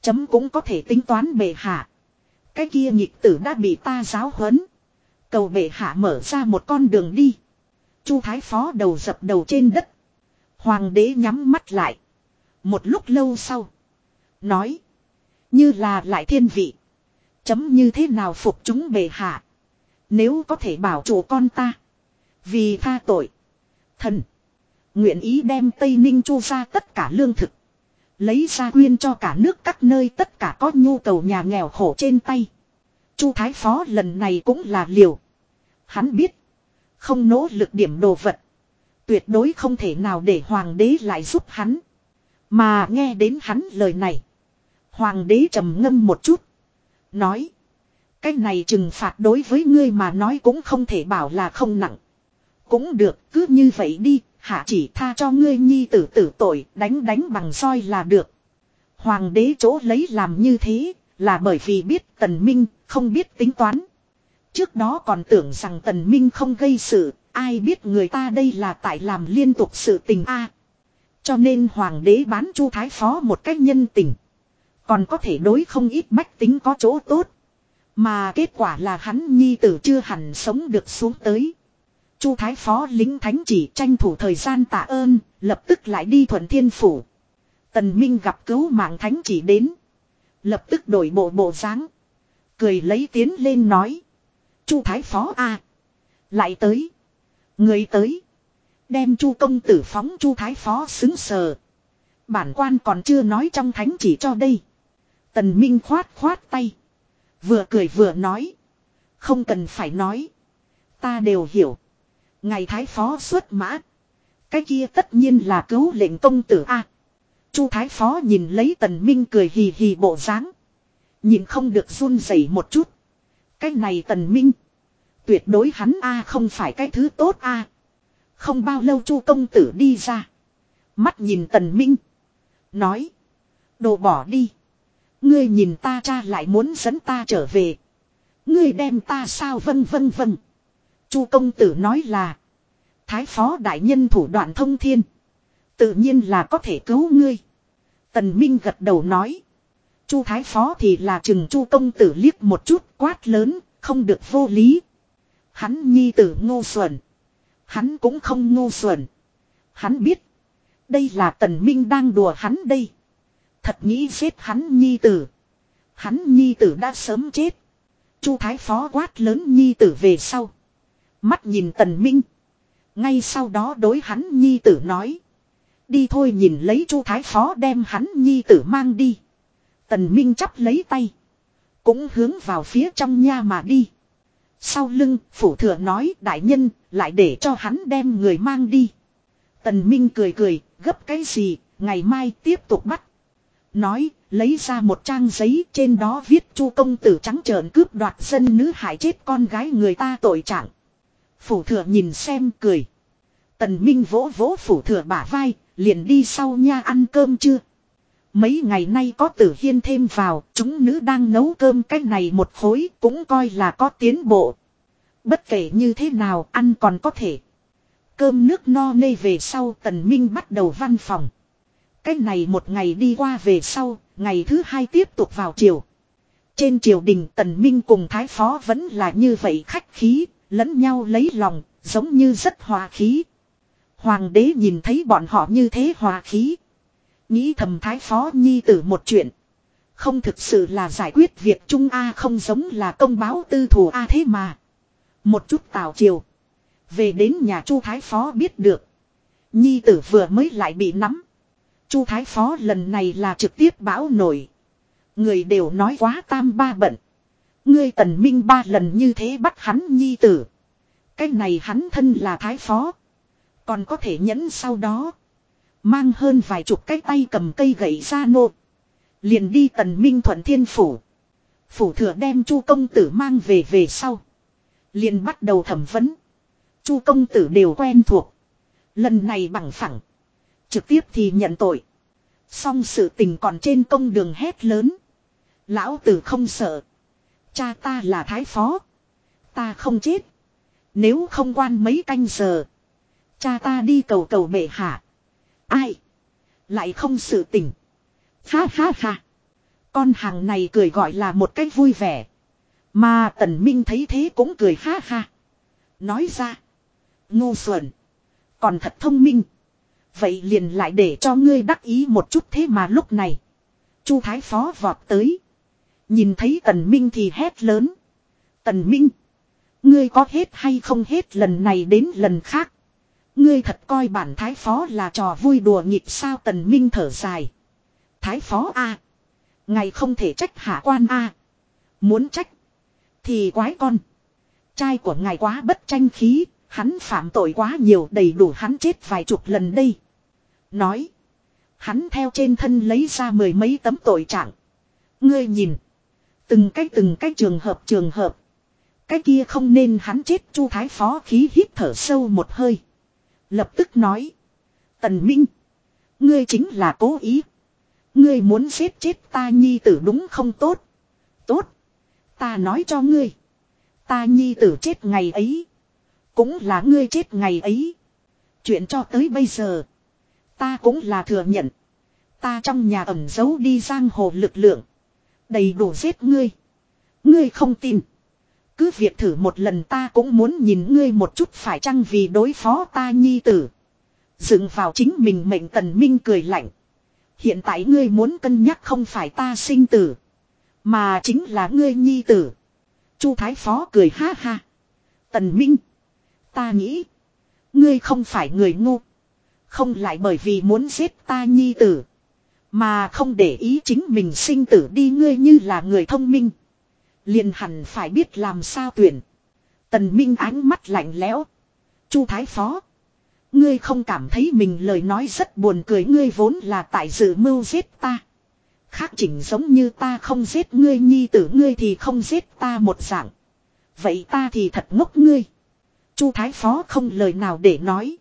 Chấm cũng có thể tính toán bệ hạ. Cái kia nhịp tử đã bị ta giáo huấn. Cầu bệ hạ mở ra một con đường đi. Chu thái phó đầu dập đầu trên đất. Hoàng đế nhắm mắt lại. Một lúc lâu sau. Nói. Như là lại thiên vị. Chấm như thế nào phục chúng bệ hạ. Nếu có thể bảo chủ con ta. Vì tha tội. Thần. Nguyện ý đem Tây Ninh chu ra tất cả lương thực. Lấy ra quyên cho cả nước các nơi tất cả có nhu cầu nhà nghèo khổ trên tay. Chu Thái Phó lần này cũng là liều. Hắn biết. Không nỗ lực điểm đồ vật. Tuyệt đối không thể nào để hoàng đế lại giúp hắn. Mà nghe đến hắn lời này. Hoàng đế trầm ngâm một chút. Nói. Cái này trừng phạt đối với ngươi mà nói cũng không thể bảo là không nặng. Cũng được, cứ như vậy đi, hạ chỉ tha cho ngươi nhi tử tử tội, đánh đánh bằng roi là được. Hoàng đế chỗ lấy làm như thế, là bởi vì biết tần minh, không biết tính toán. Trước đó còn tưởng rằng tần minh không gây sự, ai biết người ta đây là tại làm liên tục sự tình a. cho nên hoàng đế bán chu thái phó một cách nhân tình. Còn có thể đối không ít bách tính có chỗ tốt. Mà kết quả là hắn nhi tử chưa hẳn sống được xuống tới. Chu Thái Phó lính thánh chỉ tranh thủ thời gian tạ ơn, lập tức lại đi thuận thiên phủ. Tần Minh gặp cứu mạng thánh chỉ đến. Lập tức đổi bộ bộ dáng Cười lấy tiến lên nói. Chu Thái Phó a Lại tới. Người tới. Đem Chu công tử phóng Chu Thái Phó xứng sờ. Bản quan còn chưa nói trong thánh chỉ cho đây. Tần Minh khoát khoát tay. Vừa cười vừa nói. Không cần phải nói. Ta đều hiểu. Ngày thái phó xuất mã. Cái kia tất nhiên là cứu lệnh công tử A. Chu Thái Phó nhìn lấy Tần Minh cười hì hì bộ dáng, Nhìn không được run rẩy một chút. Cái này Tần Minh. Tuyệt đối hắn A không phải cái thứ tốt A. Không bao lâu Chu công tử đi ra. Mắt nhìn Tần Minh. Nói. Đồ bỏ đi. Ngươi nhìn ta cha lại muốn dẫn ta trở về. Ngươi đem ta sao vân vân vân. Chu công tử nói là. Thái phó đại nhân thủ đoạn thông thiên. Tự nhiên là có thể cứu ngươi. Tần Minh gật đầu nói. Chu thái phó thì là chừng chu công tử liếc một chút quát lớn, không được vô lý. Hắn nhi tử ngu xuẩn. Hắn cũng không ngu xuẩn. Hắn biết. Đây là tần minh đang đùa hắn đây. Thật nghĩ giết hắn nhi tử. Hắn nhi tử đã sớm chết. Chu thái phó quát lớn nhi tử về sau. Mắt nhìn tần minh. Ngay sau đó đối hắn nhi tử nói. Đi thôi nhìn lấy chu thái phó đem hắn nhi tử mang đi. Tần minh chắp lấy tay. Cũng hướng vào phía trong nha mà đi. Sau lưng, phủ thừa nói đại nhân, lại để cho hắn đem người mang đi. Tần Minh cười cười, gấp cái gì, ngày mai tiếp tục bắt. Nói, lấy ra một trang giấy trên đó viết chu công tử trắng trợn cướp đoạt dân nữ hại chết con gái người ta tội trạng. Phủ thừa nhìn xem cười. Tần Minh vỗ vỗ phủ thừa bả vai, liền đi sau nha ăn cơm chưa. Mấy ngày nay có tử hiên thêm vào, chúng nữ đang nấu cơm cách này một khối cũng coi là có tiến bộ. Bất kể như thế nào ăn còn có thể. Cơm nước no nê về sau tần minh bắt đầu văn phòng. Cái này một ngày đi qua về sau, ngày thứ hai tiếp tục vào chiều. Trên triều đình tần minh cùng thái phó vẫn là như vậy khách khí, lẫn nhau lấy lòng, giống như rất hòa khí. Hoàng đế nhìn thấy bọn họ như thế hòa khí. Nghĩ thầm thái phó nhi tử một chuyện. Không thực sự là giải quyết việc Trung A không giống là công báo tư thủ A thế mà. Một chút tào chiều. Về đến nhà chu thái phó biết được. Nhi tử vừa mới lại bị nắm chu thái phó lần này là trực tiếp bão nổi. Người đều nói quá tam ba bận. Ngươi tần minh ba lần như thế bắt hắn nhi tử. Cái này hắn thân là thái phó. Còn có thể nhẫn sau đó. Mang hơn vài chục cái tay cầm cây gậy ra nộp. Liền đi tần minh thuận thiên phủ. Phủ thừa đem chu công tử mang về về sau. Liền bắt đầu thẩm vấn. chu công tử đều quen thuộc. Lần này bằng phẳng. Trực tiếp thì nhận tội. Xong sự tình còn trên công đường hét lớn. Lão tử không sợ. Cha ta là thái phó. Ta không chết. Nếu không quan mấy canh giờ. Cha ta đi cầu cầu bệ hạ. Ai? Lại không sự tình. Ha ha ha. Con hàng này cười gọi là một cách vui vẻ. Mà tần minh thấy thế cũng cười ha ha. Nói ra. Ngu xuẩn. Còn thật thông minh. Vậy liền lại để cho ngươi đắc ý một chút thế mà lúc này. Chu Thái Phó vọt tới. Nhìn thấy tần minh thì hét lớn. Tần minh. Ngươi có hết hay không hết lần này đến lần khác. Ngươi thật coi bản thái phó là trò vui đùa nghịch sao tần minh thở dài. Thái phó A. Ngày không thể trách hạ quan A. Muốn trách. Thì quái con. Trai của ngài quá bất tranh khí. Hắn phạm tội quá nhiều, đầy đủ hắn chết vài chục lần đây. Nói. Hắn theo trên thân lấy ra mười mấy tấm tội trạng. Ngươi nhìn. Từng cái từng cái trường hợp trường hợp. Cái kia không nên hắn chết, chu thái phó khí hít thở sâu một hơi. Lập tức nói. Tần Minh. Ngươi chính là cố ý. Ngươi muốn giết chết ta nhi tử đúng không tốt. Tốt. Ta nói cho ngươi. Ta nhi tử chết ngày ấy. Cũng là ngươi chết ngày ấy. Chuyện cho tới bây giờ. Ta cũng là thừa nhận. Ta trong nhà ẩn giấu đi giang hồ lực lượng. Đầy đủ giết ngươi. Ngươi không tin. Cứ việc thử một lần ta cũng muốn nhìn ngươi một chút phải chăng vì đối phó ta nhi tử. Dựng vào chính mình mệnh tần minh cười lạnh. Hiện tại ngươi muốn cân nhắc không phải ta sinh tử. Mà chính là ngươi nhi tử. Chu Thái Phó cười ha ha. Tần Minh. Ta nghĩ. Ngươi không phải người ngu. Không lại bởi vì muốn giết ta nhi tử. Mà không để ý chính mình sinh tử đi ngươi như là người thông minh. Liền hẳn phải biết làm sao tuyển. Tần Minh ánh mắt lạnh lẽo. Chu Thái Phó. Ngươi không cảm thấy mình lời nói rất buồn cười, ngươi vốn là tại dự mưu giết ta. Khác chỉnh giống như ta không giết ngươi nhi tử, ngươi thì không giết ta một dạng. Vậy ta thì thật ngốc ngươi. Chu Thái Phó không lời nào để nói.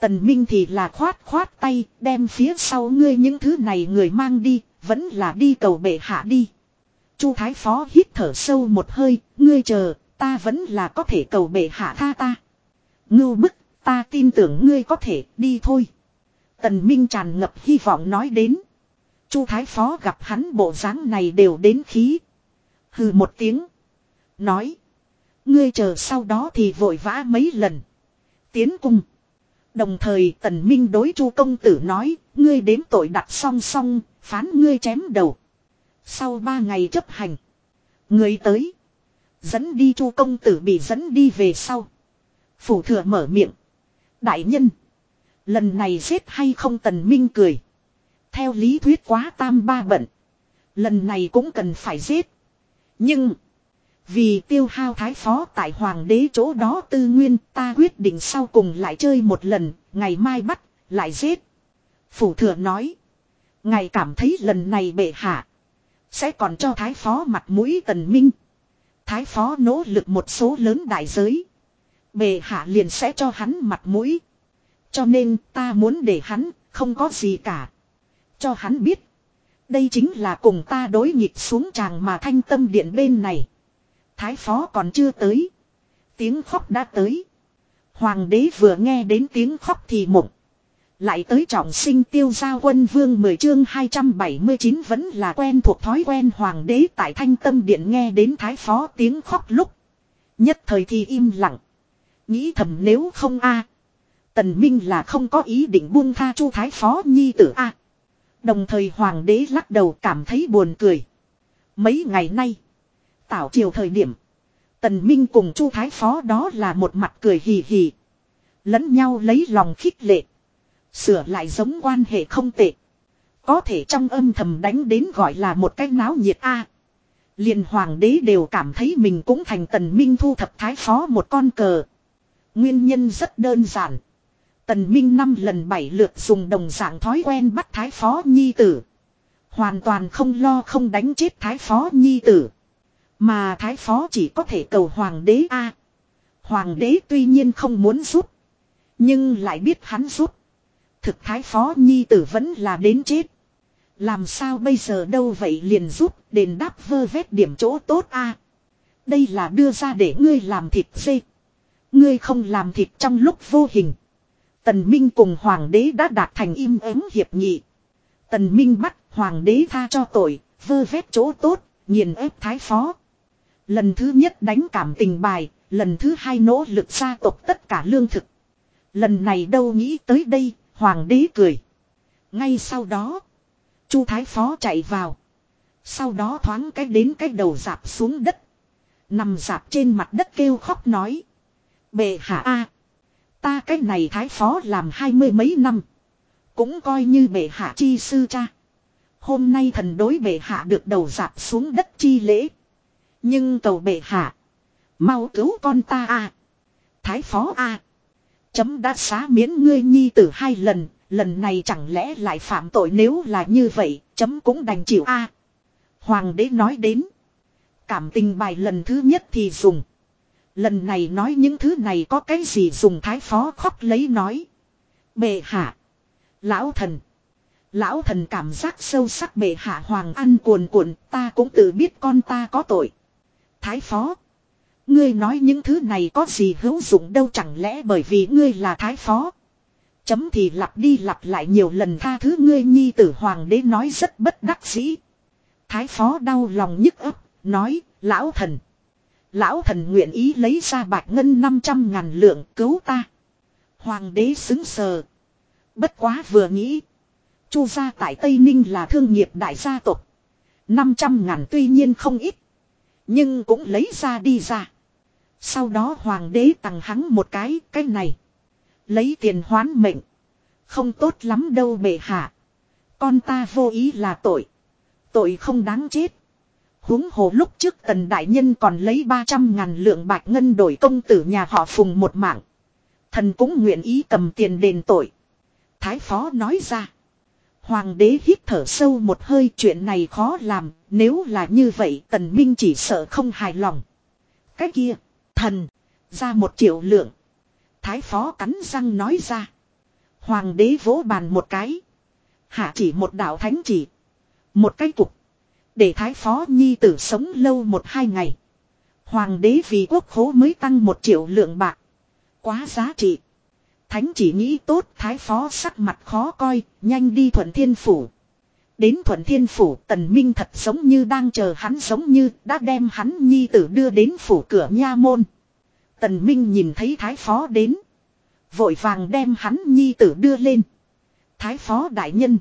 Tần Minh thì là khoát khoát tay, đem phía sau ngươi những thứ này người mang đi, vẫn là đi cầu bệ hạ đi. Chu Thái Phó hít thở sâu một hơi, ngươi chờ, ta vẫn là có thể cầu bệ hạ tha ta. Ngưu bức, ta tin tưởng ngươi có thể, đi thôi. Tần Minh tràn ngập hy vọng nói đến. Chu Thái Phó gặp hắn bộ dáng này đều đến khí. Hừ một tiếng. Nói. Ngươi chờ sau đó thì vội vã mấy lần. Tiến cung. Đồng thời tần minh đối chu công tử nói, ngươi đếm tội đặt song song, phán ngươi chém đầu. Sau ba ngày chấp hành. Ngươi tới. Dẫn đi chu công tử bị dẫn đi về sau. Phủ thừa mở miệng. Đại nhân. Lần này giết hay không tần minh cười. Theo lý thuyết quá tam ba bận. Lần này cũng cần phải giết. Nhưng. Vì tiêu hao thái phó tại hoàng đế chỗ đó tư nguyên ta quyết định sau cùng lại chơi một lần, ngày mai bắt, lại giết. Phủ thừa nói. Ngài cảm thấy lần này bệ hạ. Sẽ còn cho thái phó mặt mũi tần minh. Thái phó nỗ lực một số lớn đại giới. Bệ hạ liền sẽ cho hắn mặt mũi. Cho nên ta muốn để hắn không có gì cả. Cho hắn biết. Đây chính là cùng ta đối nghịch xuống tràng mà thanh tâm điện bên này. Thái phó còn chưa tới. Tiếng khóc đã tới. Hoàng đế vừa nghe đến tiếng khóc thì mộng. Lại tới trọng sinh tiêu gia quân vương 10 chương 279 vẫn là quen thuộc thói quen hoàng đế tại thanh tâm điện nghe đến thái phó tiếng khóc lúc. Nhất thời thì im lặng. Nghĩ thầm nếu không a Tần Minh là không có ý định buông tha chu thái phó nhi tử a Đồng thời hoàng đế lắc đầu cảm thấy buồn cười. Mấy ngày nay. Tảo chiều thời điểm. Tần Minh cùng Chu Thái Phó đó là một mặt cười hì hì. Lẫn nhau lấy lòng khích lệ. Sửa lại giống quan hệ không tệ. Có thể trong âm thầm đánh đến gọi là một cái náo nhiệt a. À, liền hoàng đế đều cảm thấy mình cũng thành tần minh thu thập thái phó một con cờ. Nguyên nhân rất đơn giản. Tần minh năm lần bảy lượt dùng đồng dạng thói quen bắt thái phó nhi tử. Hoàn toàn không lo không đánh chết thái phó nhi tử. Mà thái phó chỉ có thể cầu hoàng đế a. Hoàng đế tuy nhiên không muốn giúp Nhưng lại biết hắn giúp Thực thái phó nhi tử vẫn là đến chết. Làm sao bây giờ đâu vậy liền giúp đền đáp vơ vét điểm chỗ tốt a. Đây là đưa ra để ngươi làm thịt dê. Ngươi không làm thịt trong lúc vô hình. Tần Minh cùng Hoàng đế đã đạt thành im ắng hiệp nghị. Tần Minh bắt Hoàng đế tha cho tội, vơ vét chỗ tốt, nghiền ép thái phó. Lần thứ nhất đánh cảm tình bài, lần thứ hai nỗ lực gia tộc tất cả lương thực. Lần này đâu nghĩ tới đây, hoàng đế cười. Ngay sau đó, chu thái phó chạy vào. Sau đó thoáng cái đến cái đầu dạp xuống đất. Nằm dạp trên mặt đất kêu khóc nói. Bệ hạ a Ta cái này thái phó làm hai mươi mấy năm. Cũng coi như bệ hạ chi sư cha. Hôm nay thần đối bệ hạ được đầu dạp xuống đất chi lễ. Nhưng cầu bệ hạ. Mau cứu con ta a Thái phó a Chấm đã xá miễn ngươi nhi tử hai lần. Lần này chẳng lẽ lại phạm tội nếu là như vậy. Chấm cũng đành chịu a Hoàng đế nói đến. Cảm tình bài lần thứ nhất thì dùng. Lần này nói những thứ này có cái gì dùng thái phó khóc lấy nói. Bệ hạ. Lão thần. Lão thần cảm giác sâu sắc bệ hạ hoàng ăn cuồn cuộn, ta cũng tự biết con ta có tội. Thái phó. Ngươi nói những thứ này có gì hữu dụng đâu chẳng lẽ bởi vì ngươi là thái phó. Chấm thì lặp đi lặp lại nhiều lần tha thứ ngươi nhi tử hoàng đế nói rất bất đắc dĩ. Thái phó đau lòng nhức ấp, nói, lão thần. Lão thần nguyện ý lấy ra bạch ngân 500 ngàn lượng cứu ta. Hoàng đế xứng sờ. Bất quá vừa nghĩ. Chu gia tại Tây Ninh là thương nghiệp đại gia tộc. 500 ngàn tuy nhiên không ít. Nhưng cũng lấy ra đi ra. Sau đó hoàng đế tặng hắn một cái, cái này. Lấy tiền hoán mệnh. Không tốt lắm đâu bệ hạ. Con ta vô ý là tội. Tội không đáng chết. huống hồ lúc trước tần đại nhân còn lấy 300 ngàn lượng bạc ngân đổi công tử nhà họ phùng một mạng. Thần cũng nguyện ý cầm tiền đền tội. Thái phó nói ra. Hoàng đế hít thở sâu một hơi chuyện này khó làm, nếu là như vậy tần minh chỉ sợ không hài lòng. Cái kia, thần, ra một triệu lượng. Thái phó cắn răng nói ra. Hoàng đế vỗ bàn một cái. Hạ chỉ một đạo thánh chỉ. Một cái cục. Để thái phó nhi tử sống lâu một hai ngày. Hoàng đế vì quốc khố mới tăng một triệu lượng bạc. Quá giá trị. Thánh chỉ nghĩ tốt thái phó sắc mặt khó coi, nhanh đi thuận thiên phủ. Đến thuận thiên phủ tần minh thật giống như đang chờ hắn giống như đã đem hắn nhi tử đưa đến phủ cửa nha môn. Tần minh nhìn thấy thái phó đến. Vội vàng đem hắn nhi tử đưa lên. Thái phó đại nhân.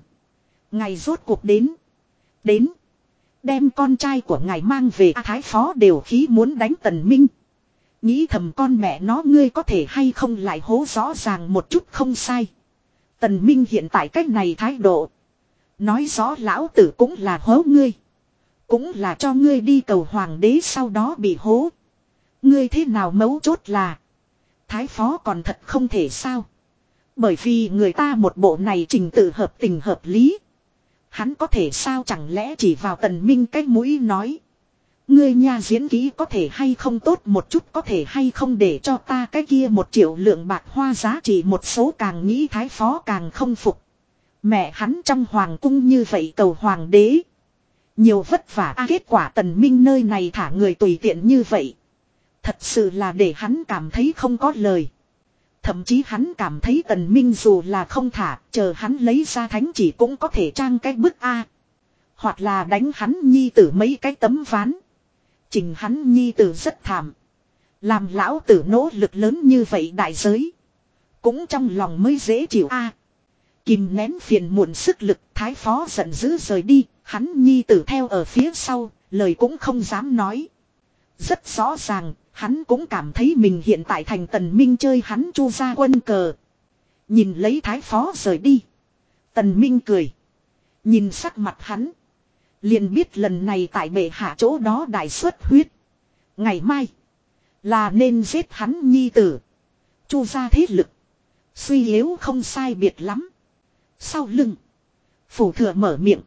Ngày rốt cuộc đến. Đến. Đem con trai của ngài mang về à, thái phó đều khí muốn đánh tần minh. Nghĩ thầm con mẹ nó ngươi có thể hay không lại hố rõ ràng một chút không sai. Tần minh hiện tại cách này thái độ. Nói rõ lão tử cũng là hố ngươi. Cũng là cho ngươi đi cầu hoàng đế sau đó bị hố. Ngươi thế nào mấu chốt là. Thái phó còn thật không thể sao. Bởi vì người ta một bộ này trình tự hợp tình hợp lý. Hắn có thể sao chẳng lẽ chỉ vào tần minh cái mũi nói. Ngươi nha diễn kỹ có thể hay không tốt một chút có thể hay không để cho ta cái kia một triệu lượng bạc hoa giá trị một số càng nghĩ thái phó càng không phục. Mẹ hắn trong hoàng cung như vậy cầu hoàng đế. Nhiều vất vả à, kết quả tần minh nơi này thả người tùy tiện như vậy. Thật sự là để hắn cảm thấy không có lời. Thậm chí hắn cảm thấy tần minh dù là không thả, chờ hắn lấy ra thánh chỉ cũng có thể trang cái bức A. Hoặc là đánh hắn nhi tử mấy cái tấm ván. Trình hắn nhi tử rất thảm. Làm lão tử nỗ lực lớn như vậy đại giới. Cũng trong lòng mới dễ chịu A. Kìm nén phiền muộn sức lực thái phó giận dữ rời đi. Hắn nhi tử theo ở phía sau, lời cũng không dám nói. Rất rõ ràng, Hắn cũng cảm thấy mình hiện tại thành tần minh chơi hắn chu ra quân cờ. Nhìn lấy thái phó rời đi. Tần minh cười. Nhìn sắc mặt hắn. Liền biết lần này tại bệ hạ chỗ đó đại xuất huyết. Ngày mai. Là nên giết hắn nhi tử. Chu ra thế lực. Suy yếu không sai biệt lắm. Sau lưng. Phủ thừa mở miệng.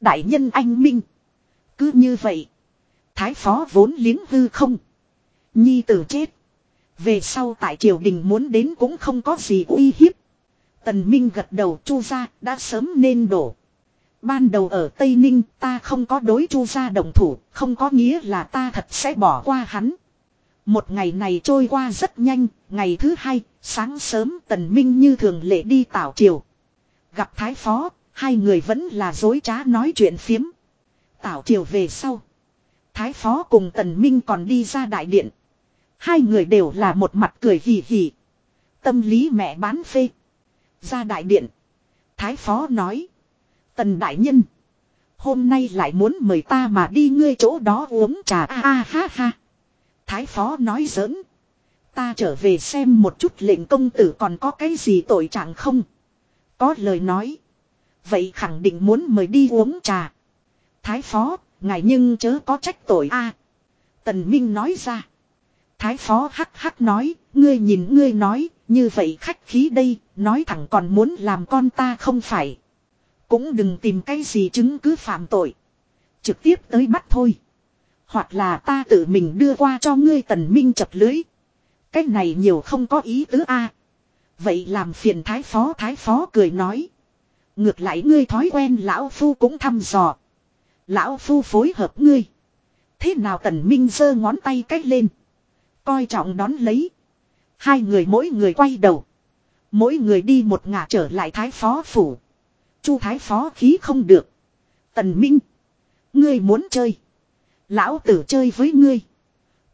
Đại nhân anh minh. Cứ như vậy. Thái phó vốn liếng hư không. Nhi tử chết. Về sau tại triều đình muốn đến cũng không có gì uy hiếp. Tần Minh gật đầu, chu ra đã sớm nên đổ. Ban đầu ở Tây Ninh ta không có đối chu ra đồng thủ, không có nghĩa là ta thật sẽ bỏ qua hắn. Một ngày này trôi qua rất nhanh, ngày thứ hai, sáng sớm Tần Minh như thường lệ đi tảo triều. Gặp Thái Phó, hai người vẫn là dối trá nói chuyện phiếm. Tảo triều về sau. Thái Phó cùng Tần Minh còn đi ra đại điện. Hai người đều là một mặt cười hì hì. Tâm lý mẹ bán phê. Ra đại điện. Thái phó nói. Tần đại nhân. Hôm nay lại muốn mời ta mà đi ngươi chỗ đó uống trà a a ha ha. Thái phó nói giỡn. Ta trở về xem một chút lệnh công tử còn có cái gì tội trạng không. Có lời nói. Vậy khẳng định muốn mời đi uống trà. Thái phó, ngài nhưng chớ có trách tội a. Tần Minh nói ra. Thái phó hắc hắc nói, ngươi nhìn ngươi nói, như vậy khách khí đây, nói thẳng còn muốn làm con ta không phải. Cũng đừng tìm cái gì chứng cứ phạm tội. Trực tiếp tới bắt thôi. Hoặc là ta tự mình đưa qua cho ngươi tần minh chập lưới. Cái này nhiều không có ý tứ a. Vậy làm phiền thái phó thái phó cười nói. Ngược lại ngươi thói quen lão phu cũng thăm dò. Lão phu phối hợp ngươi. Thế nào tần minh giơ ngón tay cách lên. Coi trọng đón lấy. Hai người mỗi người quay đầu. Mỗi người đi một ngả trở lại thái phó phủ. Chu thái phó khí không được. Tần Minh. Ngươi muốn chơi. Lão tử chơi với ngươi.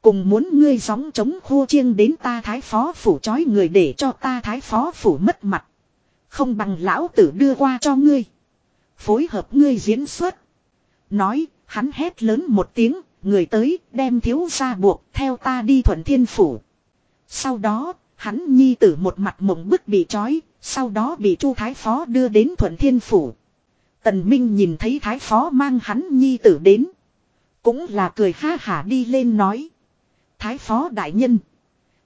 Cùng muốn ngươi gióng chống khô chiêng đến ta thái phó phủ chói người để cho ta thái phó phủ mất mặt. Không bằng lão tử đưa qua cho ngươi. Phối hợp ngươi diễn xuất. Nói, hắn hét lớn một tiếng, người tới đem thiếu gia buộc theo ta đi thuận thiên phủ. Sau đó, hắn nhi tử một mặt mộng bức bị trói, sau đó bị chu thái phó đưa đến thuận thiên phủ. Tần Minh nhìn thấy thái phó mang hắn nhi tử đến. Cũng là cười ha hả đi lên nói. Thái phó đại nhân.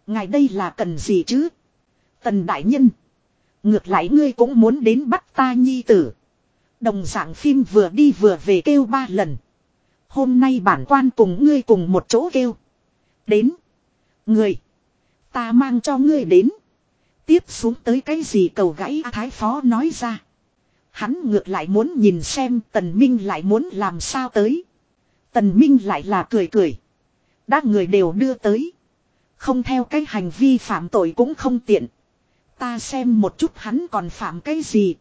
Ngài đây là cần gì chứ? Tần đại nhân. Ngược lại ngươi cũng muốn đến bắt ta nhi tử. Đồng dạng phim vừa đi vừa về kêu ba lần. Hôm nay bản quan cùng ngươi cùng một chỗ kêu. Đến. Người. Ta mang cho ngươi đến. Tiếp xuống tới cái gì cầu gãy Thái Phó nói ra. Hắn ngược lại muốn nhìn xem Tần Minh lại muốn làm sao tới. Tần Minh lại là cười cười. Đã người đều đưa tới. Không theo cái hành vi phạm tội cũng không tiện. Ta xem một chút hắn còn phạm cái gì.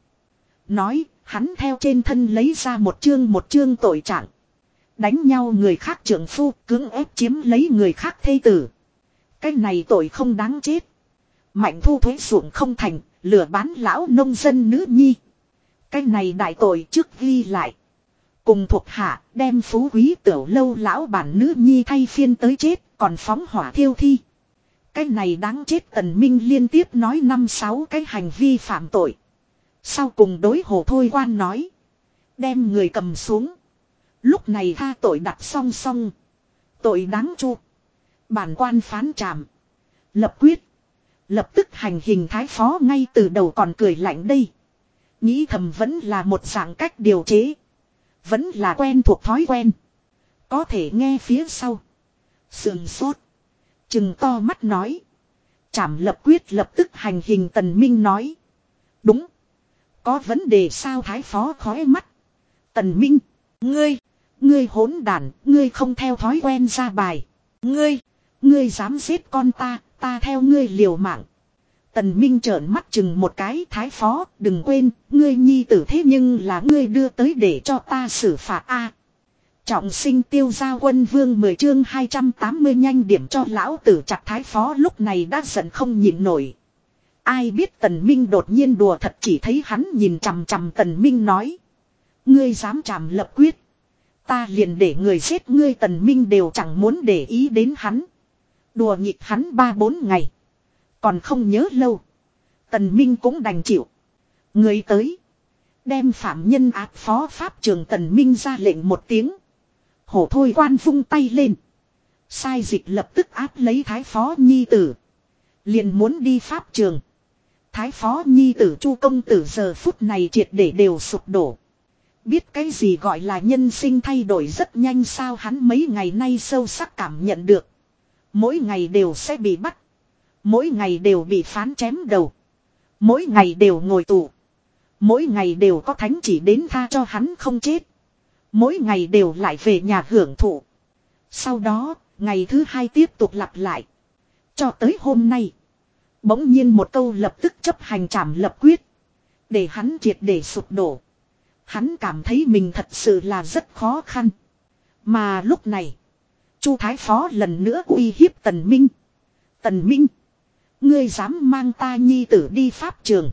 Nói, hắn theo trên thân lấy ra một chương một chương tội trạng. Đánh nhau người khác trưởng phu, cưỡng ép chiếm lấy người khác thây tử. Cái này tội không đáng chết. Mạnh thu thuế ruộng không thành, lừa bán lão nông dân nữ nhi. Cái này đại tội trước ghi lại. Cùng thuộc hạ đem phú quý tiểu lâu lão bản nữ nhi thay phiên tới chết còn phóng hỏa thiêu thi. Cái này đáng chết tần minh liên tiếp nói năm sáu cái hành vi phạm tội. Sau cùng đối hồ thôi quan nói. Đem người cầm xuống. Lúc này tha tội đặt song song. Tội đáng chu. Bản quan phán trảm Lập quyết. Lập tức hành hình thái phó ngay từ đầu còn cười lạnh đây. Nghĩ thầm vẫn là một dạng cách điều chế. Vẫn là quen thuộc thói quen. Có thể nghe phía sau. Sườn sốt. Chừng to mắt nói. Chảm lập quyết lập tức hành hình tần minh nói. Đúng. Có vấn đề sao thái phó khói mắt. Tần minh. Ngươi. Ngươi hỗn đản. Ngươi không theo thói quen ra bài. Ngươi. Ngươi dám giết con ta. Ta theo ngươi liều mạng. Tần Minh trợn mắt chừng một cái thái phó, đừng quên, ngươi nhi tử thế nhưng là ngươi đưa tới để cho ta xử phạt a. Trọng sinh tiêu gia quân vương 10 chương 280 nhanh điểm cho lão tử chặt thái phó lúc này đã giận không nhịn nổi. Ai biết tần minh đột nhiên đùa thật chỉ thấy hắn nhìn chằm chằm tần minh nói. Ngươi dám chằm lập quyết. Ta liền để người giết ngươi tần minh đều chẳng muốn để ý đến hắn. Đùa nghịch hắn ba bốn ngày. Còn không nhớ lâu. Tần Minh cũng đành chịu. Người tới. Đem phạm nhân áp phó pháp trường Tần Minh ra lệnh một tiếng. Hổ thôi quan vung tay lên. Sai dịch lập tức áp lấy thái phó nhi tử. Liền muốn đi pháp trường. Thái phó nhi tử chu công tử giờ phút này triệt để đều sụp đổ. Biết cái gì gọi là nhân sinh thay đổi rất nhanh sao hắn mấy ngày nay sâu sắc cảm nhận được. Mỗi ngày đều sẽ bị bắt. Mỗi ngày đều bị phán chém đầu. Mỗi ngày đều ngồi tù. Mỗi ngày đều có thánh chỉ đến tha cho hắn không chết. Mỗi ngày đều lại về nhà hưởng thụ. Sau đó, ngày thứ hai tiếp tục lặp lại. Cho tới hôm nay. Bỗng nhiên một câu lập tức chấp hành trảm lập quyết. Để hắn triệt để sụp đổ. Hắn cảm thấy mình thật sự là rất khó khăn. Mà lúc này. Chu Thái Phó lần nữa uy hiếp Tần Minh. Tần Minh. Ngươi dám mang ta nhi tử đi pháp trường.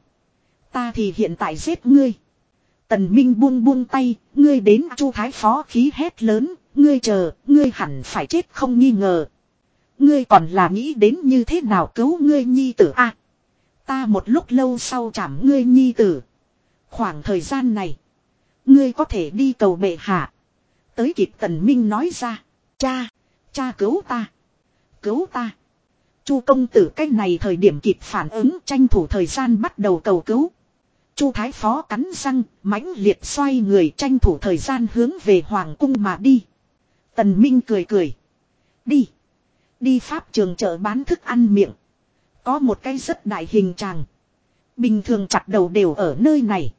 Ta thì hiện tại giết ngươi. Tần Minh buông buông tay, ngươi đến Chu Thái Phó khí hét lớn, ngươi chờ, ngươi hẳn phải chết không nghi ngờ. Ngươi còn là nghĩ đến như thế nào cứu ngươi nhi tử a? ta một lúc lâu sau chạm ngươi nhi tử. Khoảng thời gian này, ngươi có thể đi cầu bệ hạ. Tới kịp Tần Minh nói ra, cha, cha cứu ta, cứu ta. Chu công tử cái này thời điểm kịp phản ứng tranh thủ thời gian bắt đầu cầu cứu. Chu thái phó cắn răng, mãnh liệt xoay người tranh thủ thời gian hướng về hoàng cung mà đi. Tần Minh cười cười. Đi. Đi pháp trường chợ bán thức ăn miệng. Có một cái rất đại hình tràng. Bình thường chặt đầu đều ở nơi này.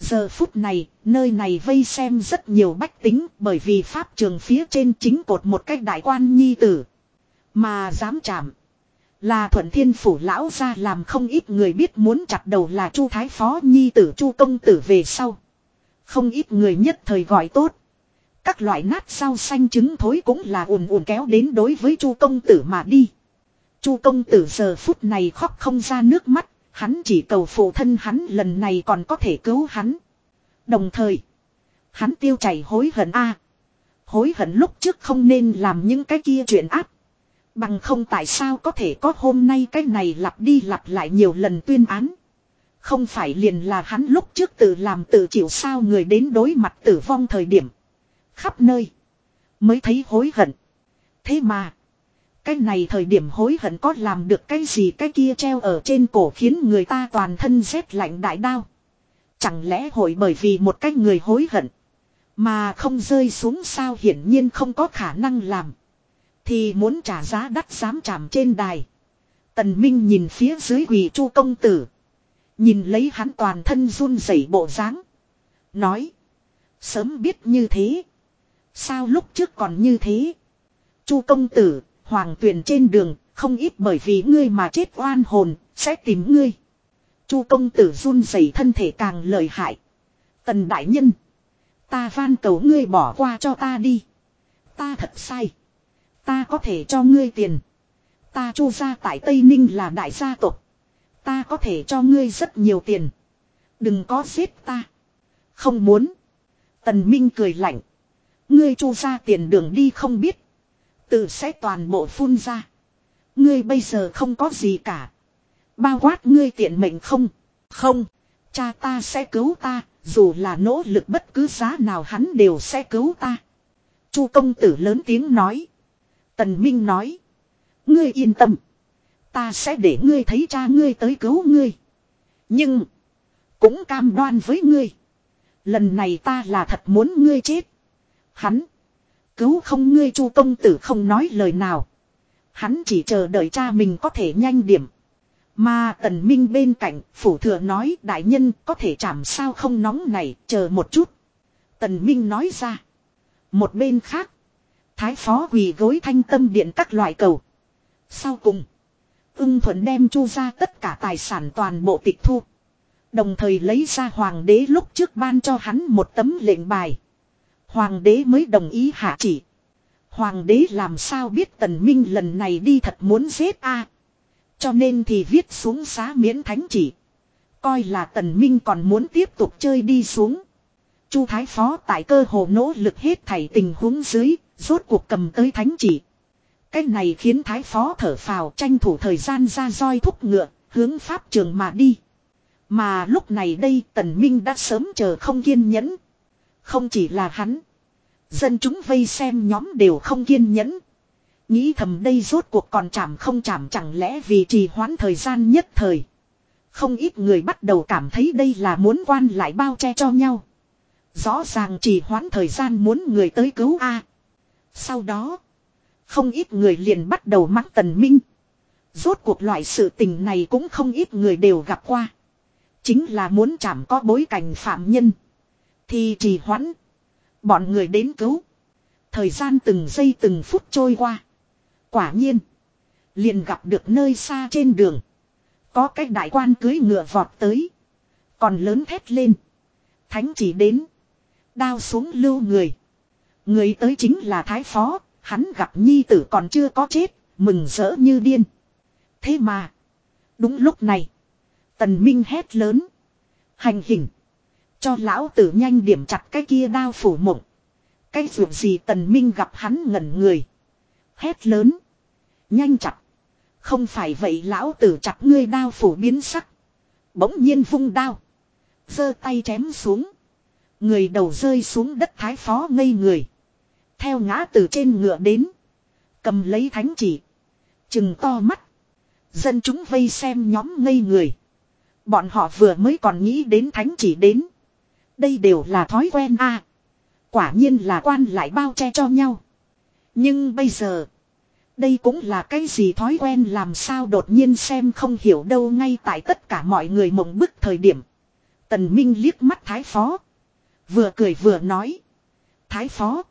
Giờ phút này, nơi này vây xem rất nhiều bách tính bởi vì pháp trường phía trên chính cột một cách đại quan nhi tử. Mà dám chạm. Là thuận thiên phủ lão ra làm không ít người biết muốn chặt đầu là chu thái phó nhi tử chu công tử về sau. Không ít người nhất thời gọi tốt. Các loại nát rau xanh trứng thối cũng là ùn ùn kéo đến đối với chu công tử mà đi. chu công tử giờ phút này khóc không ra nước mắt, hắn chỉ cầu phụ thân hắn lần này còn có thể cứu hắn. Đồng thời, hắn tiêu chảy hối hận a Hối hận lúc trước không nên làm những cái kia chuyện áp. Bằng không tại sao có thể có hôm nay cái này lặp đi lặp lại nhiều lần tuyên án. Không phải liền là hắn lúc trước tự làm tự chịu sao người đến đối mặt tử vong thời điểm. Khắp nơi. Mới thấy hối hận. Thế mà. Cái này thời điểm hối hận có làm được cái gì cái kia treo ở trên cổ khiến người ta toàn thân rét lạnh đại đao. Chẳng lẽ hội bởi vì một cái người hối hận. Mà không rơi xuống sao hiển nhiên không có khả năng làm. Thì muốn trả giá đắt dám chạm trên đài. Tần Minh nhìn phía dưới quỳ chu công tử. Nhìn lấy hắn toàn thân run rẩy bộ dáng, Nói. Sớm biết như thế. Sao lúc trước còn như thế. chu công tử, hoàng tuyển trên đường, không ít bởi vì ngươi mà chết oan hồn, sẽ tìm ngươi. chu công tử run rẩy thân thể càng lợi hại. Tần đại nhân. Ta van cầu ngươi bỏ qua cho ta đi. Ta thật sai. Ta có thể cho ngươi tiền. Ta chu ra tại Tây Ninh là đại gia tộc. Ta có thể cho ngươi rất nhiều tiền. Đừng có giết ta. Không muốn. Tần Minh cười lạnh. Ngươi chu ra tiền đường đi không biết. Tự sẽ toàn bộ phun ra. Ngươi bây giờ không có gì cả. Bao quát ngươi tiện mệnh không. Không. Cha ta sẽ cứu ta. Dù là nỗ lực bất cứ giá nào hắn đều sẽ cứu ta. Chu công tử lớn tiếng nói. Tần Minh nói. Ngươi yên tâm. Ta sẽ để ngươi thấy cha ngươi tới cứu ngươi. Nhưng. Cũng cam đoan với ngươi. Lần này ta là thật muốn ngươi chết. Hắn. Cứu không ngươi chu công tử không nói lời nào. Hắn chỉ chờ đợi cha mình có thể nhanh điểm. Mà tần minh bên cạnh, phủ thừa nói đại nhân có thể chạm sao không nóng này, chờ một chút. Tần minh nói ra. Một bên khác, thái phó quỳ gối thanh tâm điện các loại cầu. Sau cùng, ưng thuận đem chu ra tất cả tài sản toàn bộ tịch thu. Đồng thời lấy ra hoàng đế lúc trước ban cho hắn một tấm lệnh bài. Hoàng đế mới đồng ý hạ chỉ. Hoàng đế làm sao biết tần minh lần này đi thật muốn giết a Cho nên thì viết xuống xá miễn thánh chỉ. Coi là tần minh còn muốn tiếp tục chơi đi xuống. Chu Thái Phó tại cơ hồ nỗ lực hết thảy tình huống dưới, rốt cuộc cầm tới thánh chỉ. Cái này khiến Thái Phó thở phào tranh thủ thời gian ra roi thúc ngựa, hướng pháp trường mà đi. Mà lúc này đây tần minh đã sớm chờ không kiên nhẫn. Không chỉ là hắn. Dân chúng vây xem nhóm đều không kiên nhẫn. Nghĩ thầm đây rốt cuộc còn chảm không chảm chẳng lẽ vì trì hoãn thời gian nhất thời. Không ít người bắt đầu cảm thấy đây là muốn quan lại bao che cho nhau. Rõ ràng trì hoãn thời gian muốn người tới cứu A. Sau đó. Không ít người liền bắt đầu mắng tần minh. Rốt cuộc loại sự tình này cũng không ít người đều gặp qua. Chính là muốn chảm có bối cảnh phạm nhân. Thì trì hoãn. Bọn người đến cứu. Thời gian từng giây từng phút trôi qua. Quả nhiên. Liền gặp được nơi xa trên đường. Có cái đại quan cưới ngựa vọt tới. Còn lớn thét lên. Thánh chỉ đến. Đao xuống lưu người. Người tới chính là Thái Phó. Hắn gặp nhi tử còn chưa có chết. Mừng rỡ như điên. Thế mà. Đúng lúc này. Tần Minh hét lớn. Hành hình. Cho lão tử nhanh điểm chặt cái kia đao phủ mộng. Cái ruộng gì tần minh gặp hắn ngẩn người. Hét lớn. Nhanh chặt. Không phải vậy lão tử chặt ngươi đao phủ biến sắc. Bỗng nhiên vung đao. giơ tay chém xuống. Người đầu rơi xuống đất thái phó ngây người. Theo ngã từ trên ngựa đến. Cầm lấy thánh chỉ. Chừng to mắt. Dân chúng vây xem nhóm ngây người. Bọn họ vừa mới còn nghĩ đến thánh chỉ đến. Đây đều là thói quen a. quả nhiên là quan lại bao che cho nhau. Nhưng bây giờ. Đây cũng là cái gì thói quen làm sao đột nhiên xem không hiểu đâu ngay tại tất cả mọi người mộng bức thời điểm. Tần Minh liếc mắt Thái Phó. Vừa cười vừa nói. Thái Phó.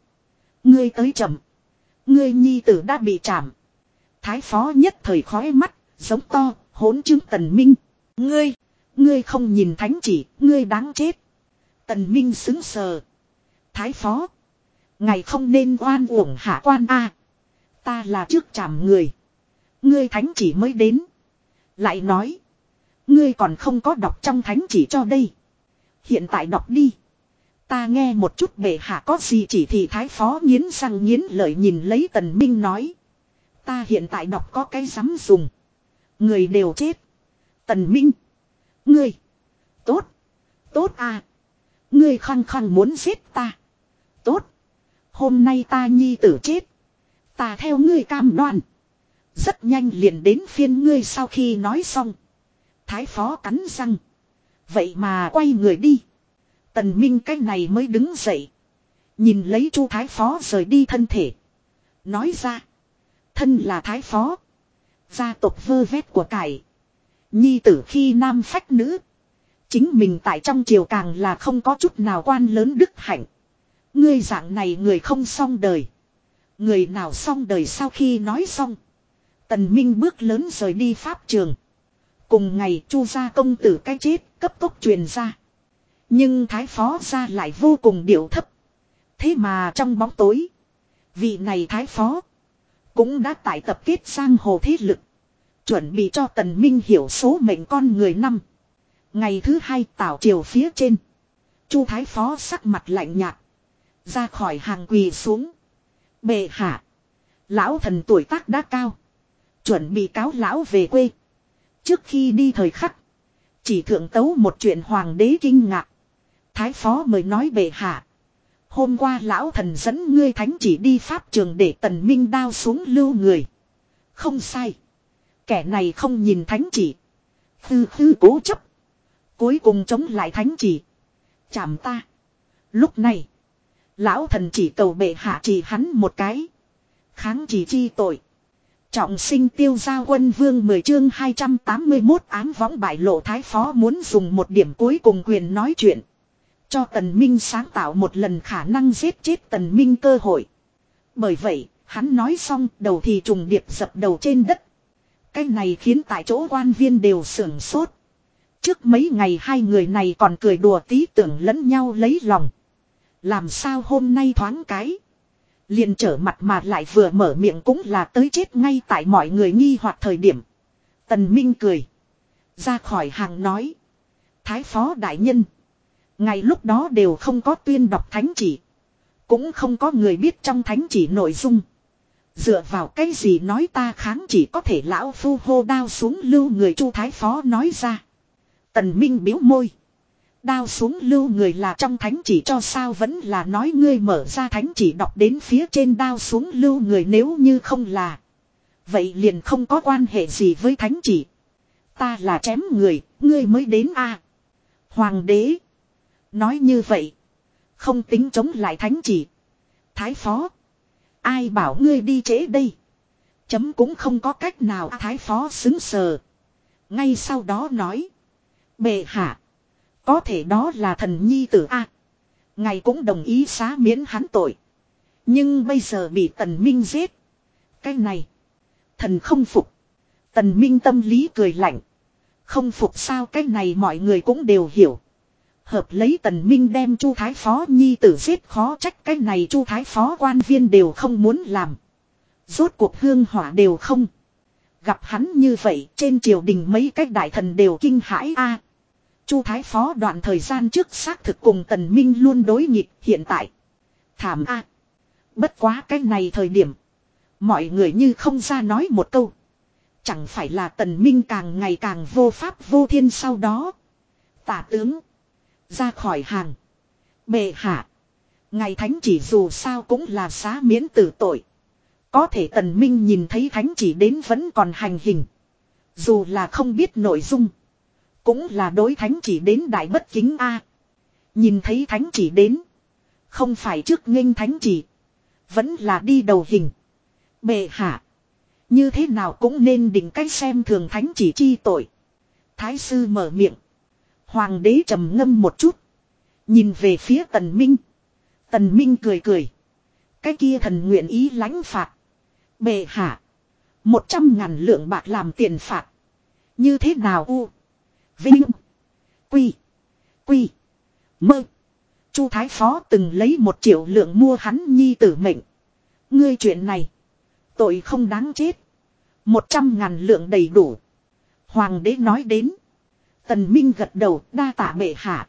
Ngươi tới chậm. Ngươi nhi tử đã bị chạm. Thái Phó nhất thời khói mắt, giống to, hỗn chứng Tần Minh. Ngươi. Ngươi không nhìn thánh chỉ, ngươi đáng chết. Tần Minh xứng sờ. Thái phó. Ngày không nên oan uổng hạ quan a. Ta là trước chạm người. Ngươi thánh chỉ mới đến. Lại nói. Ngươi còn không có đọc trong thánh chỉ cho đây. Hiện tại đọc đi. Ta nghe một chút bệ hạ có gì chỉ thì thái phó nghiến răng nghiến lợi nhìn lấy tần minh nói. Ta hiện tại đọc có cái dám dùng. Người đều chết. Tần minh. Ngươi. Tốt. Tốt à. Ngươi khăng khăng muốn giết ta. Tốt. Hôm nay ta nhi tử chết. Ta theo ngươi cam đoan. Rất nhanh liền đến phiên ngươi sau khi nói xong. Thái phó cắn răng. Vậy mà quay người đi. Tần Minh cái này mới đứng dậy. Nhìn lấy chu thái phó rời đi thân thể. Nói ra. Thân là thái phó. Gia tộc vơ vét của cải. Nhi tử khi nam phách nữ. Chính mình tại trong triều càng là không có chút nào quan lớn đức hạnh. Ngươi dạng này người không xong đời. Người nào xong đời sau khi nói xong. Tần Minh bước lớn rời đi pháp trường. Cùng ngày chu gia công tử cái chết cấp tốc truyền ra. Nhưng thái phó gia lại vô cùng điệu thấp. Thế mà trong bóng tối. Vị này thái phó. Cũng đã tại tập kết sang hồ thế lực. Chuẩn bị cho tần minh hiểu số mệnh con người năm. Ngày thứ hai tảo triều phía trên. Chu thái phó sắc mặt lạnh nhạt. Ra khỏi hàng quỳ xuống. Bệ hạ. Lão thần tuổi tác đã cao. Chuẩn bị cáo lão về quê. Trước khi đi thời khắc. Chỉ thượng tấu một chuyện hoàng đế kinh ngạc. Thái phó mời nói bệ hạ. Hôm qua lão thần dẫn ngươi thánh chỉ đi pháp trường để tần minh đao xuống lưu người. Không sai. Kẻ này không nhìn thánh chỉ. Tư tư cố chấp. Cuối cùng chống lại thánh chỉ. Chảm ta. Lúc này. Lão thần chỉ cầu bệ hạ chỉ hắn một cái. Kháng chỉ chi tội. Trọng sinh tiêu giao quân vương 10 chương 281 án võng bại lộ thái phó muốn dùng một điểm cuối cùng quyền nói chuyện. Cho tần minh sáng tạo một lần khả năng giết chết tần minh cơ hội. Bởi vậy, hắn nói xong đầu thì trùng điệp dập đầu trên đất. Cái này khiến tại chỗ quan viên đều sưởng sốt. Trước mấy ngày hai người này còn cười đùa tí tưởng lẫn nhau lấy lòng. Làm sao hôm nay thoáng cái. Liền trở mặt mà lại vừa mở miệng cũng là tới chết ngay tại mọi người nghi hoặc thời điểm. Tần Minh cười. Ra khỏi hàng nói. Thái phó đại nhân. Ngày lúc đó đều không có tuyên đọc thánh chỉ. Cũng không có người biết trong thánh chỉ nội dung. Dựa vào cái gì nói ta kháng chỉ có thể lão phu hô đao xuống lưu người chu thái phó nói ra. Tần Minh biếu môi. Đao xuống lưu người là trong thánh chỉ cho sao vẫn là nói ngươi mở ra thánh chỉ đọc đến phía trên đao xuống lưu người nếu như không là. Vậy liền không có quan hệ gì với thánh chỉ. Ta là chém người, ngươi mới đến a Hoàng đế. Nói như vậy. Không tính chống lại thánh chỉ. Thái phó. Ai bảo ngươi đi trễ đây. Chấm cũng không có cách nào thái phó xứng sờ. Ngay sau đó nói. Bệ hạ. Có thể đó là thần nhi tử A. Ngài cũng đồng ý xá miễn hắn tội. Nhưng bây giờ bị tần minh giết. Cái này. Thần không phục. Tần minh tâm lý cười lạnh. Không phục sao cái này mọi người cũng đều hiểu. Hợp lấy tần minh đem chu thái phó nhi tử giết khó trách cái này chu thái phó quan viên đều không muốn làm. Rốt cuộc hương hỏa đều không. Gặp hắn như vậy, trên triều đình mấy cách đại thần đều kinh hãi a Chu Thái Phó đoạn thời gian trước xác thực cùng Tần Minh luôn đối nghịch, hiện tại. Thảm a. Bất quá cái này thời điểm. Mọi người như không ra nói một câu. Chẳng phải là Tần Minh càng ngày càng vô pháp vô thiên sau đó. Tả tướng. Ra khỏi hàng. Bệ hạ. Ngày thánh chỉ dù sao cũng là xá miễn tử tội. Có thể Tần Minh nhìn thấy thánh chỉ đến vẫn còn hành hình. Dù là không biết nội dung. Cũng là đối thánh chỉ đến đại bất kính A. Nhìn thấy thánh chỉ đến. Không phải trước nghênh thánh chỉ. Vẫn là đi đầu hình. Bệ hạ. Như thế nào cũng nên định cách xem thường thánh chỉ chi tội. Thái sư mở miệng. Hoàng đế trầm ngâm một chút. Nhìn về phía tần minh. Tần minh cười cười. Cái kia thần nguyện ý lãnh phạt. Bệ hạ. Một trăm ngàn lượng bạc làm tiền phạt. Như thế nào u? Vinh. Quy. Quy. Mơ. Chu Thái Phó từng lấy một triệu lượng mua hắn nhi tử mệnh. Ngươi chuyện này. Tội không đáng chết. Một trăm ngàn lượng đầy đủ. Hoàng đế nói đến. Tần Minh gật đầu, đa tạ bệ hạ.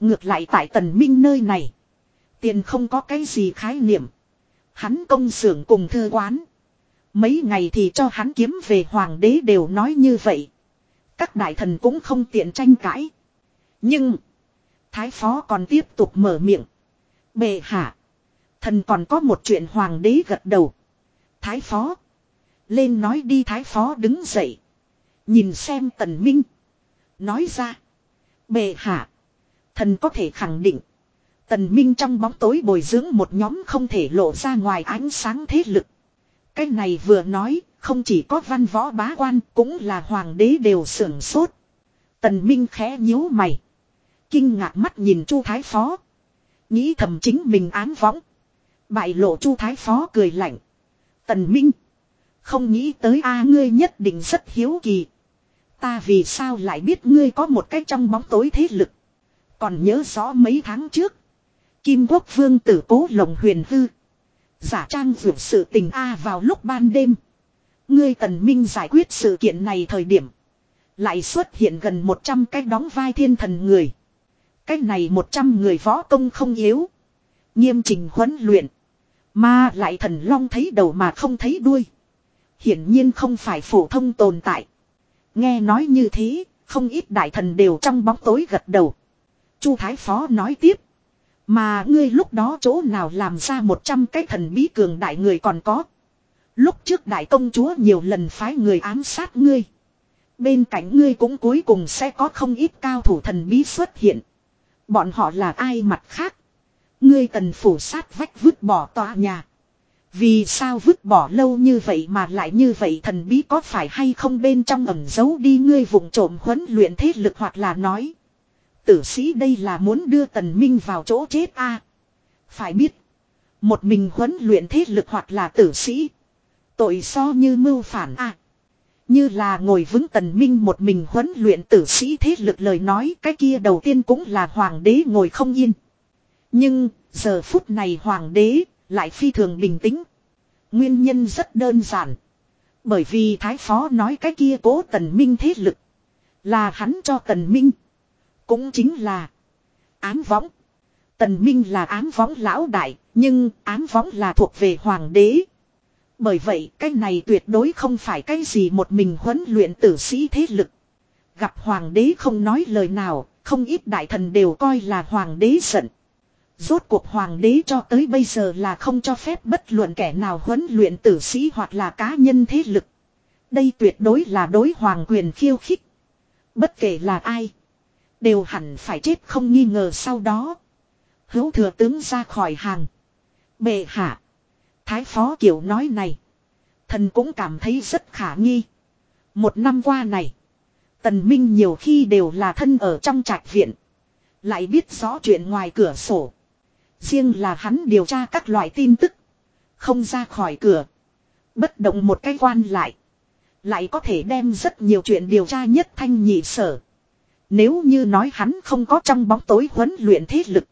Ngược lại tại Tần Minh nơi này. Tiền không có cái gì khái niệm. Hắn công xưởng cùng thư quán. Mấy ngày thì cho hắn kiếm về hoàng đế đều nói như vậy. Các đại thần cũng không tiện tranh cãi. Nhưng. Thái phó còn tiếp tục mở miệng. bề hạ. Thần còn có một chuyện hoàng đế gật đầu. Thái phó. Lên nói đi thái phó đứng dậy. Nhìn xem tần minh. Nói ra. bề hạ. Thần có thể khẳng định. Tần Minh trong bóng tối bồi dưỡng một nhóm không thể lộ ra ngoài ánh sáng thế lực. Cái này vừa nói, không chỉ có văn võ bá quan, cũng là hoàng đế đều sưởng sốt. Tần Minh khẽ nhíu mày. Kinh ngạc mắt nhìn Chu Thái Phó. Nghĩ thầm chính mình án võng. Bại lộ Chu Thái Phó cười lạnh. Tần Minh. Không nghĩ tới a ngươi nhất định rất hiếu kỳ. Ta vì sao lại biết ngươi có một cái trong bóng tối thế lực. Còn nhớ rõ mấy tháng trước. Kim quốc vương tử cố lồng huyền hư. Giả trang vượt sự tình A vào lúc ban đêm. Ngươi tần minh giải quyết sự kiện này thời điểm. Lại xuất hiện gần 100 cái đóng vai thiên thần người. Cái này 100 người võ công không yếu. Nghiêm trình huấn luyện. Mà lại thần long thấy đầu mà không thấy đuôi. Hiển nhiên không phải phổ thông tồn tại. Nghe nói như thế, không ít đại thần đều trong bóng tối gật đầu. Chu Thái Phó nói tiếp. Mà ngươi lúc đó chỗ nào làm ra một trăm cái thần bí cường đại người còn có. Lúc trước đại công chúa nhiều lần phái người ám sát ngươi. Bên cạnh ngươi cũng cuối cùng sẽ có không ít cao thủ thần bí xuất hiện. Bọn họ là ai mặt khác. Ngươi tần phủ sát vách vứt bỏ tòa nhà. Vì sao vứt bỏ lâu như vậy mà lại như vậy thần bí có phải hay không bên trong ẩn giấu đi ngươi vùng trộm huấn luyện thế lực hoặc là nói. Tử sĩ đây là muốn đưa tần minh vào chỗ chết a Phải biết. Một mình huấn luyện thế lực hoặc là tử sĩ. Tội so như mưu phản a Như là ngồi vững tần minh một mình huấn luyện tử sĩ thế lực lời nói, cái kia đầu tiên cũng là hoàng đế ngồi không yên. Nhưng, giờ phút này hoàng đế lại phi thường bình tĩnh. Nguyên nhân rất đơn giản. Bởi vì Thái Phó nói cái kia cố tần minh thế lực. Là hắn cho tần minh. Cũng chính là ám võng. Tần minh là ám võng lão đại. Nhưng ám võng là thuộc về hoàng đế. Bởi vậy, cái này tuyệt đối không phải cái gì một mình huấn luyện tử sĩ thế lực. Gặp hoàng đế không nói lời nào. Không ít đại thần đều coi là hoàng đế giận. Rốt cuộc hoàng đế cho tới bây giờ là không cho phép bất luận kẻ nào huấn luyện tử sĩ hoặc là cá nhân thế lực. Đây tuyệt đối là đối hoàng quyền khiêu khích. Bất kể là ai. Đều hẳn phải chết không nghi ngờ sau đó. Hữu thừa tướng ra khỏi hàng. Bệ hạ. Thái phó kiểu nói này. Thần cũng cảm thấy rất khả nghi. Một năm qua này. Tần Minh nhiều khi đều là thân ở trong trạch viện. Lại biết rõ chuyện ngoài cửa sổ. Riêng là hắn điều tra các loại tin tức. Không ra khỏi cửa. Bất động một cái quan lại. Lại có thể đem rất nhiều chuyện điều tra nhất thanh nhị sở. Nếu như nói hắn không có trong bóng tối huấn luyện thế lực.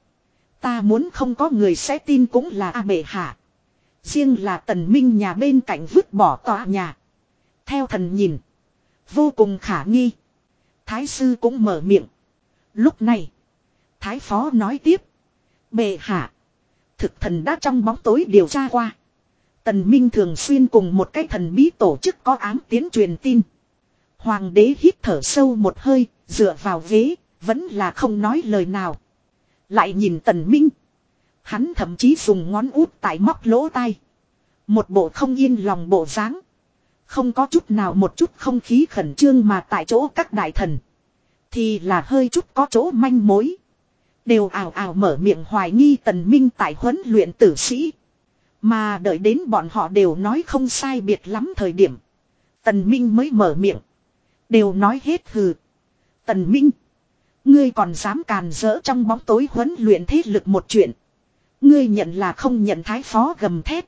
Ta muốn không có người sẽ tin cũng là A bệ hạ. Riêng là tần minh nhà bên cạnh vứt bỏ tòa nhà. Theo thần nhìn. Vô cùng khả nghi. Thái sư cũng mở miệng. Lúc này. Thái phó nói tiếp. Bệ hạ. Thực thần đã trong bóng tối điều tra qua. Tần Minh thường xuyên cùng một cái thần bí tổ chức có ám tiến truyền tin. Hoàng đế hít thở sâu một hơi, dựa vào ghế, vẫn là không nói lời nào. Lại nhìn Tần Minh. Hắn thậm chí dùng ngón út tại móc lỗ tai. Một bộ không yên lòng bộ dáng. Không có chút nào một chút không khí khẩn trương mà tại chỗ các đại thần. Thì là hơi chút có chỗ manh mối. Đều ảo ảo mở miệng hoài nghi tần minh tại huấn luyện tử sĩ. Mà đợi đến bọn họ đều nói không sai biệt lắm thời điểm. Tần minh mới mở miệng. Đều nói hết hừ. Tần minh. Ngươi còn dám càn rỡ trong bóng tối huấn luyện thế lực một chuyện. Ngươi nhận là không nhận thái phó gầm thép.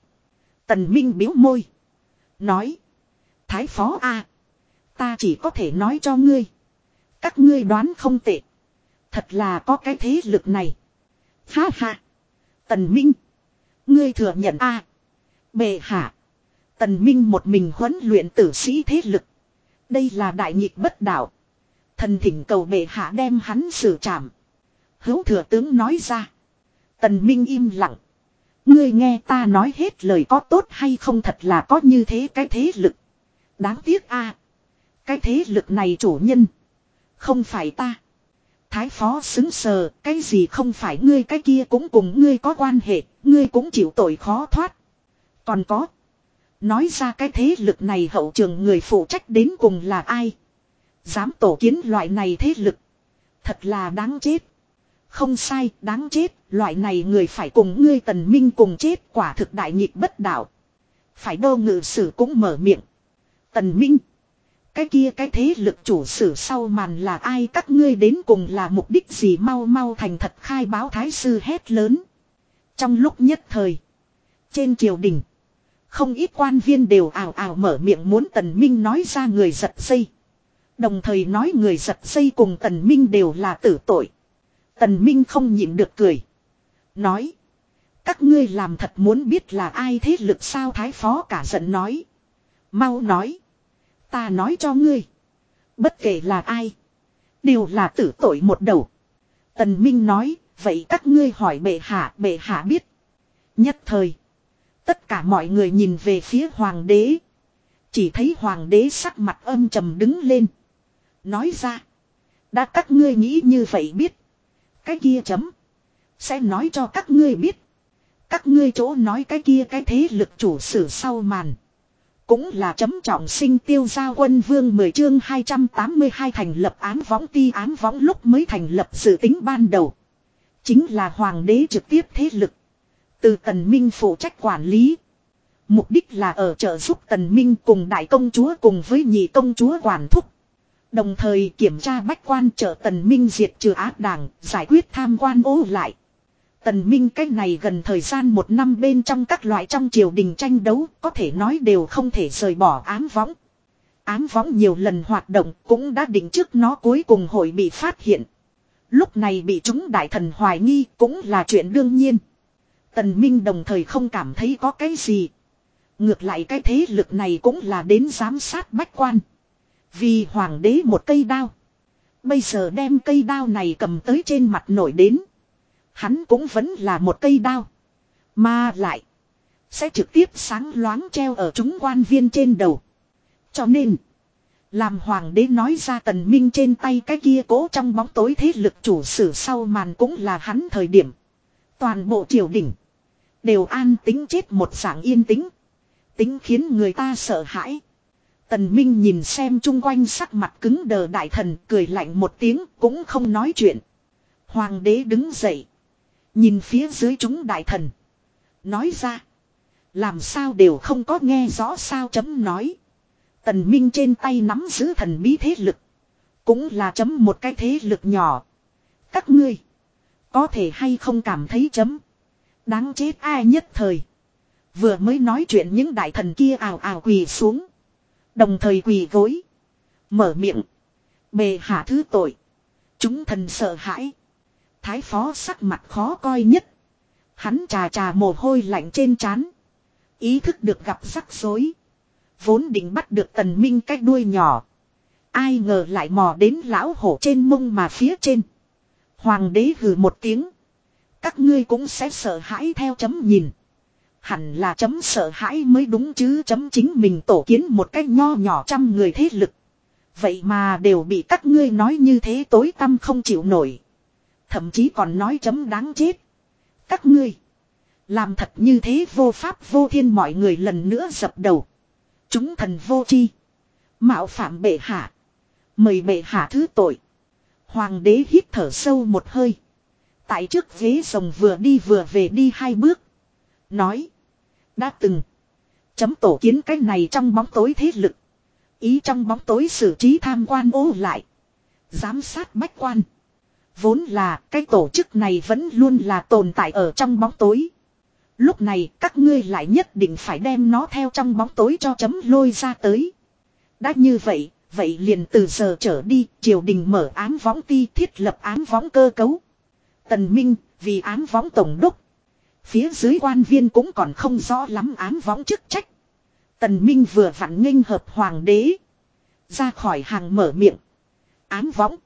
Tần minh biếu môi. Nói. Thái phó a Ta chỉ có thể nói cho ngươi. Các ngươi đoán không tệ. Thật là có cái thế lực này. Ha ha. Tần Minh. Ngươi thừa nhận a à. Bệ hạ. Tần Minh một mình huấn luyện tử sĩ thế lực. Đây là đại nghịch bất đạo. Thần thỉnh cầu bệ hạ đem hắn xử trảm. Hữu thừa tướng nói ra. Tần Minh im lặng. Ngươi nghe ta nói hết lời có tốt hay không thật là có như thế cái thế lực. Đáng tiếc a Cái thế lực này chủ nhân. Không phải ta. Thái phó xứng sờ, cái gì không phải ngươi cái kia cũng cùng ngươi có quan hệ, ngươi cũng chịu tội khó thoát. Còn có. Nói ra cái thế lực này hậu trường người phụ trách đến cùng là ai. Dám tổ kiến loại này thế lực. Thật là đáng chết. Không sai, đáng chết, loại này người phải cùng ngươi tần minh cùng chết quả thực đại nghịch bất đạo. Phải đô ngự sử cũng mở miệng. Tần minh. Cái kia cái thế lực chủ sử sau màn là ai các ngươi đến cùng là mục đích gì mau mau thành thật khai báo thái sư hét lớn. Trong lúc nhất thời. Trên triều đình. Không ít quan viên đều ảo ảo mở miệng muốn tần minh nói ra người giật dây. Đồng thời nói người giật dây cùng tần minh đều là tử tội. Tần minh không nhịn được cười. Nói. Các ngươi làm thật muốn biết là ai thế lực sao thái phó cả giận nói. Mau nói. Ta nói cho ngươi. Bất kể là ai. Đều là tử tội một đầu. Tần Minh nói. Vậy các ngươi hỏi bệ hạ. Bệ hạ biết. Nhất thời. Tất cả mọi người nhìn về phía hoàng đế. Chỉ thấy hoàng đế sắc mặt âm trầm đứng lên. Nói ra. Đã các ngươi nghĩ như vậy biết. Cái kia chấm. Sẽ nói cho các ngươi biết. Các ngươi chỗ nói cái kia cái thế lực chủ sử sau màn. Cũng là chấm trọng sinh tiêu gia quân vương 10 chương 282 thành lập án võng ti án võng lúc mới thành lập sự tính ban đầu. Chính là hoàng đế trực tiếp thế lực. Từ tần minh phụ trách quản lý. Mục đích là ở trợ giúp tần minh cùng đại công chúa cùng với nhị công chúa quản thúc. Đồng thời kiểm tra bách quan trợ tần minh diệt trừ ác đảng, giải quyết tham quan ô lại. Tần Minh cách này gần thời gian một năm bên trong các loại trong triều đình tranh đấu có thể nói đều không thể rời bỏ ám võng. Ám võng nhiều lần hoạt động cũng đã định trước nó cuối cùng hội bị phát hiện. Lúc này bị chúng đại thần hoài nghi cũng là chuyện đương nhiên. Tần Minh đồng thời không cảm thấy có cái gì. Ngược lại cái thế lực này cũng là đến giám sát bách quan. Vì hoàng đế một cây đao. Bây giờ đem cây đao này cầm tới trên mặt nổi đến. Hắn cũng vẫn là một cây đao. Mà lại. Sẽ trực tiếp sáng loáng treo ở chúng quan viên trên đầu. Cho nên. Làm hoàng đế nói ra tần minh trên tay cái kia cố trong bóng tối thế lực chủ sử sau màn cũng là hắn thời điểm. Toàn bộ triều đình. Đều an tính chết một dạng yên tĩnh. Tính khiến người ta sợ hãi. Tần Minh nhìn xem chung quanh sắc mặt cứng đờ đại thần, cười lạnh một tiếng, cũng không nói chuyện. Hoàng đế đứng dậy. Nhìn phía dưới chúng đại thần. Nói ra. Làm sao đều không có nghe rõ sao chấm nói. Tần Minh trên tay nắm giữ thần bí thế lực. Cũng là chấm một cái thế lực nhỏ. Các ngươi. Có thể hay không cảm thấy chấm. Đáng chết ai nhất thời. Vừa mới nói chuyện những đại thần kia ào ào quỳ xuống. Đồng thời quỳ gối. Mở miệng. Bề hạ thứ tội. Chúng thần sợ hãi. Thái phó sắc mặt khó coi nhất. Hắn trà trà mồ hôi lạnh trên trán. Ý thức được gặp rắc rối. Vốn định bắt được tần minh cái đuôi nhỏ. Ai ngờ lại mò đến lão hổ trên mông mà phía trên. Hoàng đế hừ một tiếng. Các ngươi cũng sẽ sợ hãi theo chấm nhìn. Hẳn là chấm sợ hãi mới đúng chứ chấm chính mình tổ kiến một cách nho nhỏ trăm người thế lực. Vậy mà đều bị các ngươi nói như thế tối tâm không chịu nổi. Thậm chí còn nói chấm đáng chết. Các ngươi. Làm thật như thế vô pháp vô thiên mọi người lần nữa dập đầu. Chúng thần vô chi. Mạo phạm bệ hạ. Mời bệ hạ thứ tội. Hoàng đế hít thở sâu một hơi. Tại trước ghế rồng vừa đi vừa về đi hai bước. Nói. Đã từng. Chấm tổ kiến cái này trong bóng tối thế lực. Ý trong bóng tối xử trí tham quan ô lại. Giám sát bách quan. Vốn là cái tổ chức này vẫn luôn là tồn tại ở trong bóng tối. Lúc này các ngươi lại nhất định phải đem nó theo trong bóng tối cho chấm lôi ra tới. Đã như vậy, vậy liền từ giờ trở đi, triều đình mở án võng ti thiết lập án võng cơ cấu. Tần Minh, vì án võng tổng đốc. Phía dưới quan viên cũng còn không rõ lắm án võng chức trách. Tần Minh vừa vặn nghênh hợp hoàng đế. Ra khỏi hàng mở miệng. Án võng.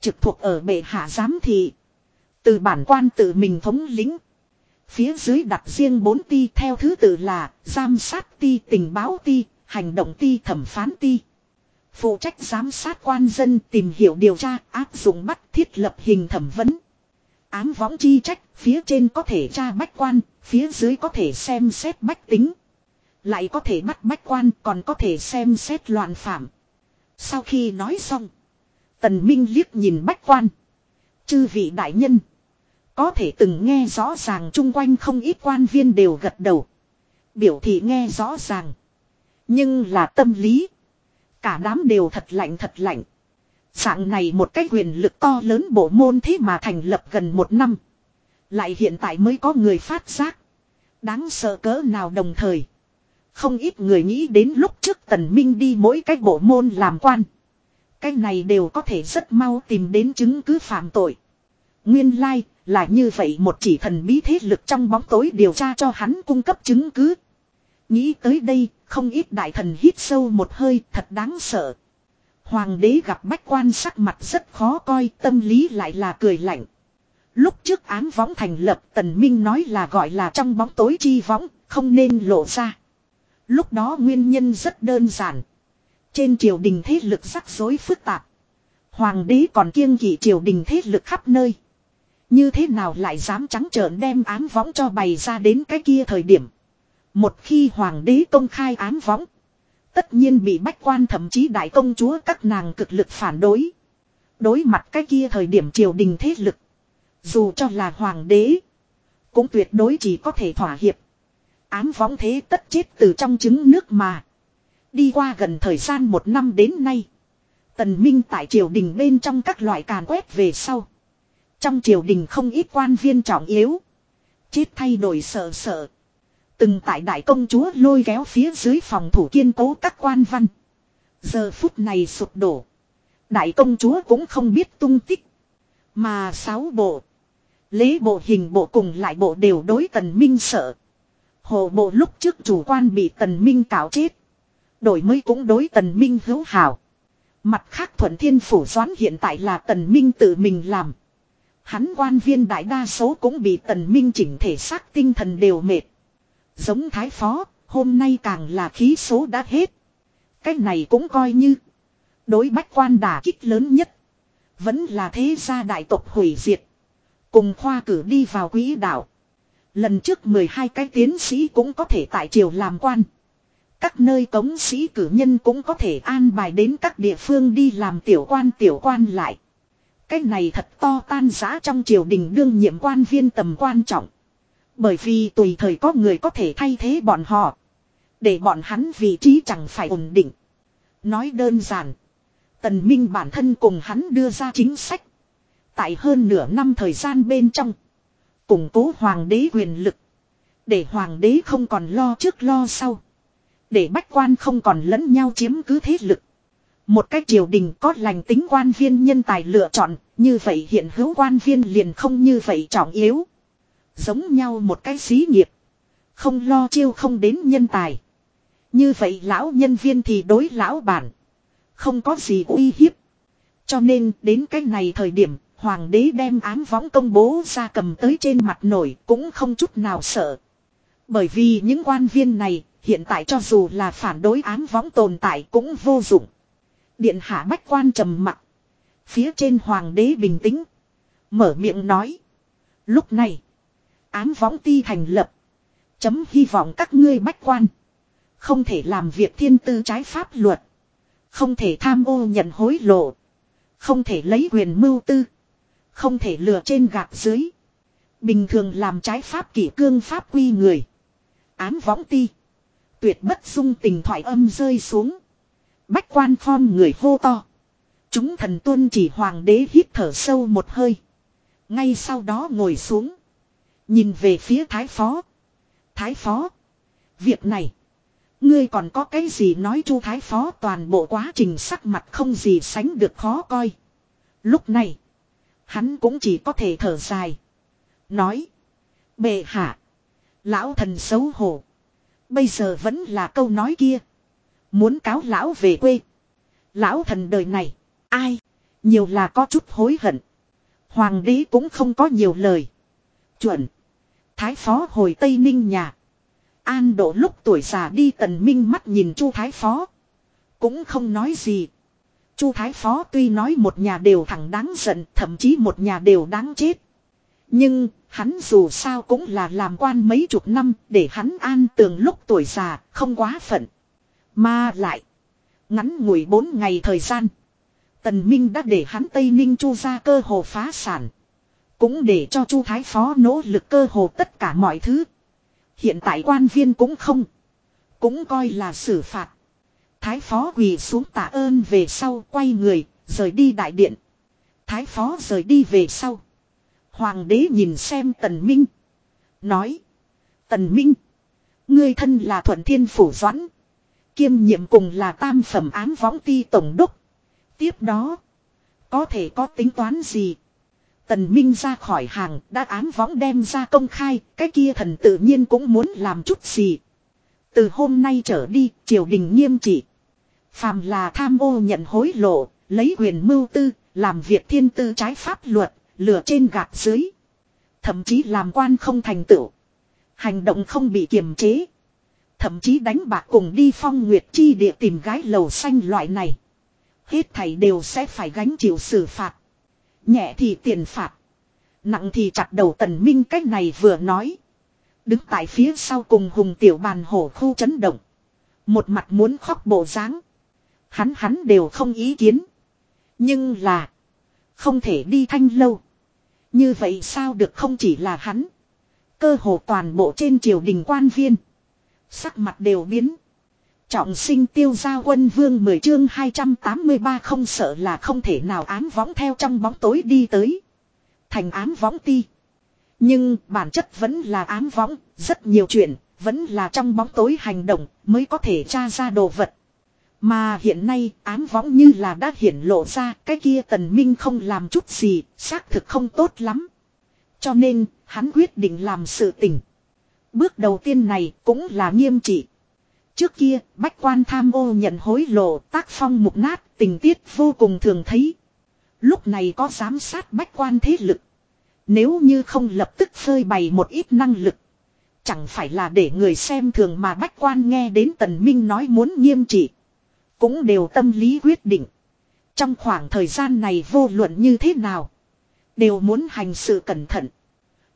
Trực thuộc ở bệ hạ giám thị. Từ bản quan tự mình thống lĩnh. Phía dưới đặt riêng bốn ti theo thứ tự là giám sát ti tình báo ti, hành động ti thẩm phán ti. Phụ trách giám sát quan dân tìm hiểu điều tra áp dụng bắt thiết lập hình thẩm vấn. Ám võng chi trách, phía trên có thể tra bách quan, phía dưới có thể xem xét bách tính. Lại có thể bắt bách quan còn có thể xem xét loạn phạm. Sau khi nói xong. Tần Minh liếc nhìn bách quan. Chư vị đại nhân. Có thể từng nghe rõ ràng chung quanh không ít quan viên đều gật đầu. Biểu thị nghe rõ ràng. Nhưng là tâm lý. Cả đám đều thật lạnh thật lạnh. Dạng này một cái quyền lực to lớn bộ môn thế mà thành lập gần một năm. Lại hiện tại mới có người phát giác. Đáng sợ cỡ nào đồng thời. Không ít người nghĩ đến lúc trước tần minh đi mỗi cái bộ môn làm quan. Cái này đều có thể rất mau tìm đến chứng cứ phạm tội. Nguyên lai like, là như vậy một chỉ thần bí thế lực trong bóng tối điều tra cho hắn cung cấp chứng cứ. Nghĩ tới đây, không ít đại thần hít sâu một hơi thật đáng sợ. Hoàng đế gặp bách quan sắc mặt rất khó coi, tâm lý lại là cười lạnh. Lúc trước án võng thành lập tần minh nói là gọi là trong bóng tối chi võng, không nên lộ ra. Lúc đó nguyên nhân rất đơn giản. Trên triều đình thế lực rắc rối phức tạp. Hoàng đế còn kiêng kỵ triều đình thế lực khắp nơi. Như thế nào lại dám trắng trợn đem án võng cho bày ra đến cái kia thời điểm. Một khi hoàng đế công khai án võng. Tất nhiên bị bách quan thậm chí đại công chúa các nàng cực lực phản đối. Đối mặt cái kia thời điểm triều đình thế lực. Dù cho là hoàng đế. Cũng tuyệt đối chỉ có thể thỏa hiệp. Ám võng thế tất chết từ trong trứng nước mà. Đi qua gần thời gian một năm đến nay. Tần Minh tại triều đình bên trong các loại càn quét về sau. Trong triều đình không ít quan viên trọng yếu. Chết thay đổi sợ sợ. Từng tại đại công chúa lôi kéo phía dưới phòng thủ kiên cố các quan văn. Giờ phút này sụp đổ. Đại công chúa cũng không biết tung tích. Mà sáu bộ. Lễ bộ hình bộ cùng lại bộ đều đối tần minh sợ. Hồ bộ lúc trước chủ quan bị tần minh cạo chết. Đổi mới cũng đối tần minh hữu hảo. Mặt khác thuận thiên phủ doán hiện tại là tần minh tự mình làm. Hắn quan viên đại đa số cũng bị tần minh chỉnh thể xác tinh thần đều mệt. Giống thái phó, hôm nay càng là khí số đã hết. Cái này cũng coi như. Đối bách quan đả kích lớn nhất. Vẫn là thế gia đại tộc hủy diệt. Cùng khoa cử đi vào quỹ đạo. Lần trước 12 cái tiến sĩ cũng có thể tại triều làm quan. Các nơi tống sĩ cử nhân cũng có thể an bài đến các địa phương đi làm tiểu quan tiểu quan lại. Cái này thật to tan giá trong triều đình đương nhiệm quan viên tầm quan trọng. Bởi vì tùy thời có người có thể thay thế bọn họ. Để bọn hắn vị trí chẳng phải ổn định. Nói đơn giản. Tần Minh bản thân cùng hắn đưa ra chính sách. Tại hơn nửa năm thời gian bên trong. Củng cố hoàng đế quyền lực. Để hoàng đế không còn lo trước lo sau. Để bách quan không còn lẫn nhau chiếm cứ thế lực. Một cách triều đình có lành tính quan viên nhân tài lựa chọn, như vậy hiện hữu quan viên liền không như vậy trọng yếu. Giống nhau một cái xí nghiệp. Không lo chiêu không đến nhân tài. Như vậy lão nhân viên thì đối lão bản. Không có gì uy hiếp. Cho nên đến cái này thời điểm, Hoàng đế đem ám võng công bố ra cầm tới trên mặt nổi cũng không chút nào sợ. Bởi vì những quan viên này, hiện tại cho dù là phản đối ám võng tồn tại cũng vô dụng. Điện hạ bách quan trầm mặt. Phía trên hoàng đế bình tĩnh. Mở miệng nói. Lúc này. Ám võng ti thành lập. Chấm hy vọng các ngươi bách quan. Không thể làm việc thiên tư trái pháp luật. Không thể tham ô nhận hối lộ. Không thể lấy quyền mưu tư. Không thể lừa trên gạt dưới. Bình thường làm trái pháp kỷ cương pháp quy người. Ám võng ti. Tuyệt bất dung tình thoại âm rơi xuống. Bách quan phong người hô to. Chúng thần tuân chỉ hoàng đế hít thở sâu một hơi. Ngay sau đó ngồi xuống. Nhìn về phía thái phó. Thái phó. Việc này. Ngươi còn có cái gì nói chu thái phó toàn bộ quá trình sắc mặt không gì sánh được khó coi. Lúc này. Hắn cũng chỉ có thể thở dài. Nói. Bệ hạ. Lão thần xấu hổ. Bây giờ vẫn là câu nói kia. Muốn cáo lão về quê. Lão thần đời này. Ai. Nhiều là có chút hối hận. Hoàng đế cũng không có nhiều lời. Chuẩn. Thái phó hồi Tây Ninh nhà. An độ lúc tuổi già đi tần minh mắt nhìn chu thái phó. Cũng không nói gì. Chu Thái Phó tuy nói một nhà đều thẳng đáng giận, thậm chí một nhà đều đáng chết. Nhưng, hắn dù sao cũng là làm quan mấy chục năm để hắn an tường lúc tuổi già, không quá phận. Mà lại, ngắn ngủi bốn ngày thời gian. Tần Minh đã để hắn Tây Ninh chu ra cơ hồ phá sản. Cũng để cho chu Thái Phó nỗ lực cơ hồ tất cả mọi thứ. Hiện tại quan viên cũng không. Cũng coi là xử phạt. Thái Phó quỳ xuống tạ ơn về sau quay người, rời đi đại điện. Thái Phó rời đi về sau. Hoàng đế nhìn xem Tần Minh. Nói. Tần Minh. Ngươi thân là thuận thiên phủ doãn. Kiêm nhiệm cùng là tam phẩm ám võng ti tổng đốc. Tiếp đó. Có thể có tính toán gì. Tần Minh ra khỏi hàng, đã ám võng đem ra công khai. Cái kia thần tự nhiên cũng muốn làm chút gì. Từ hôm nay trở đi, triều đình nghiêm trị. Phàm là tham ô nhận hối lộ. Lấy quyền mưu tư. Làm việc thiên tư trái pháp luật lửa trên gạt dưới. Thậm chí làm quan không thành tựu. Hành động không bị kiềm chế. Thậm chí đánh bạc cùng đi phong nguyệt chi địa tìm gái lầu xanh loại này. Hết thảy đều sẽ phải gánh chịu xử phạt. Nhẹ thì tiền phạt. Nặng thì chặt đầu tần minh cách này vừa nói. Đứng tại phía sau cùng hùng tiểu bàn hổ khu chấn động. Một mặt muốn khóc bộ dáng Hắn hắn đều không ý kiến. Nhưng là. Không thể đi thanh lâu. Như vậy sao được không chỉ là hắn. Cơ hồ toàn bộ trên triều đình quan viên. Sắc mặt đều biến. Trọng sinh tiêu gia quân vương 10 chương 283 không sợ là không thể nào ám võng theo trong bóng tối đi tới. Thành ám võng ti. Nhưng bản chất vẫn là ám võng, rất nhiều chuyện, vẫn là trong bóng tối hành động mới có thể tra ra đồ vật. Mà hiện nay ám võng như là đã hiển lộ ra cái kia tần minh không làm chút gì, xác thực không tốt lắm. Cho nên, hắn quyết định làm sự tình. Bước đầu tiên này cũng là nghiêm trị. Trước kia, bách quan tham ô nhận hối lộ tác phong mục nát, tình tiết vô cùng thường thấy. Lúc này có giám sát bách quan thế lực. Nếu như không lập tức phơi bày một ít năng lực. Chẳng phải là để người xem thường mà bách quan nghe đến tần minh nói muốn nghiêm trị. Cũng đều tâm lý quyết định. Trong khoảng thời gian này vô luận như thế nào. Đều muốn hành sự cẩn thận.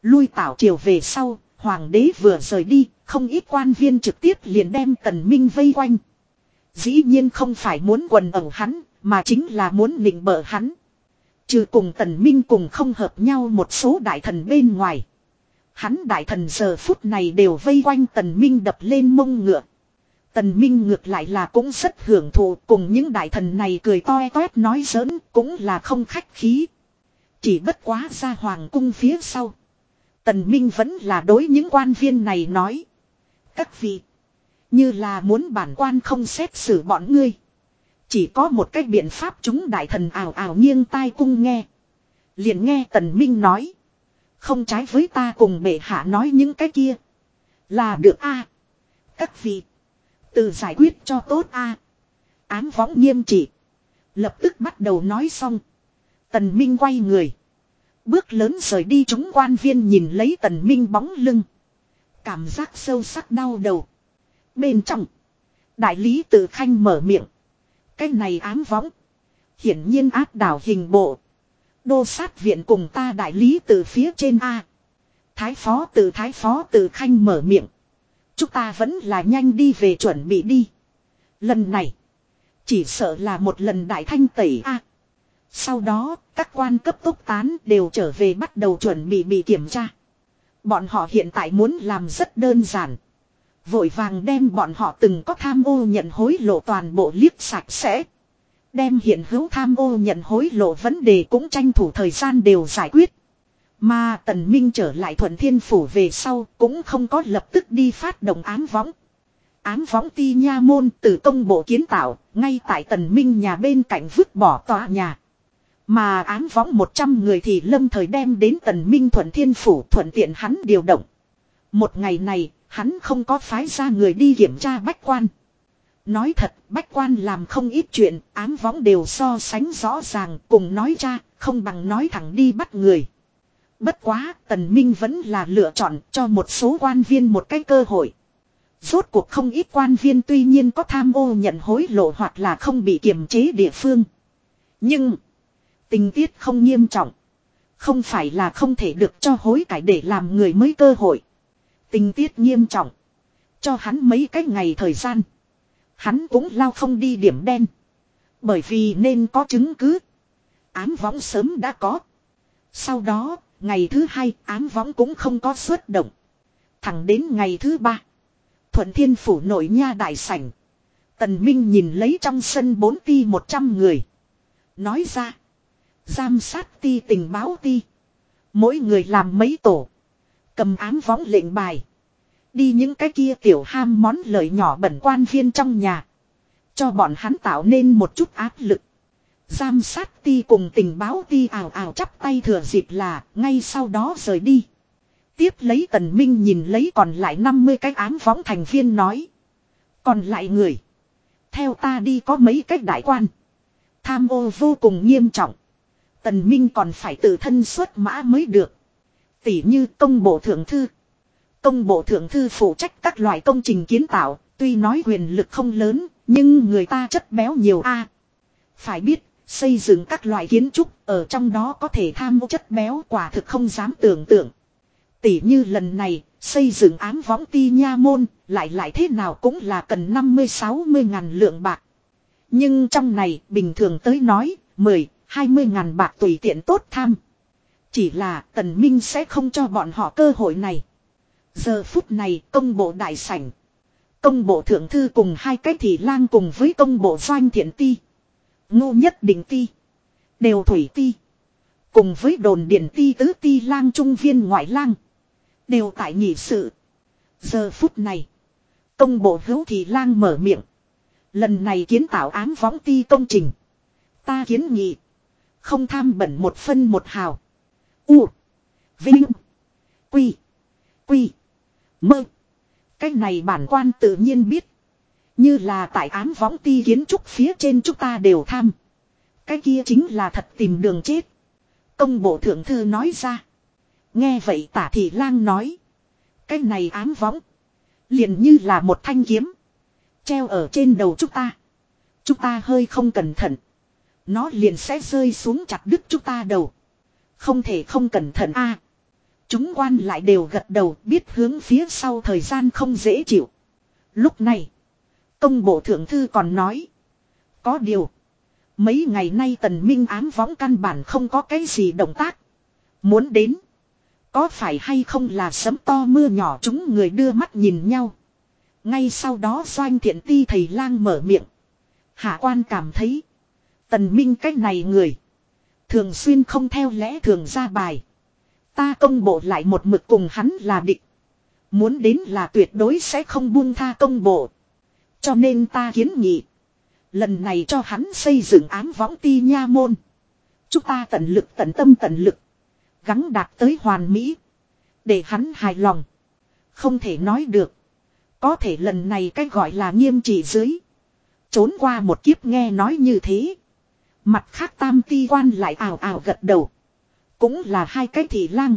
Lui tảo triều về sau, hoàng đế vừa rời đi, không ít quan viên trực tiếp liền đem tần minh vây quanh. Dĩ nhiên không phải muốn quần ẩu hắn, mà chính là muốn nịnh bợ hắn. Trừ cùng tần minh cùng không hợp nhau một số đại thần bên ngoài. Hắn đại thần giờ phút này đều vây quanh tần minh đập lên mông ngựa. Tần Minh ngược lại là cũng rất hưởng thụ cùng những đại thần này cười toe toét nói giỡn cũng là không khách khí. Chỉ bất quá ra hoàng cung phía sau. Tần Minh vẫn là đối những quan viên này nói. Các vị. Như là muốn bản quan không xét xử bọn ngươi. Chỉ có một cách biện pháp chúng đại thần ảo ảo nghiêng tai cung nghe. Liền nghe Tần Minh nói. Không trái với ta cùng bệ hạ nói những cái kia. Là được a Các vị. Tự giải quyết cho tốt a Ám võng nghiêm trị. Lập tức bắt đầu nói xong. Tần Minh quay người. Bước lớn rời đi chúng quan viên nhìn lấy tần Minh bóng lưng. Cảm giác sâu sắc đau đầu. Bên trong. Đại lý tự khanh mở miệng. Cái này ám võng. Hiển nhiên áp đảo hình bộ. Đô sát viện cùng ta đại lý từ phía trên A. Thái phó từ thái phó từ khanh mở miệng. Chúng ta vẫn là nhanh đi về chuẩn bị đi. Lần này. Chỉ sợ là một lần đại thanh tẩy a sau đó, các quan cấp tốc tán đều trở về bắt đầu chuẩn bị bị kiểm tra. Bọn họ hiện tại muốn làm rất đơn giản. Vội vàng đem bọn họ từng có tham ô nhận hối lộ toàn bộ liếc sạch sẽ. Đem hiện hữu tham ô nhận hối lộ vấn đề cũng tranh thủ thời gian đều giải quyết. Mà Tần Minh trở lại thuận thiên phủ về sau cũng không có lập tức đi phát động án võng. án võng ti nha môn từ công bộ kiến tạo, ngay tại Tần Minh nhà bên cạnh vứt bỏ tòa nhà. Mà án võng 100 người thì lâm thời đem đến Tần Minh thuận thiên phủ thuận tiện hắn điều động. Một ngày này, hắn không có phái ra người đi kiểm tra bách quan. Nói thật, bách quan làm không ít chuyện, ám võng đều so sánh rõ ràng, cùng nói ra, không bằng nói thẳng đi bắt người. Bất quá, Tần Minh vẫn là lựa chọn cho một số quan viên một cái cơ hội. Rốt cuộc không ít quan viên tuy nhiên có tham ô nhận hối lộ hoặc là không bị kiềm chế địa phương. Nhưng, tình tiết không nghiêm trọng. Không phải là không thể được cho hối cải để làm người mới cơ hội. Tình tiết nghiêm trọng. Cho hắn mấy cái ngày thời gian. Hắn cũng lao không đi điểm đen. Bởi vì nên có chứng cứ. Ám võng sớm đã có. Sau đó, ngày thứ hai ám võng cũng không có xuất động. Thẳng đến ngày thứ ba. Thuận thiên phủ nội nha đại sảnh. Tần Minh nhìn lấy trong sân bốn ti một trăm người. Nói ra giam sát ti tình báo ti. Mỗi người làm mấy tổ. Cầm ám võng lệnh bài. Đi những cái kia tiểu ham món lời nhỏ bẩn quan viên trong nhà. Cho bọn hắn tạo nên một chút áp lực. giam sát ti cùng tình báo ti ảo ảo chắp tay thừa dịp là ngay sau đó rời đi. Tiếp lấy tần minh nhìn lấy còn lại 50 cái ám võng thành viên nói. Còn lại người. Theo ta đi có mấy cách đại quan. Tham ô vô cùng nghiêm trọng. Tần Minh còn phải tự thân xuất mã mới được. Tỷ như công bộ thượng thư. Công bộ thượng thư phụ trách các loại công trình kiến tạo, tuy nói quyền lực không lớn, nhưng người ta chất béo nhiều a. phải biết, xây dựng các loại kiến trúc, ở trong đó có thể tham ô chất béo quả thực không dám tưởng tượng. Tỷ như lần này, xây dựng ám võng ti nha môn, lại lại thế nào cũng là cần 50-60 ngàn lượng bạc. Nhưng trong này, bình thường tới nói, 10, 20 ngàn bạc tùy tiện tốt tham. Chỉ là tần minh sẽ không cho bọn họ cơ hội này. Giờ phút này công bộ đại sảnh. Công bộ thượng thư cùng hai cái thị lang cùng với công bộ doanh thiện ti. Ngô nhất định ti. Đều thủy ti. Cùng với đồn điển ti tứ ti lang trung viên ngoại lang. Đều tại nhị sự. Giờ phút này. Công bộ hữu thị lang mở miệng. Lần này kiến tạo ám võng ti công trình. Ta kiến nghị. Không tham bẩn một phân một hào. U. Vinh. Quy. Quy. Mơ. Cái này bản quan tự nhiên biết. Như là tại ám võng ti kiến trúc phía trên chúng ta đều tham. Cái kia chính là thật tìm đường chết. Công bộ thượng thư nói ra. Nghe vậy tả thị lang nói. Cái này ám võng. Liền như là một thanh kiếm. Treo ở trên đầu chúng ta. Chúng ta hơi không cẩn thận. Nó liền sẽ rơi xuống chặt đứt chúng ta đầu. Không thể không cẩn thận a. chúng quan lại đều gật đầu, biết hướng phía sau thời gian không dễ chịu. Lúc này. Công bộ thượng thư còn nói. Có điều. Mấy ngày nay tần minh ám võng căn bản không có cái gì động tác. Muốn đến. Có phải hay không là sấm to mưa nhỏ chúng người đưa mắt nhìn nhau. Ngay sau đó doanh thiện ti thầy lang mở miệng. Hạ quan cảm thấy. Tần Minh cách này người. Thường xuyên không theo lẽ thường ra bài. Ta công bộ lại một mực cùng hắn là địch. Muốn đến là tuyệt đối sẽ không buông tha công bộ. Cho nên ta kiến nghị. Lần này cho hắn xây dựng ám võng ti nha môn. Chúng ta tận lực tận tâm tận lực. gắn đạt tới hoàn mỹ. Để hắn hài lòng. Không thể nói được. Có thể lần này cái gọi là nghiêm trị dưới. Trốn qua một kiếp nghe nói như thế. Mặt khác tam ti quan lại ảo ảo gật đầu. Cũng là hai cái thị lang.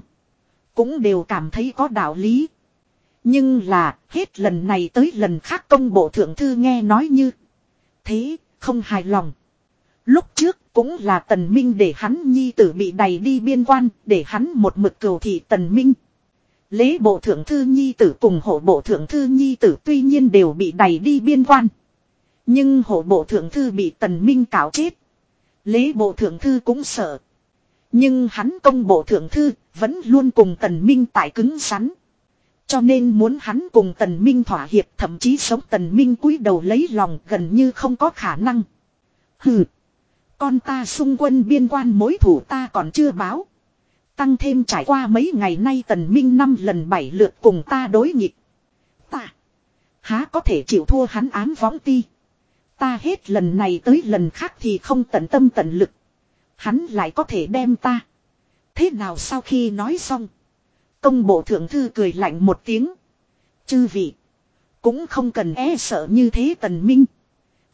Cũng đều cảm thấy có đạo lý. Nhưng là, hết lần này tới lần khác công bộ thượng thư nghe nói như. Thế, không hài lòng. Lúc trước cũng là tần minh để hắn nhi tử bị đẩy đi biên quan, để hắn một mực cầu thị tần minh. Lễ bộ thượng thư nhi tử cùng hộ bộ thượng thư nhi tử tuy nhiên đều bị đẩy đi biên quan. Nhưng hộ bộ thượng thư bị tần minh cảo chết. Lễ bộ thượng thư cũng sợ. Nhưng hắn công bộ thượng thư vẫn luôn cùng tần minh tại cứng rắn. Cho nên muốn hắn cùng tần minh thỏa hiệp, thậm chí sống tần minh cúi đầu lấy lòng gần như không có khả năng. Hừ. Con ta xung quân biên quan mối thủ ta còn chưa báo. Tăng thêm trải qua mấy ngày nay tần minh năm lần bảy lượt cùng ta đối nghịch. Ta. Há có thể chịu thua hắn ám võng ti. Ta hết lần này tới lần khác thì không tận tâm tận lực. Hắn lại có thể đem ta. Thế nào sau khi nói xong. Công bộ thượng thư cười lạnh một tiếng. Chư vị. Cũng không cần e sợ như thế tần minh.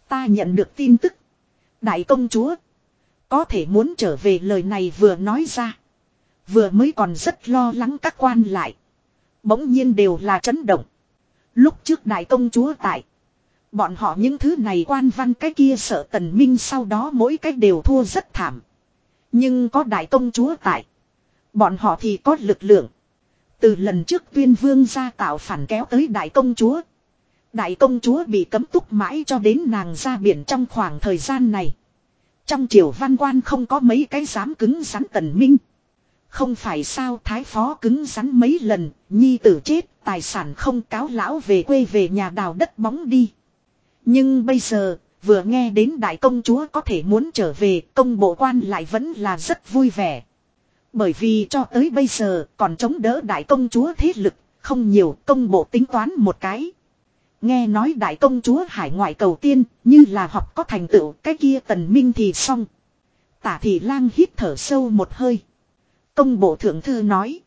Ta nhận được tin tức. Đại công chúa. Có thể muốn trở về lời này vừa nói ra. Vừa mới còn rất lo lắng các quan lại. Bỗng nhiên đều là chấn động. Lúc trước đại công chúa tại. Bọn họ những thứ này quan văn cái kia sợ tần minh sau đó mỗi cách đều thua rất thảm. Nhưng có đại công chúa tại. Bọn họ thì có lực lượng. Từ lần trước tuyên vương ra tạo phản kéo tới đại công chúa. Đại công chúa bị cấm túc mãi cho đến nàng ra biển trong khoảng thời gian này. Trong triều văn quan không có mấy cái dám cứng rắn tần minh. Không phải sao thái phó cứng rắn mấy lần, nhi tử chết, tài sản không cáo lão về quê về nhà đào đất bóng đi. Nhưng bây giờ, vừa nghe đến đại công chúa có thể muốn trở về, công bộ quan lại vẫn là rất vui vẻ. Bởi vì cho tới bây giờ còn chống đỡ đại công chúa thế lực, không nhiều công bộ tính toán một cái. Nghe nói đại công chúa hải ngoại cầu tiên, như là học có thành tựu, cái kia tần minh thì xong. Tả thị lang hít thở sâu một hơi. Công bộ thượng thư nói.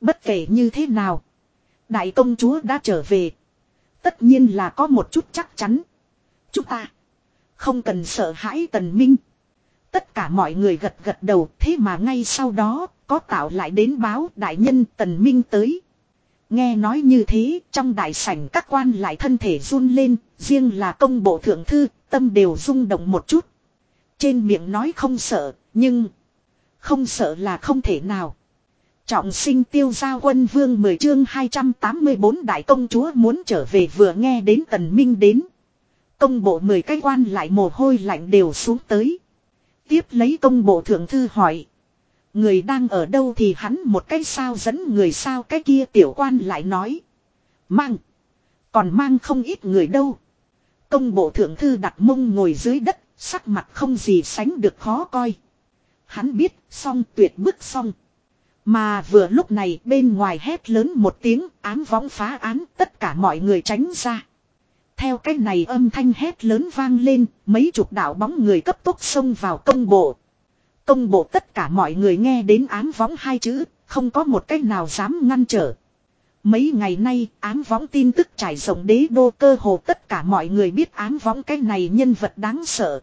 Bất kể như thế nào. Đại công chúa đã trở về. Tất nhiên là có một chút chắc chắn. Chúng ta. Không cần sợ hãi tần minh. Tất cả mọi người gật gật đầu, thế mà ngay sau đó có tạo lại đến báo đại nhân tần minh tới. Nghe nói như thế, trong đại sảnh các quan lại thân thể run lên, riêng là công bộ thượng thư, tâm đều rung động một chút. Trên miệng nói không sợ, nhưng không sợ là không thể nào. Trọng sinh tiêu giao quân vương 10 chương 284 đại công chúa muốn trở về vừa nghe đến tần minh đến. Công bộ 10 cái quan lại mồ hôi lạnh đều xuống tới. Tiếp lấy công bộ thượng thư hỏi. Người đang ở đâu thì hắn một cái sao dẫn người sao cái kia tiểu quan lại nói. Mang. Còn mang không ít người đâu. Công bộ thượng thư đặt mông ngồi dưới đất, sắc mặt không gì sánh được khó coi. Hắn biết, xong tuyệt bức xong. Mà vừa lúc này bên ngoài hét lớn một tiếng ám võng phá án tất cả mọi người tránh ra. Theo cái này âm thanh hét lớn vang lên, mấy chục đạo bóng người cấp tốc xông vào công bộ. Công bộ tất cả mọi người nghe đến ám võng hai chữ, không có một cách nào dám ngăn trở. Mấy ngày nay, ám võng tin tức trải rộng đế đô cơ hồ tất cả mọi người biết ám võng cái này nhân vật đáng sợ.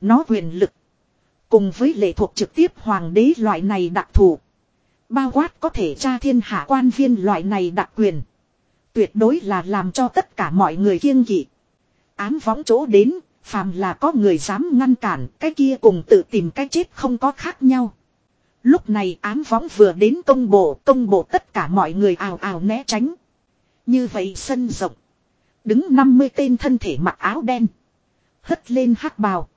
Nó quyền lực. Cùng với lệ thuộc trực tiếp hoàng đế loại này đặc thù. Bao quát có thể tra thiên hạ quan viên loại này đặc quyền. Tuyệt đối là làm cho tất cả mọi người kiêng kỵ. Ám võng chỗ đến, phàm là có người dám ngăn cản, cái kia cùng tự tìm cái chết không có khác nhau. Lúc này ám võng vừa đến công bộ, công bộ tất cả mọi người ào ào né tránh. Như vậy sân rộng. Đứng 50 tên thân thể mặc áo đen. Hất lên hắc bào.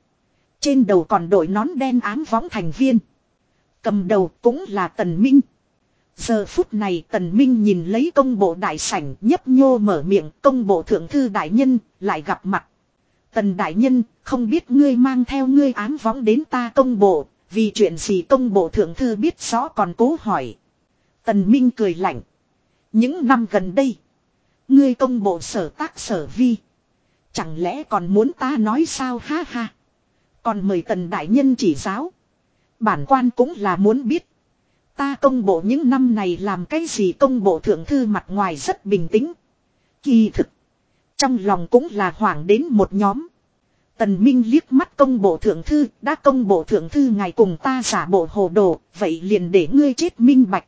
Trên đầu còn đội nón đen ám võng thành viên. Cầm đầu cũng là Tần Minh. Giờ phút này Tần Minh nhìn lấy công bộ đại sảnh, nhấp nhô mở miệng, công bộ thượng thư đại nhân, lại gặp mặt. Tần đại nhân, không biết ngươi mang theo ngươi ám võng đến ta công bộ, vì chuyện gì công bộ thượng thư biết rõ còn cố hỏi. Tần Minh cười lạnh. Những năm gần đây. Ngươi công bộ sở tác sở vi. Chẳng lẽ còn muốn ta nói sao ha ha. Còn mời tần đại nhân chỉ giáo. Bản quan cũng là muốn biết. Ta công bộ những năm này làm cái gì công bộ thượng thư mặt ngoài rất bình tĩnh. Kỳ thực. Trong lòng cũng là hoảng đến một nhóm. Tần Minh liếc mắt công bộ thượng thư, đã công bộ thượng thư ngài cùng ta giả bộ hồ đồ, vậy liền để ngươi chết minh bạch.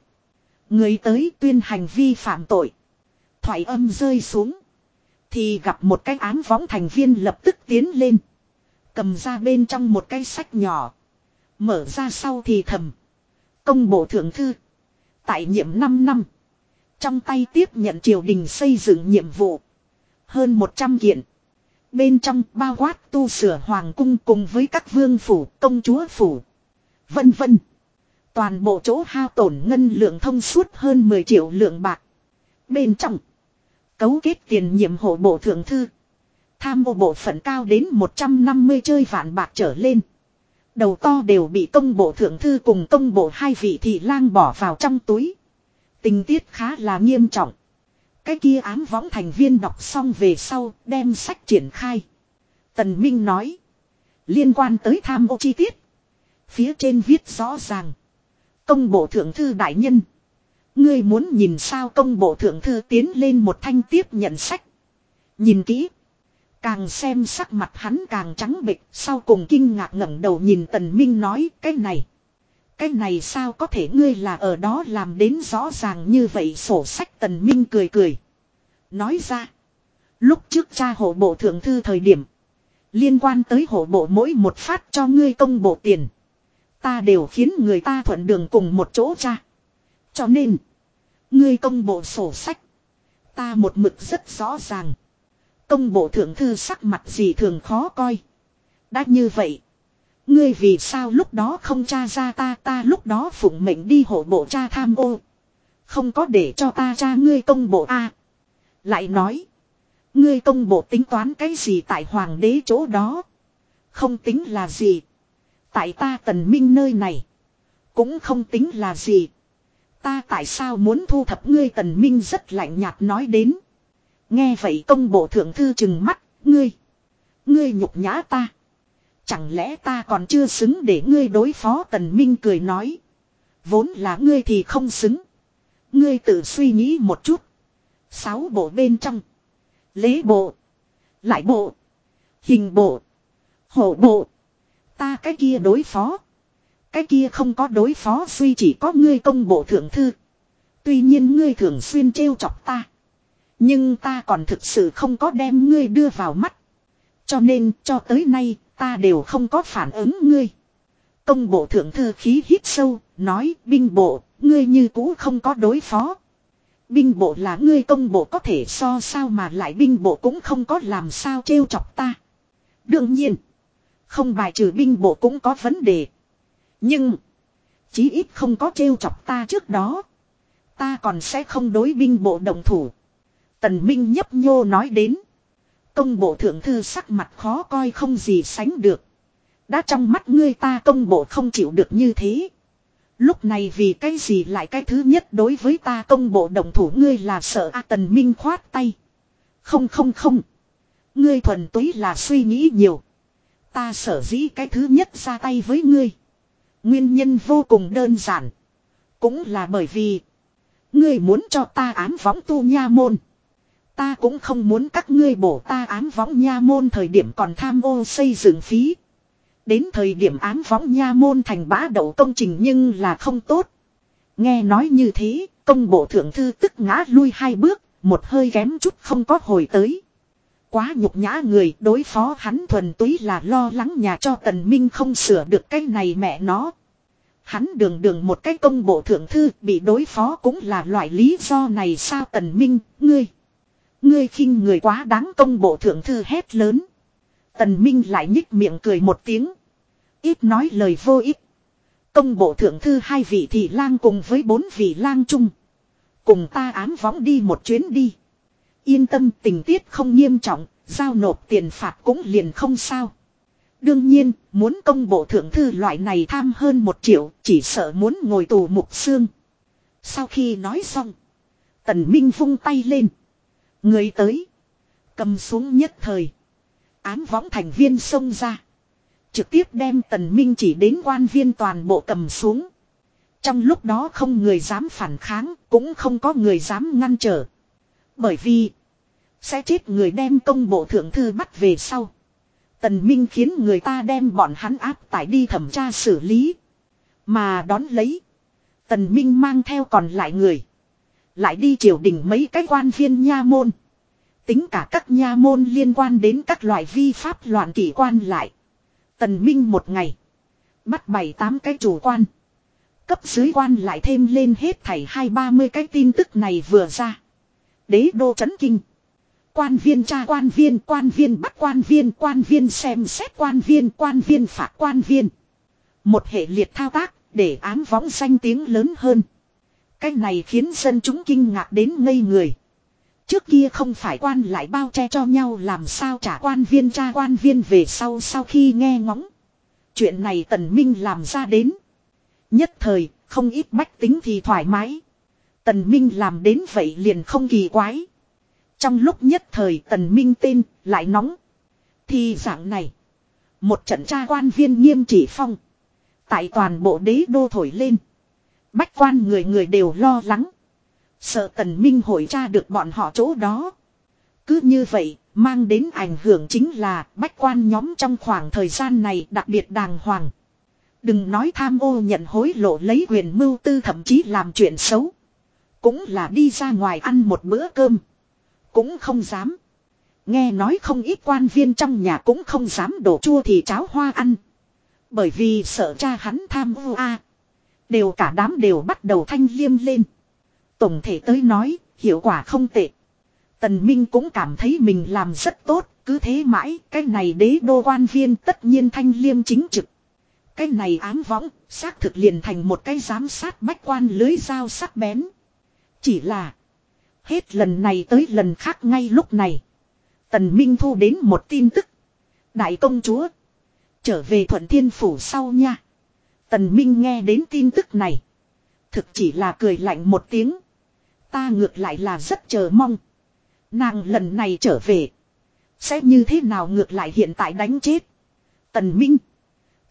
Người tới tuyên hành vi phạm tội. Thoại âm rơi xuống. Thì gặp một cái án võng thành viên lập tức tiến lên. Cầm ra bên trong một cái sách nhỏ. Mở ra sau thì thầm. Công bộ thượng thư. Tại nhiệm 5 năm. Trong tay tiếp nhận triều đình xây dựng nhiệm vụ. Hơn 100 kiện. Bên trong bao quát tu sửa hoàng cung cùng với các vương phủ, công chúa phủ. Vân vân. Toàn bộ chỗ hao tổn ngân lượng thông suốt hơn 10 triệu lượng bạc. Bên trong. Cấu kết tiền nhiệm hộ bộ thượng thư. Tham ô bộ phận cao đến 150 chơi vạn bạc trở lên. Đầu to đều bị công bộ thượng thư cùng công bộ hai vị thị lang bỏ vào trong túi. Tình tiết khá là nghiêm trọng. Cái kia ám võng thành viên đọc xong về sau, đem sách triển khai. Tần Minh nói. Liên quan tới tham ô chi tiết. Phía trên viết rõ ràng. Công bộ thượng thư đại nhân. Ngươi muốn nhìn sao công bộ thượng thư tiến lên một thanh tiếp nhận sách. Nhìn kỹ. Càng xem sắc mặt hắn càng trắng bệch, sau cùng kinh ngạc ngẩng đầu nhìn Tần Minh nói, cái này, cái này sao có thể ngươi là ở đó làm đến rõ ràng như vậy sổ sách Tần Minh cười cười. Nói ra, lúc trước cha hộ bộ thượng thư thời điểm, liên quan tới hộ bộ mỗi một phát cho ngươi công bộ tiền. Ta đều khiến người ta thuận đường cùng một chỗ cha, Cho nên. Ngươi công bộ sổ sách. Ta một mực rất rõ ràng. Công bộ thượng thư sắc mặt gì thường khó coi. Đã như vậy. Ngươi vì sao lúc đó không tra ra ta ta lúc đó phụng mệnh đi hộ bộ cha tham ô. Không có để cho ta tra ngươi công bộ A. Lại nói. Ngươi công bộ tính toán cái gì tại hoàng đế chỗ đó. Không tính là gì. Tại ta tần minh nơi này. Cũng không tính là gì. Ta tại sao muốn thu thập ngươi tần minh rất lạnh nhạt nói đến. Nghe vậy công bộ thượng thư chừng mắt, ngươi. Ngươi nhục nhã ta. Chẳng lẽ ta còn chưa xứng để ngươi đối phó tần minh cười nói. Vốn là ngươi thì không xứng. Ngươi tự suy nghĩ một chút. Sáu bộ bên trong. Lễ bộ. Lại bộ. Hình bộ. hộ bộ. Ta cái kia đối phó. Cái kia không có đối phó suy chỉ có ngươi công bộ thượng thư. Tuy nhiên ngươi thường xuyên trêu chọc ta. Nhưng ta còn thực sự không có đem ngươi đưa vào mắt. Cho nên cho tới nay ta đều không có phản ứng ngươi. Công bộ thượng thư khí hít sâu, nói binh bộ, ngươi như cũ không có đối phó. Binh bộ là ngươi công bộ có thể so sao mà lại binh bộ cũng không có làm sao trêu chọc ta. Đương nhiên, không bài trừ binh bộ cũng có vấn đề. Nhưng, chí ít không có trêu chọc ta trước đó. Ta còn sẽ không đối binh bộ đồng thủ. Tần Minh nhấp nhô nói đến. Công bộ thượng thư sắc mặt khó coi không gì sánh được. Đã trong mắt ngươi ta công bộ không chịu được như thế. Lúc này vì cái gì lại cái thứ nhất đối với ta công bộ đồng thủ ngươi là sợ A Tần Minh khoát tay. Không không không. Ngươi thuần túy là suy nghĩ nhiều. Ta sở dĩ cái thứ nhất ra tay với ngươi. Nguyên nhân vô cùng đơn giản. Cũng là bởi vì. Ngươi muốn cho ta ám võng tu nha môn. Ta cũng không muốn các ngươi bổ ta ám võng nha môn thời điểm còn tham ô xây dựng phí. Đến thời điểm ám võng nha môn thành bá đậu công trình nhưng là không tốt. Nghe nói như thế, công bộ thượng thư tức ngã lui hai bước, một hơi ghém chút không có hồi tới. Quá nhục nhã người đối phó hắn thuần túy là lo lắng nhà cho tần minh không sửa được cái này mẹ nó. Hắn đường đường một cái công bộ thượng thư bị đối phó cũng là loại lý do này sao tần minh, ngươi. Ngươi khinh người quá đáng công bộ thượng thư hét lớn. Tần Minh lại nhích miệng cười một tiếng. Ít nói lời vô ích. Công bộ thượng thư hai vị thị lang cùng với bốn vị lang chung. Cùng ta ám võng đi một chuyến đi. Yên tâm tình tiết không nghiêm trọng, giao nộp tiền phạt cũng liền không sao. Đương nhiên, muốn công bộ thượng thư loại này tham hơn một triệu, chỉ sợ muốn ngồi tù mục xương. Sau khi nói xong, tần minh vung tay lên. Người tới. Cầm xuống nhất thời. Ám võng thành viên xông ra. Trực tiếp đem tần minh chỉ đến quan viên toàn bộ cầm xuống. Trong lúc đó không người dám phản kháng, cũng không có người dám ngăn trở. Bởi vì, sẽ chết người đem công bộ thượng thư bắt về sau. Tần Minh khiến người ta đem bọn hắn áp tải đi thẩm tra xử lý. Mà đón lấy. Tần Minh mang theo còn lại người. Lại đi triều đình mấy cái quan viên nha môn. Tính cả các nha môn liên quan đến các loại vi pháp loạn kỷ quan lại. Tần Minh một ngày. Bắt bảy tám cái chủ quan. Cấp dưới quan lại thêm lên hết thảy hai ba mươi cái tin tức này vừa ra. Đế đô chấn kinh. Quan viên tra quan viên, quan viên bắt quan viên, quan viên xem xét quan viên, quan viên phạt quan viên. Một hệ liệt thao tác, để ám võng danh tiếng lớn hơn. Cái này khiến dân chúng kinh ngạc đến ngây người. Trước kia không phải quan lại bao che cho nhau làm sao trả quan viên tra quan viên về sau sau khi nghe ngóng. Chuyện này tần minh làm ra đến. Nhất thời, không ít bách tính thì thoải mái. Tần minh làm đến vậy liền không kỳ quái. Trong lúc nhất thời tần minh tên lại nóng. Thì dạng này. Một trận tra quan viên nghiêm chỉ phong. Tại toàn bộ đế đô thổi lên. Bách quan người người đều lo lắng. Sợ tần minh hội tra được bọn họ chỗ đó. Cứ như vậy, mang đến ảnh hưởng chính là bách quan nhóm trong khoảng thời gian này đặc biệt đàng hoàng. Đừng nói tham ô nhận hối lộ lấy quyền mưu tư thậm chí làm chuyện xấu. Cũng là đi ra ngoài ăn một bữa cơm. Cũng không dám. Nghe nói không ít quan viên trong nhà cũng không dám đổ chua thì cháo hoa ăn. Bởi vì sợ cha hắn tham ô a Đều cả đám đều bắt đầu thanh liêm lên. Tổng thể tới nói, hiệu quả không tệ. Tần Minh cũng cảm thấy mình làm rất tốt, cứ thế mãi, cái này đế đô quan viên tất nhiên thanh liêm chính trực. Cái này ám võng, xác thực liền thành một cái giám sát bách quan lưới dao sắc bén. Chỉ là, hết lần này tới lần khác ngay lúc này. Tần Minh thu đến một tin tức. Đại công chúa, trở về thuận thiên phủ sau nha. Tần Minh nghe đến tin tức này. Thực chỉ là cười lạnh một tiếng. Ta ngược lại là rất chờ mong. Nàng lần này trở về. Sẽ như thế nào ngược lại hiện tại đánh chết. Tần Minh.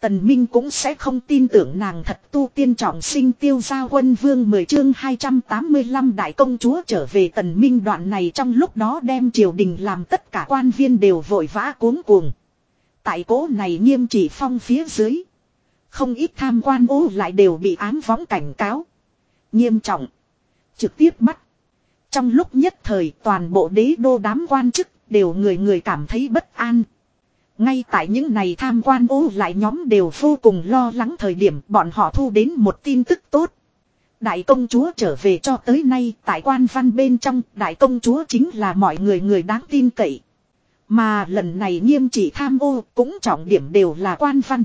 Tần Minh cũng sẽ không tin tưởng nàng thật tu tiên trọng sinh tiêu gia quân vương 10 chương 285 đại công chúa trở về tần Minh đoạn này trong lúc đó đem triều đình làm tất cả quan viên đều vội vã cuống cuồng. Tại cố này nghiêm chỉ phong phía dưới. Không ít tham quan ô lại đều bị ám võng cảnh cáo. Nghiêm trọng. Trực tiếp bắt. Trong lúc nhất thời, toàn bộ đế đô đám quan chức đều người người cảm thấy bất an. Ngay tại những này tham quan ô lại nhóm đều vô cùng lo lắng thời điểm, bọn họ thu đến một tin tức tốt. Đại công chúa trở về cho tới nay, tại quan văn bên trong, đại công chúa chính là mọi người người đáng tin cậy. Mà lần này nghiêm trị tham ô cũng trọng điểm đều là quan văn.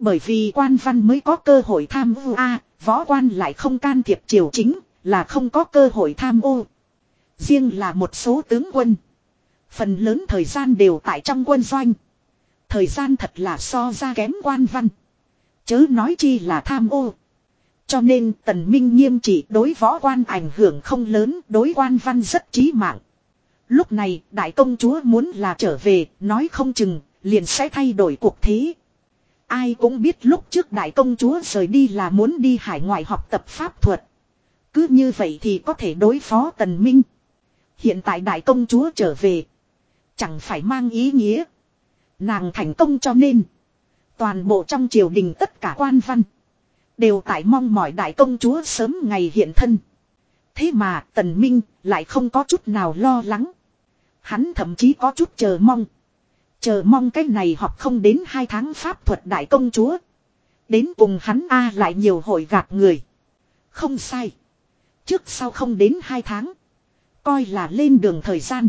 Bởi vì quan văn mới có cơ hội tham ô a võ quan lại không can thiệp triều chính, là không có cơ hội tham ô. Riêng là một số tướng quân. Phần lớn thời gian đều tại trong quân doanh. Thời gian thật là so ra kém quan văn. Chớ nói chi là tham ô. Cho nên tần minh nghiêm chỉ đối võ quan ảnh hưởng không lớn, đối quan văn rất trí mạng. Lúc này đại công chúa muốn là trở về, nói không chừng, liền sẽ thay đổi cuộc thế. Ai cũng biết lúc trước đại công chúa rời đi là muốn đi hải ngoại học tập pháp thuật. Cứ như vậy thì có thể đối phó tần minh. Hiện tại đại công chúa trở về. Chẳng phải mang ý nghĩa. Nàng thành công cho nên. Toàn bộ trong triều đình tất cả quan văn. Đều tại mong mỏi đại công chúa sớm ngày hiện thân. Thế mà tần minh lại không có chút nào lo lắng. Hắn thậm chí có chút chờ mong. Chờ mong cái này học không đến hai tháng pháp thuật đại công chúa. Đến cùng hắn A lại nhiều hội gạt người. Không sai. Trước sau không đến hai tháng. Coi là lên đường thời gian.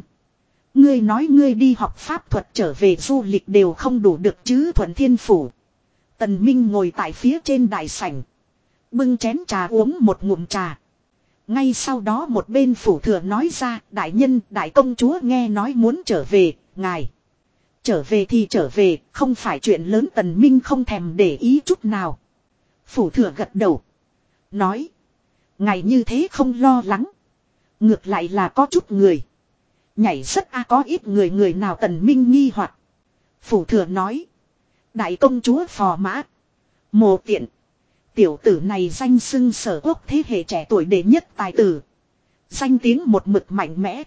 Ngươi nói ngươi đi học pháp thuật trở về du lịch đều không đủ được chứ thuận thiên phủ. Tần Minh ngồi tại phía trên đại sảnh. Bưng chén trà uống một ngụm trà. Ngay sau đó một bên phủ thừa nói ra đại nhân đại công chúa nghe nói muốn trở về, ngài. Trở về thì trở về, không phải chuyện lớn tần minh không thèm để ý chút nào. Phủ thừa gật đầu. Nói. Ngày như thế không lo lắng. Ngược lại là có chút người. Nhảy rất a có ít người người nào tần minh nghi hoặc Phủ thừa nói. Đại công chúa phò mã. Mồ tiện. Tiểu tử này danh xưng sở quốc thế hệ trẻ tuổi đệ nhất tài tử. Danh tiếng một mực mạnh mẽ.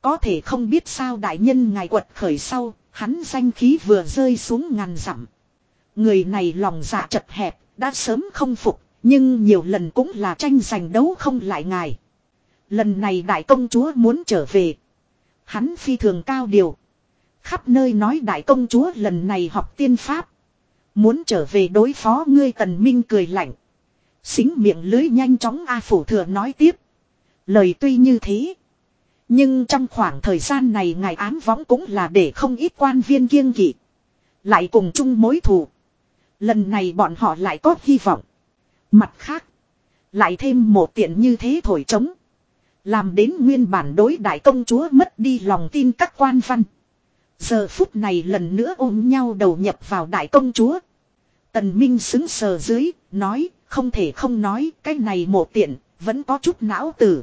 Có thể không biết sao đại nhân ngài quật khởi sau, hắn danh khí vừa rơi xuống ngàn dặm. Người này lòng dạ chật hẹp, đã sớm không phục, nhưng nhiều lần cũng là tranh giành đấu không lại ngài. Lần này đại công chúa muốn trở về. Hắn phi thường cao điều. Khắp nơi nói đại công chúa lần này học tiên pháp. Muốn trở về đối phó ngươi tần minh cười lạnh. Xính miệng lưới nhanh chóng A phủ thừa nói tiếp. Lời tuy như thế. Nhưng trong khoảng thời gian này ngài ám võng cũng là để không ít quan viên kiêng kỵ. Lại cùng chung mối thù. Lần này bọn họ lại có hy vọng. Mặt khác. Lại thêm một tiện như thế thổi trống. Làm đến nguyên bản đối đại công chúa mất đi lòng tin các quan văn. Giờ phút này lần nữa ôm nhau đầu nhập vào đại công chúa. Tần Minh xứng sờ dưới, nói, không thể không nói, cái này một tiện, vẫn có chút não tử.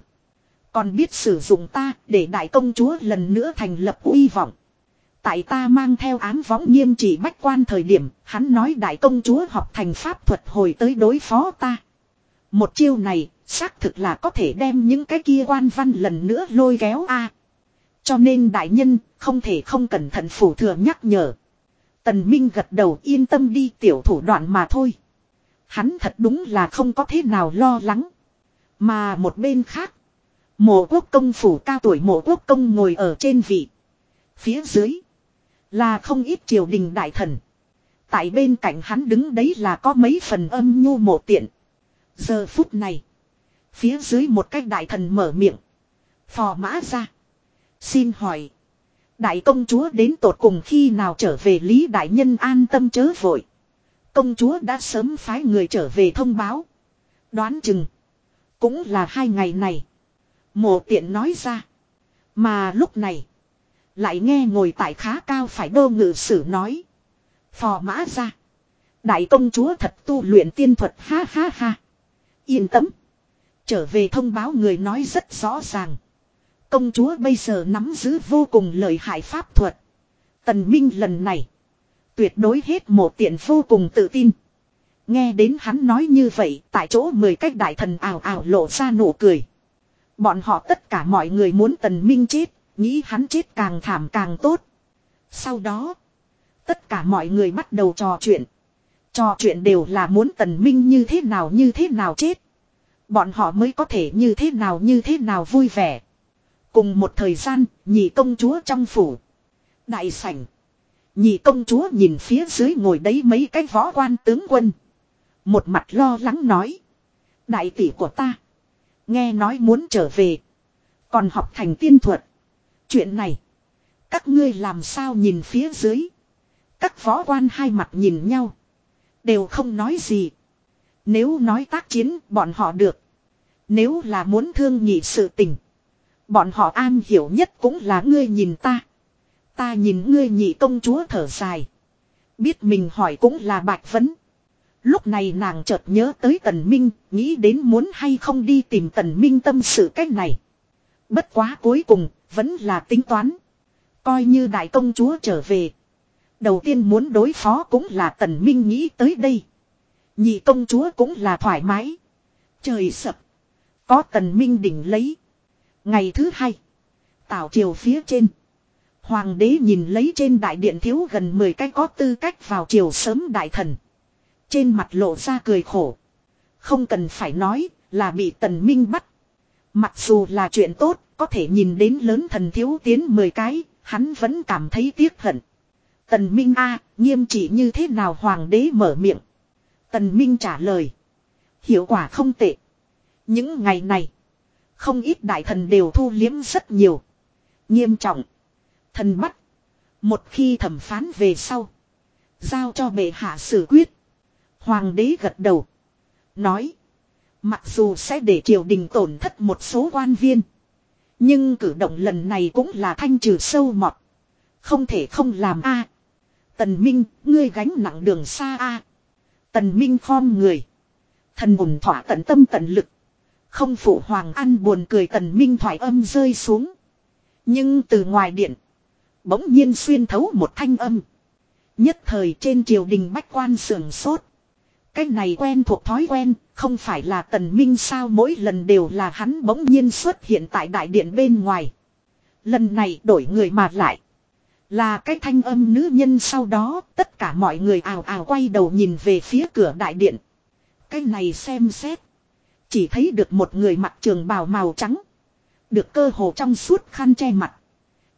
Còn biết sử dụng ta, để đại công chúa lần nữa thành lập uy vọng. Tại ta mang theo án võng nghiêm chỉ bách quan thời điểm, hắn nói đại công chúa học thành pháp thuật hồi tới đối phó ta. Một chiêu này, xác thực là có thể đem những cái kia quan văn lần nữa lôi kéo a. Cho nên đại nhân, không thể không cẩn thận phủ thừa nhắc nhở. Tần Minh gật đầu yên tâm đi tiểu thủ đoạn mà thôi. Hắn thật đúng là không có thế nào lo lắng. Mà một bên khác. Mộ quốc công phủ cao tuổi mộ quốc công ngồi ở trên vị. Phía dưới. Là không ít triều đình đại thần. Tại bên cạnh hắn đứng đấy là có mấy phần âm nhu mộ tiện. Giờ phút này. Phía dưới một cách đại thần mở miệng. Phò mã ra. Xin hỏi. Đại công chúa đến tột cùng khi nào trở về Lý Đại Nhân an tâm chớ vội. Công chúa đã sớm phái người trở về thông báo. Đoán chừng. Cũng là hai ngày này. Mộ tiện nói ra. Mà lúc này. Lại nghe ngồi tại khá cao phải đô ngự sử nói. Phò mã ra. Đại công chúa thật tu luyện tiên thuật ha ha ha. Yên tâm. Trở về thông báo người nói rất rõ ràng. Công chúa bây giờ nắm giữ vô cùng lợi hại pháp thuật. Tần Minh lần này. Tuyệt đối hết một tiện vô cùng tự tin. Nghe đến hắn nói như vậy, tại chỗ mười cách đại thần ảo ảo lộ ra nụ cười. Bọn họ tất cả mọi người muốn tần minh chết, nghĩ hắn chết càng thảm càng tốt. Sau đó, tất cả mọi người bắt đầu trò chuyện. Trò chuyện đều là muốn tần minh như thế nào như thế nào chết. Bọn họ mới có thể như thế nào như thế nào vui vẻ. Cùng một thời gian, nhị công chúa trong phủ. Đại sảnh. Nhị công chúa nhìn phía dưới ngồi đấy mấy cái võ quan tướng quân. Một mặt lo lắng nói. Đại tỷ của ta. Nghe nói muốn trở về. Còn học thành tiên thuật. Chuyện này. Các ngươi làm sao nhìn phía dưới. Các võ quan hai mặt nhìn nhau. Đều không nói gì. Nếu nói tác chiến, bọn họ được. Nếu là muốn thương nhị sự tình. Bọn họ an hiểu nhất cũng là ngươi nhìn ta. Ta nhìn ngươi nhị công chúa thở dài. Biết mình hỏi cũng là bạch vấn. Lúc này nàng chợt nhớ tới Tần Minh, nghĩ đến muốn hay không đi tìm Tần Minh tâm sự cách này. Bất quá cuối cùng, vẫn là tính toán. Coi như đại công chúa trở về. Đầu tiên muốn đối phó cũng là Tần Minh nghĩ tới đây. Nhị công chúa cũng là thoải mái. Trời sập. Có Tần Minh đỉnh lấy. Ngày thứ hai. Tảo triều phía trên. Hoàng đế nhìn lấy trên đại điện thiếu gần 10 cái có tư cách vào triều sớm đại thần. Trên mặt lộ ra cười khổ. Không cần phải nói là bị tần minh bắt. Mặc dù là chuyện tốt, có thể nhìn đến lớn thần thiếu tiến 10 cái, hắn vẫn cảm thấy tiếc hận. Tần Minh A, nghiêm trị như thế nào hoàng đế mở miệng. Tần Minh trả lời. Hiệu quả không tệ. Những ngày này, không ít đại thần đều thu liếm rất nhiều. Nghiêm trọng. Thần bắt. Một khi thẩm phán về sau. Giao cho bệ hạ xử quyết. Hoàng đế gật đầu. Nói. Mặc dù sẽ để triều đình tổn thất một số quan viên. Nhưng cử động lần này cũng là thanh trừ sâu mọt. Không thể không làm a. Tần Minh, ngươi gánh nặng đường xa a. Tần Minh khom người. Thần ủng thỏa tận tâm tận lực. Không phụ hoàng ăn buồn cười tần Minh thoải âm rơi xuống. Nhưng từ ngoài điện. Bỗng nhiên xuyên thấu một thanh âm. Nhất thời trên triều đình bách quan sườn sốt. Cái này quen thuộc thói quen, không phải là tần minh sao mỗi lần đều là hắn bỗng nhiên xuất hiện tại đại điện bên ngoài. Lần này đổi người mà lại. Là cái thanh âm nữ nhân sau đó, tất cả mọi người ào ào quay đầu nhìn về phía cửa đại điện. Cái này xem xét. Chỉ thấy được một người mặc trường bào màu trắng. Được cơ hồ trong suốt khăn che mặt.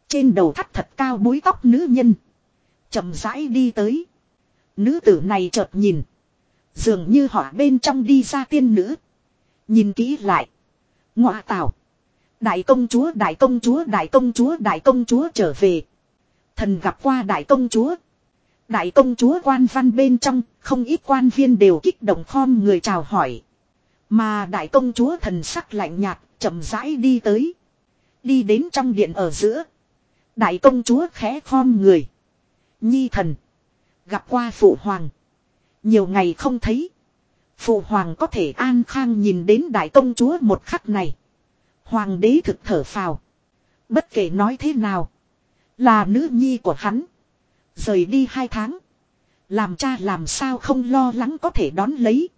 Trên đầu thắt thật cao búi tóc nữ nhân. chậm rãi đi tới. Nữ tử này chợt nhìn. Dường như họ bên trong đi ra tiên nữ. Nhìn kỹ lại. Ngọa tảo. Đại công chúa, đại công chúa, đại công chúa, đại công chúa trở về. Thần gặp qua đại công chúa. Đại công chúa quan văn bên trong, không ít quan viên đều kích động khom người chào hỏi. Mà đại công chúa thần sắc lạnh nhạt, chậm rãi đi tới. Đi đến trong điện ở giữa. Đại công chúa khẽ khom người. Nhi thần. Gặp qua phụ hoàng. Nhiều ngày không thấy. Phụ hoàng có thể an khang nhìn đến đại công chúa một khắc này. Hoàng đế thực thở phào. Bất kể nói thế nào. Là nữ nhi của hắn. Rời đi hai tháng. Làm cha làm sao không lo lắng có thể đón lấy.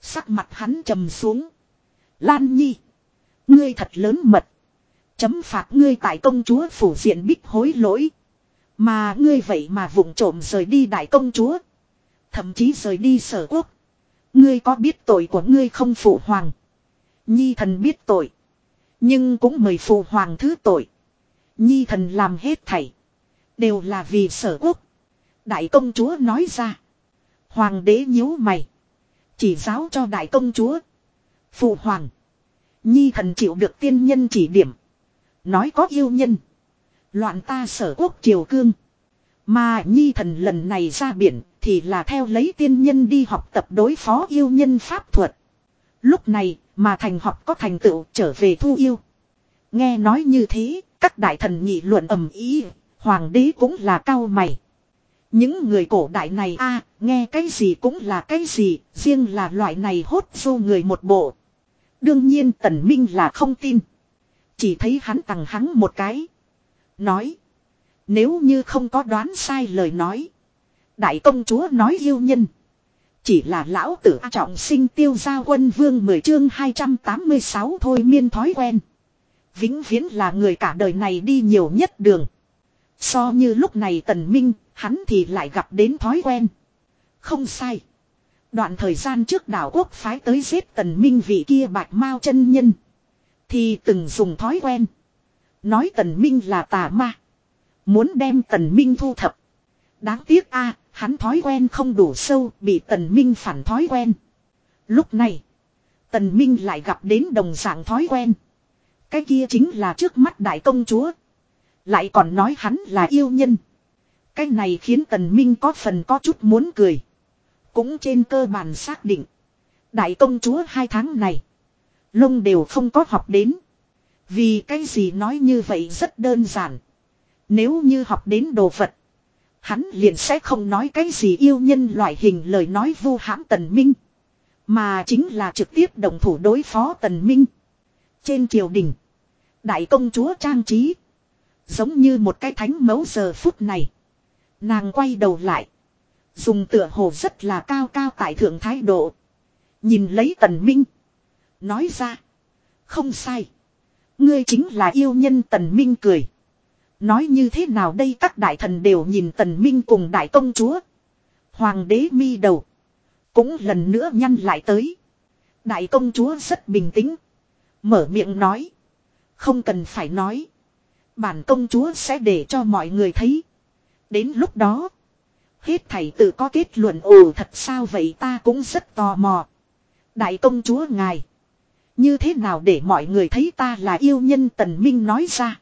Sắc mặt hắn trầm xuống. Lan nhi. Ngươi thật lớn mật. Chấm phạt ngươi tại công chúa phủ diện bích hối lỗi. Mà ngươi vậy mà vụng trộm rời đi đại công chúa. Thậm chí rời đi sở quốc. Ngươi có biết tội của ngươi không phụ hoàng. Nhi thần biết tội. Nhưng cũng mời phụ hoàng thứ tội. Nhi thần làm hết thảy. Đều là vì sở quốc. Đại công chúa nói ra. Hoàng đế nhíu mày. Chỉ giáo cho đại công chúa. Phụ hoàng. Nhi thần chịu được tiên nhân chỉ điểm. Nói có yêu nhân. Loạn ta sở quốc triều cương. Mà nhi thần lần này ra biển thì là theo lấy tiên nhân đi học tập đối phó yêu nhân pháp thuật. Lúc này mà thành học có thành tựu trở về thu yêu. Nghe nói như thế, các đại thần nghị luận ầm ý, hoàng đế cũng là cao mày. Những người cổ đại này a nghe cái gì cũng là cái gì, riêng là loại này hốt vô người một bộ. Đương nhiên tần minh là không tin. Chỉ thấy hắn tặng hắn một cái. Nói. Nếu như không có đoán sai lời nói. Đại công chúa nói yêu nhân. Chỉ là lão tử trọng sinh tiêu gia quân vương 10 chương 286 thôi miên thói quen. Vĩnh viễn là người cả đời này đi nhiều nhất đường. So như lúc này tần minh, hắn thì lại gặp đến thói quen. Không sai. Đoạn thời gian trước đảo quốc phái tới giết tần minh vị kia bạch mao chân nhân. Thì từng dùng thói quen. Nói tần minh là tà ma. Muốn đem tần minh thu thập. Đáng tiếc a hắn thói quen không đủ sâu, bị tần minh phản thói quen. Lúc này. Tần minh lại gặp đến đồng dạng thói quen. Cái kia chính là trước mắt đại công chúa. Lại còn nói hắn là yêu nhân. Cái này khiến tần minh có phần có chút muốn cười. Cũng trên cơ bản xác định. Đại công chúa hai tháng này. Lông đều không có học đến. Vì cái gì nói như vậy rất đơn giản. Nếu như học đến đồ vật. Hắn liền sẽ không nói cái gì yêu nhân loại hình lời nói vu hãm tần minh. Mà chính là trực tiếp đồng thủ đối phó tần minh. Trên triều đình. Đại công chúa trang trí. Giống như một cái thánh mẫu giờ phút này. Nàng quay đầu lại. Dùng tựa hồ rất là cao cao tại thượng thái độ. Nhìn lấy tần minh. Nói ra. Không sai. Ngươi chính là yêu nhân tần minh cười. Nói như thế nào đây các đại thần đều nhìn tần minh cùng đại công chúa. Hoàng đế mi đầu. Cũng lần nữa nhăn lại tới. Đại công chúa rất bình tĩnh. Mở miệng nói. Không cần phải nói. Bản công chúa sẽ để cho mọi người thấy. Đến lúc đó. Hết thầy tự có kết luận ồ, thật sao vậy ta cũng rất tò mò. Đại công chúa ngài. Như thế nào để mọi người thấy ta là yêu nhân tần minh nói ra.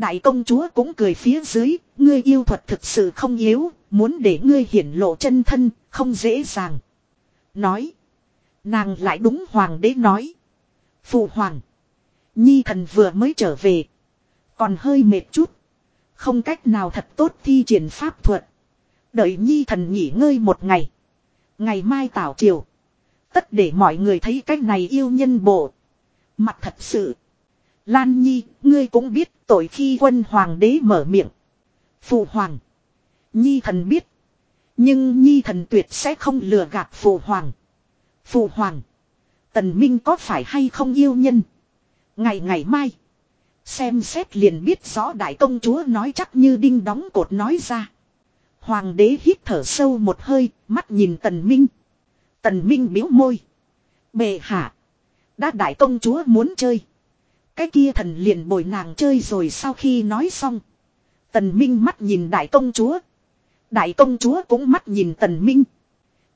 Đại công chúa cũng cười phía dưới, ngươi yêu thuật thực sự không yếu, muốn để ngươi hiển lộ chân thân, không dễ dàng. Nói. Nàng lại đúng hoàng đế nói. Phụ hoàng. Nhi thần vừa mới trở về. Còn hơi mệt chút. Không cách nào thật tốt thi triển pháp thuật. Đợi nhi thần nghỉ ngơi một ngày. Ngày mai tảo triều. Tất để mọi người thấy cách này yêu nhân bộ. Mặt thật sự. Lan Nhi, ngươi cũng biết tội khi quân hoàng đế mở miệng. Phụ hoàng. Nhi thần biết. Nhưng Nhi thần tuyệt sẽ không lừa gạt phụ hoàng. Phụ hoàng. Tần Minh có phải hay không yêu nhân? Ngày ngày mai. Xem xét liền biết rõ đại công chúa nói chắc như đinh đóng cột nói ra. Hoàng đế hít thở sâu một hơi, mắt nhìn tần minh. Tần minh biếu môi. Bệ hạ. Đã đại công chúa muốn chơi. Cái kia thần liền bồi nàng chơi rồi sau khi nói xong. Tần Minh mắt nhìn đại công chúa. Đại công chúa cũng mắt nhìn tần Minh.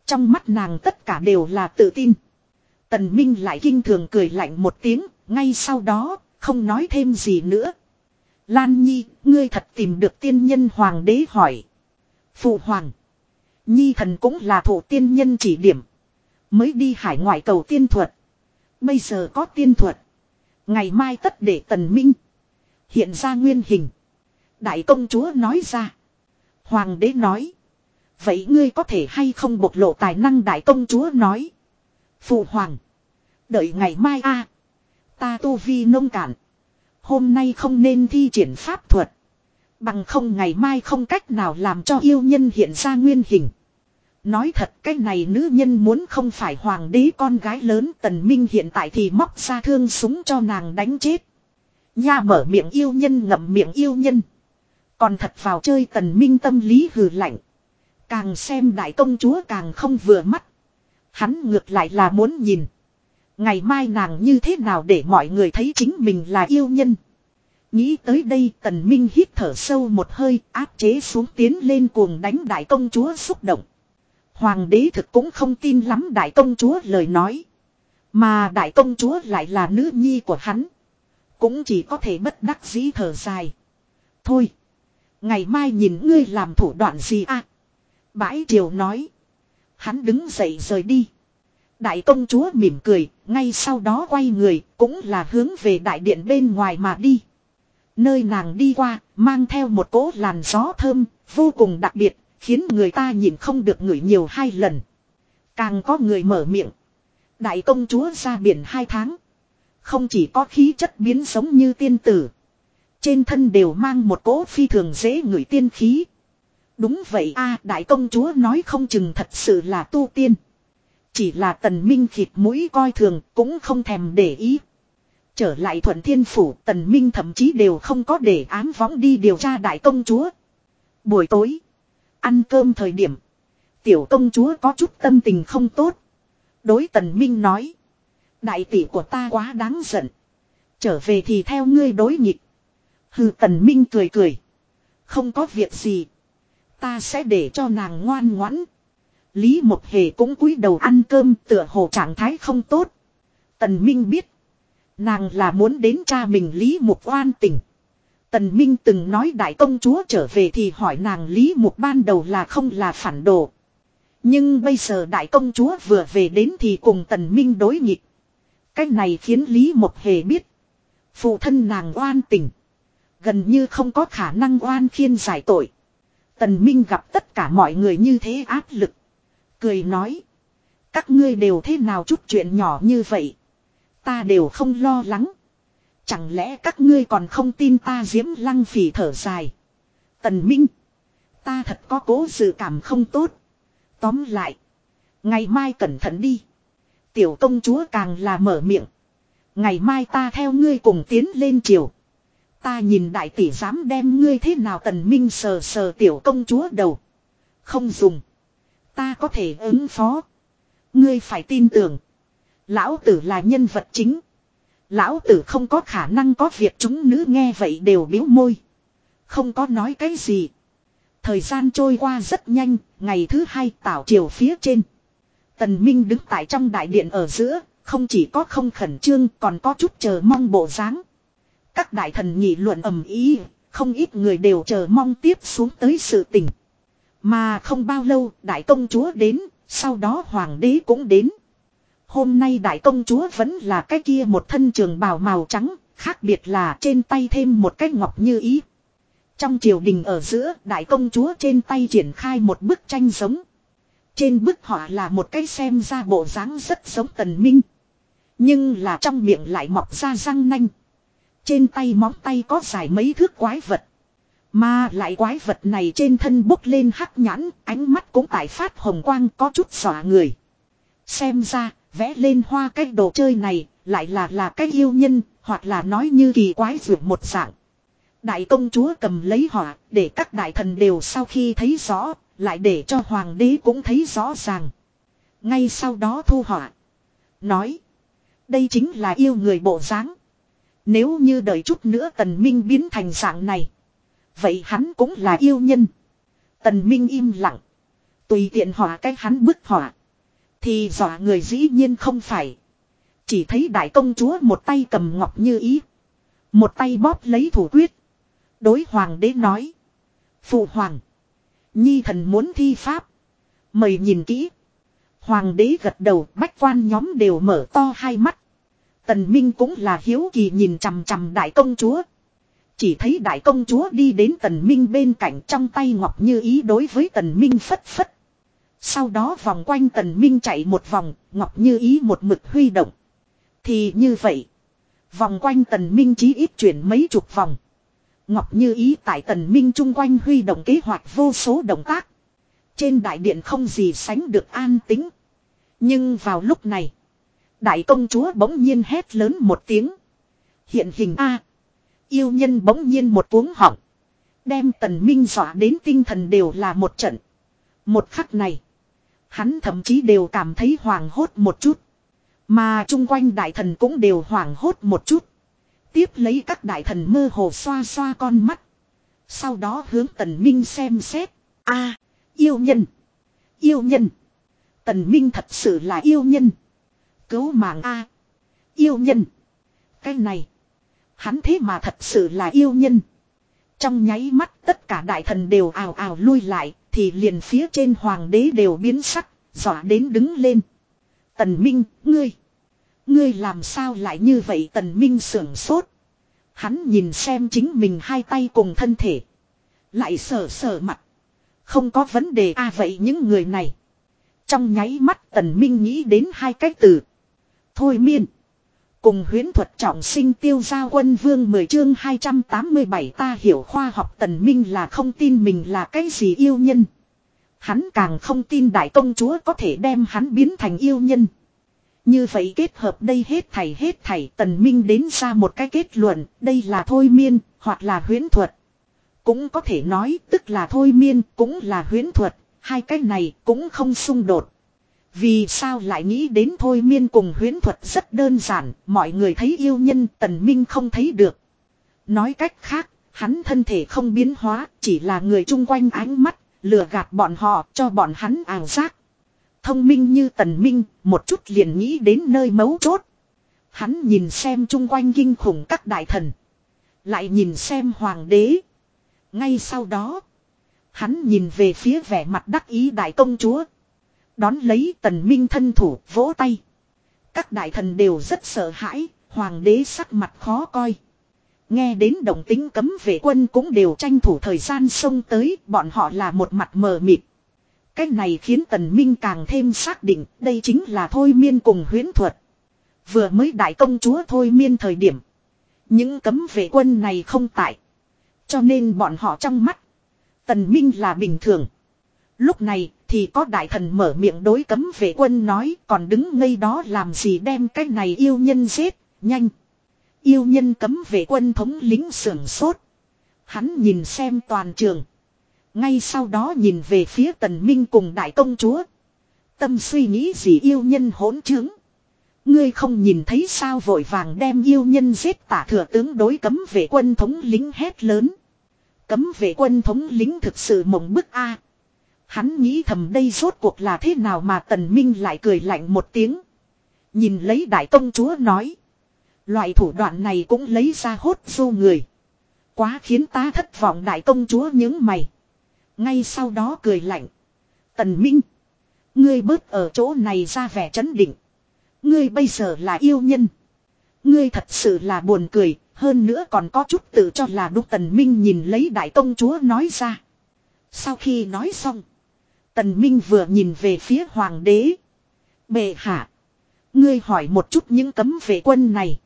Trong mắt nàng tất cả đều là tự tin. Tần Minh lại kinh thường cười lạnh một tiếng, ngay sau đó, không nói thêm gì nữa. Lan Nhi, ngươi thật tìm được tiên nhân hoàng đế hỏi. Phụ hoàng. Nhi thần cũng là thổ tiên nhân chỉ điểm. Mới đi hải ngoại cầu tiên thuật. Bây giờ có tiên thuật. Ngày mai tất để tần minh. Hiện ra nguyên hình. Đại công chúa nói ra. Hoàng đế nói. Vậy ngươi có thể hay không bộc lộ tài năng đại công chúa nói. Phụ hoàng. Đợi ngày mai a Ta tu vi nông cạn. Hôm nay không nên thi triển pháp thuật. Bằng không ngày mai không cách nào làm cho yêu nhân hiện ra nguyên hình. Nói thật, cái này nữ nhân muốn không phải hoàng đế con gái lớn tần minh hiện tại thì móc ra thương súng cho nàng đánh chết. Nha mở miệng yêu nhân ngậm miệng yêu nhân. Còn thật vào chơi tần minh tâm lý hừ lạnh. Càng xem đại công chúa càng không vừa mắt. Hắn ngược lại là muốn nhìn. Ngày mai nàng như thế nào để mọi người thấy chính mình là yêu nhân. Nghĩ tới đây tần minh hít thở sâu một hơi, áp chế xuống tiến lên cuồng đánh đại công chúa xúc động. Hoàng đế thực cũng không tin lắm đại công chúa lời nói. Mà đại công chúa lại là nữ nhi của hắn. Cũng chỉ có thể bất đắc dĩ thở dài. Thôi. Ngày mai nhìn ngươi làm thủ đoạn gì à? Bãi triều nói. Hắn đứng dậy rời đi. Đại công chúa mỉm cười, ngay sau đó quay người, cũng là hướng về đại điện bên ngoài mà đi. Nơi nàng đi qua, mang theo một cỗ làn gió thơm, vô cùng đặc biệt, khiến người ta nhìn không được ngửi nhiều hai lần. Càng có người mở miệng. Đại công chúa ra biển hai tháng. Không chỉ có khí chất biến giống như tiên tử. Trên thân đều mang một cỗ phi thường dễ ngửi tiên khí. Đúng vậy a, đại công chúa nói không chừng thật sự là tu tiên. Chỉ là tần minh khịt mũi coi thường cũng không thèm để ý. Trở lại thuận thiên phủ, tần minh thậm chí đều không có để ám võng đi điều tra đại công chúa. Buổi tối. Ăn cơm thời điểm. Tiểu công chúa có chút tâm tình không tốt. Đối tần minh nói. Đại tỷ của ta quá đáng giận. Trở về thì theo ngươi đối nghịch. Hừ tần minh cười cười. Không có việc gì. Ta sẽ để cho nàng ngoan ngoãn. Lý Mộc Hề cũng cúi đầu ăn cơm tựa hồ trạng thái không tốt. Tần Minh biết. Nàng là muốn đến cha mình Lý Mộc oan tình. Tần Minh từng nói đại công chúa trở về thì hỏi nàng Lý Mục ban đầu là không là phản đồ. Nhưng bây giờ đại công chúa vừa về đến thì cùng Tần Minh đối nghịch. Cách này khiến Lý Mục Hề biết. Phụ thân nàng oan tình. Gần như không có khả năng oan khiên giải tội. Tần Minh gặp tất cả mọi người như thế áp lực. Cười nói. Các ngươi đều thế nào chút chuyện nhỏ như vậy. Ta đều không lo lắng. Chẳng lẽ các ngươi còn không tin ta diễm lăng phỉ thở dài. Tần Minh. Ta thật có cố dự cảm không tốt. Tóm lại. Ngày mai cẩn thận đi. Tiểu công chúa càng là mở miệng. Ngày mai ta theo ngươi cùng tiến lên triều. Ta nhìn đại tỷ dám đem ngươi thế nào tần minh sờ sờ tiểu công chúa đầu. Không dùng. Ta có thể ứng phó. Ngươi phải tin tưởng. Lão tử là nhân vật chính. Lão tử không có khả năng có việc chúng nữ nghe vậy đều biếu môi. Không có nói cái gì. Thời gian trôi qua rất nhanh, ngày thứ hai tảo triều phía trên. Tần Minh đứng tại trong đại điện ở giữa, không chỉ có không khẩn trương còn có chút chờ mong bộ dáng. Các đại thần nghị luận ầm ý, không ít người đều chờ mong tiếp xuống tới sự tình. Mà không bao lâu, đại công chúa đến, sau đó hoàng đế cũng đến. Hôm nay đại công chúa vẫn là cái kia một thân trường bào màu trắng, khác biệt là trên tay thêm một cái ngọc như ý. Trong triều đình ở giữa, đại công chúa trên tay triển khai một bức tranh giống. Trên bức họa là một cái xem ra bộ dáng rất giống tần minh. Nhưng là trong miệng lại mọc ra răng nanh. Trên tay móng tay có dài mấy thước quái vật. Mà lại quái vật này trên thân bốc lên hắc nhãn, ánh mắt cũng tại phát hồng quang có chút xỏa người. Xem ra, vẽ lên hoa cách đồ chơi này, lại là là cách yêu nhân, hoặc là nói như kỳ quái vượt một dạng. Đại công chúa cầm lấy họa, để các đại thần đều sau khi thấy rõ, lại để cho hoàng đế cũng thấy rõ ràng. Ngay sau đó thu họa. Nói. Đây chính là yêu người bộ dáng. Nếu như đợi chút nữa tần minh biến thành dạng này. Vậy hắn cũng là yêu nhân. Tần minh im lặng. Tùy tiện họa cách hắn bức họa. Thì dọa người dĩ nhiên không phải. Chỉ thấy đại công chúa một tay cầm ngọc như ý. Một tay bóp lấy thủ quyết. Đối hoàng đế nói. Phụ hoàng. Nhi thần muốn thi pháp. Mời nhìn kỹ. Hoàng đế gật đầu, bách quan nhóm đều mở to hai mắt. Tần Minh cũng là hiếu kỳ nhìn chằm chằm đại công chúa. Chỉ thấy đại công chúa đi đến tần Minh bên cạnh trong tay ngọc như ý đối với tần Minh phất phất. Sau đó vòng quanh tần Minh chạy một vòng, ngọc như ý một mực huy động. Thì như vậy, vòng quanh tần Minh chí ít chuyển mấy chục vòng. Ngọc như ý tại tần Minh chung quanh huy động kế hoạch vô số động tác. Trên đại điện không gì sánh được an tính. Nhưng vào lúc này, Đại công chúa bỗng nhiên hét lớn một tiếng. Hiện hình A. Yêu nhân bỗng nhiên một cuống họng. Đem tần minh dọa đến tinh thần đều là một trận. Một khắc này. Hắn thậm chí đều cảm thấy hoảng hốt một chút. Mà chung quanh đại thần cũng đều hoảng hốt một chút. Tiếp lấy các đại thần mơ hồ xoa xoa con mắt. Sau đó hướng tần minh xem xét. a, yêu nhân. Yêu nhân. Tần Minh thật sự là yêu nhân. Cứu mạng A. Yêu nhân. Cái này. Hắn thế mà thật sự là yêu nhân. Trong nháy mắt tất cả đại thần đều ào ào lui lại. Thì liền phía trên hoàng đế đều biến sắc. Dọa đến đứng lên. Tần Minh, ngươi. Ngươi làm sao lại như vậy tần Minh sưởng sốt. Hắn nhìn xem chính mình hai tay cùng thân thể. Lại sờ sờ mặt. Không có vấn đề a à, vậy những người này. Trong nháy mắt tần minh nghĩ đến hai cái từ. Thôi miên. Cùng huyến thuật trọng sinh tiêu giao quân vương 10 chương 287 ta hiểu khoa học tần minh là không tin mình là cái gì yêu nhân. Hắn càng không tin đại công chúa có thể đem hắn biến thành yêu nhân. Như vậy kết hợp đây hết thảy hết thảy tần minh đến ra một cái kết luận đây là thôi miên hoặc là huyến thuật. Cũng có thể nói tức là thôi miên cũng là huyến thuật, hai cái này cũng không xung đột. Vì sao lại nghĩ đến thôi miên cùng huyến thuật rất đơn giản, mọi người thấy yêu nhân tần minh không thấy được. Nói cách khác, hắn thân thể không biến hóa, chỉ là người chung quanh ánh mắt, lừa gạt bọn họ cho bọn hắn ảo giác. Thông minh như tần minh, một chút liền nghĩ đến nơi mấu chốt. Hắn nhìn xem chung quanh kinh khủng các đại thần. Lại nhìn xem hoàng đế. Ngay sau đó, hắn nhìn về phía vẻ mặt đắc ý đại công chúa. Đón lấy tần minh thân thủ vỗ tay. Các đại thần đều rất sợ hãi, hoàng đế sắc mặt khó coi. Nghe đến động tính cấm vệ quân cũng đều tranh thủ thời gian xông tới, bọn họ là một mặt mờ mịt. Cái này khiến tần minh càng thêm xác định đây chính là thôi miên cùng huyễn thuật. Vừa mới đại công chúa thôi miên thời điểm. Những cấm vệ quân này không tại. Cho nên bọn họ trong mắt. Tần Minh là bình thường. Lúc này thì có đại thần mở miệng đối cấm vệ quân nói còn đứng ngây đó làm gì đem cái này yêu nhân giết, nhanh. Yêu nhân cấm vệ quân thống lính sưởng sốt. Hắn nhìn xem toàn trường. Ngay sau đó nhìn về phía tần minh cùng đại công chúa. Tâm suy nghĩ gì yêu nhân hỗn trướng. Ngươi không nhìn thấy sao vội vàng đem yêu nhân giết tả thừa tướng đối cấm vệ quân thống lính hét lớn. Cấm vệ quân thống lính thực sự mộng bức a. Hắn nghĩ thầm đây rốt cuộc là thế nào mà tần minh lại cười lạnh một tiếng. Nhìn lấy đại công chúa nói. Loại thủ đoạn này cũng lấy ra hốt du người. Quá khiến ta thất vọng đại công chúa những mày. Ngay sau đó cười lạnh. Tần Minh. Ngươi bớt ở chỗ này ra vẻ chấn định. Ngươi bây giờ là yêu nhân. Ngươi thật sự là buồn cười, hơn nữa còn có chút tự cho là đúng Tần Minh nhìn lấy đại công chúa nói ra. Sau khi nói xong. Tần Minh vừa nhìn về phía hoàng đế. Bệ hạ. Ngươi hỏi một chút những cấm vệ quân này.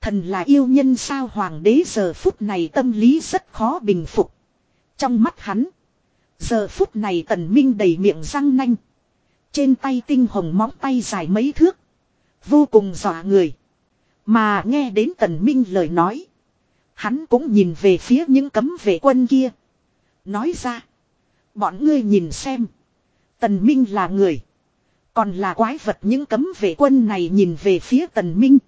Thần là yêu nhân sao hoàng đế giờ phút này tâm lý rất khó bình phục. Trong mắt hắn. Giờ phút này tần minh đầy miệng răng nanh. Trên tay tinh hồng móng tay dài mấy thước. Vô cùng dọa người. Mà nghe đến tần minh lời nói. Hắn cũng nhìn về phía những cấm vệ quân kia. Nói ra. Bọn ngươi nhìn xem. Tần minh là người. Còn là quái vật những cấm vệ quân này nhìn về phía tần minh.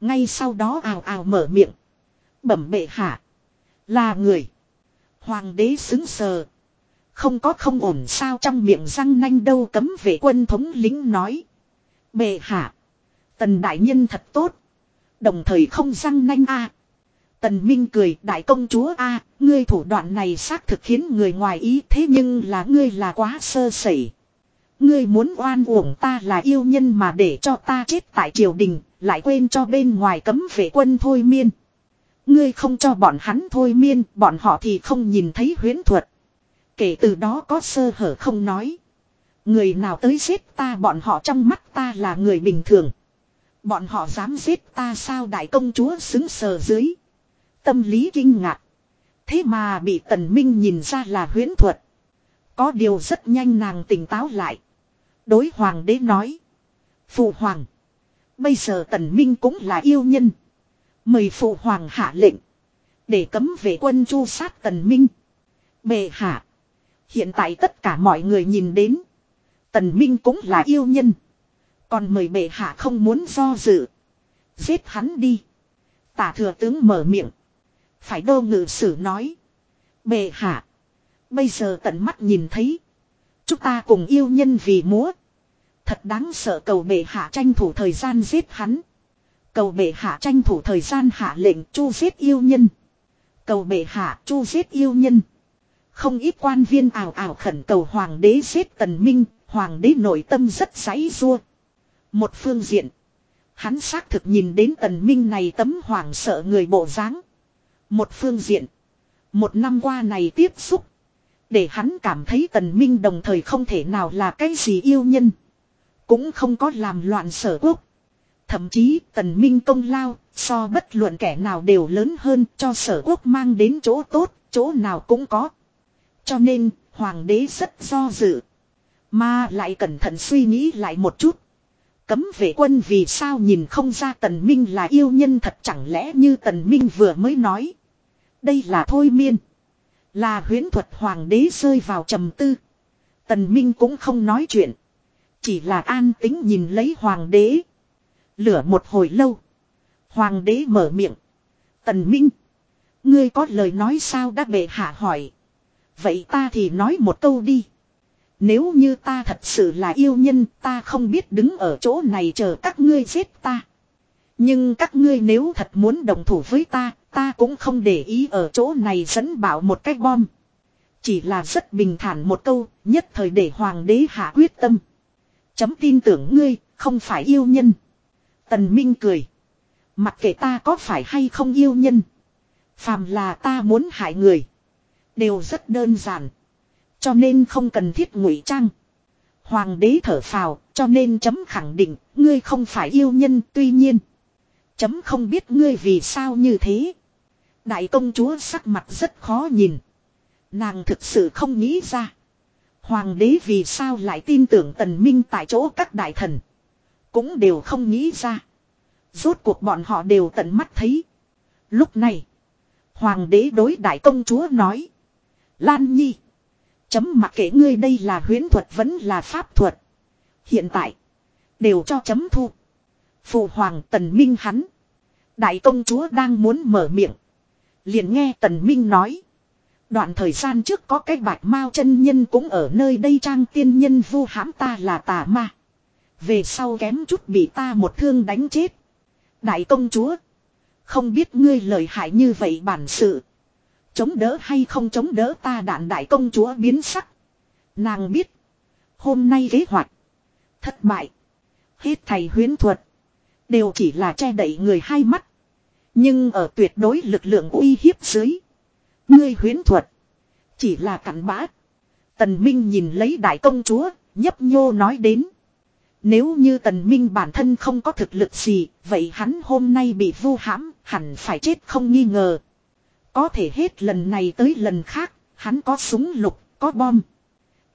Ngay sau đó ào ào mở miệng. Bẩm bệ hạ. Là người. Hoàng đế xứng sờ. Không có không ổn sao trong miệng răng nanh đâu cấm vệ quân thống lính nói. Bệ hạ. Tần đại nhân thật tốt. Đồng thời không răng nanh a. Tần Minh cười đại công chúa a, ngươi thủ đoạn này xác thực khiến người ngoài ý thế nhưng là ngươi là quá sơ sẩy. Ngươi muốn oan uổng ta là yêu nhân mà để cho ta chết tại triều đình, lại quên cho bên ngoài cấm vệ quân thôi miên. Ngươi không cho bọn hắn thôi miên, bọn họ thì không nhìn thấy huyễn thuật. Kể từ đó có sơ hở không nói. Người nào tới giết ta bọn họ trong mắt ta là người bình thường. Bọn họ dám giết ta sao đại công chúa xứng sờ dưới. Tâm lý kinh ngạc. Thế mà bị tần minh nhìn ra là huyễn thuật. Có điều rất nhanh nàng tỉnh táo lại. Đối hoàng đế nói. Phụ hoàng. Bây giờ tần minh cũng là yêu nhân. Mời phụ hoàng hạ lệnh. Để cấm vệ quân chu sát tần minh. Bệ hạ. Hiện tại tất cả mọi người nhìn đến. Tần Minh cũng là yêu nhân. Còn mời bệ hạ không muốn do dự. Giết hắn đi. Tả thừa tướng mở miệng. Phải đô ngự sử nói. Bệ hạ. Bây giờ tận mắt nhìn thấy. Chúng ta cùng yêu nhân vì múa. Thật đáng sợ cầu bệ hạ tranh thủ thời gian giết hắn. Cầu bệ hạ tranh thủ thời gian hạ lệnh chu giết yêu nhân. Cầu bệ hạ chu giết yêu nhân. Không ít quan viên ảo ảo khẩn cầu hoàng đế giết tần minh, hoàng đế nội tâm rất giấy rua. Một phương diện, hắn xác thực nhìn đến tần minh này tấm hoàng sợ người bộ dáng. Một phương diện, một năm qua này tiếp xúc, để hắn cảm thấy tần minh đồng thời không thể nào là cái gì yêu nhân. Cũng không có làm loạn sở quốc. Thậm chí tần minh công lao so bất luận kẻ nào đều lớn hơn cho sở quốc mang đến chỗ tốt, chỗ nào cũng có. Cho nên, hoàng đế rất do dự. Mà lại cẩn thận suy nghĩ lại một chút. Cấm vệ quân vì sao nhìn không ra tần minh là yêu nhân thật chẳng lẽ như tần minh vừa mới nói. Đây là thôi miên. Là huyễn thuật hoàng đế rơi vào trầm tư. Tần minh cũng không nói chuyện. Chỉ là an tính nhìn lấy hoàng đế. Lửa một hồi lâu. Hoàng đế mở miệng. Tần minh. Ngươi có lời nói sao đã bệ hạ hỏi. Vậy ta thì nói một câu đi. Nếu như ta thật sự là yêu nhân ta không biết đứng ở chỗ này chờ các ngươi giết ta. Nhưng các ngươi nếu thật muốn đồng thủ với ta, ta cũng không để ý ở chỗ này dẫn bảo một cái bom. Chỉ là rất bình thản một câu, nhất thời để hoàng đế hạ quyết tâm. Chấm tin tưởng ngươi, không phải yêu nhân. Tần Minh cười. Mặc kệ ta có phải hay không yêu nhân. Phàm là ta muốn hại người. Đều rất đơn giản. Cho nên không cần thiết ngụy trang. Hoàng đế thở phào, cho nên chấm khẳng định, ngươi không phải yêu nhân, tuy nhiên. Chấm không biết ngươi vì sao như thế. Đại công chúa sắc mặt rất khó nhìn. Nàng thực sự không nghĩ ra. Hoàng đế vì sao lại tin tưởng tần minh tại chỗ các đại thần. Cũng đều không nghĩ ra. Rốt cuộc bọn họ đều tận mắt thấy. Lúc này. Hoàng đế đối đại công chúa nói. Lan Nhi. Chấm mặc kệ ngươi đây là huyễn thuật vẫn là pháp thuật. Hiện tại. Đều cho chấm thu. Phụ hoàng tần minh hắn. Đại công chúa đang muốn mở miệng. Liền nghe tần minh nói. Đoạn thời gian trước có cái bạch mao chân nhân cũng ở nơi đây trang tiên nhân vu hãm ta là tà ma. Về sau kém chút bị ta một thương đánh chết. Đại công chúa. Không biết ngươi lời hại như vậy bản sự. Chống đỡ hay không chống đỡ ta đạn đại công chúa biến sắc. Nàng biết. Hôm nay kế hoạch. Thất bại. Hết thầy huyến thuật. Đều chỉ là che đậy người hai mắt. Nhưng ở tuyệt đối lực lượng uy hiếp dưới. Ngươi huyến thuật. Chỉ là cặn bã. Tần Minh nhìn lấy đại công chúa. Nhấp nhô nói đến. Nếu như tần minh bản thân không có thực lực gì, vậy hắn hôm nay bị vu hãm, hẳn phải chết không nghi ngờ. Có thể hết lần này tới lần khác, hắn có súng lục, có bom.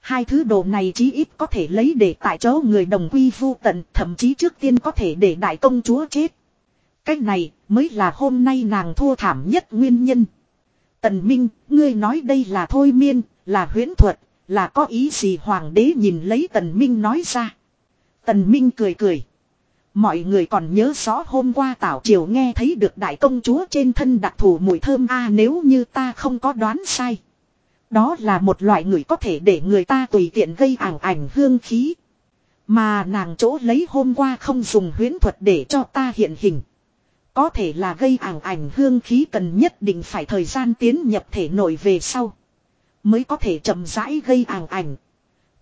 Hai thứ đồ này chí ít có thể lấy để tại chỗ người đồng quy vu tận, thậm chí trước tiên có thể để đại công chúa chết. Cái này mới là hôm nay nàng thua thảm nhất nguyên nhân. Tần Minh, ngươi nói đây là thôi miên, là huyễn thuật, là có ý gì hoàng đế nhìn lấy Tần Minh nói ra. Tần Minh cười cười. Mọi người còn nhớ rõ hôm qua Tảo Triều nghe thấy được đại công chúa trên thân đặc thù mùi thơm a nếu như ta không có đoán sai. Đó là một loại người có thể để người ta tùy tiện gây ảnh ảnh hương khí. Mà nàng chỗ lấy hôm qua không dùng huyễn thuật để cho ta hiện hình. Có thể là gây ảng ảnh hương khí cần nhất định phải thời gian tiến nhập thể nội về sau. Mới có thể chậm rãi gây ảng ảnh.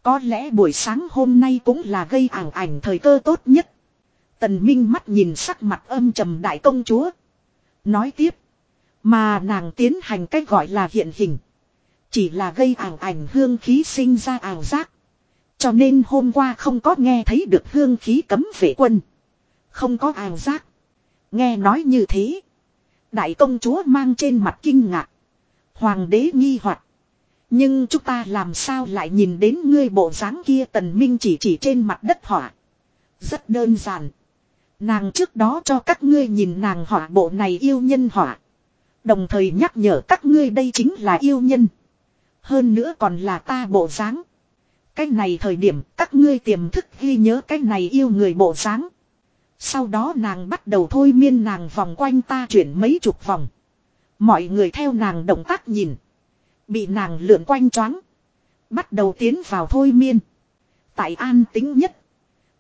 Có lẽ buổi sáng hôm nay cũng là gây ảng ảnh thời cơ tốt nhất. Tần Minh mắt nhìn sắc mặt âm trầm đại công chúa. Nói tiếp. Mà nàng tiến hành cách gọi là hiện hình. Chỉ là gây ảo ảnh hương khí sinh ra ảo giác. Cho nên hôm qua không có nghe thấy được hương khí cấm vệ quân. Không có ảo giác. Nghe nói như thế. Đại công chúa mang trên mặt kinh ngạc. Hoàng đế nghi hoặc Nhưng chúng ta làm sao lại nhìn đến ngươi bộ dáng kia tần minh chỉ chỉ trên mặt đất họa. Rất đơn giản. Nàng trước đó cho các ngươi nhìn nàng họa bộ này yêu nhân họa. Đồng thời nhắc nhở các ngươi đây chính là yêu nhân. Hơn nữa còn là ta bộ dáng. Cái này thời điểm các ngươi tiềm thức ghi nhớ cái này yêu người bộ dáng. Sau đó nàng bắt đầu thôi miên nàng vòng quanh ta chuyển mấy chục vòng. Mọi người theo nàng động tác nhìn. Bị nàng lượn quanh choáng. Bắt đầu tiến vào thôi miên. Tại an tính nhất.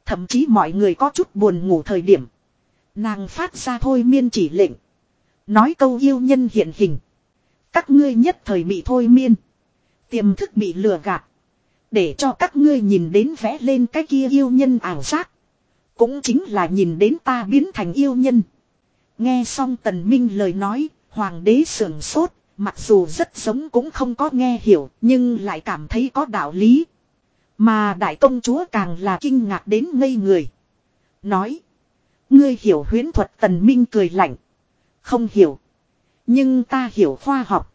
Thậm chí mọi người có chút buồn ngủ thời điểm. Nàng phát ra thôi miên chỉ lệnh. Nói câu yêu nhân hiện hình. Các ngươi nhất thời bị thôi miên. Tiềm thức bị lừa gạt. Để cho các ngươi nhìn đến vẽ lên cái kia yêu nhân ảo giác. Cũng chính là nhìn đến ta biến thành yêu nhân. Nghe xong tần minh lời nói, hoàng đế sưởng sốt, mặc dù rất giống cũng không có nghe hiểu, nhưng lại cảm thấy có đạo lý. Mà đại công chúa càng là kinh ngạc đến ngây người. Nói. Ngươi hiểu huyến thuật tần minh cười lạnh. Không hiểu. Nhưng ta hiểu khoa học.